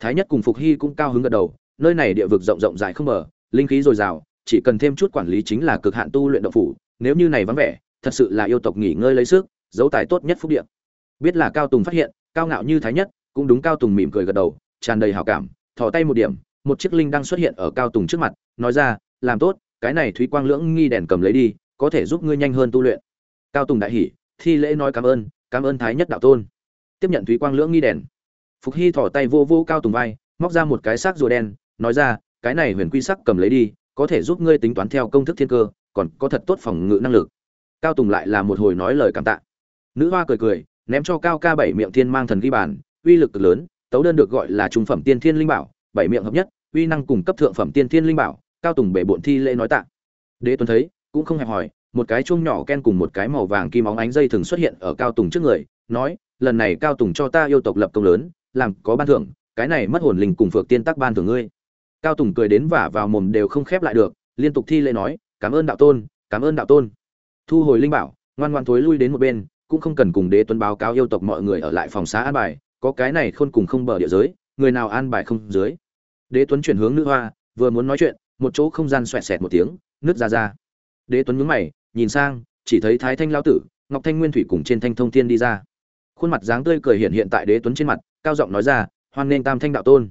Thái nhất cùng phục hy cũng cao hứng gật đầu nơi này địa vực rộng rộng dài không mở, linh khí dồi dào, chỉ cần thêm chút quản lý chính là cực hạn tu luyện động phủ, nếu như này vắng vẻ, thật sự là yêu tộc nghỉ ngơi lấy sức dấu tài tốt nhất phúc địa. biết là cao tùng phát hiện, cao ngạo như thái nhất, cũng đúng cao tùng mỉm cười gật đầu, tràn đầy hảo cảm, thò tay một điểm, một chiếc linh đang xuất hiện ở cao tùng trước mặt, nói ra, làm tốt, cái này thúy quang lưỡng nghi đèn cầm lấy đi, có thể giúp ngươi nhanh hơn tu luyện. Cao tùng đại hỉ, thi lễ nói cảm ơn cảm ơn thái nhất đạo tôn. Tiếp nhận thúy quang lưỡng nghi đèn. Phục hy thò tay vô vô cao tùng vai, móc ra một cái xác rùa đen nói ra, cái này huyền quy sắc cầm lấy đi, có thể giúp ngươi tính toán theo công thức thiên cơ, còn có thật tốt phòng ngự năng lực. Cao tùng lại là một hồi nói lời cảm tạ. Nữ hoa cười cười, ném cho cao ca bảy miệng thiên mang thần ghi bàn, uy lực cực lớn, tấu đơn được gọi là trung phẩm tiên thiên linh bảo, bảy miệng hợp nhất, uy năng cùng cấp thượng phẩm tiên thiên linh bảo, cao tùng bể bộn thi lễ nói tạ. Đế tuấn thấy, cũng không hẹp hỏi một cái chuông nhỏ ken cùng một cái màu vàng kim óng ánh dây thường xuất hiện ở cao tùng trước người, nói, lần này cao tùng cho ta yêu tộc lập công lớn, làm có ban thưởng, cái này mất hồn linh cùng phược tiên tác ban thưởng ngươi cao tùng cười đến vả vào mồm đều không khép lại được, liên tục thi lễ nói, cảm ơn đạo tôn, cảm ơn đạo tôn. Thu hồi linh bảo, ngoan ngoan thối lui đến một bên, cũng không cần cùng đế tuấn báo cáo yêu tộc mọi người ở lại phòng xá an bài, có cái này khôn cùng không bờ địa giới, người nào an bài không dưới. Đế tuấn chuyển hướng nữ hoa, vừa muốn nói chuyện, một chỗ không gian xoẹt xẹt một tiếng, nứt ra ra. Đế tuấn nhướng mày, nhìn sang, chỉ thấy thái thanh lao tử, ngọc thanh nguyên thủy cùng trên thanh thông thiên đi ra. Khuôn mặt dáng tươi cười hiện hiện tại đế tuấn trên mặt, cao giọng nói ra, hoan nên tam thanh đạo tôn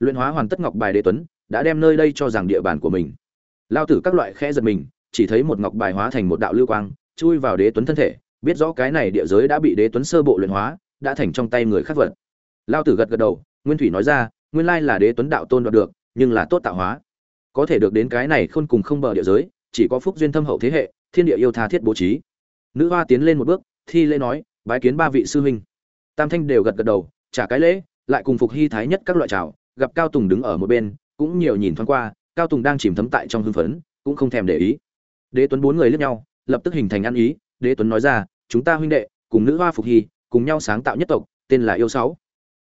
luyện hóa hoàn tất ngọc bài đế tuấn, đã đem nơi đây cho rằng địa bàn của mình. Lao tử các loại khẽ giật mình, chỉ thấy một ngọc bài hóa thành một đạo lưu quang, chui vào đế tuấn thân thể, biết rõ cái này địa giới đã bị đế tuấn sơ bộ luyện hóa, đã thành trong tay người khác vật. Lao tử gật gật đầu, nguyên thủy nói ra, nguyên lai là đế tuấn đạo tôn đoạt được, nhưng là tốt tạo hóa. Có thể được đến cái này khôn cùng không bờ địa giới, chỉ có phúc duyên thâm hậu thế hệ, thiên địa yêu tha thiết bố trí. Nữ hoa tiến lên một bước, thi lễ nói, bái kiến ba vị sư huynh. Tam thanh đều gật gật đầu, trả cái lễ, lại cùng phục hy thái nhất các loại chào gặp cao tùng đứng ở một bên, cũng nhiều nhìn thoáng qua, cao tùng đang chìm thấm tại trong hưng phấn, cũng không thèm để ý. Đế tuấn bốn người lướt nhau, lập tức hình thành ăn ý, đế tuấn nói ra, chúng ta huynh đệ, cùng nữ hoa phục hy, cùng nhau sáng tạo nhất tộc, tên là yêu sáu.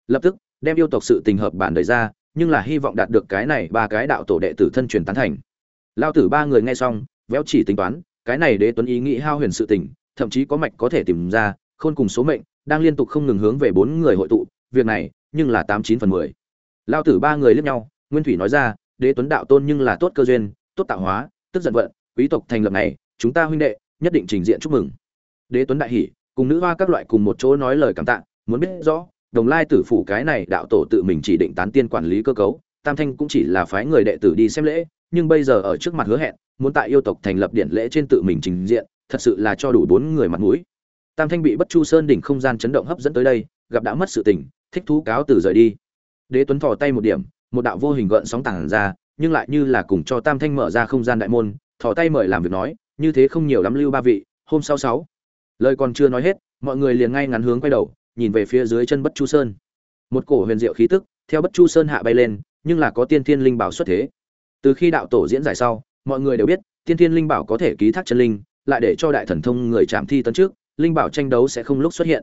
Lập tức, đem yêu tộc sự tình hợp bản đời ra, nhưng là hy vọng đạt được cái này ba cái đạo tổ đệ tử thân truyền tán thành. Lao tử ba người nghe xong, véo chỉ tính toán, cái này đế tuấn ý nghĩ hao huyền sự tình, thậm chí có mạch có thể tìm ra, khôn cùng số mệnh, đang liên tục không ngừng hướng về bốn người hội tụ, việc này, nhưng là tám chín phần mười lao tử ba người liếc nhau, nguyên thủy nói ra, đế tuấn đạo tôn nhưng là tốt cơ duyên, tốt tạo hóa, tức giận vận, quý tộc thành lập này, chúng ta huynh đệ, nhất định trình diện chúc mừng. Đế tuấn đại hỷ cùng nữ hoa các loại cùng một chỗ nói lời cảm tạ, muốn biết rõ, đồng lai tử phủ cái này đạo tổ tự mình chỉ định tán tiên quản lý cơ cấu, tam thanh cũng chỉ là phái người đệ tử đi xem lễ, nhưng bây giờ ở trước mặt hứa hẹn, muốn tại yêu tộc thành lập điện lễ trên tự mình trình diện, thật sự là cho đủ bốn người mặt mũi. Tam thanh bị bất chu sơn đỉnh không gian chấn động hấp dẫn tới đây, gặp đã mất sự tình, thích thú cáo từ rời đi đế tuấn thò tay một điểm, một đạo vô hình gợn sóng tàng ra, nhưng lại như là cùng cho tam thanh mở ra không gian đại môn, thò tay mời làm việc nói, như thế không nhiều lắm lưu ba vị, hôm sau sáu. Lời còn chưa nói hết, mọi người liền ngay ngắn hướng quay đầu, nhìn về phía dưới chân bất chu sơn. Một cổ huyền diệu khí tức, theo bất chu sơn hạ bay lên, nhưng là có tiên thiên linh bảo xuất thế. Từ khi đạo tổ diễn giải sau, mọi người đều biết, tiên thiên linh bảo có thể ký thác chân linh, lại để cho đại thần thông người chạm thi tấn trước, linh bảo tranh đấu sẽ không lúc xuất hiện.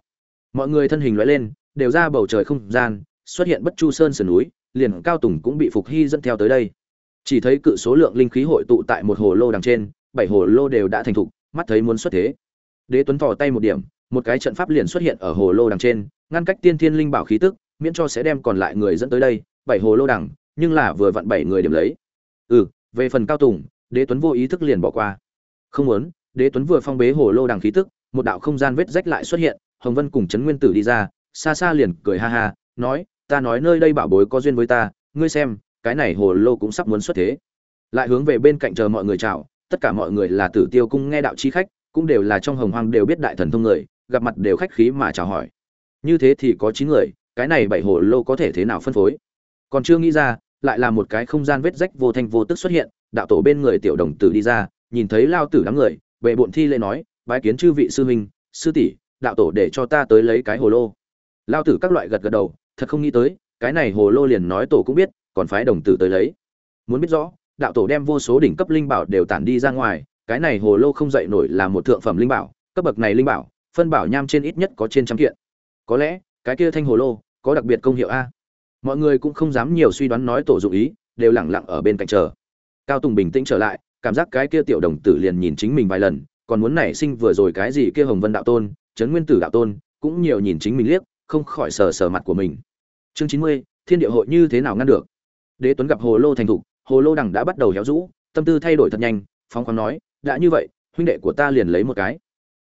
Mọi người thân hình lóe lên, đều ra bầu trời không gian xuất hiện bất chu sơn sườn núi, liền cao tùng cũng bị phục hy dẫn theo tới đây. Chỉ thấy cự số lượng linh khí hội tụ tại một hồ lô đằng trên, bảy hồ lô đều đã thành thục, mắt thấy muốn xuất thế. Đế tuấn thò tay một điểm, một cái trận pháp liền xuất hiện ở hồ lô đằng trên, ngăn cách tiên thiên linh bảo khí tức, miễn cho sẽ đem còn lại người dẫn tới đây, bảy hồ lô đằng, nhưng là vừa vặn bảy người điểm lấy. Ừ về phần cao tùng, đế tuấn vô ý thức liền bỏ qua. Không muốn, đế tuấn vừa phong bế hồ lô đằng khí tức, một đạo không gian vết rách lại xuất hiện, hồng vân cùng trấn nguyên tử đi ra, xa xa liền cười ha ha, nói ta nói nơi đây bảo bối có duyên với ta, ngươi xem, cái này hồ lô cũng sắp muốn xuất thế. Lại hướng về bên cạnh chờ mọi người chào, tất cả mọi người là tử tiêu cung nghe đạo chi khách, cũng đều là trong hồng hoang đều biết đại thần thông người, gặp mặt đều khách khí mà chào hỏi. Như thế thì có chín người, cái này bảy hồ lô có thể thế nào phân phối? Còn chưa nghĩ ra, lại là một cái không gian vết rách vô thanh vô tức xuất hiện, đạo tổ bên người tiểu đồng tử đi ra, nhìn thấy lao tử đám người về bộn thi lễ nói, bái kiến chư vị sư huynh, sư tỷ, đạo tổ để cho ta tới lấy cái hồ lô. Lao tử các loại gật gật đầu thật không nghĩ tới, cái này hồ lô liền nói tổ cũng biết, còn phái đồng tử tới lấy. Muốn biết rõ, đạo tổ đem vô số đỉnh cấp linh bảo đều tản đi ra ngoài, cái này hồ lô không dậy nổi là một thượng phẩm linh bảo, cấp bậc này linh bảo, phân bảo nham trên ít nhất có trên trăm kiện. Có lẽ, cái kia thanh hồ lô, có đặc biệt công hiệu a. Mọi người cũng không dám nhiều suy đoán nói tổ dụng ý, đều lẳng lặng ở bên cạnh chờ. Cao tùng bình tĩnh trở lại, cảm giác cái kia tiểu đồng tử liền nhìn chính mình vài lần, còn muốn nảy sinh vừa rồi cái gì kia hồng vân đạo tôn trấn nguyên tử đạo tôn, cũng nhiều nhìn chính mình liếc không khỏi sờ sờ mặt của mình. Chương chín mươi, thiên địa hội như thế nào ngăn được? Đế tuấn gặp hồ lô thành thục, hồ lô đằng đã bắt đầu héo rũ, tâm tư thay đổi thật nhanh, phóng khoáng nói, đã như vậy, huynh đệ của ta liền lấy một cái.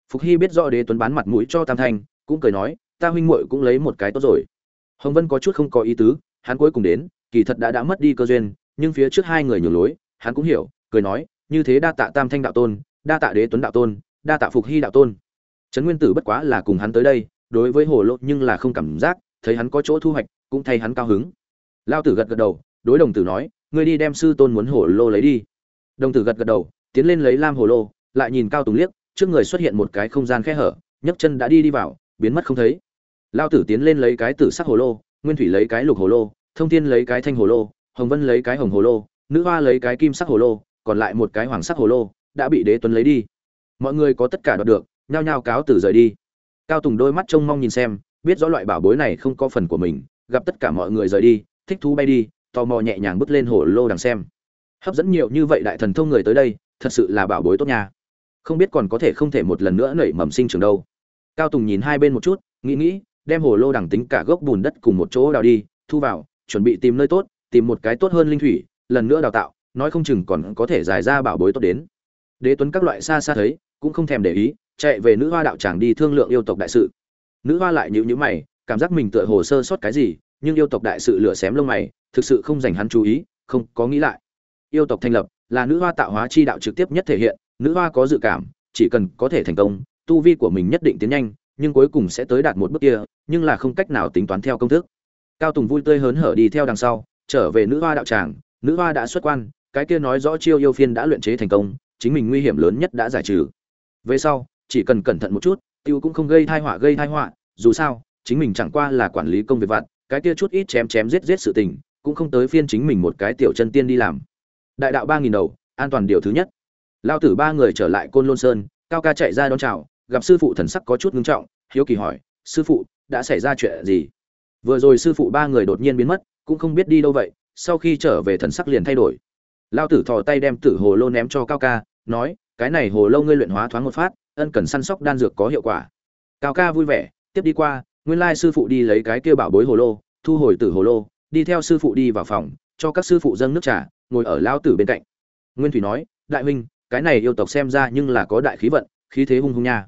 Phục hy biết rõ đế tuấn bán mặt mũi cho tam thanh, cũng cười nói, ta huynh muội cũng lấy một cái tốt rồi. Hồng vân có chút không có ý tứ, hắn cuối cùng đến, kỳ thật đã đã mất đi cơ duyên, nhưng phía trước hai người nhường lối, hắn cũng hiểu, cười nói, như thế đa tạ tam thanh đạo tôn, đa tạ đế tuấn đạo tôn, đa tạ phục hy đạo tôn. Trấn nguyên tử bất quá là cùng hắn tới đây đối với hồ lô nhưng là không cảm giác, thấy hắn có chỗ thu hoạch, cũng thay hắn cao hứng. Lao tử gật gật đầu, đối đồng tử nói, ngươi đi đem sư tôn muốn hồ lô lấy đi. Đồng tử gật gật đầu, tiến lên lấy lam hồ lô, lại nhìn cao tùng liếc, trước người xuất hiện một cái không gian khe hở, nhấc chân đã đi đi vào, biến mất không thấy. Lao tử tiến lên lấy cái tử sắc hồ lô, nguyên thủy lấy cái lục hồ lô, thông thiên lấy cái thanh hồ lô, hồng vân lấy cái hồng hồ lô, nữ hoa lấy cái kim sắc hồ lô, còn lại một cái hoàng sắc hồ lô đã bị đế tuấn lấy đi. Mọi người có tất cả đoạt được, nhao nhao cáo tử rời đi cao tùng đôi mắt trông mong nhìn xem, biết rõ loại bảo bối này không có phần của mình, gặp tất cả mọi người rời đi, thích thú bay đi, tò mò nhẹ nhàng bước lên hồ lô đằng xem. Hấp dẫn nhiều như vậy đại thần thông người tới đây, thật sự là bảo bối tốt nha. Không biết còn có thể không thể một lần nữa nảy mầm sinh trường đâu. Cao tùng nhìn hai bên một chút, nghĩ nghĩ, đem hồ lô đằng tính cả gốc bùn đất cùng một chỗ đào đi, thu vào, chuẩn bị tìm nơi tốt, tìm một cái tốt hơn linh thủy, lần nữa đào tạo, nói không chừng còn có thể giải ra bảo bối tốt đến. Đế tuấn các loại xa xa thấy, cũng không thèm để ý chạy về nữ hoa đạo tràng đi thương lượng yêu tộc đại sự. Nữ hoa lại nhữ nhữ mày, cảm giác mình tựa hồ sơ sót cái gì, nhưng yêu tộc đại sự lửa xém lông mày, thực sự không dành hắn chú ý, không có nghĩ lại. Yêu tộc thành lập là nữ hoa tạo hóa chi đạo trực tiếp nhất thể hiện, nữ hoa có dự cảm, chỉ cần có thể thành công, tu vi của mình nhất định tiến nhanh, nhưng cuối cùng sẽ tới đạt một bước kia, nhưng là không cách nào tính toán theo công thức. Cao tùng vui tươi hớn hở đi theo đằng sau, trở về nữ hoa đạo tràng, nữ hoa đã xuất quan, cái kia nói rõ chiêu yêu phiên đã luyện chế thành công, chính mình nguy hiểm lớn nhất đã giải trừ. Về sau chỉ cần cẩn thận một chút, tiêu cũng không gây thai họa, gây thai họa. Dù sao, chính mình chẳng qua là quản lý công việc vặt, cái kia chút ít chém chém giết giết sự tình, cũng không tới phiên chính mình một cái tiểu chân tiên đi làm. Đại đạo ba nghìn đầu, an toàn điều thứ nhất. Lao tử ba người trở lại côn lôn sơn, cao ca chạy ra đón chào, gặp sư phụ thần sắc có chút ngưng trọng, hiếu kỳ hỏi, sư phụ, đã xảy ra chuyện gì? Vừa rồi sư phụ ba người đột nhiên biến mất, cũng không biết đi đâu vậy, sau khi trở về thần sắc liền thay đổi. Lao tử thò tay đem tử hồ lô ném cho cao ca, nói, cái này hồ lô ngươi luyện hóa thoáng một phát ân cần săn sóc đan dược có hiệu quả. Cao ca vui vẻ, tiếp đi qua, nguyên lai sư phụ đi lấy cái kia bảo bối hồ lô, thu hồi tử hồ lô, đi theo sư phụ đi vào phòng, cho các sư phụ dâng nước trà, ngồi ở lao tử bên cạnh. Nguyên thủy nói, đại huynh, cái này yêu tộc xem ra nhưng là có đại khí vận, khí thế hung hung nha.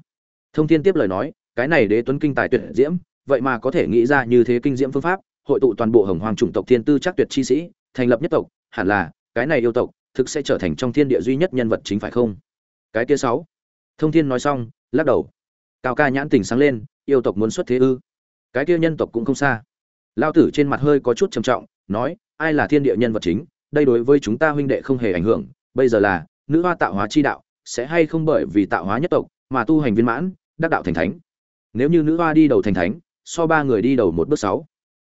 Thông thiên tiếp lời nói, cái này đế tuấn kinh tài tuyệt diễm, vậy mà có thể nghĩ ra như thế kinh diễm phương pháp, hội tụ toàn bộ hồng hoàng chủng tộc thiên tư chắc tuyệt chi sĩ, thành lập nhất tộc, hẳn là cái này yêu tộc thực sẽ trở thành trong thiên địa duy nhất nhân vật chính phải không? Cái kia sáu thông thiên nói xong, lắc đầu. Cao ca nhãn tình sáng lên, yêu tộc muốn xuất thế ư? Cái kia nhân tộc cũng không xa. Lao tử trên mặt hơi có chút trầm trọng, nói, ai là thiên địa nhân vật chính, đây đối với chúng ta huynh đệ không hề ảnh hưởng, bây giờ là, nữ hoa tạo hóa chi đạo, sẽ hay không bởi vì tạo hóa nhất tộc mà tu hành viên mãn, đắc đạo thành thánh. Nếu như nữ hoa đi đầu thành thánh, so ba người đi đầu một bước sáu.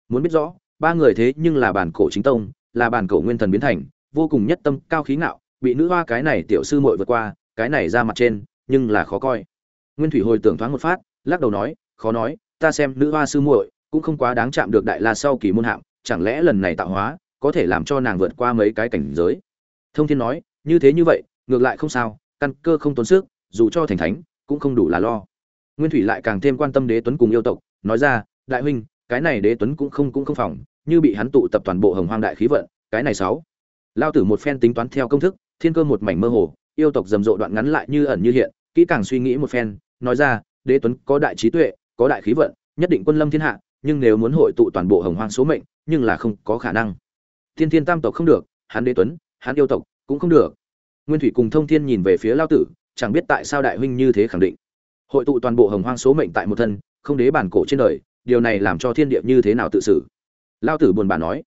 Muốn biết rõ, ba người thế nhưng là bản cổ chính tông, là bản cổ nguyên thần biến thành, vô cùng nhất tâm, cao khí ngạo, bị nữ hoa cái này tiểu sư muội vượt qua, cái này ra mặt trên nhưng là khó coi. Nguyên thủy hồi tưởng thoáng một phát, lắc đầu nói, khó nói, ta xem nữ hoa sư muội cũng không quá đáng chạm được đại la sau kỳ môn hạm, chẳng lẽ lần này tạo hóa có thể làm cho nàng vượt qua mấy cái cảnh giới? Thông thiên nói, như thế như vậy, ngược lại không sao, căn cơ không tốn sức, dù cho thành thánh, cũng không đủ là lo. Nguyên thủy lại càng thêm quan tâm đế tuấn cùng yêu tộc, nói ra, đại huynh, cái này đế tuấn cũng không cũng không phòng, như bị hắn tụ tập toàn bộ hồng hoang đại khí vận, cái này sáu. Lao tử một phen tính toán theo công thức, thiên cơ một mảnh mơ hồ yêu tộc rầm rộ đoạn ngắn lại như ẩn như hiện, kỹ càng suy nghĩ một phen, nói ra, đế tuấn, có đại trí tuệ, có đại khí vận, nhất định quân lâm thiên hạ, nhưng nếu muốn hội tụ toàn bộ hồng hoang số mệnh, nhưng là không có khả năng. Thiên thiên tam tộc không được, hắn đế tuấn, hắn yêu tộc cũng không được. Nguyên thủy cùng thông thiên nhìn về phía lao tử, chẳng biết tại sao đại huynh như thế khẳng định. Hội tụ toàn bộ hồng hoang số mệnh tại một thân, không đế bản cổ trên đời, điều này làm cho thiên địa như thế nào tự xử? Lao tử buồn bã nói,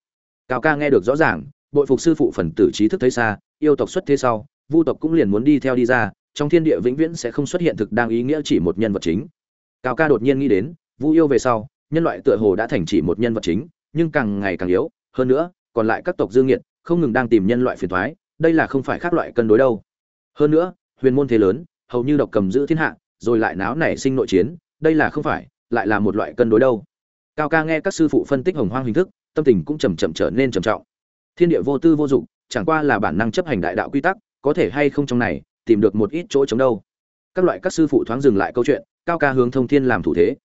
cao ca nghe được rõ ràng, bội phục sư phụ phần tử trí thức thấy xa, yêu tộc xuất thế sau vu tộc cũng liền muốn đi theo đi ra, trong thiên địa vĩnh viễn sẽ không xuất hiện thực đang ý nghĩa chỉ một nhân vật chính. Cao ca đột nhiên nghĩ đến, vu yêu về sau, nhân loại tựa hồ đã thành chỉ một nhân vật chính, nhưng càng ngày càng yếu, hơn nữa, còn lại các tộc dương nghiệt không ngừng đang tìm nhân loại phiền thoái đây là không phải khác loại cân đối đâu. Hơn nữa, huyền môn thế lớn, hầu như độc cầm giữ thiên hạ, rồi lại náo nảy sinh nội chiến, đây là không phải, lại là một loại cân đối đâu. Cao ca nghe các sư phụ phân tích hồng hoang hình thức, tâm tình cũng chầm chậm trở nên trầm trọng. Thiên địa vô tư vô dụng, chẳng qua là bản năng chấp hành đại đạo quy tắc có thể hay không trong này, tìm được một ít chỗ chống đâu. Các loại các sư phụ thoáng dừng lại câu chuyện, cao ca hướng thông thiên làm thủ thế.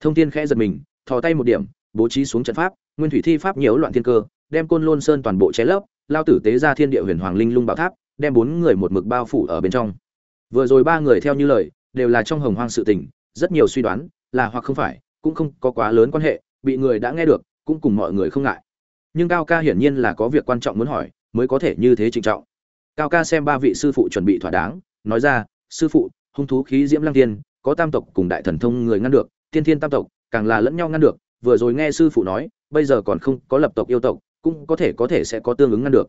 Thông thiên khẽ giật mình, thò tay một điểm, bố trí xuống trận pháp, nguyên thủy thi pháp nhiễu loạn thiên cơ, đem côn lôn sơn toàn bộ cháy lấp, lao tử tế ra thiên địa huyền hoàng linh lung bảo tháp, đem bốn người một mực bao phủ ở bên trong. Vừa rồi ba người theo như lời, đều là trong hồng hoang sự tình, rất nhiều suy đoán, là hoặc không phải, cũng không có quá lớn quan hệ, bị người đã nghe được, cũng cùng mọi người không ngại. Nhưng cao ca hiển nhiên là có việc quan trọng muốn hỏi, mới có thể như thế trịnh trọng cao ca xem ba vị sư phụ chuẩn bị thỏa đáng, nói ra, sư phụ, hung thú khí diễm lăng tiên có tam tộc cùng đại thần thông người ngăn được, tiên thiên tam tộc, càng là lẫn nhau ngăn được. Vừa rồi nghe sư phụ nói, bây giờ còn không có lập tộc yêu tộc, cũng có thể có thể sẽ có tương ứng ngăn được.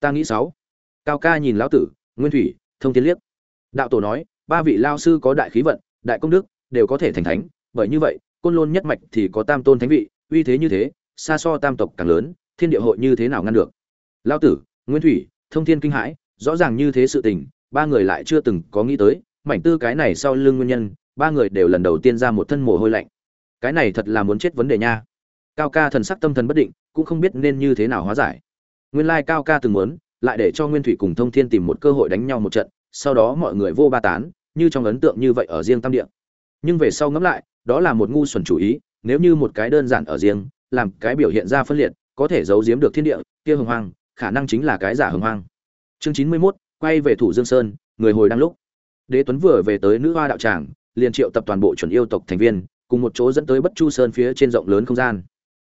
Ta nghĩ sáu. Cao ca nhìn lão tử, nguyên thủy, thông thiên liếc. Đạo tổ nói, ba vị lao sư có đại khí vận, đại công đức, đều có thể thành thánh, bởi như vậy, côn lôn nhất mạch thì có tam tôn thánh vị, uy thế như thế, xa so tam tộc càng lớn, thiên địa hội như thế nào ngăn được? Lao tử, nguyên thủy, thông thiên kinh hãi rõ ràng như thế sự tình, ba người lại chưa từng có nghĩ tới, mảnh tư cái này sau lưng nguyên nhân, ba người đều lần đầu tiên ra một thân mồ hôi lạnh. Cái này thật là muốn chết vấn đề nha. Cao ca thần sắc tâm thần bất định, cũng không biết nên như thế nào hóa giải. Nguyên lai cao ca từng muốn, lại để cho nguyên thủy cùng thông thiên tìm một cơ hội đánh nhau một trận, sau đó mọi người vô ba tán, như trong ấn tượng như vậy ở riêng tam địa. Nhưng về sau ngẫm lại, đó là một ngu xuẩn chủ ý, nếu như một cái đơn giản ở riêng, làm cái biểu hiện ra phân liệt, có thể giấu giếm được thiên địa, kia hưng hoang, khả năng chính là cái giả hưng hoang chương chín mươi 91, quay về thủ dương sơn người hồi đang lúc. Đế tuấn vừa về tới nữ hoa đạo tràng liền triệu tập toàn bộ chuẩn yêu tộc thành viên cùng một chỗ dẫn tới bất chu sơn phía trên rộng lớn không gian.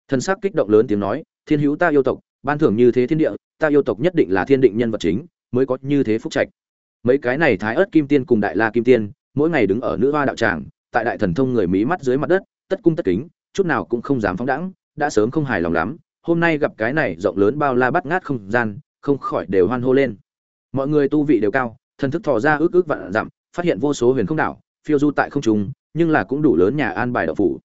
Thân xác kích động lớn tiếng nói thiên hữu ta yêu tộc ban thưởng như thế thiên địa ta yêu tộc nhất định là thiên định nhân vật chính mới có như thế phúc trạch. Mấy cái này thái ớt kim tiên cùng đại la kim tiên mỗi ngày đứng ở nữ hoa đạo tràng tại đại thần thông người mỹ mắt dưới mặt đất tất cung tất kính chút nào cũng không dám phóng đãng đã sớm không hài lòng lắm hôm nay gặp cái này rộng lớn bao la bắt ngát không gian không khỏi đều hoan hô lên. Mọi người tu vị đều cao, thần thức thò ra ước ước vạn dặm, phát hiện vô số huyền không đảo, phiêu du tại không trung, nhưng là cũng đủ lớn nhà an bài đạo phủ.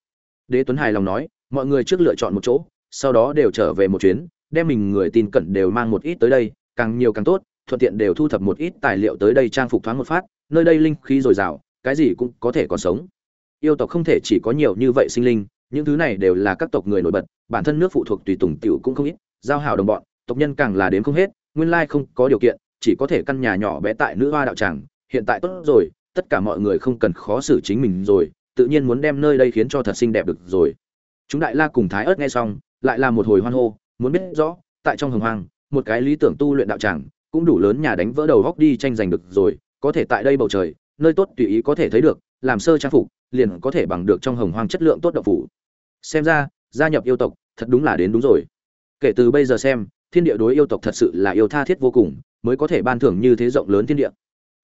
Đế tuấn hài lòng nói, mọi người trước lựa chọn một chỗ, sau đó đều trở về một chuyến, đem mình người tin cẩn đều mang một ít tới đây, càng nhiều càng tốt, thuận tiện đều thu thập một ít tài liệu tới đây trang phục thoáng một phát, nơi đây linh khí dồi dào, cái gì cũng có thể còn sống. Yêu tộc không thể chỉ có nhiều như vậy sinh linh, những thứ này đều là các tộc người nổi bật, bản thân nước phụ thuộc tùy tùng tiểu cũng không ít, giao hảo đồng bọn tộc nhân càng là đến không hết, nguyên lai không có điều kiện, chỉ có thể căn nhà nhỏ bé tại nữ hoa đạo tràng, hiện tại tốt rồi, tất cả mọi người không cần khó xử chính mình rồi, tự nhiên muốn đem nơi đây khiến cho thật xinh đẹp được rồi. Chúng đại la cùng thái ớt nghe xong, lại là một hồi hoan hô, muốn biết rõ, tại trong hồng hoang, một cái lý tưởng tu luyện đạo tràng, cũng đủ lớn nhà đánh vỡ đầu góc đi tranh giành được rồi, có thể tại đây bầu trời, nơi tốt tùy ý có thể thấy được, làm sơ trang phục, liền có thể bằng được trong hồng hoang chất lượng tốt độc phủ. Xem ra, gia nhập yêu tộc, thật đúng là đến đúng rồi. Kể từ bây giờ xem thiên địa đối yêu tộc thật sự là yêu tha thiết vô cùng, mới có thể ban thưởng như thế rộng lớn thiên địa.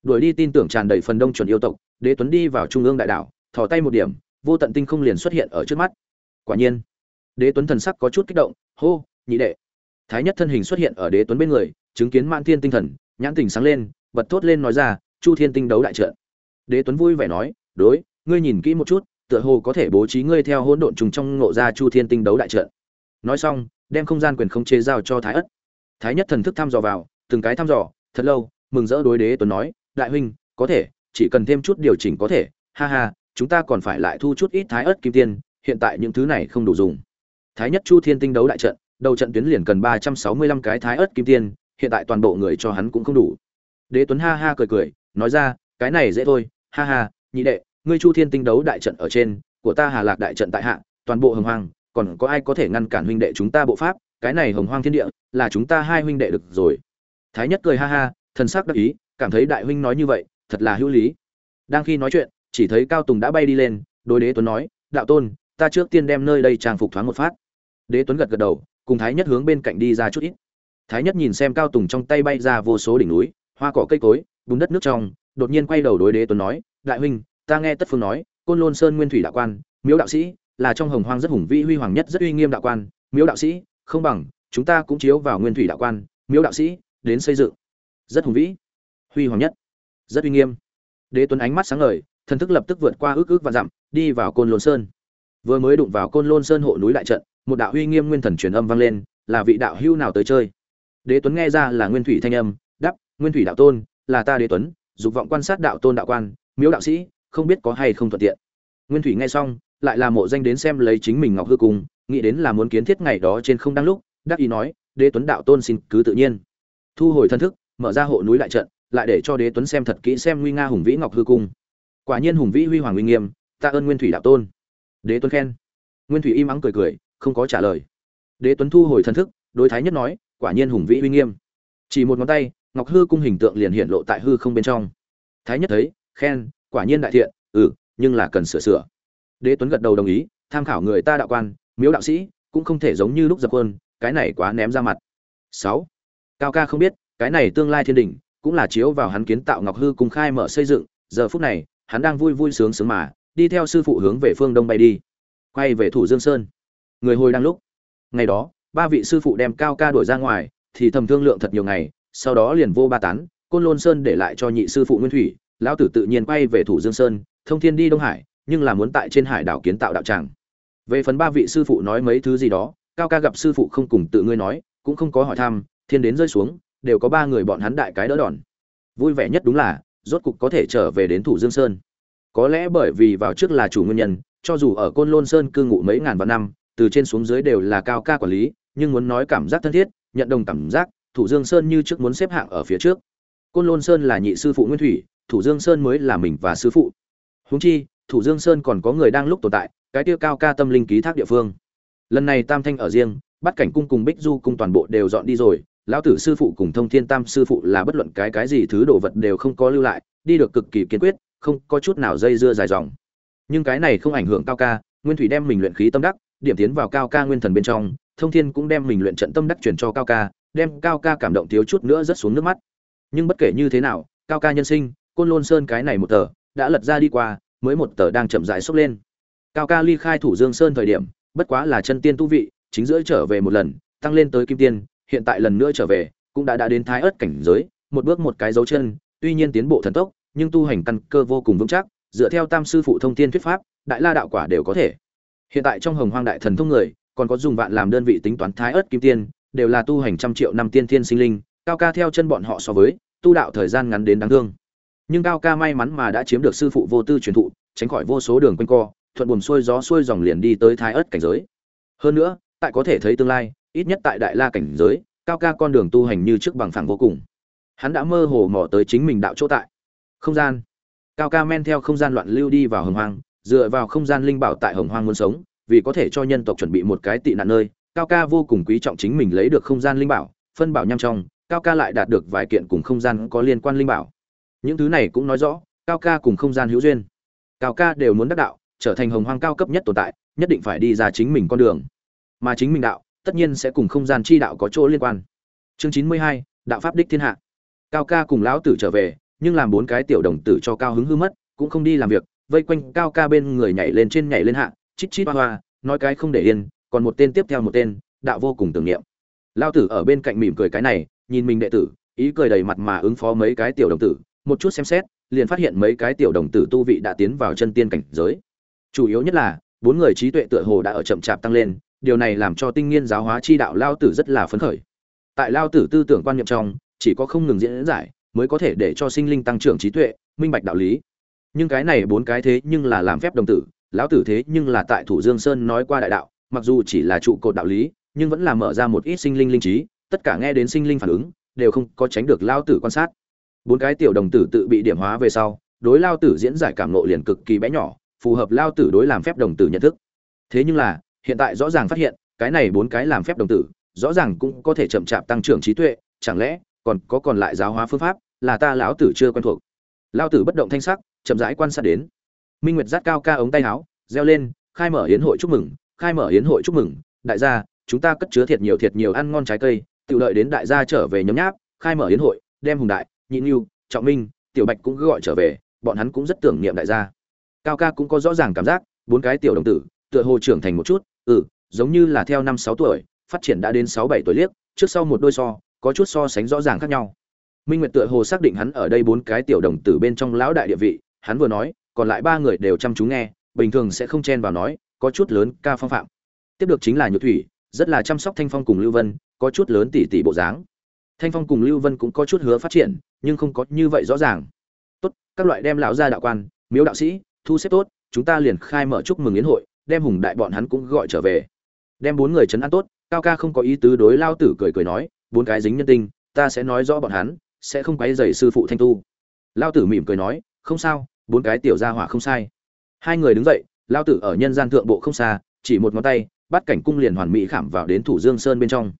Đuổi đi tin tưởng tràn đầy phần đông chuẩn yêu tộc, đế tuấn đi vào trung ương đại đảo, thò tay một điểm, vô tận tinh không liền xuất hiện ở trước mắt. Quả nhiên, đế tuấn thần sắc có chút kích động, hô, nhị đệ. Thái nhất thân hình xuất hiện ở đế tuấn bên người, chứng kiến mãn thiên tinh thần, nhãn tình sáng lên, bật thốt lên nói ra, chu thiên tinh đấu đại trận. Đế tuấn vui vẻ nói, đối, ngươi nhìn kỹ một chút, tựa hồ có thể bố trí ngươi theo hỗn độn trùng trong ngộ ra chu thiên tinh đấu đại trận. Nói xong đem không gian quyền khống chế giao cho thái ất. Thái nhất thần thức thăm dò vào, từng cái thăm dò, thật lâu, mừng rỡ đối đế tuấn nói, đại huynh, có thể, chỉ cần thêm chút điều chỉnh có thể. Ha ha, chúng ta còn phải lại thu chút ít thái ớt kim tiên, hiện tại những thứ này không đủ dùng. Thái nhất chu thiên tinh đấu đại trận, đầu trận tuyến liền cần ba trăm sáu mươi lăm cái thái ớt kim tiên, hiện tại toàn bộ người cho hắn cũng không đủ. Đế tuấn ha ha cười cười, nói ra, cái này dễ thôi, ha ha, nhị đệ, ngươi chu thiên tinh đấu đại trận ở trên, của ta hà lạc đại trận tại hạ, toàn bộ hồng hoàng còn có ai có thể ngăn cản huynh đệ chúng ta bộ pháp, cái này hồng hoang thiên địa, là chúng ta hai huynh đệ được rồi. Thái nhất cười ha ha, thần sắc đắc ý, cảm thấy đại huynh nói như vậy, thật là hữu lý. Đang khi nói chuyện, chỉ thấy cao tùng đã bay đi lên, đối đế tuấn nói, đạo tôn, ta trước tiên đem nơi đây trang phục thoáng một phát. Đế tuấn gật gật đầu, cùng thái nhất hướng bên cạnh đi ra chút ít. Thái nhất nhìn xem cao tùng trong tay bay ra vô số đỉnh núi, hoa cỏ cây cối, bùn đất nước trong, đột nhiên quay đầu đối đế tuấn nói, đại huynh, ta nghe tất phương nói, côn lôn sơn nguyên thủy đạo quan, miếu đạo sĩ là trong hồng hoang rất hùng vĩ huy hoàng nhất, rất uy nghiêm đạo quan, miếu đạo sĩ, không bằng, chúng ta cũng chiếu vào nguyên thủy đạo quan, miếu đạo sĩ, đến xây dựng. Rất hùng vĩ, huy hoàng nhất, rất uy nghiêm. Đế tuấn ánh mắt sáng ngời, thần thức lập tức vượt qua ước ước và dặm, đi vào côn lôn sơn. Vừa mới đụng vào côn lôn sơn hộ núi đại trận, một đạo uy nghiêm nguyên thần truyền âm vang lên, là vị đạo hưu nào tới chơi? Đế tuấn nghe ra là nguyên thủy thanh âm đắp nguyên thủy đạo tôn, là ta đế tuấn, dục vọng quan sát đạo tôn đạo quan, miếu đạo sĩ, không biết có hay không thuận tiện. Nguyên thủy nghe xong lại là mộ danh đến xem lấy chính mình ngọc hư cung, nghĩ đến là muốn kiến thiết ngày đó trên không đăng lúc, đắc ý nói, đế tuấn đạo tôn xin cứ tự nhiên. Thu hồi thân thức, mở ra hộ núi đại trận, lại để cho đế tuấn xem thật kỹ xem nguy nga hùng vĩ ngọc hư cung. Quả nhiên hùng vĩ huy hoàng uy nghiêm, tạ ơn nguyên thủy đạo tôn. Đế tuấn khen. Nguyên thủy im ắng cười cười, không có trả lời. Đế tuấn thu hồi thân thức, đối thái nhất nói, quả nhiên hùng vĩ uy nghiêm. Chỉ một ngón tay, ngọc hư cung hình tượng liền hiện lộ tại hư không bên trong. Thái nhất thấy, khen, quả nhiên đại thiện ừ nhưng là cần sửa sửa đế tuấn gật đầu đồng ý, tham khảo người ta đạo quan, miếu đạo sĩ, cũng không thể giống như lúc dập quân cái này quá ném ra mặt. Sáu, cao ca không biết, cái này tương lai thiên đình cũng là chiếu vào hắn kiến tạo ngọc hư cùng khai mở xây dựng, giờ phút này, hắn đang vui vui sướng sướng mà, đi theo sư phụ hướng về phương đông bay đi. Quay về thủ dương sơn. Người hồi đang lúc. Ngày đó, ba vị sư phụ đem cao ca đuổi ra ngoài, thì thầm thương lượng thật nhiều ngày, sau đó liền vô ba tán, côn lôn sơn để lại cho nhị sư phụ nguyên thủy, lão tử tự nhiên quay về thủ dương sơn, thông thiên đi đông hải nhưng là muốn tại trên hải đảo kiến tạo đạo tràng. Về phần ba vị sư phụ nói mấy thứ gì đó, cao ca gặp sư phụ không cùng tự ngươi nói, cũng không có hỏi thăm, thiên đến rơi xuống, đều có ba người bọn hắn đại cái đỡ đòn. Vui vẻ nhất đúng là, rốt cục có thể trở về đến thủ dương sơn. Có lẽ bởi vì vào trước là chủ nguyên nhân, cho dù ở côn lôn sơn cư ngụ mấy ngàn vạn năm, từ trên xuống dưới đều là cao ca quản lý, nhưng muốn nói cảm giác thân thiết, nhận đồng cảm giác, thủ dương sơn như trước muốn xếp hạng ở phía trước. Côn lôn sơn là nhị sư phụ nguyên thủy, thủ dương sơn mới là mình và sư phụ. Huống chi thủ dương sơn còn có người đang lúc tồn tại, cái tiêu cao ca tâm linh ký thác địa phương. Lần này tam thanh ở riêng, bắt cảnh cung cùng bích du cung toàn bộ đều dọn đi rồi, lão tử sư phụ cùng thông thiên tam sư phụ là bất luận cái cái gì thứ đồ vật đều không có lưu lại, đi được cực kỳ kiên quyết, không có chút nào dây dưa dài dòng. Nhưng cái này không ảnh hưởng cao ca, nguyên thủy đem mình luyện khí tâm đắc, điểm tiến vào cao ca nguyên thần bên trong, thông thiên cũng đem mình luyện trận tâm đắc chuyển cho cao ca, đem cao ca cảm động thiếu chút nữa rất xuống nước mắt. Nhưng bất kể như thế nào, cao ca nhân sinh, côn lôn sơn cái này một tờ, đã lật ra đi qua mới một tờ đang chậm rãi xốc lên. Cao ca ly khai thủ dương sơn thời điểm, bất quá là chân tiên tu vị, chính giữa trở về một lần, tăng lên tới kim tiên, hiện tại lần nữa trở về, cũng đã đã đến thái ớt cảnh giới, một bước một cái dấu chân, tuy nhiên tiến bộ thần tốc, nhưng tu hành căn cơ vô cùng vững chắc, dựa theo tam sư phụ thông tiên thuyết pháp, đại la đạo quả đều có thể. Hiện tại trong hồng hoang đại thần thông người, còn có dùng vạn làm đơn vị tính toán thái ớt kim tiên, đều là tu hành trăm triệu năm tiên thiên sinh linh, cao ca theo chân bọn họ so với, tu đạo thời gian ngắn đến đáng thương nhưng cao ca may mắn mà đã chiếm được sư phụ vô tư truyền thụ, tránh khỏi vô số đường quanh co, thuận buồm xuôi gió xuôi dòng liền đi tới thái ớt cảnh giới. Hơn nữa, tại có thể thấy tương lai, ít nhất tại đại la cảnh giới, cao ca con đường tu hành như trước bằng phẳng vô cùng. Hắn đã mơ hồ mò tới chính mình đạo chỗ tại. Không gian. Cao ca men theo không gian loạn lưu đi vào hồng hoang, dựa vào không gian linh bảo tại hồng hoang muốn sống, vì có thể cho nhân tộc chuẩn bị một cái tị nạn nơi, cao ca vô cùng quý trọng chính mình lấy được không gian linh bảo, phân bảo nham trong, cao ca lại đạt được vài kiện cùng không gian có liên quan linh bảo những thứ này cũng nói rõ, cao ca cùng không gian hữu duyên. Cao ca đều muốn đắc đạo, trở thành hồng hoang cao cấp nhất tồn tại, nhất định phải đi ra chính mình con đường. Mà chính mình đạo, tất nhiên sẽ cùng không gian chi đạo có chỗ liên quan. Chương chín mươi hai, đạo pháp đích thiên hạ. Cao ca cùng lão tử trở về, nhưng làm bốn cái tiểu đồng tử cho cao hứng hư mất, cũng không đi làm việc, vây quanh cao ca bên người nhảy lên trên nhảy lên hạ, chít chít hoa hoa, nói cái không để yên, còn một tên tiếp theo một tên, đạo vô cùng tưởng niệm. Lao tử ở bên cạnh mỉm cười cái này, nhìn mình đệ tử, ý cười đầy mặt mà ứng phó mấy cái tiểu đồng tử một chút xem xét, liền phát hiện mấy cái tiểu đồng tử tu vị đã tiến vào chân tiên cảnh giới. Chủ yếu nhất là, bốn người trí tuệ tựa hồ đã ở chậm chạp tăng lên, điều này làm cho tinh nghiên giáo hóa chi đạo lao tử rất là phấn khởi. Tại lao tử tư tưởng quan niệm trong, chỉ có không ngừng diễn giải, mới có thể để cho sinh linh tăng trưởng trí tuệ, minh bạch đạo lý. Nhưng cái này bốn cái thế nhưng là làm phép đồng tử, lão tử thế nhưng là tại thủ dương sơn nói qua đại đạo, mặc dù chỉ là trụ cột đạo lý, nhưng vẫn là mở ra một ít sinh linh linh trí, tất cả nghe đến sinh linh phản ứng, đều không có tránh được lao tử quan sát bốn cái tiểu đồng tử tự bị điểm hóa về sau, đối lao tử diễn giải cảm nộ liền cực kỳ bé nhỏ, phù hợp lao tử đối làm phép đồng tử nhận thức. Thế nhưng là, hiện tại rõ ràng phát hiện, cái này bốn cái làm phép đồng tử, rõ ràng cũng có thể chậm chạp tăng trưởng trí tuệ, chẳng lẽ còn có còn lại giáo hóa phương pháp là ta lão tử chưa quen thuộc? Lao tử bất động thanh sắc, chậm rãi quan sát đến. Minh nguyệt giắt cao ca ống tay áo, reo lên, khai mở hiến hội chúc mừng, khai mở hiến hội chúc mừng, đại gia, chúng ta cất chứa thiệt nhiều thiệt nhiều ăn ngon trái cây tự lợi đến đại gia trở về nhấm nháp, khai mở hiến hội, đem hùng đại nhị nhu trọng minh, tiểu bạch cũng gọi trở về, bọn hắn cũng rất tưởng niệm đại gia. Cao ca cũng có rõ ràng cảm giác, bốn cái tiểu đồng tử, tựa hồ trưởng thành một chút ừ giống như là theo năm sáu tuổi, phát triển đã đến sáu bảy tuổi liếc, trước sau một đôi so, có chút so sánh rõ ràng khác nhau. Minh nguyệt tựa hồ xác định hắn ở đây bốn cái tiểu đồng tử bên trong lão đại địa vị, hắn vừa nói, còn lại ba người đều chăm chú nghe, bình thường sẽ không chen vào nói, có chút lớn ca phong phạm. Tiếp được chính là nhược thủy, rất là chăm sóc thanh phong cùng lưu vân, có chút lớn tỷ tỷ bộ dáng. Thanh phong cùng lưu vân cũng có chút hứa phát triển nhưng không có như vậy rõ ràng. Tốt, các loại đem lão gia đạo quan, miếu đạo sĩ, thu xếp tốt, chúng ta liền khai mở chúc mừng yến hội, đem hùng đại bọn hắn cũng gọi trở về. Đem bốn người chấn an tốt, cao ca không có ý tứ đối lao tử cười cười nói, bốn cái dính nhân tinh ta sẽ nói rõ bọn hắn, sẽ không quấy rầy sư phụ thanh tu. Lao tử mỉm cười nói, không sao, bốn cái tiểu gia hỏa không sai. Hai người đứng dậy, lao tử ở nhân gian thượng bộ không xa, chỉ một ngón tay, bắt cảnh cung liền hoàn mỹ khảm vào đến thủ dương sơn bên trong.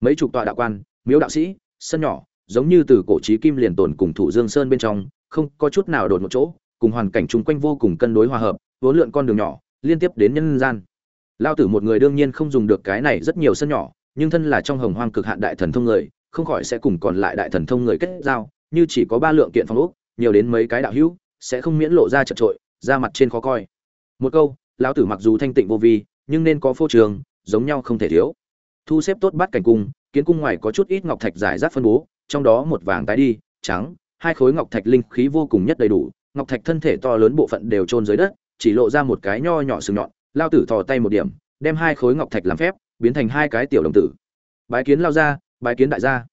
Mấy chục tọa đạo quan, miếu đạo sĩ, sân nhỏ giống như từ cổ trí kim liền tồn cùng thủ dương sơn bên trong, không có chút nào đột một chỗ, cùng hoàn cảnh chung quanh vô cùng cân đối hòa hợp, vốn lượn con đường nhỏ, liên tiếp đến nhân gian. Lao tử một người đương nhiên không dùng được cái này rất nhiều sân nhỏ, nhưng thân là trong hồng hoang cực hạn đại thần thông người, không khỏi sẽ cùng còn lại đại thần thông người kết giao, như chỉ có ba lượng kiện phong úc nhiều đến mấy cái đạo hữu, sẽ không miễn lộ ra chật trội, ra mặt trên khó coi. Một câu, lão tử mặc dù thanh tịnh vô vi, nhưng nên có phô trường, giống nhau không thể thiếu. Thu xếp tốt bát cảnh cung, kiến cung ngoài có chút ít ngọc thạch giải rác phân bố trong đó một vàng tái đi, trắng, hai khối ngọc thạch linh khí vô cùng nhất đầy đủ, ngọc thạch thân thể to lớn bộ phận đều chôn dưới đất, chỉ lộ ra một cái nho nhỏ sừng nhọn, lao tử thò tay một điểm, đem hai khối ngọc thạch làm phép, biến thành hai cái tiểu đồng tử. Bái kiến lao ra bái kiến đại gia.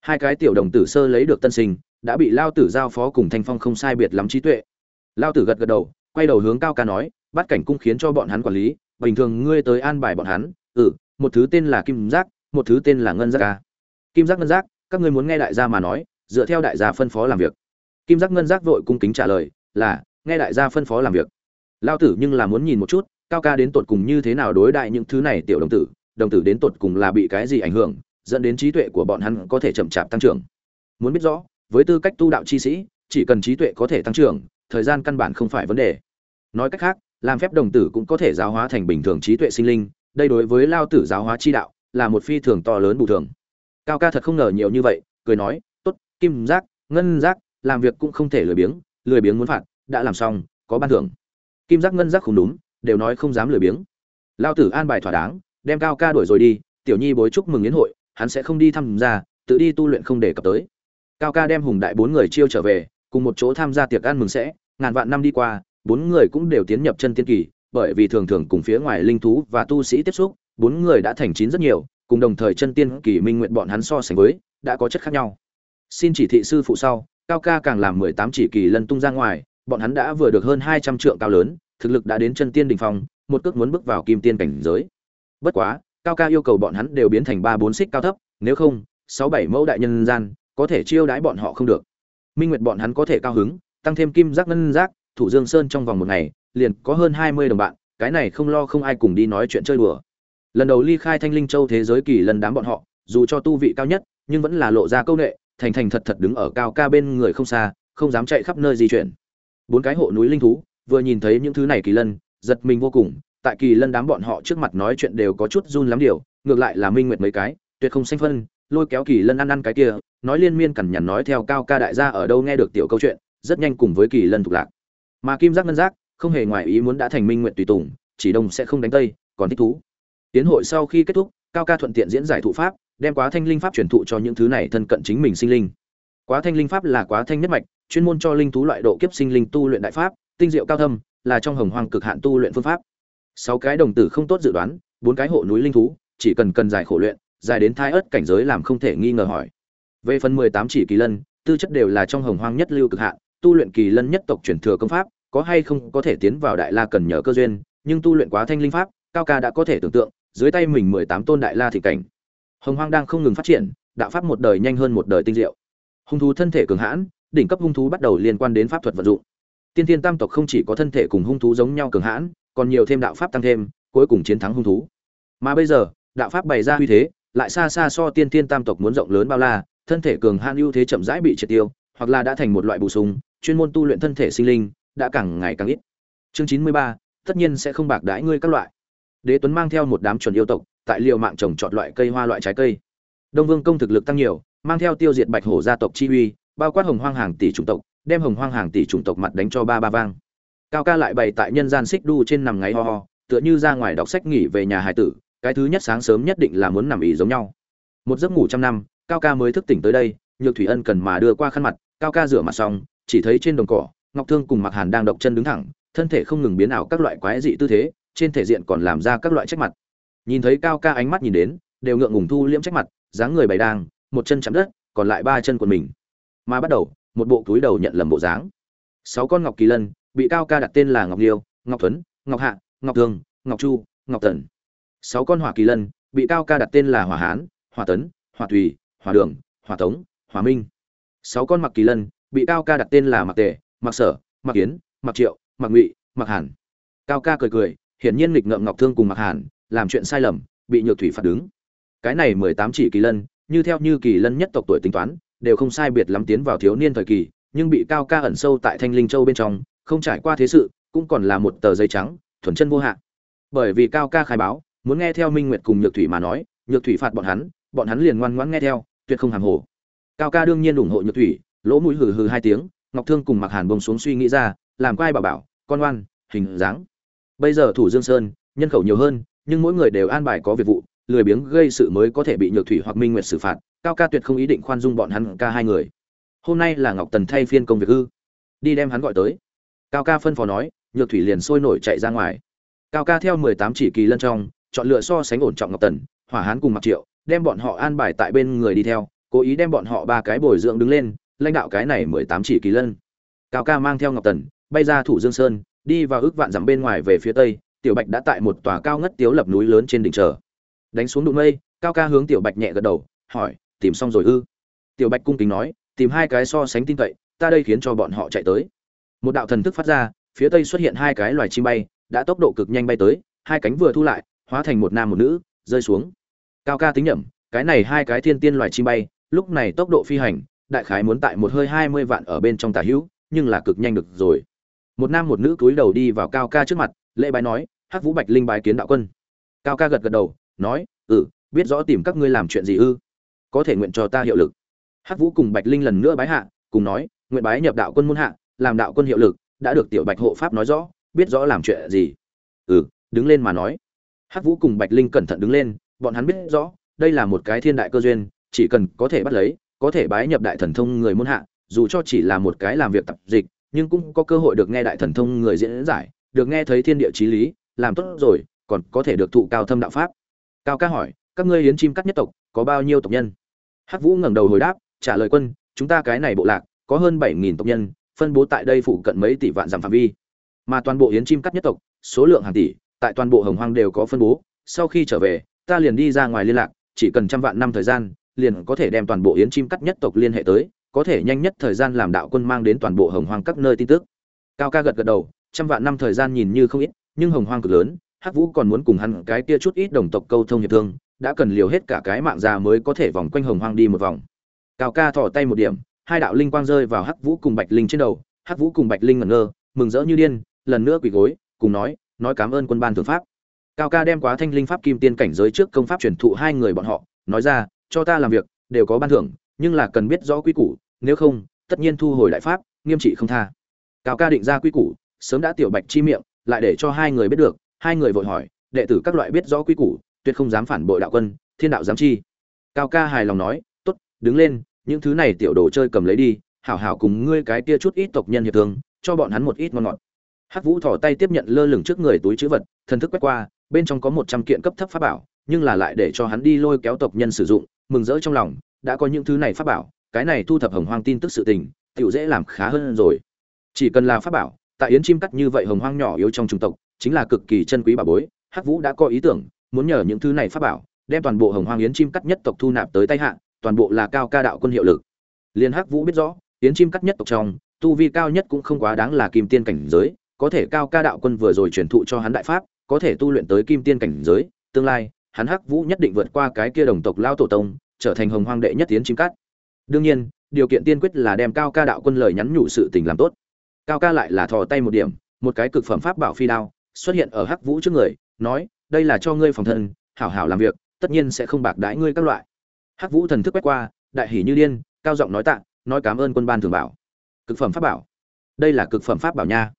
Hai cái tiểu đồng tử sơ lấy được tân sinh, đã bị lao tử giao phó cùng thanh phong không sai biệt lắm trí tuệ. Lao tử gật gật đầu, quay đầu hướng cao ca nói, bắt cảnh cung khiến cho bọn hắn quản lý, bình thường ngươi tới an bài bọn hắn ừ một thứ tên là kim giác, một thứ tên là ngân giác ca. Kim giác ngân giác các ngươi muốn nghe đại gia mà nói, dựa theo đại gia phân phó làm việc. Kim giác ngân giác vội cung kính trả lời, là, nghe đại gia phân phó làm việc. Lao tử nhưng là muốn nhìn một chút, cao ca đến tột cùng như thế nào đối đại những thứ này tiểu đồng tử đồng tử đến tột cùng là bị cái gì ảnh hưởng, dẫn đến trí tuệ của bọn hắn có thể chậm chạp tăng trưởng. Muốn biết rõ, với tư cách tu đạo chi sĩ, chỉ cần trí tuệ có thể tăng trưởng, thời gian căn bản không phải vấn đề. Nói cách khác, làm phép đồng tử cũng có thể giáo hóa thành bình thường trí tuệ sinh linh, đây đối với lao tử giáo hóa chi đạo là một phi thường to lớn bù thường cao ca thật không ngờ nhiều như vậy, cười nói, tốt, kim giác, ngân giác, làm việc cũng không thể lười biếng lười biếng muốn phạt, đã làm xong, có ban thưởng. Kim giác, ngân giác không đúng đều nói không dám lười biếng. Lao tử an bài thỏa đáng, đem cao ca đuổi rồi đi, tiểu nhi bối chúc mừng yến hội, hắn sẽ không đi tham gia, tự đi tu luyện không để cập tới. Cao ca đem hùng đại bốn người chiêu trở về, cùng một chỗ tham gia tiệc ăn mừng sẽ, ngàn vạn năm đi qua, bốn người cũng đều tiến nhập chân tiên kỳ, bởi vì thường thường cùng phía ngoài linh thú và tu sĩ tiếp xúc, bốn người đã thành chín rất nhiều cùng đồng thời chân tiên kỳ minh nguyện bọn hắn so sánh với, đã có chất khác nhau. Xin chỉ thị sư phụ sau, cao ca càng làm mười tám chỉ kỳ lân tung ra ngoài, bọn hắn đã vừa được hơn hai trăm trượng cao lớn, thực lực đã đến chân tiên đỉnh phong, một cước muốn bước vào kim tiên cảnh giới. Bất quá, cao ca yêu cầu bọn hắn đều biến thành ba bốn xích cao thấp, nếu không, sáu bảy mẫu đại nhân gian, có thể chiêu đãi bọn họ không được. Minh nguyệt bọn hắn có thể cao hứng, tăng thêm kim giác ngân giác, thủ dương sơn trong vòng một ngày, liền có hơn hai mươi đồng bạn, cái này không lo không ai cùng đi nói chuyện chơi đùa lần đầu ly khai thanh linh châu thế giới kỳ lần đám bọn họ, dù cho tu vị cao nhất, nhưng vẫn là lộ ra câu nệ, thành thành thật thật đứng ở cao ca bên người không xa, không dám chạy khắp nơi di chuyển. Bốn cái hộ núi linh thú, vừa nhìn thấy những thứ này kỳ lân, giật mình vô cùng, tại kỳ lân đám bọn họ trước mặt nói chuyện đều có chút run lắm điều, ngược lại là minh nguyệt mấy cái, tuyệt không xanh phân, lôi kéo kỳ lân ăn ăn cái kia, nói liên miên cằn nhằn nói theo cao ca đại gia ở đâu nghe được tiểu câu chuyện, rất nhanh cùng với kỳ lân thuộc lạc. Mà kim giác ngân giác, không hề ngoài ý muốn đã thành minh nguyện tùy tùng, chỉ đông sẽ không đánh tây, còn thích thú tiến hội sau khi kết thúc, cao ca thuận tiện diễn giải thụ pháp, đem quá thanh linh pháp truyền thụ cho những thứ này thân cận chính mình sinh linh. Quá thanh linh pháp là quá thanh nhất mạch, chuyên môn cho linh thú loại độ kiếp sinh linh tu luyện đại pháp, tinh diệu cao thâm, là trong hồng hoang cực hạn tu luyện phương pháp. Sáu cái đồng tử không tốt dự đoán, bốn cái hộ núi linh thú, chỉ cần cần giải khổ luyện dài đến thai ớt cảnh giới làm không thể nghi ngờ hỏi. Về phần mười tám chỉ kỳ lân, tư chất đều là trong hồng hoang nhất lưu cực hạn, tu luyện kỳ lân nhất tộc truyền thừa công pháp, có hay không có thể tiến vào đại la cần nhờ cơ duyên, nhưng tu luyện quá thanh linh pháp, cao ca đã có thể tưởng tượng dưới tay mình mười tám tôn đại la thị cảnh. Hồng hoang đang không ngừng phát triển, đạo pháp một đời nhanh hơn một đời tinh diệu. Hung thú thân thể cường hãn, đỉnh cấp hung thú bắt đầu liên quan đến pháp thuật vận dụng. Tiên thiên tam tộc không chỉ có thân thể cùng hung thú giống nhau cường hãn, còn nhiều thêm đạo pháp tăng thêm, cuối cùng chiến thắng hung thú. Mà bây giờ, đạo pháp bày ra uy thế, lại xa xa so tiên thiên tam tộc muốn rộng lớn bao la, thân thể cường hãn ưu thế chậm rãi bị triệt tiêu, hoặc là đã thành một loại bổ sung, chuyên môn tu luyện thân thể sinh linh, đã càng ngày càng ít. Chương chín mươi ba, tất nhiên sẽ không bạc đãi ngươi các loại đế tuấn mang theo một đám chuẩn yêu tộc, tại liều mạng trồng trọt loại cây hoa loại trái cây. Đông vương công thực lực tăng nhiều, mang theo tiêu diệt bạch hổ gia tộc chi uy, bao quát hồng hoang hàng tỷ chủng tộc, đem hồng hoang hàng tỷ chủng tộc mặt đánh cho ba ba vang. Cao ca lại bày tại nhân gian xích đu trên nằm ngáy ho ho, tựa như ra ngoài đọc sách nghỉ về nhà hải tử, cái thứ nhất sáng sớm nhất định là muốn nằm ỉ giống nhau. Một giấc ngủ trăm năm, cao ca mới thức tỉnh tới đây, nhược thủy ân cần mà đưa qua khăn mặt, cao ca rửa mặt xong, chỉ thấy trên đồng cỏ, ngọc thương cùng mặc hàn đang độc chân đứng thẳng, thân thể không ngừng biến ảo các loại quái dị tư thế trên thể diện còn làm ra các loại trách mặt. Nhìn thấy cao ca ánh mắt nhìn đến, đều ngượng ngùng thu liễm trách mặt, dáng người bày đang, một chân chạm đất, còn lại ba chân của mình. Mà bắt đầu, một bộ túi đầu nhận lầm bộ dáng. Sáu con ngọc kỳ lân, bị cao ca đặt tên là ngọc liêu, ngọc thuấn, ngọc hạ, ngọc thường, ngọc chu, ngọc tần. Sáu con hỏa kỳ lân, bị cao ca đặt tên là hỏa hán, hỏa tấn, hỏa tùy, hỏa đường, hỏa tống, hỏa minh. Sáu con mặc kỳ lân, bị cao ca đặt tên là mặc tề mặc sở mặc kiến mặc triệu mặc ngụy mặc hàn. Cao ca cười cười hiển nhiên nghịch ngợm ngọc thương cùng mặc hàn, làm chuyện sai lầm, bị nhược thủy phạt đứng. Cái này mười tám chỉ kỳ lân, như theo như kỳ lân nhất tộc tuổi tính toán, đều không sai biệt lắm tiến vào thiếu niên thời kỳ, nhưng bị cao ca ẩn sâu tại thanh linh châu bên trong, không trải qua thế sự, cũng còn là một tờ giấy trắng, thuần chân vô hạn bởi vì cao ca khai báo, muốn nghe theo minh nguyệt cùng nhược thủy mà nói, nhược thủy phạt bọn hắn bọn hắn liền ngoan ngoãn nghe theo, tuyệt không hàng hồ. Cao ca đương nhiên ủng hộ nhược thủy, lỗ mũi hừ hừ hai tiếng, ngọc thương cùng mặc hàn bông xuống suy nghĩ ra, làm quai bảo bảo, con oan, hình dáng bây giờ thủ dương sơn, nhân khẩu nhiều hơn, nhưng mỗi người đều an bài có việc vụ, lười biếng gây sự mới có thể bị nhược thủy hoặc minh nguyệt xử phạt, cao ca tuyệt không ý định khoan dung bọn hắn ca hai người. Hôm nay là ngọc tần thay phiên công việc ư đi đem hắn gọi tới. Cao ca phân phó nói, nhược thủy liền sôi nổi chạy ra ngoài. Cao ca theo mười tám chỉ kỳ lân trong, chọn lựa so sánh ổn trọng ngọc tần, hỏa hán cùng mặc triệu, đem bọn họ an bài tại bên người đi theo, cố ý đem bọn họ ba cái bồi dưỡng đứng lên, lãnh đạo cái này mười tám chỉ kỳ lân. Cao ca mang theo ngọc tần, bay ra thủ dương sơn đi vào ước vạn dặm bên ngoài về phía tây, tiểu bạch đã tại một tòa cao ngất tiếu lập núi lớn trên đỉnh chờ. Đánh xuống đụng mây, cao ca hướng tiểu bạch nhẹ gật đầu, hỏi, tìm xong rồi ư? Tiểu bạch cung kính nói, tìm hai cái so sánh tin cậy, ta đây khiến cho bọn họ chạy tới. Một đạo thần thức phát ra, phía tây xuất hiện hai cái loài chim bay, đã tốc độ cực nhanh bay tới, hai cánh vừa thu lại, hóa thành một nam một nữ, rơi xuống. Cao ca tính nhẩm, cái này hai cái thiên tiên loài chim bay, lúc này tốc độ phi hành, đại khái muốn tại một hơi hai mươi vạn ở bên trong tà hữu, nhưng là cực nhanh được rồi một nam một nữ cúi đầu đi vào cao ca trước mặt, lễ bái nói, hắc vũ bạch linh bái kiến đạo quân. Cao ca gật gật đầu, nói ừ biết rõ tìm các ngươi làm chuyện gì ư? Có thể nguyện cho ta hiệu lực. Hắc vũ cùng bạch linh lần nữa bái hạ, cùng nói, nguyện bái nhập đạo quân muôn hạ, làm đạo quân hiệu lực, đã được tiểu bạch hộ pháp nói rõ, biết rõ làm chuyện gì. Ừ đứng lên mà nói. Hắc vũ cùng bạch linh cẩn thận đứng lên, bọn hắn biết rõ, đây là một cái thiên đại cơ duyên, chỉ cần có thể bắt lấy, có thể bái nhập đại thần thông người muôn hạ, dù cho chỉ là một cái làm việc tập dịch nhưng cũng có cơ hội được nghe đại thần thông người diễn giải, được nghe thấy thiên địa chí lý, làm tốt rồi, còn có thể được thụ cao thâm đạo pháp. Cao ca hỏi, các ngươi yến chim cắt nhất tộc, có bao nhiêu tộc nhân? Hắc vũ ngẩng đầu hồi đáp, trả lời quân, chúng ta cái này bộ lạc, có hơn bảy nghìn tộc nhân, phân bố tại đây phụ cận mấy tỷ vạn dặm phạm vi. Mà toàn bộ yến chim cắt nhất tộc, số lượng hàng tỷ, tại toàn bộ hồng hoang đều có phân bố. Sau khi trở về, ta liền đi ra ngoài liên lạc, chỉ cần trăm vạn năm thời gian, liền có thể đem toàn bộ yến chim cắt nhất tộc liên hệ tới có thể nhanh nhất thời gian làm đạo quân mang đến toàn bộ hồng hoang các nơi tin tức. Cao ca gật gật đầu, trăm vạn năm thời gian nhìn như không ít, nhưng hồng hoang cực lớn, hắc vũ còn muốn cùng hắn cái kia chút ít đồng tộc câu thông hiệp thương, đã cần liều hết cả cái mạng già mới có thể vòng quanh hồng hoang đi một vòng. Cao ca thò tay một điểm, hai đạo linh quang rơi vào hắc vũ cùng bạch linh trên đầu, hắc vũ cùng bạch linh ngẩn ngơ, mừng rỡ như điên, lần nữa quỳ gối, cùng nói nói cảm ơn quân ban thượng pháp. Cao ca đem quá thanh linh pháp kim tiên cảnh giới trước công pháp truyền thụ hai người bọn họ, nói ra, cho ta làm việc, đều có ban thưởng nhưng là cần biết rõ quy củ, nếu không, tất nhiên thu hồi đại pháp, nghiêm trị không tha. Cao ca định ra quy củ, sớm đã tiểu bạch chi miệng, lại để cho hai người biết được, hai người vội hỏi, đệ tử các loại biết rõ quy củ, tuyệt không dám phản bội đạo quân, thiên đạo giám chi. Cao ca hài lòng nói, tốt, đứng lên, những thứ này tiểu đồ chơi cầm lấy đi, hảo hảo cùng ngươi cái kia chút ít tộc nhân hiệp thương, cho bọn hắn một ít ngon ngọt. Hắc vũ thỏ tay tiếp nhận lơ lửng trước người túi chữ vật, thần thức quét qua, bên trong có một trăm kiện cấp thấp pháp bảo, nhưng là lại để cho hắn đi lôi kéo tộc nhân sử dụng, mừng rỡ trong lòng đã có những thứ này pháp bảo, cái này thu thập hồng hoang tin tức sự tình, tiểu dễ làm khá hơn rồi. Chỉ cần là pháp bảo, tại yến chim cắt như vậy hồng hoang nhỏ yếu trong trung tộc, chính là cực kỳ chân quý bảo bối, hắc vũ đã có ý tưởng, muốn nhờ những thứ này pháp bảo, đem toàn bộ hồng hoang yến chim cắt nhất tộc thu nạp tới tay hạ, toàn bộ là cao ca đạo quân hiệu lực. Liên hắc vũ biết rõ, yến chim cắt nhất tộc trong, tu vi cao nhất cũng không quá đáng là kim tiên cảnh giới, có thể cao ca đạo quân vừa rồi truyền thụ cho hắn đại pháp, có thể tu luyện tới kim tiên cảnh giới, tương lai, hắn hắc vũ nhất định vượt qua cái kia đồng tộc lao tổ tông trở thành hồng hoang đệ nhất tiến chim cắt đương nhiên, điều kiện tiên quyết là đem cao ca đạo quân lời nhắn nhủ sự tình làm tốt. Cao ca lại là thò tay một điểm, một cái cực phẩm pháp bảo phi đao, xuất hiện ở hắc vũ trước người, nói, đây là cho ngươi phòng thân, hảo hảo làm việc, tất nhiên sẽ không bạc đãi ngươi các loại. Hắc vũ thần thức quét qua, đại hỉ như điên, cao giọng nói tạ, nói cảm ơn quân ban thường bảo. Cực phẩm pháp bảo. Đây là cực phẩm pháp bảo nha.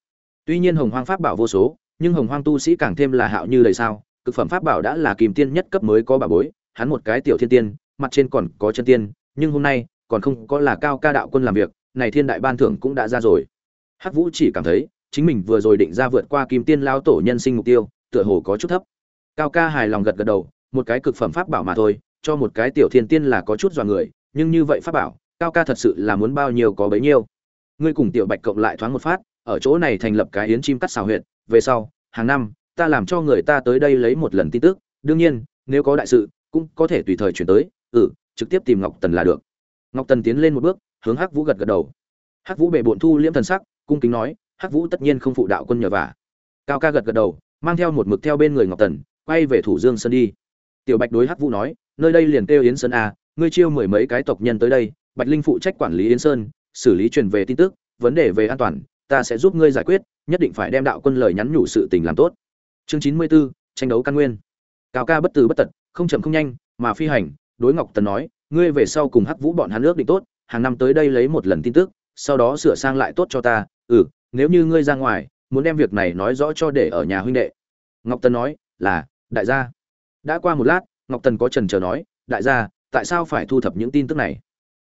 Tuy nhiên hồng hoang pháp bảo vô số, nhưng hồng hoang tu sĩ càng thêm là hạo như lời sao. Cực phẩm pháp bảo đã là kìm tiên nhất cấp mới có bảo bối, hắn một cái tiểu thiên tiên mặt trên còn có chân tiên nhưng hôm nay còn không có là cao ca đạo quân làm việc này thiên đại ban thưởng cũng đã ra rồi. Hắc vũ chỉ cảm thấy chính mình vừa rồi định ra vượt qua kim tiên lao tổ nhân sinh mục tiêu tựa hồ có chút thấp. Cao ca hài lòng gật gật đầu một cái cực phẩm pháp bảo mà thôi cho một cái tiểu thiên tiên là có chút dọa người nhưng như vậy pháp bảo cao ca thật sự là muốn bao nhiêu có bấy nhiêu. Ngươi cùng tiểu bạch cộng lại thoáng một phát ở chỗ này thành lập cái yến chim cắt xào huyệt, về sau hàng năm ta làm cho người ta tới đây lấy một lần tin tức. Đương nhiên nếu có đại sự cũng có thể tùy thời chuyển tới ừ trực tiếp tìm ngọc tần là được. Ngọc tần tiến lên một bước hướng hắc vũ gật gật đầu. Hắc vũ bệ bộn thu liễm thần sắc cung kính nói hắc vũ tất nhiên không phụ đạo quân nhờ vả. Cao ca gật gật đầu mang theo một mực theo bên người ngọc tần quay về thủ dương sơn đi. Tiểu bạch đối hắc vũ nói nơi đây liền kêu yến sơn a ngươi chiêu mười mấy cái tộc nhân tới đây bạch linh phụ trách quản lý yến sơn xử lý truyền về tin tức vấn đề về an toàn ta sẽ giúp ngươi giải quyết nhất định phải đem đạo quân lời nhắn nhủ sự tình làm tốt. Chương chín mươi 94, tranh đấu căn nguyên. Cao ca bất từ bất tật không chậm không nhanh mà phi hành đối ngọc tần nói, ngươi về sau cùng hắc vũ bọn hắn ước định tốt, hàng năm tới đây lấy một lần tin tức, sau đó sửa sang lại tốt cho ta ừ nếu như ngươi ra ngoài, muốn đem việc này nói rõ cho để ở nhà huynh đệ. Ngọc tần nói, là, đại gia. Đã qua một lát, ngọc tần có trần chờ nói, đại gia, tại sao phải thu thập những tin tức này?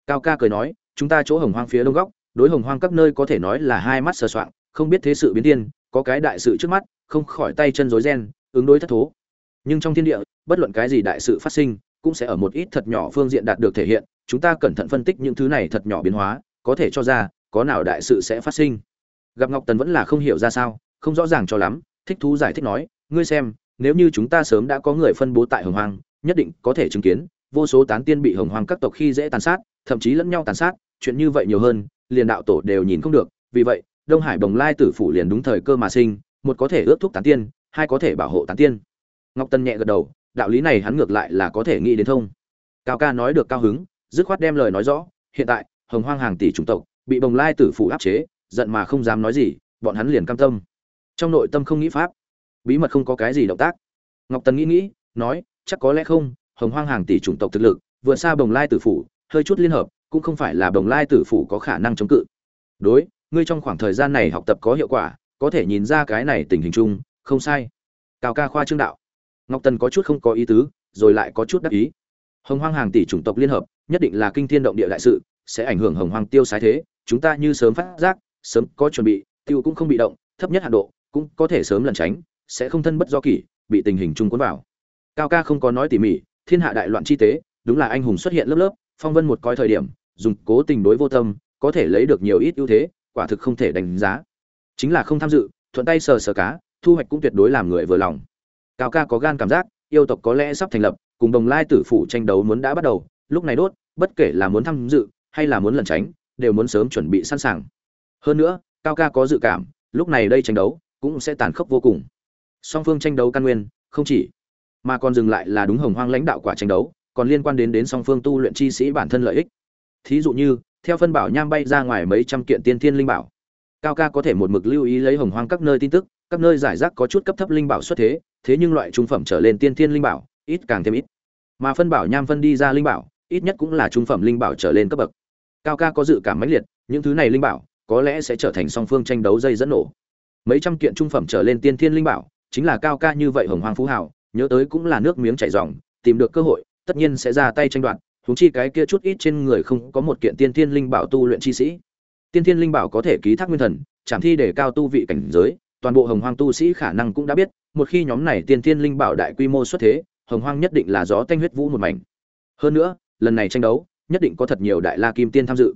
Cao ca cười nói, chúng ta chỗ hồng hoang phía đông góc, đối hồng hoang các nơi có thể nói là hai mắt sờ soạng, không biết thế sự biến thiên, có cái đại sự trước mắt, không khỏi tay chân rối ren, ứng đối thất thố. Nhưng trong thiên địa, bất luận cái gì đại sự phát sinh cũng sẽ ở một ít thật nhỏ phương diện đạt được thể hiện, chúng ta cẩn thận phân tích những thứ này thật nhỏ biến hóa, có thể cho ra, có nào đại sự sẽ phát sinh. Gặp ngọc tần vẫn là không hiểu ra sao, không rõ ràng cho lắm, thích thú giải thích nói, ngươi xem, nếu như chúng ta sớm đã có người phân bố tại hồng hoang, nhất định có thể chứng kiến, vô số tán tiên bị hồng hoang các tộc khi dễ tàn sát, thậm chí lẫn nhau tàn sát, chuyện như vậy nhiều hơn, liền đạo tổ đều nhìn không được. Vì vậy, đông hải bồng lai tử phủ liền đúng thời cơ mà sinh, một có thể ước thúc tán tiên, hai có thể bảo hộ tán tiên. Ngọc tân nhẹ gật đầu đạo lý này hắn ngược lại là có thể nghĩ đến thông. Cao ca nói được cao hứng, dứt khoát đem lời nói rõ, hiện tại, hồng hoang hàng tỷ chủng tộc, bị bồng lai tử phủ áp chế, giận mà không dám nói gì, bọn hắn liền cam tâm. Trong nội tâm không nghĩ pháp, bí mật không có cái gì động tác. Ngọc tần nghĩ nghĩ, nói, chắc có lẽ không, hồng hoang hàng tỷ chủng tộc thực lực vượt xa bồng lai tử phủ hơi chút liên hợp, cũng không phải là bồng lai tử phủ có khả năng chống cự. Đối, ngươi trong khoảng thời gian này học tập có hiệu quả, có thể nhìn ra cái này tình hình chung, không sai. Cao ca khoa trương đạo ngọc tần có chút không có ý tứ, rồi lại có chút đắc ý. Hồng hoang hàng tỷ chủng tộc liên hợp, nhất định là kinh thiên động địa đại sự, sẽ ảnh hưởng hồng hoang tiêu sái thế. Chúng ta như sớm phát giác, sớm có chuẩn bị, tiêu cũng không bị động, thấp nhất hạ độ, cũng có thể sớm lẩn tránh, sẽ không thân bất do kỷ, bị tình hình chung cuốn vào. Cao ca không có nói tỉ mỉ, thiên hạ đại loạn chi tế, đúng là anh hùng xuất hiện lớp lớp, phong vân một coi thời điểm, dùng cố tình đối vô tâm, có thể lấy được nhiều ít ưu thế, quả thực không thể đánh giá. Chính là không tham dự, thuận tay sờ sờ cá, thu hoạch cũng tuyệt đối làm người vừa lòng cao ca có gan cảm giác, yêu tộc có lẽ sắp thành lập, cùng đồng lai tử phủ tranh đấu muốn đã bắt đầu, lúc này đốt, bất kể là muốn tham dự, hay là muốn lẩn tránh, đều muốn sớm chuẩn bị sẵn sàng. Hơn nữa, cao ca có dự cảm, lúc này đây tranh đấu, cũng sẽ tàn khốc vô cùng. Song phương tranh đấu căn nguyên, không chỉ, mà còn dừng lại là đúng hồng hoang lãnh đạo quả tranh đấu, còn liên quan đến đến song phương tu luyện chi sĩ bản thân lợi ích. Thí dụ như, theo phân bảo nham bay ra ngoài mấy trăm kiện tiên thiên linh bảo, cao ca có thể một mực lưu ý lấy hồng hoang các nơi tin tức, các nơi giải rác có chút cấp thấp linh bảo xuất thế thế nhưng loại trung phẩm trở lên tiên thiên linh bảo, ít càng thêm ít. Mà phân bảo nham phân đi ra linh bảo, ít nhất cũng là trung phẩm linh bảo trở lên cấp bậc. Cao ca có dự cảm mãnh liệt, những thứ này linh bảo, có lẽ sẽ trở thành song phương tranh đấu dây dẫn nổ. Mấy trăm kiện trung phẩm trở lên tiên thiên linh bảo, chính là cao ca như vậy hồng hoàng phú hảo nhớ tới cũng là nước miếng chảy ròng, tìm được cơ hội, tất nhiên sẽ ra tay tranh đoạt, huống chi cái kia chút ít trên người không có một kiện tiên thiên linh bảo tu luyện chi sĩ. Tiên thiên linh bảo có thể ký thác nguyên thần, chạm thi để cao tu vị cảnh giới toàn bộ hồng hoang tu sĩ khả năng cũng đã biết, một khi nhóm này tiên thiên linh bảo đại quy mô xuất thế, hồng hoang nhất định là gió tanh huyết vũ một mảnh. Hơn nữa, lần này tranh đấu, nhất định có thật nhiều đại la kim tiên tham dự.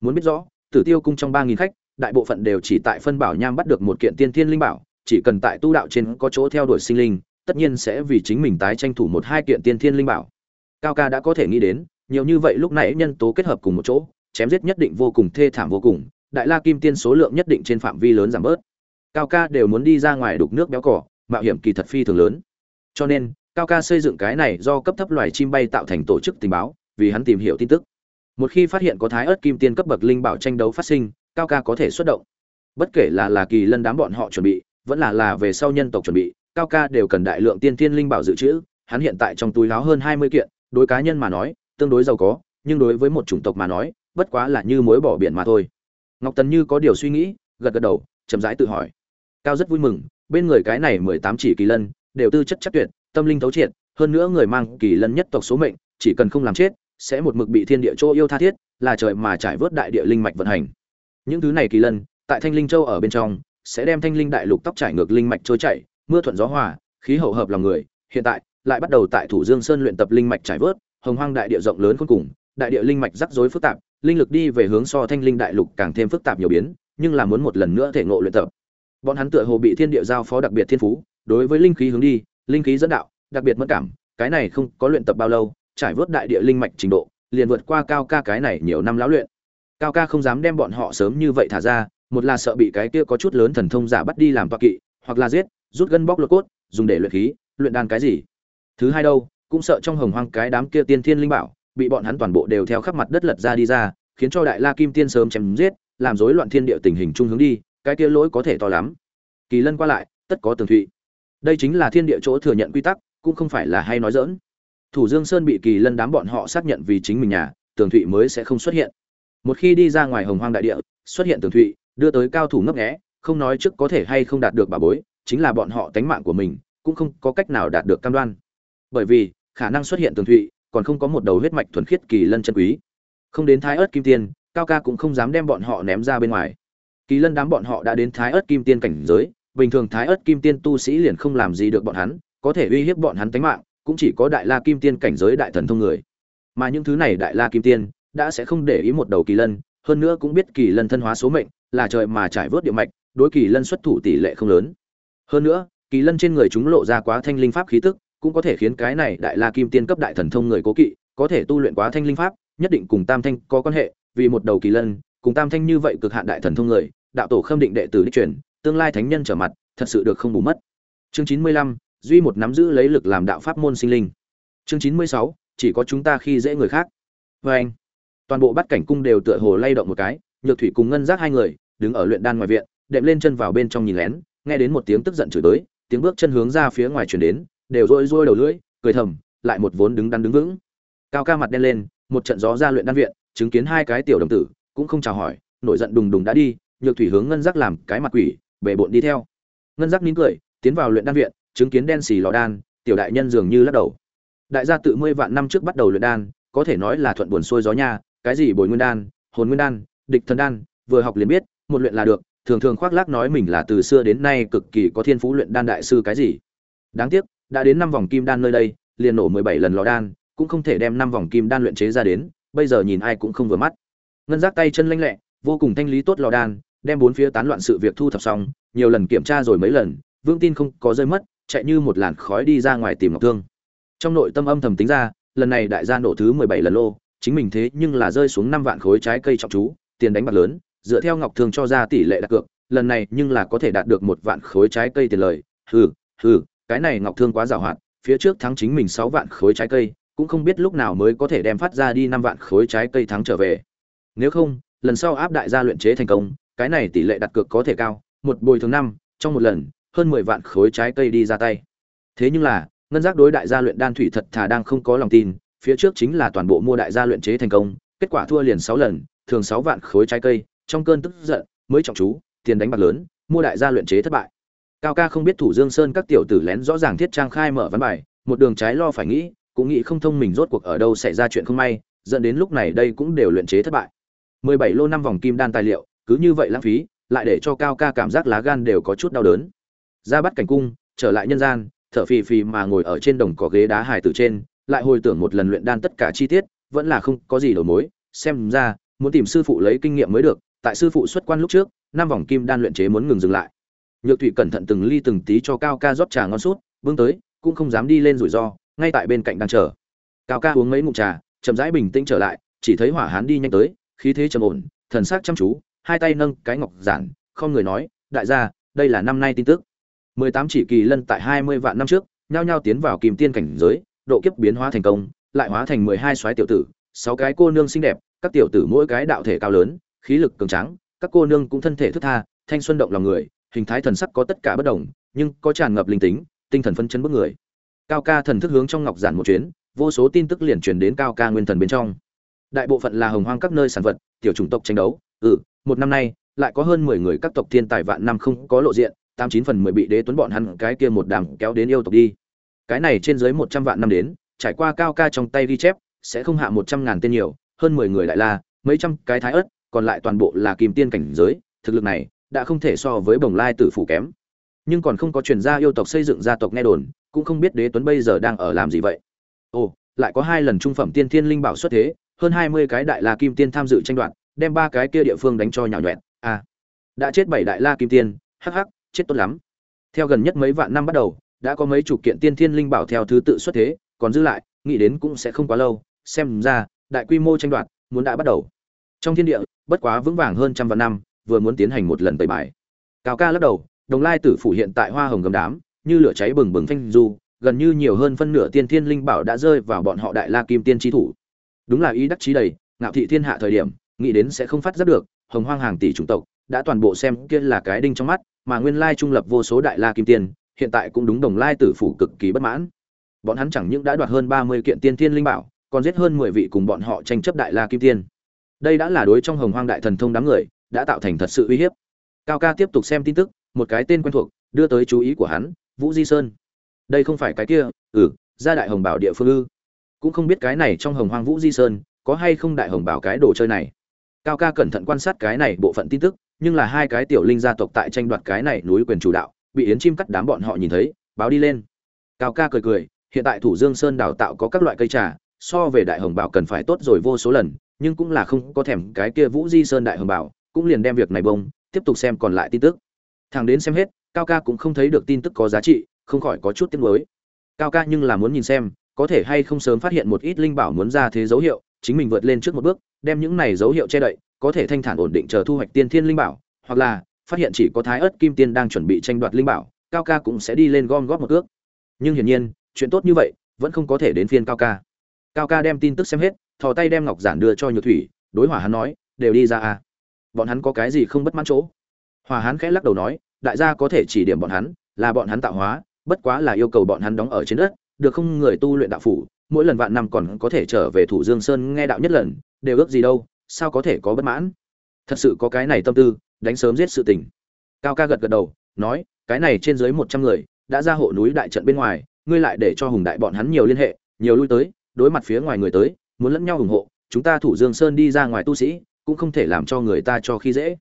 Muốn biết rõ, tử tiêu cung trong ba nghìn khách, đại bộ phận đều chỉ tại phân bảo nham bắt được một kiện tiên thiên linh bảo, chỉ cần tại tu đạo trên có chỗ theo đuổi sinh linh, tất nhiên sẽ vì chính mình tái tranh thủ một hai kiện tiên thiên linh bảo. Cao ca đã có thể nghĩ đến, nhiều như vậy lúc nãy nhân tố kết hợp cùng một chỗ, chém giết nhất định vô cùng thê thảm vô cùng, đại la kim tiên số lượng nhất định trên phạm vi lớn giảm bớt cao ca đều muốn đi ra ngoài đục nước béo cỏ, mạo hiểm kỳ thật phi thường lớn. Cho nên, cao ca xây dựng cái này do cấp thấp loài chim bay tạo thành tổ chức tình báo, vì hắn tìm hiểu tin tức. Một khi phát hiện có thái ớt kim tiên cấp bậc linh bảo tranh đấu phát sinh, cao ca có thể xuất động. Bất kể là là kỳ lân đám bọn họ chuẩn bị, vẫn là là về sau nhân tộc chuẩn bị, cao ca đều cần đại lượng tiên thiên linh bảo dự trữ, hắn hiện tại trong túi láo hơn hai mươi kiện, đối cá nhân mà nói, tương đối giàu có, nhưng đối với một chủng tộc mà nói, bất quá là như mối bỏ biển mà thôi. Ngọc tần như có điều suy nghĩ, gật gật đầu, chậm rãi tự hỏi cao rất vui mừng, bên người cái này mười tám chỉ kỳ lân, đều tư chất chắc tuyệt, tâm linh thấu triệt, hơn nữa người mang kỳ lân nhất tộc số mệnh, chỉ cần không làm chết, sẽ một mực bị thiên địa chỗ yêu tha thiết, là trời mà trải vớt đại địa linh mạch vận hành. Những thứ này kỳ lân, tại thanh linh châu ở bên trong, sẽ đem thanh linh đại lục tóc trải ngược linh mạch trôi chảy, mưa thuận gió hòa, khí hậu hợp lòng người, hiện tại, lại bắt đầu tại thủ dương sơn luyện tập linh mạch trải vớt, hồng hoang đại địa rộng lớn cuối cùng, đại địa linh mạch rắc rối phức tạp, linh lực đi về hướng so thanh linh đại lục càng thêm phức tạp nhiều biến, nhưng là muốn một lần nữa thể ngộ luyện tập bọn hắn tựa hồ bị thiên địa giao phó đặc biệt thiên phú, đối với linh khí hướng đi, linh khí dẫn đạo, đặc biệt mất cảm, cái này không có luyện tập bao lâu, trải vớt đại địa linh mạch trình độ, liền vượt qua cao ca cái này nhiều năm lão luyện. Cao ca không dám đem bọn họ sớm như vậy thả ra, một là sợ bị cái kia có chút lớn thần thông giả bắt đi làm toa kỵ, hoặc là giết, rút gân bóc lột cốt, dùng để luyện khí, luyện đan cái gì. Thứ hai đâu, cũng sợ trong hồng hoang cái đám kia tiên thiên linh bảo, bị bọn hắn toàn bộ đều theo khắp mặt đất lật ra đi ra, khiến cho đại la kim tiên sớm chém giết, làm rối loạn thiên địa tình hình trung hướng đi cái kia lỗi có thể to lắm. Kỳ lân qua lại, tất có tường thụy. Đây chính là thiên địa chỗ thừa nhận quy tắc, cũng không phải là hay nói dỡn thủ dương sơn bị kỳ lân đám bọn họ xác nhận vì chính mình nhà, tường thụy mới sẽ không xuất hiện. Một khi đi ra ngoài hồng hoang đại địa, xuất hiện tường thụy, đưa tới cao thủ ngấp nghé, không nói trước có thể hay không đạt được bà bối, chính là bọn họ tánh mạng của mình, cũng không có cách nào đạt được cam đoan. Bởi vì, khả năng xuất hiện tường thụy, còn không có một đầu huyết mạch thuần khiết kỳ lân chân quý. Không đến thái ớt kim tiên, cao ca cũng không dám đem bọn họ ném ra bên ngoài kỳ lân đám bọn họ đã đến thái ớt kim tiên cảnh giới, bình thường thái ớt kim tiên tu sĩ liền không làm gì được bọn hắn, có thể uy hiếp bọn hắn tính mạng, cũng chỉ có đại la kim tiên cảnh giới đại thần thông người. Mà những thứ này đại la kim tiên đã sẽ không để ý một đầu kỳ lân, hơn nữa cũng biết kỳ lân thân hóa số mệnh, là trời mà trải vớt địa mạch, đối kỳ lân xuất thủ tỷ lệ không lớn. Hơn nữa, kỳ lân trên người chúng lộ ra quá thanh linh pháp khí tức, cũng có thể khiến cái này đại la kim tiên cấp đại thần thông người cố kỵ, có thể tu luyện quá thanh linh pháp, nhất định cùng tam thanh có quan hệ, vì một đầu kỳ lân, cùng tam thanh như vậy cực hạn đại thần thông người đạo tổ khâm định đệ tử đích truyền, tương lai thánh nhân trở mặt, thật sự được không bù mất. Chương chín mươi lăm, duy một nắm giữ lấy lực làm đạo pháp môn sinh linh. Chương chín mươi sáu, chỉ có chúng ta khi dễ người khác. Vê anh, toàn bộ bắt cảnh cung đều tựa hồ lay động một cái, nhược thủy cùng ngân giác hai người, đứng ở luyện đan ngoài viện, đệm lên chân vào bên trong nhìn lén, nghe đến một tiếng tức giận chửi tới tiếng bước chân hướng ra phía ngoài chuyển đến, đều rôi rôi đầu lưỡi, cười thầm, lại một vốn đứng đắn đứng vững. Cao ca mặt đen lên, một trận gió ra luyện đan viện, chứng kiến hai cái tiểu đồng tử, cũng không chào hỏi, nổi giận đùng đùng đã đi nhược thủy hướng ngân giác làm cái mặt quỷ bệ bộn đi theo. Ngân giác nín cười, tiến vào luyện đan viện, chứng kiến đen xì lò đan, tiểu đại nhân dường như lắc đầu. Đại gia tự mươi vạn năm trước bắt đầu luyện đan, có thể nói là thuận buồn xuôi gió nha, cái gì bồi nguyên đan, hồn nguyên đan, địch thần đan, vừa học liền biết, một luyện là được, thường thường khoác lác nói mình là từ xưa đến nay cực kỳ có thiên phú luyện đan đại sư cái gì. Đáng tiếc, đã đến năm vòng kim đan nơi đây, liền nổ mười bảy lần lò đan, cũng không thể đem năm vòng kim đan luyện chế ra đến, bây giờ nhìn ai cũng không vừa mắt. Ngân giác tay chân lanh lẹ, vô cùng thanh lý tốt lò đan đem bốn phía tán loạn sự việc thu thập xong, nhiều lần kiểm tra rồi mấy lần, vương tin không có rơi mất, chạy như một làn khói đi ra ngoài tìm ngọc thương. Trong nội tâm âm thầm tính ra, lần này đại gia nổ thứ mười bảy lần lô, chính mình thế nhưng là rơi xuống năm vạn khối trái cây trọng chú, tiền đánh bạc lớn, dựa theo ngọc thương cho ra tỷ lệ đặt cược, lần này nhưng là có thể đạt được một vạn khối trái cây tiền lời. Hừ hừ, cái này ngọc thương quá giàu hoạt, phía trước thắng chính mình sáu vạn khối trái cây, cũng không biết lúc nào mới có thể đem phát ra đi năm vạn khối trái cây thắng trở về. Nếu không, lần sau áp đại gia luyện chế thành công cái này tỷ lệ đặt cược có thể cao, một bồi thường năm, trong một lần, hơn mười vạn khối trái cây đi ra tay. Thế nhưng là, ngân giác đối đại gia luyện đan thủy thật thà đang không có lòng tin, phía trước chính là toàn bộ mua đại gia luyện chế thành công, kết quả thua liền sáu lần, thường sáu vạn khối trái cây, trong cơn tức giận, mới trọng chú, tiền đánh bạc lớn, mua đại gia luyện chế thất bại. Cao ca không biết thủ dương sơn các tiểu tử lén rõ ràng thiết trang khai mở văn bài, một đường trái lo phải nghĩ, cũng nghĩ không thông mình rốt cuộc ở đâu xảy ra chuyện không may, dẫn đến lúc này đây cũng đều luyện chế thất bại. 17 lô năm vòng kim đan tài liệu cứ như vậy lãng phí, lại để cho cao ca cảm giác lá gan đều có chút đau đớn. Ra bắt cảnh cung, trở lại nhân gian, thở phì phì mà ngồi ở trên đồng cỏ ghế đá hài từ trên, lại hồi tưởng một lần luyện đan tất cả chi tiết, vẫn là không có gì đầu mối. Xem ra, muốn tìm sư phụ lấy kinh nghiệm mới được, tại sư phụ xuất quan lúc trước, năm vòng kim đan luyện chế muốn ngừng dừng lại. Nhược thủy cẩn thận từng ly từng tí cho cao ca rót trà ngon sút vương tới, cũng không dám đi lên rủi ro, ngay tại bên cạnh đang chờ. Cao ca uống mấy ngụm trà, chậm rãi bình tĩnh trở lại, chỉ thấy hỏa hán đi nhanh tới, khí thế trầm ổn, thần sắc chăm chú hai tay nâng cái ngọc giản, không người nói, đại gia, đây là năm nay tin tức. mười tám chỉ kỳ lân tại hai mươi vạn năm trước, nhao nhao tiến vào kìm tiên cảnh giới, độ kiếp biến hóa thành công, lại hóa thành mười hai soái tiểu tử, sáu cái cô nương xinh đẹp, các tiểu tử mỗi cái đạo thể cao lớn, khí lực cường tráng, các cô nương cũng thân thể thức tha, thanh xuân động lòng người, hình thái thần sắc có tất cả bất đồng, nhưng có tràn ngập linh tính, tinh thần phân chân bức người. Cao ca thần thức hướng trong ngọc giản một chuyến, vô số tin tức liền truyền đến cao ca nguyên thần bên trong. Đại bộ phận là hồng hoang các nơi sản vật, tiểu chủng tộc tranh đấu ừ một năm nay, lại có hơn mười người các tộc thiên tài vạn năm không có lộ diện, tám chín phần mười bị đế tuấn bọn hắn cái kia một đàm kéo đến yêu tộc đi. Cái này trên dưới một trăm vạn năm đến, trải qua cao ca trong tay ghi chép, sẽ không hạ một trăm ngàn tên nhiều, hơn mười người lại là, mấy trăm cái thái ớt, còn lại toàn bộ là kìm tiên cảnh giới, thực lực này đã không thể so với bồng lai tử phủ kém. Nhưng còn không có truyền gia yêu tộc xây dựng gia tộc nghe đồn, cũng không biết đế tuấn bây giờ đang ở làm gì vậy. Ồ, lại có hai lần trung phẩm tiên thiên linh bảo xuất thế, hơn hai mươi cái đại la kim tiên tham dự tranh đoạt đem ba cái kia địa phương đánh cho nhào nhuẹn à đã chết bảy đại la kim tiên, hắc hắc, chết tốt lắm. Theo gần nhất mấy vạn năm bắt đầu, đã có mấy chục kiện tiên thiên linh bảo theo thứ tự xuất thế, còn giữ lại, nghĩ đến cũng sẽ không quá lâu, xem ra, đại quy mô tranh đoạt, muốn đã bắt đầu. Trong thiên địa, bất quá vững vàng hơn trăm vạn năm, vừa muốn tiến hành một lần tẩy bài. Cao ca lắc đầu, đồng lai tử phủ hiện tại hoa hồng gầm đám, như lửa cháy bừng bừng phanh du, gần như nhiều hơn phân nửa tiên thiên linh bảo đã rơi vào bọn họ đại la kim tiên chi thủ. Đúng là ý đắc chí đầy, ngạo thị thiên hạ thời điểm nghĩ đến sẽ không phát giác được, hồng hoang hàng tỷ chủng tộc đã toàn bộ xem kia là cái đinh trong mắt, mà nguyên lai trung lập vô số đại la kim tiên, hiện tại cũng đúng đồng lai tử phủ cực kỳ bất mãn. Bọn hắn chẳng những đã đoạt hơn ba mươi kiện tiên thiên linh bảo, còn giết hơn mười vị cùng bọn họ tranh chấp đại la kim tiên. Đây đã là đối trong hồng hoang đại thần thông đám người, đã tạo thành thật sự uy hiếp. Cao ca tiếp tục xem tin tức, một cái tên quen thuộc, đưa tới chú ý của hắn, vũ di sơn. Đây không phải cái kia ừ ra đại hồng bảo địa phương ư. Cũng không biết cái này trong hồng hoang vũ di sơn, có hay không đại hồng bảo cái đồ chơi này cao ca cẩn thận quan sát cái này bộ phận tin tức, nhưng là hai cái tiểu linh gia tộc tại tranh đoạt cái này núi quyền chủ đạo, bị yến chim cắt đám bọn họ nhìn thấy, báo đi lên. Cao ca cười cười, hiện tại thủ dương sơn đào tạo có các loại cây trà, so về đại hồng bảo cần phải tốt rồi vô số lần, nhưng cũng là không có thèm cái kia vũ di sơn đại hồng bảo, cũng liền đem việc này bông, tiếp tục xem còn lại tin tức. Thằng đến xem hết, cao ca cũng không thấy được tin tức có giá trị, không khỏi có chút tiếc nuối. Cao ca nhưng là muốn nhìn xem, có thể hay không sớm phát hiện một ít linh bảo muốn ra thế dấu hiệu chính mình vượt lên trước một bước, đem những này dấu hiệu che đậy, có thể thanh thản ổn định chờ thu hoạch tiên thiên linh bảo, hoặc là phát hiện chỉ có thái ớt kim tiên đang chuẩn bị tranh đoạt linh bảo, cao ca cũng sẽ đi lên gom góp một ước. Nhưng hiển nhiên, chuyện tốt như vậy vẫn không có thể đến phiên cao ca. Cao ca đem tin tức xem hết, thò tay đem ngọc giản đưa cho nhược thủy, đối hỏa hắn nói, đều đi ra à. Bọn hắn có cái gì không bất mãn chỗ? Hòa hán khẽ lắc đầu nói, đại gia có thể chỉ điểm bọn hắn, là bọn hắn tạo hóa, bất quá là yêu cầu bọn hắn đóng ở trên đất, được không người tu luyện đạo phủ mỗi lần vạn năm còn có thể trở về thủ dương sơn nghe đạo nhất lần, đều ước gì đâu, sao có thể có bất mãn? Thật sự có cái này tâm tư, đánh sớm giết sự tình. Cao ca gật gật đầu, nói, cái này trên dưới một trăm người, đã ra hộ núi đại trận bên ngoài, ngươi lại để cho hùng đại bọn hắn nhiều liên hệ, nhiều lui tới, đối mặt phía ngoài người tới, muốn lẫn nhau ủng hộ, chúng ta thủ dương sơn đi ra ngoài tu sĩ, cũng không thể làm cho người ta cho khi dễ.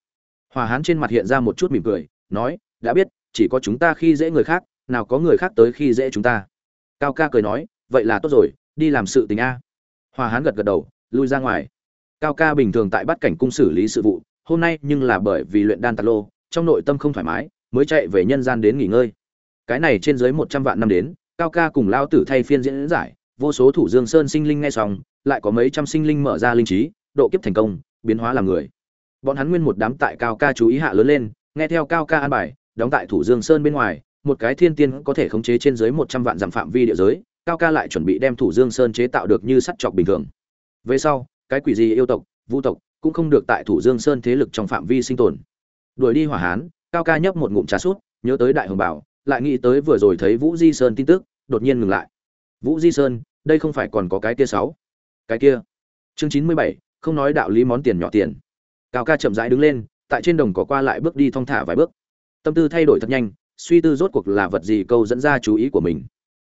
Hòa hán trên mặt hiện ra một chút mỉm cười, nói, đã biết, chỉ có chúng ta khi dễ người khác, nào có người khác tới khi dễ chúng ta. Cao ca cười nói, vậy là tốt rồi đi làm sự tình a. Hòa hán gật gật đầu, lui ra ngoài. Cao ca bình thường tại bắt cảnh cung xử lý sự vụ, hôm nay nhưng là bởi vì luyện đan tạt lô, trong nội tâm không thoải mái, mới chạy về nhân gian đến nghỉ ngơi. Cái này trên dưới một trăm vạn năm đến, cao ca cùng lao tử thay phiên diễn giải, vô số thủ dương sơn sinh linh nghe xong, lại có mấy trăm sinh linh mở ra linh trí, độ kiếp thành công, biến hóa làm người. Bọn hắn nguyên một đám tại cao ca chú ý hạ lớn lên, nghe theo cao ca an bài, đóng tại thủ dương sơn bên ngoài, một cái thiên tiên có thể khống chế trên dưới một trăm vạn dặm phạm vi địa giới cao ca lại chuẩn bị đem thủ dương sơn chế tạo được như sắt chọc bình thường. Về sau, cái quỷ gì yêu tộc vũ tộc cũng không được tại thủ dương sơn thế lực trong phạm vi sinh tồn. Đuổi đi hỏa hán, cao ca nhấp một ngụm trà sút, nhớ tới đại hồng bảo, lại nghĩ tới vừa rồi thấy vũ di sơn tin tức, đột nhiên ngừng lại. Vũ di sơn, đây không phải còn có cái kia sáu? Cái kia? Chương chín mươi bảy, không nói đạo lý món tiền nhỏ tiền. Cao ca chậm rãi đứng lên, tại trên đồng cỏ qua lại bước đi thong thả vài bước. Tâm tư thay đổi thật nhanh, suy tư rốt cuộc là vật gì câu dẫn ra chú ý của mình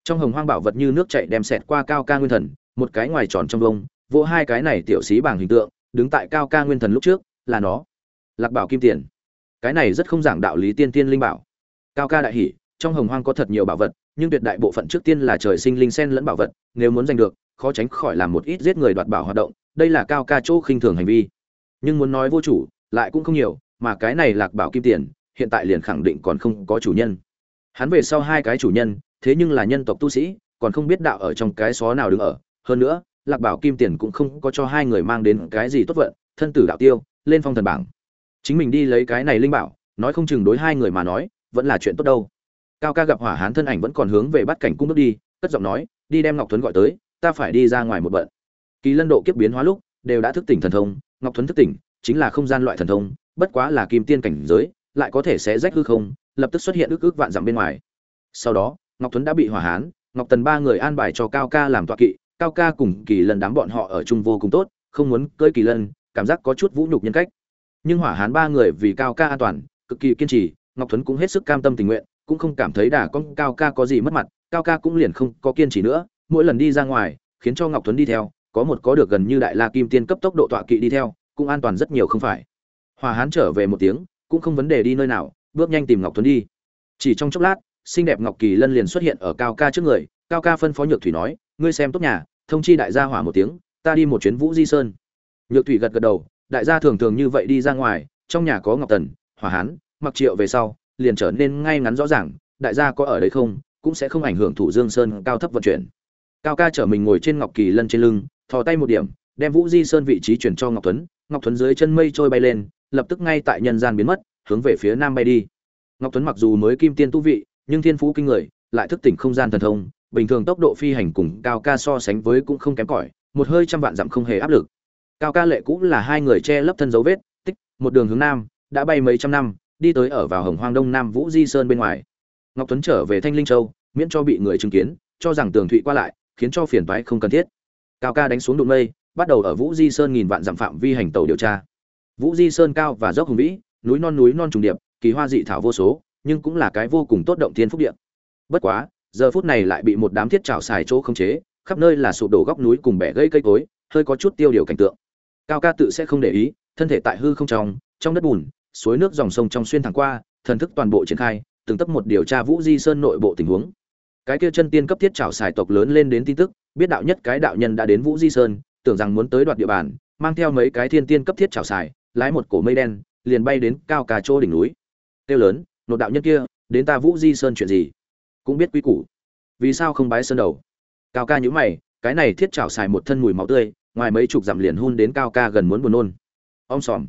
trong hồng hoang bảo vật như nước chảy đem xẹt qua cao ca nguyên thần, một cái ngoài tròn trong vông, vỗ hai cái này tiểu sĩ bảng hình tượng, đứng tại cao ca nguyên thần lúc trước, là nó. Lạc bảo kim tiền. Cái này rất không giảng đạo lý tiên tiên linh bảo. Cao ca đại hỉ, trong hồng hoang có thật nhiều bảo vật, nhưng tuyệt đại bộ phận trước tiên là trời sinh linh sen lẫn bảo vật, nếu muốn giành được, khó tránh khỏi làm một ít giết người đoạt bảo hoạt động, đây là cao ca chỗ khinh thường hành vi. Nhưng muốn nói vô chủ, lại cũng không nhiều, mà cái này lạc bảo kim tiền, hiện tại liền khẳng định còn không có chủ nhân. Hắn về sau hai cái chủ nhân thế nhưng là nhân tộc tu sĩ, còn không biết đạo ở trong cái xó nào đứng ở. Hơn nữa, lạc bảo kim tiền cũng không có cho hai người mang đến cái gì tốt vận, thân tử đạo tiêu, lên phong thần bảng. Chính mình đi lấy cái này linh bảo, nói không chừng đối hai người mà nói, vẫn là chuyện tốt đâu. Cao ca gặp hỏa hán thân ảnh vẫn còn hướng về bắt cảnh cung bước đi, cất giọng nói, đi đem ngọc thuấn gọi tới, ta phải đi ra ngoài một bận. Kỳ lân độ kiếp biến hóa lúc, đều đã thức tỉnh thần thông, ngọc thuấn thức tỉnh, chính là không gian loại thần thông, bất quá là kim tiên cảnh giới, lại có thể sẽ rách hư không, lập tức xuất hiện ước ước vạn dặm bên ngoài. Sau đó ngọc thuấn đã bị hỏa hán, ngọc tần ba người an bài cho cao ca làm tọa kỵ. Cao ca cùng kỳ lân đám bọn họ ở chung vô cùng tốt, không muốn cưỡi kỳ lân, cảm giác có chút vũ nhục nhân cách. Nhưng hỏa hán ba người vì cao ca an toàn, cực kỳ kiên trì, ngọc thuấn cũng hết sức cam tâm tình nguyện, cũng không cảm thấy đà con cao ca có gì mất mặt, cao ca cũng liền không có kiên trì nữa, mỗi lần đi ra ngoài, khiến cho ngọc thuấn đi theo, có một có được gần như đại la kim tiên cấp tốc độ tọa kỵ đi theo, cũng an toàn rất nhiều không phải. Hòa hán trở về một tiếng, cũng không vấn đề đi nơi nào, bước nhanh tìm ngọc thuấn đi. Chỉ trong chốc lát xinh đẹp ngọc kỳ lân liền xuất hiện ở cao ca trước người. Cao ca phân phó nhược thủy nói, ngươi xem tốt nhà, thông chi đại gia hỏa một tiếng, ta đi một chuyến vũ di sơn. Nhược thủy gật gật đầu, đại gia thường thường như vậy đi ra ngoài, trong nhà có ngọc tần, hỏa hán, mặc triệu về sau, liền trở nên ngay ngắn rõ ràng, đại gia có ở đây không, cũng sẽ không ảnh hưởng thủ dương sơn cao thấp vận chuyển. Cao ca chở mình ngồi trên ngọc kỳ lân trên lưng, thò tay một điểm, đem vũ di sơn vị trí chuyển cho ngọc tuấn. Ngọc tuấn dưới chân mây trôi bay lên, lập tức ngay tại nhân gian biến mất, hướng về phía nam bay đi. Ngọc tuấn mặc dù mới kim tiên tu vị nhưng thiên phú kinh người, lại thức tỉnh không gian thần thông, bình thường tốc độ phi hành cùng cao ca so sánh với cũng không kém cỏi, một hơi trăm vạn dặm không hề áp lực. Cao ca lệ cũng là hai người che lấp thân dấu vết, tích, một đường hướng nam, đã bay mấy trăm năm, đi tới ở vào hồng hoang đông nam vũ di sơn bên ngoài. Ngọc tuấn trở về thanh linh châu, miễn cho bị người chứng kiến, cho rằng tường thụy qua lại, khiến cho phiền toái không cần thiết. Cao ca đánh xuống đụng mây, bắt đầu ở vũ di sơn nghìn vạn dặm phạm vi hành tàu điều tra. Vũ di sơn cao và dốc hùng vĩ, núi non núi non trùng điệp, kỳ hoa dị thảo vô số nhưng cũng là cái vô cùng tốt động thiên phúc địa. bất quá, giờ phút này lại bị một đám thiết trào xài chỗ không chế, khắp nơi là sụp đổ góc núi cùng bẻ gây cây cối, hơi có chút tiêu điều cảnh tượng. Cao ca tự sẽ không để ý, thân thể tại hư không trong trong đất bùn, suối nước dòng sông trong xuyên thẳng qua, thần thức toàn bộ triển khai, từng tấp một điều tra vũ di sơn nội bộ tình huống. Cái kia chân tiên cấp thiết trảo xài tộc lớn lên đến tin tức, biết đạo nhất cái đạo nhân đã đến vũ di sơn, tưởng rằng muốn tới đoạt địa bàn, mang theo mấy cái thiên tiên cấp thiết trảo xài, lái một cổ mây đen, liền bay đến cao cả chỗ đỉnh núi. Tiêu lớn nột đạo nhân kia, đến ta vũ di sơn chuyện gì? Cũng biết quy củ. Vì sao không bái sơn đầu? Cao ca nhữ mày, cái này thiết chảo xài một thân mùi máu tươi, ngoài mấy chục dặm liền hun đến cao ca gần muốn buồn nôn. Om sòm.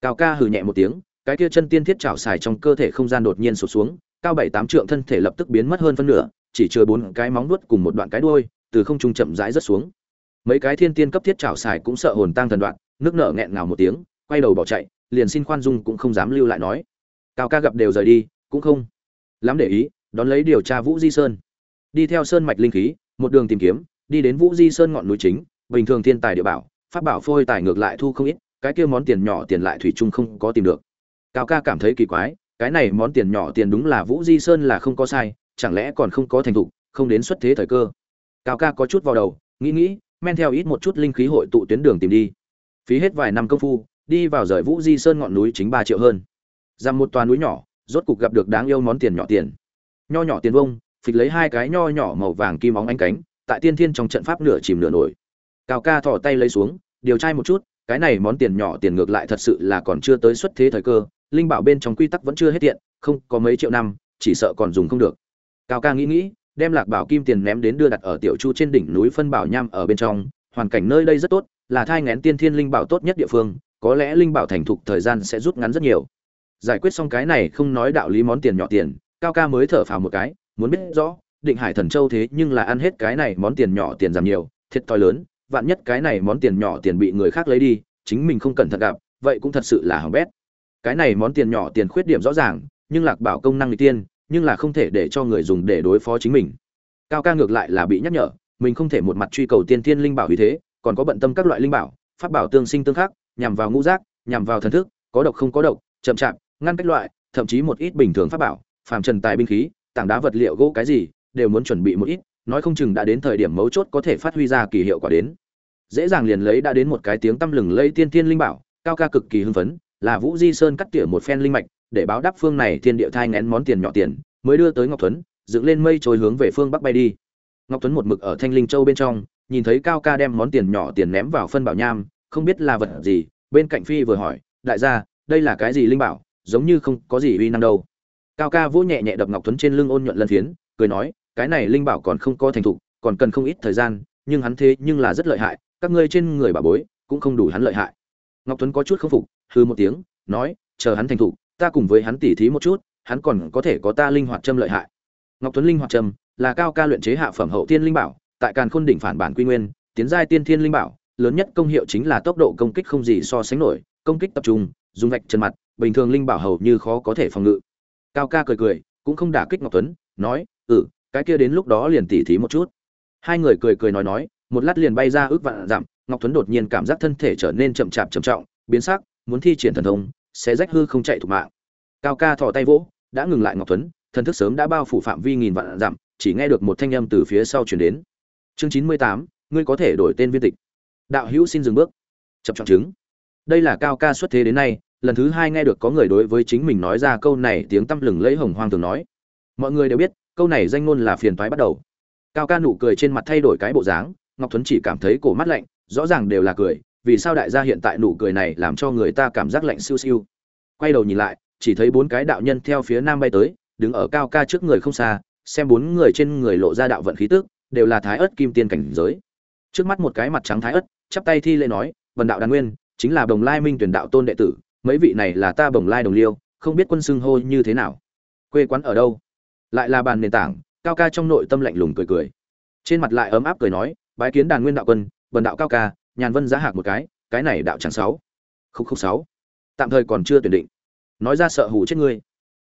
Cao ca hừ nhẹ một tiếng, cái kia chân tiên thiết chảo xài trong cơ thể không gian đột nhiên sụt xuống, cao bảy tám trượng thân thể lập tức biến mất hơn phân nửa, chỉ chừa bốn cái móng nuốt cùng một đoạn cái đuôi, từ không trung chậm rãi rất xuống. Mấy cái thiên tiên cấp thiết chảo xài cũng sợ hồn tăng thần đoạn, nước nở nghẹn ngào một tiếng, quay đầu bỏ chạy, liền xin khoan dung cũng không dám lưu lại nói cao ca gặp đều rời đi, cũng không lắm để ý, đón lấy điều tra vũ di sơn. Đi theo sơn mạch linh khí, một đường tìm kiếm, đi đến vũ di sơn ngọn núi chính, bình thường thiên tài địa bảo phát bảo phôi tài ngược lại thu không ít, cái kia món tiền nhỏ tiền lại thủy chung không có tìm được. Cao ca cảm thấy kỳ quái, cái này món tiền nhỏ tiền đúng là vũ di sơn là không có sai, chẳng lẽ còn không có thành thục, không đến xuất thế thời cơ. Cao ca có chút vào đầu, nghĩ nghĩ, men theo ít một chút linh khí hội tụ tuyến đường tìm đi. Phí hết vài năm công phu, đi vào rời vũ di sơn ngọn núi chính ba triệu hơn dằm một toà núi nhỏ, rốt cục gặp được đáng yêu món tiền nhỏ tiền. Nho nhỏ tiền vông, phịch lấy hai cái nho nhỏ màu vàng kim óng ánh cánh, tại tiên thiên trong trận pháp nửa chìm nửa nổi. Cao ca thò tay lấy xuống, điều trai một chút, cái này món tiền nhỏ tiền ngược lại thật sự là còn chưa tới xuất thế thời cơ, linh bảo bên trong quy tắc vẫn chưa hết tiện, không có mấy triệu năm, chỉ sợ còn dùng không được. Cao ca nghĩ nghĩ, đem lạc bảo kim tiền ném đến đưa đặt ở tiểu chu trên đỉnh núi phân bảo nham ở bên trong, hoàn cảnh nơi đây rất tốt, là thai ngén tiên thiên linh bảo tốt nhất địa phương, có lẽ linh bảo thành thục thời gian sẽ rút ngắn rất nhiều giải quyết xong cái này không nói đạo lý món tiền nhỏ tiền, cao ca mới thở phào một cái, muốn biết rõ, định hải thần châu thế nhưng là ăn hết cái này món tiền nhỏ tiền giảm nhiều, thiệt thòi lớn, vạn nhất cái này món tiền nhỏ tiền bị người khác lấy đi, chính mình không cẩn thận gặp, vậy cũng thật sự là hỏng bét. Cái này món tiền nhỏ tiền khuyết điểm rõ ràng, nhưng lạc bảo công năng n tiên, nhưng là không thể để cho người dùng để đối phó chính mình. Cao ca ngược lại là bị nhắc nhở, mình không thể một mặt truy cầu tiên thiên linh bảo vì thế, còn có bận tâm các loại linh bảo, pháp bảo tương sinh tương khắc, nhằm vào ngũ giác, nhằm vào thần thức, có độc không có độc, chậm chạp ngăn cách loại, thậm chí một ít bình thường pháp bảo, phàm trần tài binh khí, tảng đá vật liệu gỗ cái gì, đều muốn chuẩn bị một ít, nói không chừng đã đến thời điểm mấu chốt có thể phát huy ra kỳ hiệu quả đến. Dễ dàng liền lấy đã đến một cái tiếng tăm lừng lây tiên thiên linh bảo, cao ca cực kỳ hưng phấn, là vũ di sơn cắt tỉa một phen linh mạch, để báo đáp phương này thiên địa thai ngén món tiền nhỏ tiền, mới đưa tới ngọc tuấn dựng lên mây trôi hướng về phương bắc bay đi. Ngọc tuấn một mực ở thanh linh châu bên trong, nhìn thấy cao ca đem món tiền nhỏ tiền ném vào phân bảo nham, không biết là vật gì, bên cạnh phi vừa hỏi, đại gia, đây là cái gì linh bảo? Giống như không có gì uy năng đâu. Cao ca vỗ nhẹ nhẹ đập ngọc tuấn trên lưng ôn nhuận lân phiến, cười nói, cái này linh bảo còn không có thành thục, còn cần không ít thời gian, nhưng hắn thế nhưng là rất lợi hại, các ngươi trên người bà bối cũng không đủ hắn lợi hại. Ngọc tuấn có chút không phục hư một tiếng, nói, chờ hắn thành thục, ta cùng với hắn tỉ thí một chút, hắn còn có thể có ta linh hoạt châm lợi hại. Ngọc tuấn linh hoạt châm là cao ca luyện chế hạ phẩm hậu tiên linh bảo, tại càn khôn đỉnh phản bản quy nguyên, tiến giai tiên thiên linh bảo, lớn nhất công hiệu chính là tốc độ công kích không gì so sánh nổi công kích tập trung, dùng vạch chân mặt, bình thường linh bảo hầu như khó có thể phòng ngự. Cao ca cười cười, cũng không đả kích ngọc tuấn, nói ừ cái kia đến lúc đó liền tỉ thí một chút. Hai người cười cười nói nói, một lát liền bay ra ước vạn dặm, ngọc tuấn đột nhiên cảm giác thân thể trở nên chậm chạp trầm trọng, biến sắc, muốn thi triển thần thông, sẽ rách hư không chạy thủ mạng. Cao ca thò tay vỗ, đã ngừng lại ngọc tuấn, thần thức sớm đã bao phủ phạm vi nghìn vạn dặm, chỉ nghe được một thanh âm từ phía sau chuyển đến. Chương chín mươi tám, ngươi có thể đổi tên viên tịch. Đạo hữu xin dừng bước. Chập trọng chứng đây là cao ca xuất thế đến nay, lần thứ hai nghe được có người đối với chính mình nói ra câu này tiếng tăm lừng lẫy hồng hoang thường nói. Mọi người đều biết, câu này danh ngôn là phiền toái bắt đầu. Cao ca nụ cười trên mặt thay đổi cái bộ dáng, ngọc thuấn chỉ cảm thấy cổ mắt lạnh, rõ ràng đều là cười, vì sao đại gia hiện tại nụ cười này làm cho người ta cảm giác lạnh siêu siêu. Quay đầu nhìn lại, chỉ thấy bốn cái đạo nhân theo phía nam bay tới, đứng ở cao ca trước người không xa, xem bốn người trên người lộ ra đạo vận khí tức, đều là thái ớt kim tiên cảnh giới. Trước mắt một cái mặt trắng thái ớt, chắp tay thi lễ nói vần đạo đàn nguyên chính là bồng lai minh tuyển đạo tôn đệ tử, mấy vị này là ta bồng lai đồng liêu, không biết quân xưng hô như thế nào. Quê quán ở đâu? Lại là bàn nền tảng, cao ca trong nội tâm lạnh lùng cười cười. Trên mặt lại ấm áp cười nói, bái kiến đàn nguyên đạo quân, bần đạo cao ca, nhàn vân giá hạc một cái cái này đạo chẳng sáu. Không không sáu. Tạm thời còn chưa tuyển định. Nói ra sợ hù chết ngươi.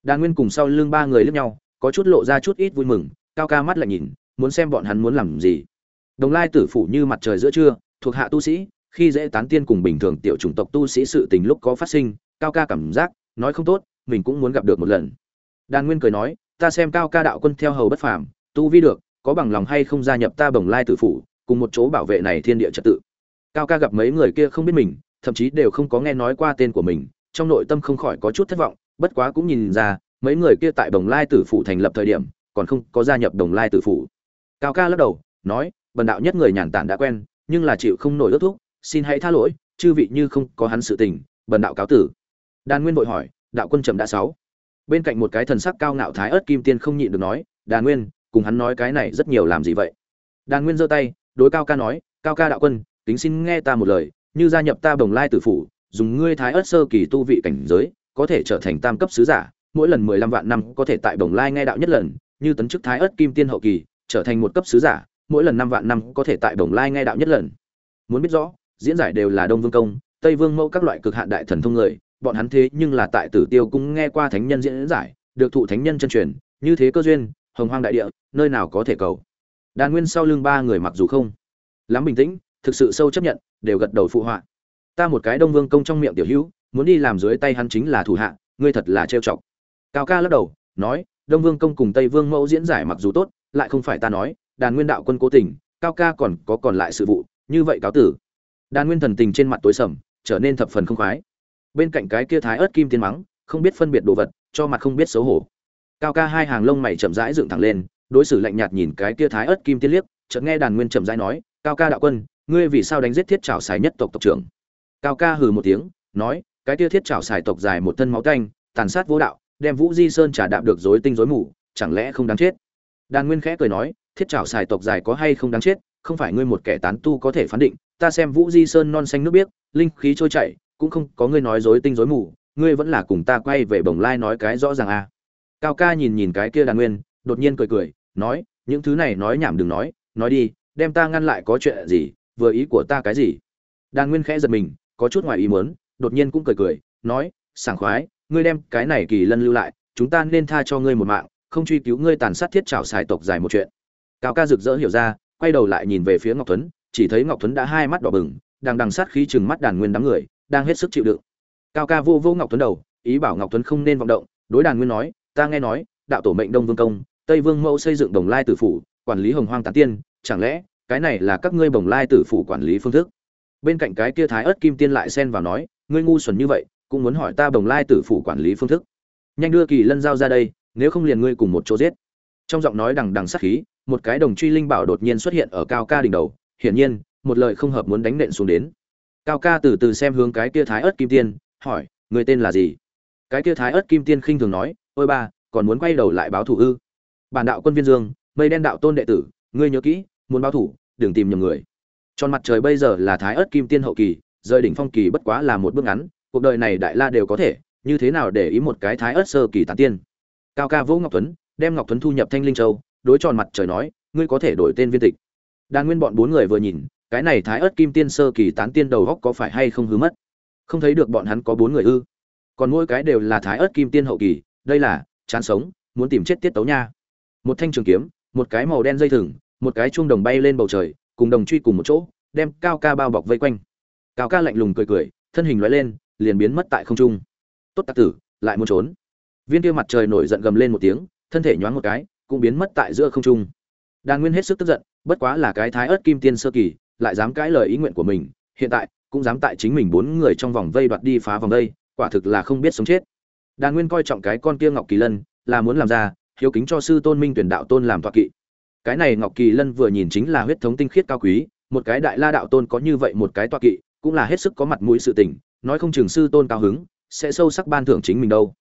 Đàn nguyên cùng sau lưng ba người lướt nhau, có chút lộ ra chút ít vui mừng, cao ca mắt lại nhìn, muốn xem bọn hắn muốn làm gì. Đồng lai tử phủ như mặt trời giữa trưa, thuộc hạ tu sĩ khi dễ tán tiên cùng bình thường tiểu chủng tộc tu sĩ sự tình lúc có phát sinh, cao ca cảm giác nói không tốt, mình cũng muốn gặp được một lần. Đàn nguyên cười nói, ta xem cao ca đạo quân theo hầu bất phàm, tu vi được, có bằng lòng hay không gia nhập ta bồng lai tử phủ, cùng một chỗ bảo vệ này thiên địa trật tự. Cao ca gặp mấy người kia không biết mình, thậm chí đều không có nghe nói qua tên của mình, trong nội tâm không khỏi có chút thất vọng, bất quá cũng nhìn ra, mấy người kia tại đồng lai tử phủ thành lập thời điểm, còn không có gia nhập đồng lai tử phủ. Cao ca lắc đầu, nói, bần đạo nhất người nhàn tản đã quen, nhưng là chịu không nổi ước thúc xin hãy tha lỗi, chư vị như không có hắn sự tình, bần đạo cáo tử. Đan nguyên vội hỏi, đạo quân trầm đã sáu. Bên cạnh một cái thần sắc cao ngạo thái ớt kim tiên không nhịn được nói, đàn nguyên, cùng hắn nói cái này rất nhiều làm gì vậy? Đàn nguyên giơ tay, đối cao ca nói, cao ca đạo quân tính xin nghe ta một lời, như gia nhập ta bồng lai tử phủ, dùng ngươi thái ớt sơ kỳ tu vị cảnh giới, có thể trở thành tam cấp sứ giả, mỗi lần mười lăm vạn năm có thể tại bồng lai nghe đạo nhất lần, như tấn chức thái ớt kim tiên hậu kỳ, trở thành một cấp sứ giả, mỗi lần năm vạn năm có thể tại bồng lai nghe đạo nhất lần. Muốn biết rõ diễn giải đều là đông vương công, tây vương mẫu các loại cực hạn đại thần thông người, bọn hắn thế nhưng là tại tử tiêu cũng nghe qua thánh nhân diễn giải, được thụ thánh nhân chân truyền, như thế cơ duyên, hồng hoang đại địa, nơi nào có thể cầu. Đàn nguyên sau lưng ba người mặc dù không lắm bình tĩnh, thực sự sâu chấp nhận, đều gật đầu phụ họa. Ta một cái đông vương công trong miệng tiểu hữu, muốn đi làm dưới tay hắn chính là thủ hạ, ngươi thật là trêu chọc. Cao ca lắc đầu, nói, đông vương công cùng tây vương mẫu diễn giải mặc dù tốt, lại không phải ta nói, đàn nguyên đạo quân cố tình, cao ca còn có còn lại sự vụ, như vậy cáo tử đàn nguyên thần tình trên mặt tối sầm, trở nên thập phần không khoái. Bên cạnh cái kia thái ớt kim tiên mắng, không biết phân biệt đồ vật, cho mặt không biết xấu hổ. Cao ca hai hàng lông mày chậm rãi dựng thẳng lên, đối xử lạnh nhạt nhìn cái kia thái ớt kim tiên liếc, chợt nghe đàn nguyên chậm rãi nói, cao ca đạo quân, ngươi vì sao đánh giết thiết trảo xài nhất tộc tộc trưởng? Cao ca hừ một tiếng, nói, cái kia thiết trảo xài tộc dài một thân máu tanh tàn sát vô đạo, đem vũ di sơn trả đạp được rối tinh rối mù, chẳng lẽ không đáng chết? Đàn nguyên khẽ cười nói, thiết trảo xài tộc dài có hay không đáng chết? Không phải ngươi một kẻ tán tu có thể phán định, ta xem vũ di sơn non xanh nước biếc, linh khí trôi chảy, cũng không có ngươi nói dối tinh dối mù, ngươi vẫn là cùng ta quay về bồng lai nói cái rõ ràng à. cao ca nhìn nhìn cái kia đàn nguyên, đột nhiên cười cười, nói, những thứ này nói nhảm đừng nói nói đi, đem ta ngăn lại có chuyện gì, vừa ý của ta cái gì đàn nguyên khẽ giật mình, có chút ngoài ý muốn, đột nhiên cũng cười cười, nói, sảng khoái, ngươi đem cái này kỳ lân lưu lại, chúng ta nên tha cho ngươi một mạng, không truy cứu ngươi tàn sát thiết trảo xài tộc dài một chuyện cao ca rực rỡ hiểu ra quay đầu lại nhìn về phía ngọc tuấn chỉ thấy ngọc tuấn đã hai mắt đỏ bừng, đang đằng sát khí chừng mắt đàn nguyên đám người, đang hết sức chịu đựng. Cao ca vô vô ngọc tuấn đầu, ý bảo ngọc tuấn không nên vọng động, đối đàn nguyên nói, ta nghe nói, đạo tổ mệnh đông vương công, tây vương mẫu xây dựng đồng lai tử phủ, quản lý hồng hoang tán tiên, chẳng lẽ, cái này là các ngươi bồng lai tử phủ quản lý phương thức? Bên cạnh cái kia thái ớt kim tiên lại xen vào nói, ngươi ngu xuẩn như vậy, cũng muốn hỏi ta bồng lai tử phủ quản lý phương thức. Nhanh đưa kỳ lân giao ra đây, nếu không liền ngươi cùng một chỗ giết trong giọng nói đằng đằng sát khí, một cái đồng truy linh bảo đột nhiên xuất hiện ở cao ca đỉnh đầu, hiển nhiên, một lời không hợp muốn đánh nện xuống đến. Cao ca từ từ xem hướng cái kia thái ớt kim tiên, hỏi, người tên là gì? Cái kia thái ớt kim tiên khinh thường nói, ôi ba, còn muốn quay đầu lại báo thủ ư? Bản đạo quân viên dương, mây đen đạo tôn đệ tử, ngươi nhớ kỹ, muốn báo thủ đừng tìm nhầm người. Tròn mặt trời bây giờ là thái ớt kim tiên hậu kỳ, rời đỉnh phong kỳ bất quá là một bước ngắn, cuộc đời này đại la đều có thể, như thế nào để ý một cái thái ớt sơ kỳ tán tiên? Cao ca vũ ngọc tuấn đem ngọc tuấn thu nhập thanh linh châu, đối tròn mặt trời nói, ngươi có thể đổi tên viên tịch. Đàn nguyên bọn bốn người vừa nhìn, cái này thái ớt kim tiên sơ kỳ tán tiên đầu góc có phải hay không hứa mất? Không thấy được bọn hắn có bốn người ư? Còn mỗi cái đều là thái ớt kim tiên hậu kỳ, đây là chán sống, muốn tìm chết tiết tấu nha. Một thanh trường kiếm, một cái màu đen dây thừng, một cái chuông đồng bay lên bầu trời, cùng đồng truy cùng một chỗ, đem cao ca bao bọc vây quanh. Cao ca lạnh lùng cười cười, thân hình lóe lên, liền biến mất tại không trung. Tốt tạc tử, lại muốn trốn. Viên kia mặt trời nổi giận gầm lên một tiếng thân thể nhoáng một cái, cũng biến mất tại giữa không trung. Đàn nguyên hết sức tức giận, bất quá là cái thái ớt kim tiên sơ kỳ, lại dám cãi lời ý nguyện của mình, hiện tại, cũng dám tại chính mình bốn người trong vòng vây đoạt đi phá vòng vây, quả thực là không biết sống chết. Đàn nguyên coi trọng cái con kia ngọc kỳ lân, là muốn làm ra, hiếu kính cho sư tôn minh tuyển đạo tôn làm tọa kỵ. Cái này ngọc kỳ lân vừa nhìn chính là huyết thống tinh khiết cao quý, một cái đại la đạo tôn có như vậy một cái tọa kỵ, cũng là hết sức có mặt mũi sự tình, nói không chừng sư tôn cao hứng, sẽ sâu sắc ban thưởng chính mình đâu.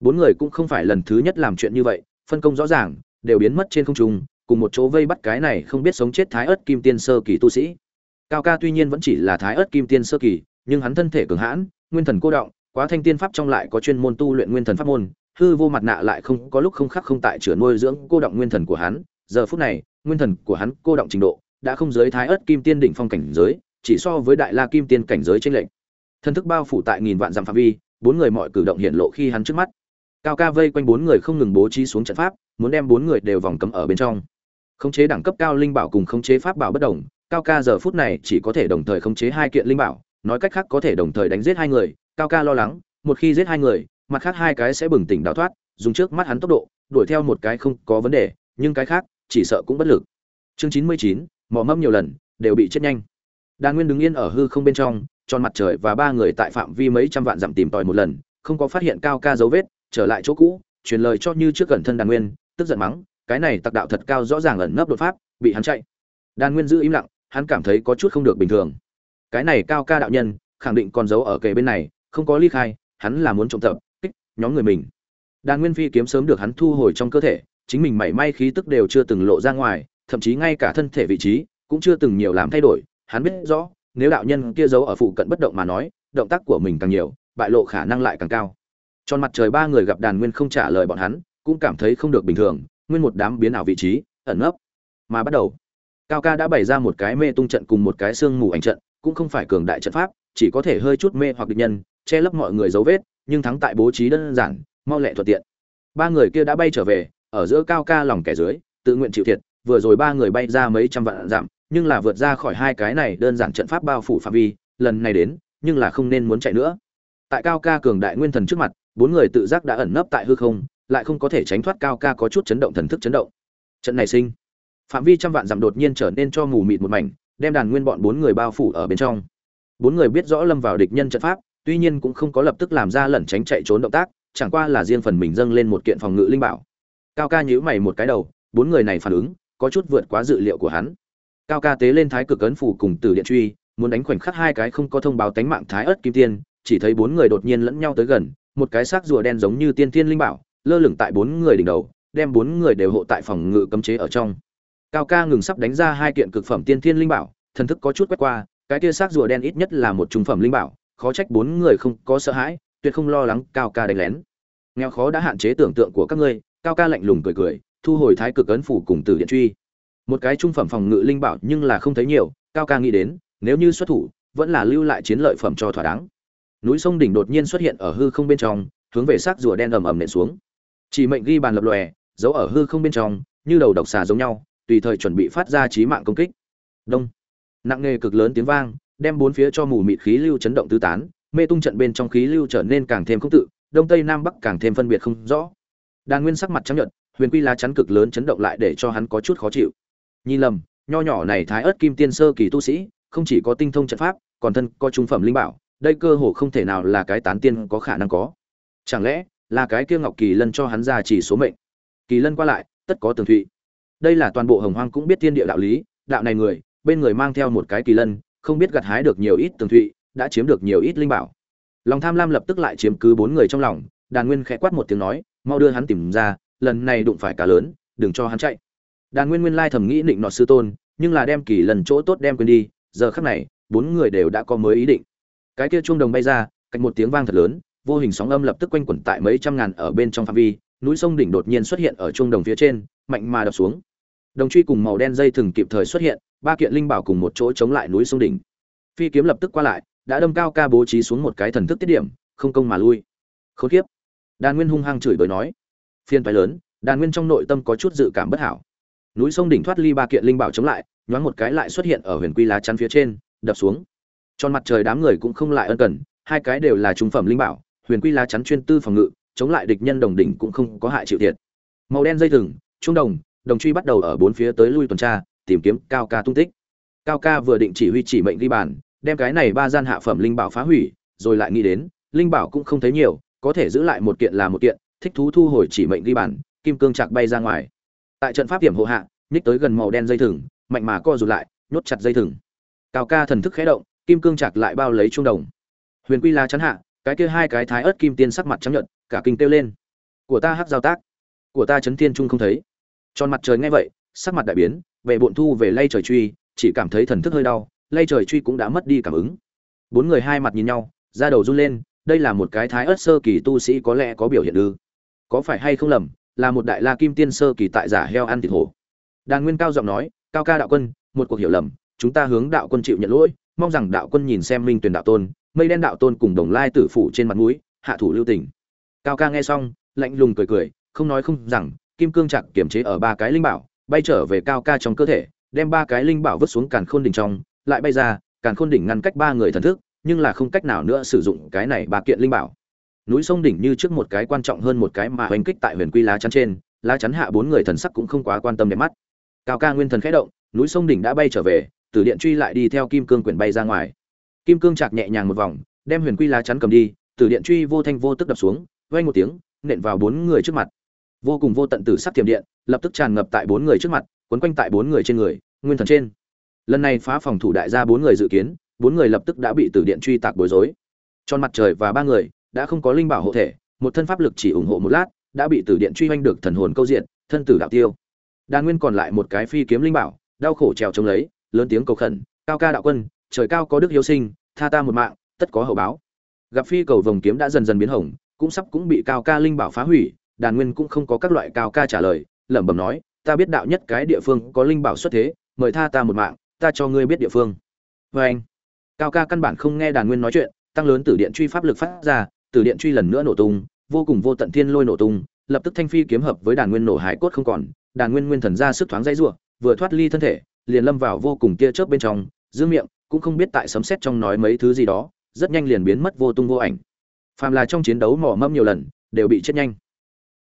Bốn người cũng không phải lần thứ nhất làm chuyện như vậy phân công rõ ràng, đều biến mất trên không trung, cùng một chỗ vây bắt cái này không biết sống chết thái ớt kim tiên sơ kỳ tu sĩ. Cao ca tuy nhiên vẫn chỉ là thái ớt kim tiên sơ kỳ, nhưng hắn thân thể cường hãn, nguyên thần cô động, quá thanh tiên pháp trong lại có chuyên môn tu luyện nguyên thần pháp môn, hư vô mặt nạ lại không, có lúc không khắc không tại chữa nuôi dưỡng cô động nguyên thần của hắn. Giờ phút này, nguyên thần của hắn cô động trình độ đã không giới thái ớt kim tiên đỉnh phong cảnh giới, chỉ so với đại la kim tiên cảnh giới trên lệnh thân thức bao phủ tại nghìn vạn dặm phạm vi, bốn người mọi cử động hiện lộ khi hắn trước mắt cao ca vây quanh bốn người không ngừng bố trí xuống trận pháp, muốn đem bốn người đều vòng cấm ở bên trong. Khống chế đẳng cấp cao linh bảo cùng khống chế pháp bảo bất đồng, cao ca giờ phút này chỉ có thể đồng thời khống chế hai kiện linh bảo, nói cách khác có thể đồng thời đánh giết hai người, cao ca lo lắng, một khi giết hai người, mặt khác hai cái sẽ bừng tỉnh đào thoát, dùng trước mắt hắn tốc độ, đuổi theo một cái không có vấn đề, nhưng cái khác, chỉ sợ cũng bất lực. Chương chín mươi chín, mò mâm nhiều lần, đều bị chết nhanh. Đa nguyên đứng yên ở hư không bên trong, tròn mặt trời và ba người tại phạm vi mấy trăm vạn dặm tìm tòi một lần, không có phát hiện cao ca dấu vết trở lại chỗ cũ, truyền lời cho như trước gần thân đàn nguyên, tức giận mắng, cái này tặc đạo thật cao rõ ràng ẩn nấp đột pháp, bị hắn chạy. Đàn nguyên giữ im lặng, hắn cảm thấy có chút không được bình thường. Cái này cao ca đạo nhân, khẳng định còn giấu ở kề bên này, không có ly khai, hắn là muốn trộm tập, kích nhóm người mình. Đàn nguyên phi kiếm sớm được hắn thu hồi trong cơ thể, chính mình mảy may khí tức đều chưa từng lộ ra ngoài, thậm chí ngay cả thân thể vị trí cũng chưa từng nhiều làm thay đổi. Hắn biết rõ, nếu đạo nhân kia giấu ở phụ cận bất động mà nói, động tác của mình càng nhiều, bại lộ khả năng lại càng cao tròn mặt trời ba người gặp đàn nguyên không trả lời bọn hắn, cũng cảm thấy không được bình thường, nguyên một đám biến ảo vị trí, ẩn nấp. Mà bắt đầu, cao ca đã bày ra một cái mê tung trận cùng một cái xương mù ảnh trận, cũng không phải cường đại trận pháp, chỉ có thể hơi chút mê hoặc địch nhân, che lấp mọi người dấu vết, nhưng thắng tại bố trí đơn giản, mau lẹ thuận tiện. Ba người kia đã bay trở về, ở giữa cao ca lòng kẻ dưới, tự nguyện chịu thiệt, vừa rồi ba người bay ra mấy trăm vạn dặm, nhưng là vượt ra khỏi hai cái này đơn giản trận pháp bao phủ phạm vi, lần này đến, nhưng là không nên muốn chạy nữa. Tại cao ca cường đại nguyên thần trước mặt bốn người tự giác đã ẩn nấp tại hư không, lại không có thể tránh thoát cao ca có chút chấn động thần thức chấn động. Trận này sinh. Phạm vi trăm vạn dặm đột nhiên trở nên cho mù mịt một mảnh, đem đàn nguyên bọn bốn người bao phủ ở bên trong. Bốn người biết rõ lâm vào địch nhân trận pháp, tuy nhiên cũng không có lập tức làm ra lẩn tránh chạy trốn động tác, chẳng qua là riêng phần mình dâng lên một kiện phòng ngự linh bảo. Cao ca nhíu mày một cái đầu, bốn người này phản ứng, có chút vượt quá dự liệu của hắn. Cao ca tế lên thái cực ấn phủ cùng tử điện truy, muốn đánh khoảnh khắc hai cái không có thông báo tánh mạng thái ớt kim tiên, chỉ thấy bốn người đột nhiên lẫn nhau tới gần một cái xác rùa đen giống như tiên thiên linh bảo, lơ lửng tại bốn người đỉnh đầu, đem bốn người đều hộ tại phòng ngự cấm chế ở trong. Cao ca ngừng sắp đánh ra hai kiện cực phẩm tiên thiên linh bảo, thần thức có chút quét qua, cái kia xác rùa đen ít nhất là một trung phẩm linh bảo, khó trách bốn người không có sợ hãi, tuyệt không lo lắng cao ca đánh lén. Nghèo khó đã hạn chế tưởng tượng của các ngươi, cao ca lạnh lùng cười cười, thu hồi thái cực ấn phủ cùng tử điện truy. Một cái trung phẩm phòng ngự linh bảo nhưng là không thấy nhiều, cao ca nghĩ đến, nếu như xuất thủ, vẫn là lưu lại chiến lợi phẩm cho thỏa đáng núi sông đỉnh đột nhiên xuất hiện ở hư không bên trong, hướng về xác rùa đen ầm ầm nện xuống. Chỉ mệnh ghi bàn lập lòe, giấu ở hư không bên trong, như đầu độc xà giống nhau, tùy thời chuẩn bị phát ra trí mạng công kích. Đông. Nặng nề cực lớn tiếng vang, đem bốn phía cho mù mịt khí lưu chấn động tứ tán, mê tung trận bên trong khí lưu trở nên càng thêm không tự, đông tây nam bắc càng thêm phân biệt không rõ. Đàn nguyên sắc mặt trắng nhợt, huyền quy lá chắn cực lớn chấn động lại để cho hắn có chút khó chịu. Nhìn lầm, nho nhỏ này thái ớt kim tiên sơ kỳ tu sĩ, không chỉ có tinh thông trận pháp, còn thân có trung phẩm linh bảo đây cơ hồ không thể nào là cái tán tiên có khả năng có. Chẳng lẽ là cái kia ngọc kỳ lân cho hắn ra chỉ số mệnh? Kỳ lân qua lại, tất có tường thụy. Đây là toàn bộ hồng hoang cũng biết thiên địa đạo lý, đạo này người, bên người mang theo một cái kỳ lân, không biết gặt hái được nhiều ít tường thụy, đã chiếm được nhiều ít linh bảo. Lòng tham lam lập tức lại chiếm cứ bốn người trong lòng, đàn nguyên khẽ quát một tiếng nói, mau đưa hắn tìm ra, lần này đụng phải cả lớn, đừng cho hắn chạy. Đàn nguyên nguyên lai thầm nghĩ định nọ sư tôn, nhưng là đem kỳ lần chỗ tốt đem quên đi, giờ khắc này, bốn người đều đã có mới ý định cái kia chuông đồng bay ra, cách một tiếng vang thật lớn, vô hình sóng âm lập tức quanh quẩn tại mấy trăm ngàn ở bên trong phạm vi, núi sông đỉnh đột nhiên xuất hiện ở chuông đồng phía trên, mạnh mà đập xuống. Đồng truy cùng màu đen dây thừng kịp thời xuất hiện, ba kiện linh bảo cùng một chỗ chống lại núi sông đỉnh. Phi kiếm lập tức qua lại, đã đâm cao ca bố trí xuống một cái thần thức tiết điểm, không công mà lui. Khốn kiếp. Đàn nguyên hung hăng chửi bới nói. Phiên phái lớn, đàn nguyên trong nội tâm có chút dự cảm bất hảo. Núi sông đỉnh thoát ly ba kiện linh bảo chống lại, nhoáng một cái lại xuất hiện ở huyền quy lá chắn phía trên, đập xuống tròn mặt trời đám người cũng không lại ân cần, hai cái đều là trung phẩm linh bảo, huyền quy lá chắn chuyên tư phòng ngự, chống lại địch nhân đồng đỉnh cũng không có hại chịu thiệt. Màu đen dây thừng, trung đồng đồng truy bắt đầu ở bốn phía tới lui tuần tra, tìm kiếm cao ca tung tích. Cao ca vừa định chỉ huy chỉ mệnh ghi bàn, đem cái này ba gian hạ phẩm linh bảo phá hủy, rồi lại nghĩ đến, linh bảo cũng không thấy nhiều, có thể giữ lại một kiện là một kiện, thích thú thu hồi chỉ mệnh ghi bàn, kim cương chạc bay ra ngoài. Tại trận pháp điểm hộ hạ, nhích tới gần màu đen dây thừng, mạnh mà co rụt lại, nhốt chặt dây thừng. Cao ca thần thức khẽ động kim cương chạc lại bao lấy trung đồng. Huyền quy la chắn hạ, cái kia hai cái thái ớt kim tiên sắc mặt trắng nhận cả kinh kêu lên. Của ta hắc giao tác. Của ta chấn thiên trung không thấy. Tròn mặt trời nghe vậy, sắc mặt đại biến về bộn thu về lay trời truy, chỉ cảm thấy thần thức hơi đau, lay trời truy cũng đã mất đi cảm ứng. Bốn người hai mặt nhìn nhau, da đầu run lên, đây là một cái thái ớt sơ kỳ tu sĩ có lẽ có biểu hiện ư? Có phải hay không lầm, là một đại la kim tiên sơ kỳ tại giả heo ăn thịt hổ. Đàn nguyên cao giọng nói, cao ca đạo quân, một cuộc hiểu lầm, chúng ta hướng đạo quân chịu nhận lỗi mong rằng đạo quân nhìn xem minh tuyển đạo tôn, mây đen đạo tôn cùng đồng lai tử phủ trên mặt mũi, hạ thủ lưu tình. Cao ca nghe xong, lạnh lùng cười cười, không nói không rằng, kim cương chặt kiểm chế ở ba cái linh bảo, bay trở về cao ca trong cơ thể, đem ba cái linh bảo vứt xuống càn khôn đỉnh trong, lại bay ra, càn khôn đỉnh ngăn cách ba người thần thức, nhưng là không cách nào nữa sử dụng cái này ba kiện linh bảo. Núi sông đỉnh như trước một cái quan trọng hơn một cái mà hoành kích tại huyền quy lá chắn trên, lá chắn hạ bốn người thần sắc cũng không quá quan tâm đẹp mắt. Cao ca nguyên thần khẽ động, núi sông đỉnh đã bay trở về tử điện truy lại đi theo kim cương quyển bay ra ngoài. Kim cương chạc nhẹ nhàng một vòng, đem huyền quy lá chắn cầm đi, tử điện truy vô thanh vô tức đập xuống vây một tiếng, nện vào bốn người trước mặt. Vô cùng vô tận tử sắc tiềm điện, lập tức tràn ngập tại bốn người trước mặt, quấn quanh tại bốn người trên người, nguyên thần trên. Lần này phá phòng thủ đại gia bốn người dự kiến, bốn người lập tức đã bị tử điện truy tạc bối rối. Tròn mặt trời và ba người, đã không có linh bảo hộ thể, một thân pháp lực chỉ ủng hộ một lát, đã bị tử điện truy oanh được thần hồn câu diện, thân tử đạo tiêu. Đan nguyên còn lại một cái phi kiếm linh bảo, đau khổ trèo chống lấy lớn tiếng cầu khẩn, cao ca đạo quân, trời cao có đức hiếu sinh, tha ta một mạng, tất có hậu báo. Gặp phi cầu vồng kiếm đã dần dần biến hỏng cũng sắp cũng bị cao ca linh bảo phá hủy, đàn nguyên cũng không có các loại cao ca trả lời, lẩm bẩm nói, ta biết đạo nhất cái địa phương có linh bảo xuất thế, mời tha ta một mạng, ta cho ngươi biết địa phương. Vê anh, cao ca căn bản không nghe đàn nguyên nói chuyện, tăng lớn tử điện truy pháp lực phát ra, tử điện truy lần nữa nổ tung, vô cùng vô tận thiên lôi nổ tung, lập tức thanh phi kiếm hợp với đàn nguyên nổ hải cốt không còn, đàn nguyên nguyên thần ra sức thoáng dãy rủa, vừa thoát ly thân thể liền lâm vào vô cùng tia chớp bên trong giữ miệng cũng không biết tại sấm sét trong nói mấy thứ gì đó, rất nhanh liền biến mất vô tung vô ảnh. Phàm là trong chiến đấu mỏ mẫm nhiều lần, đều bị chết nhanh.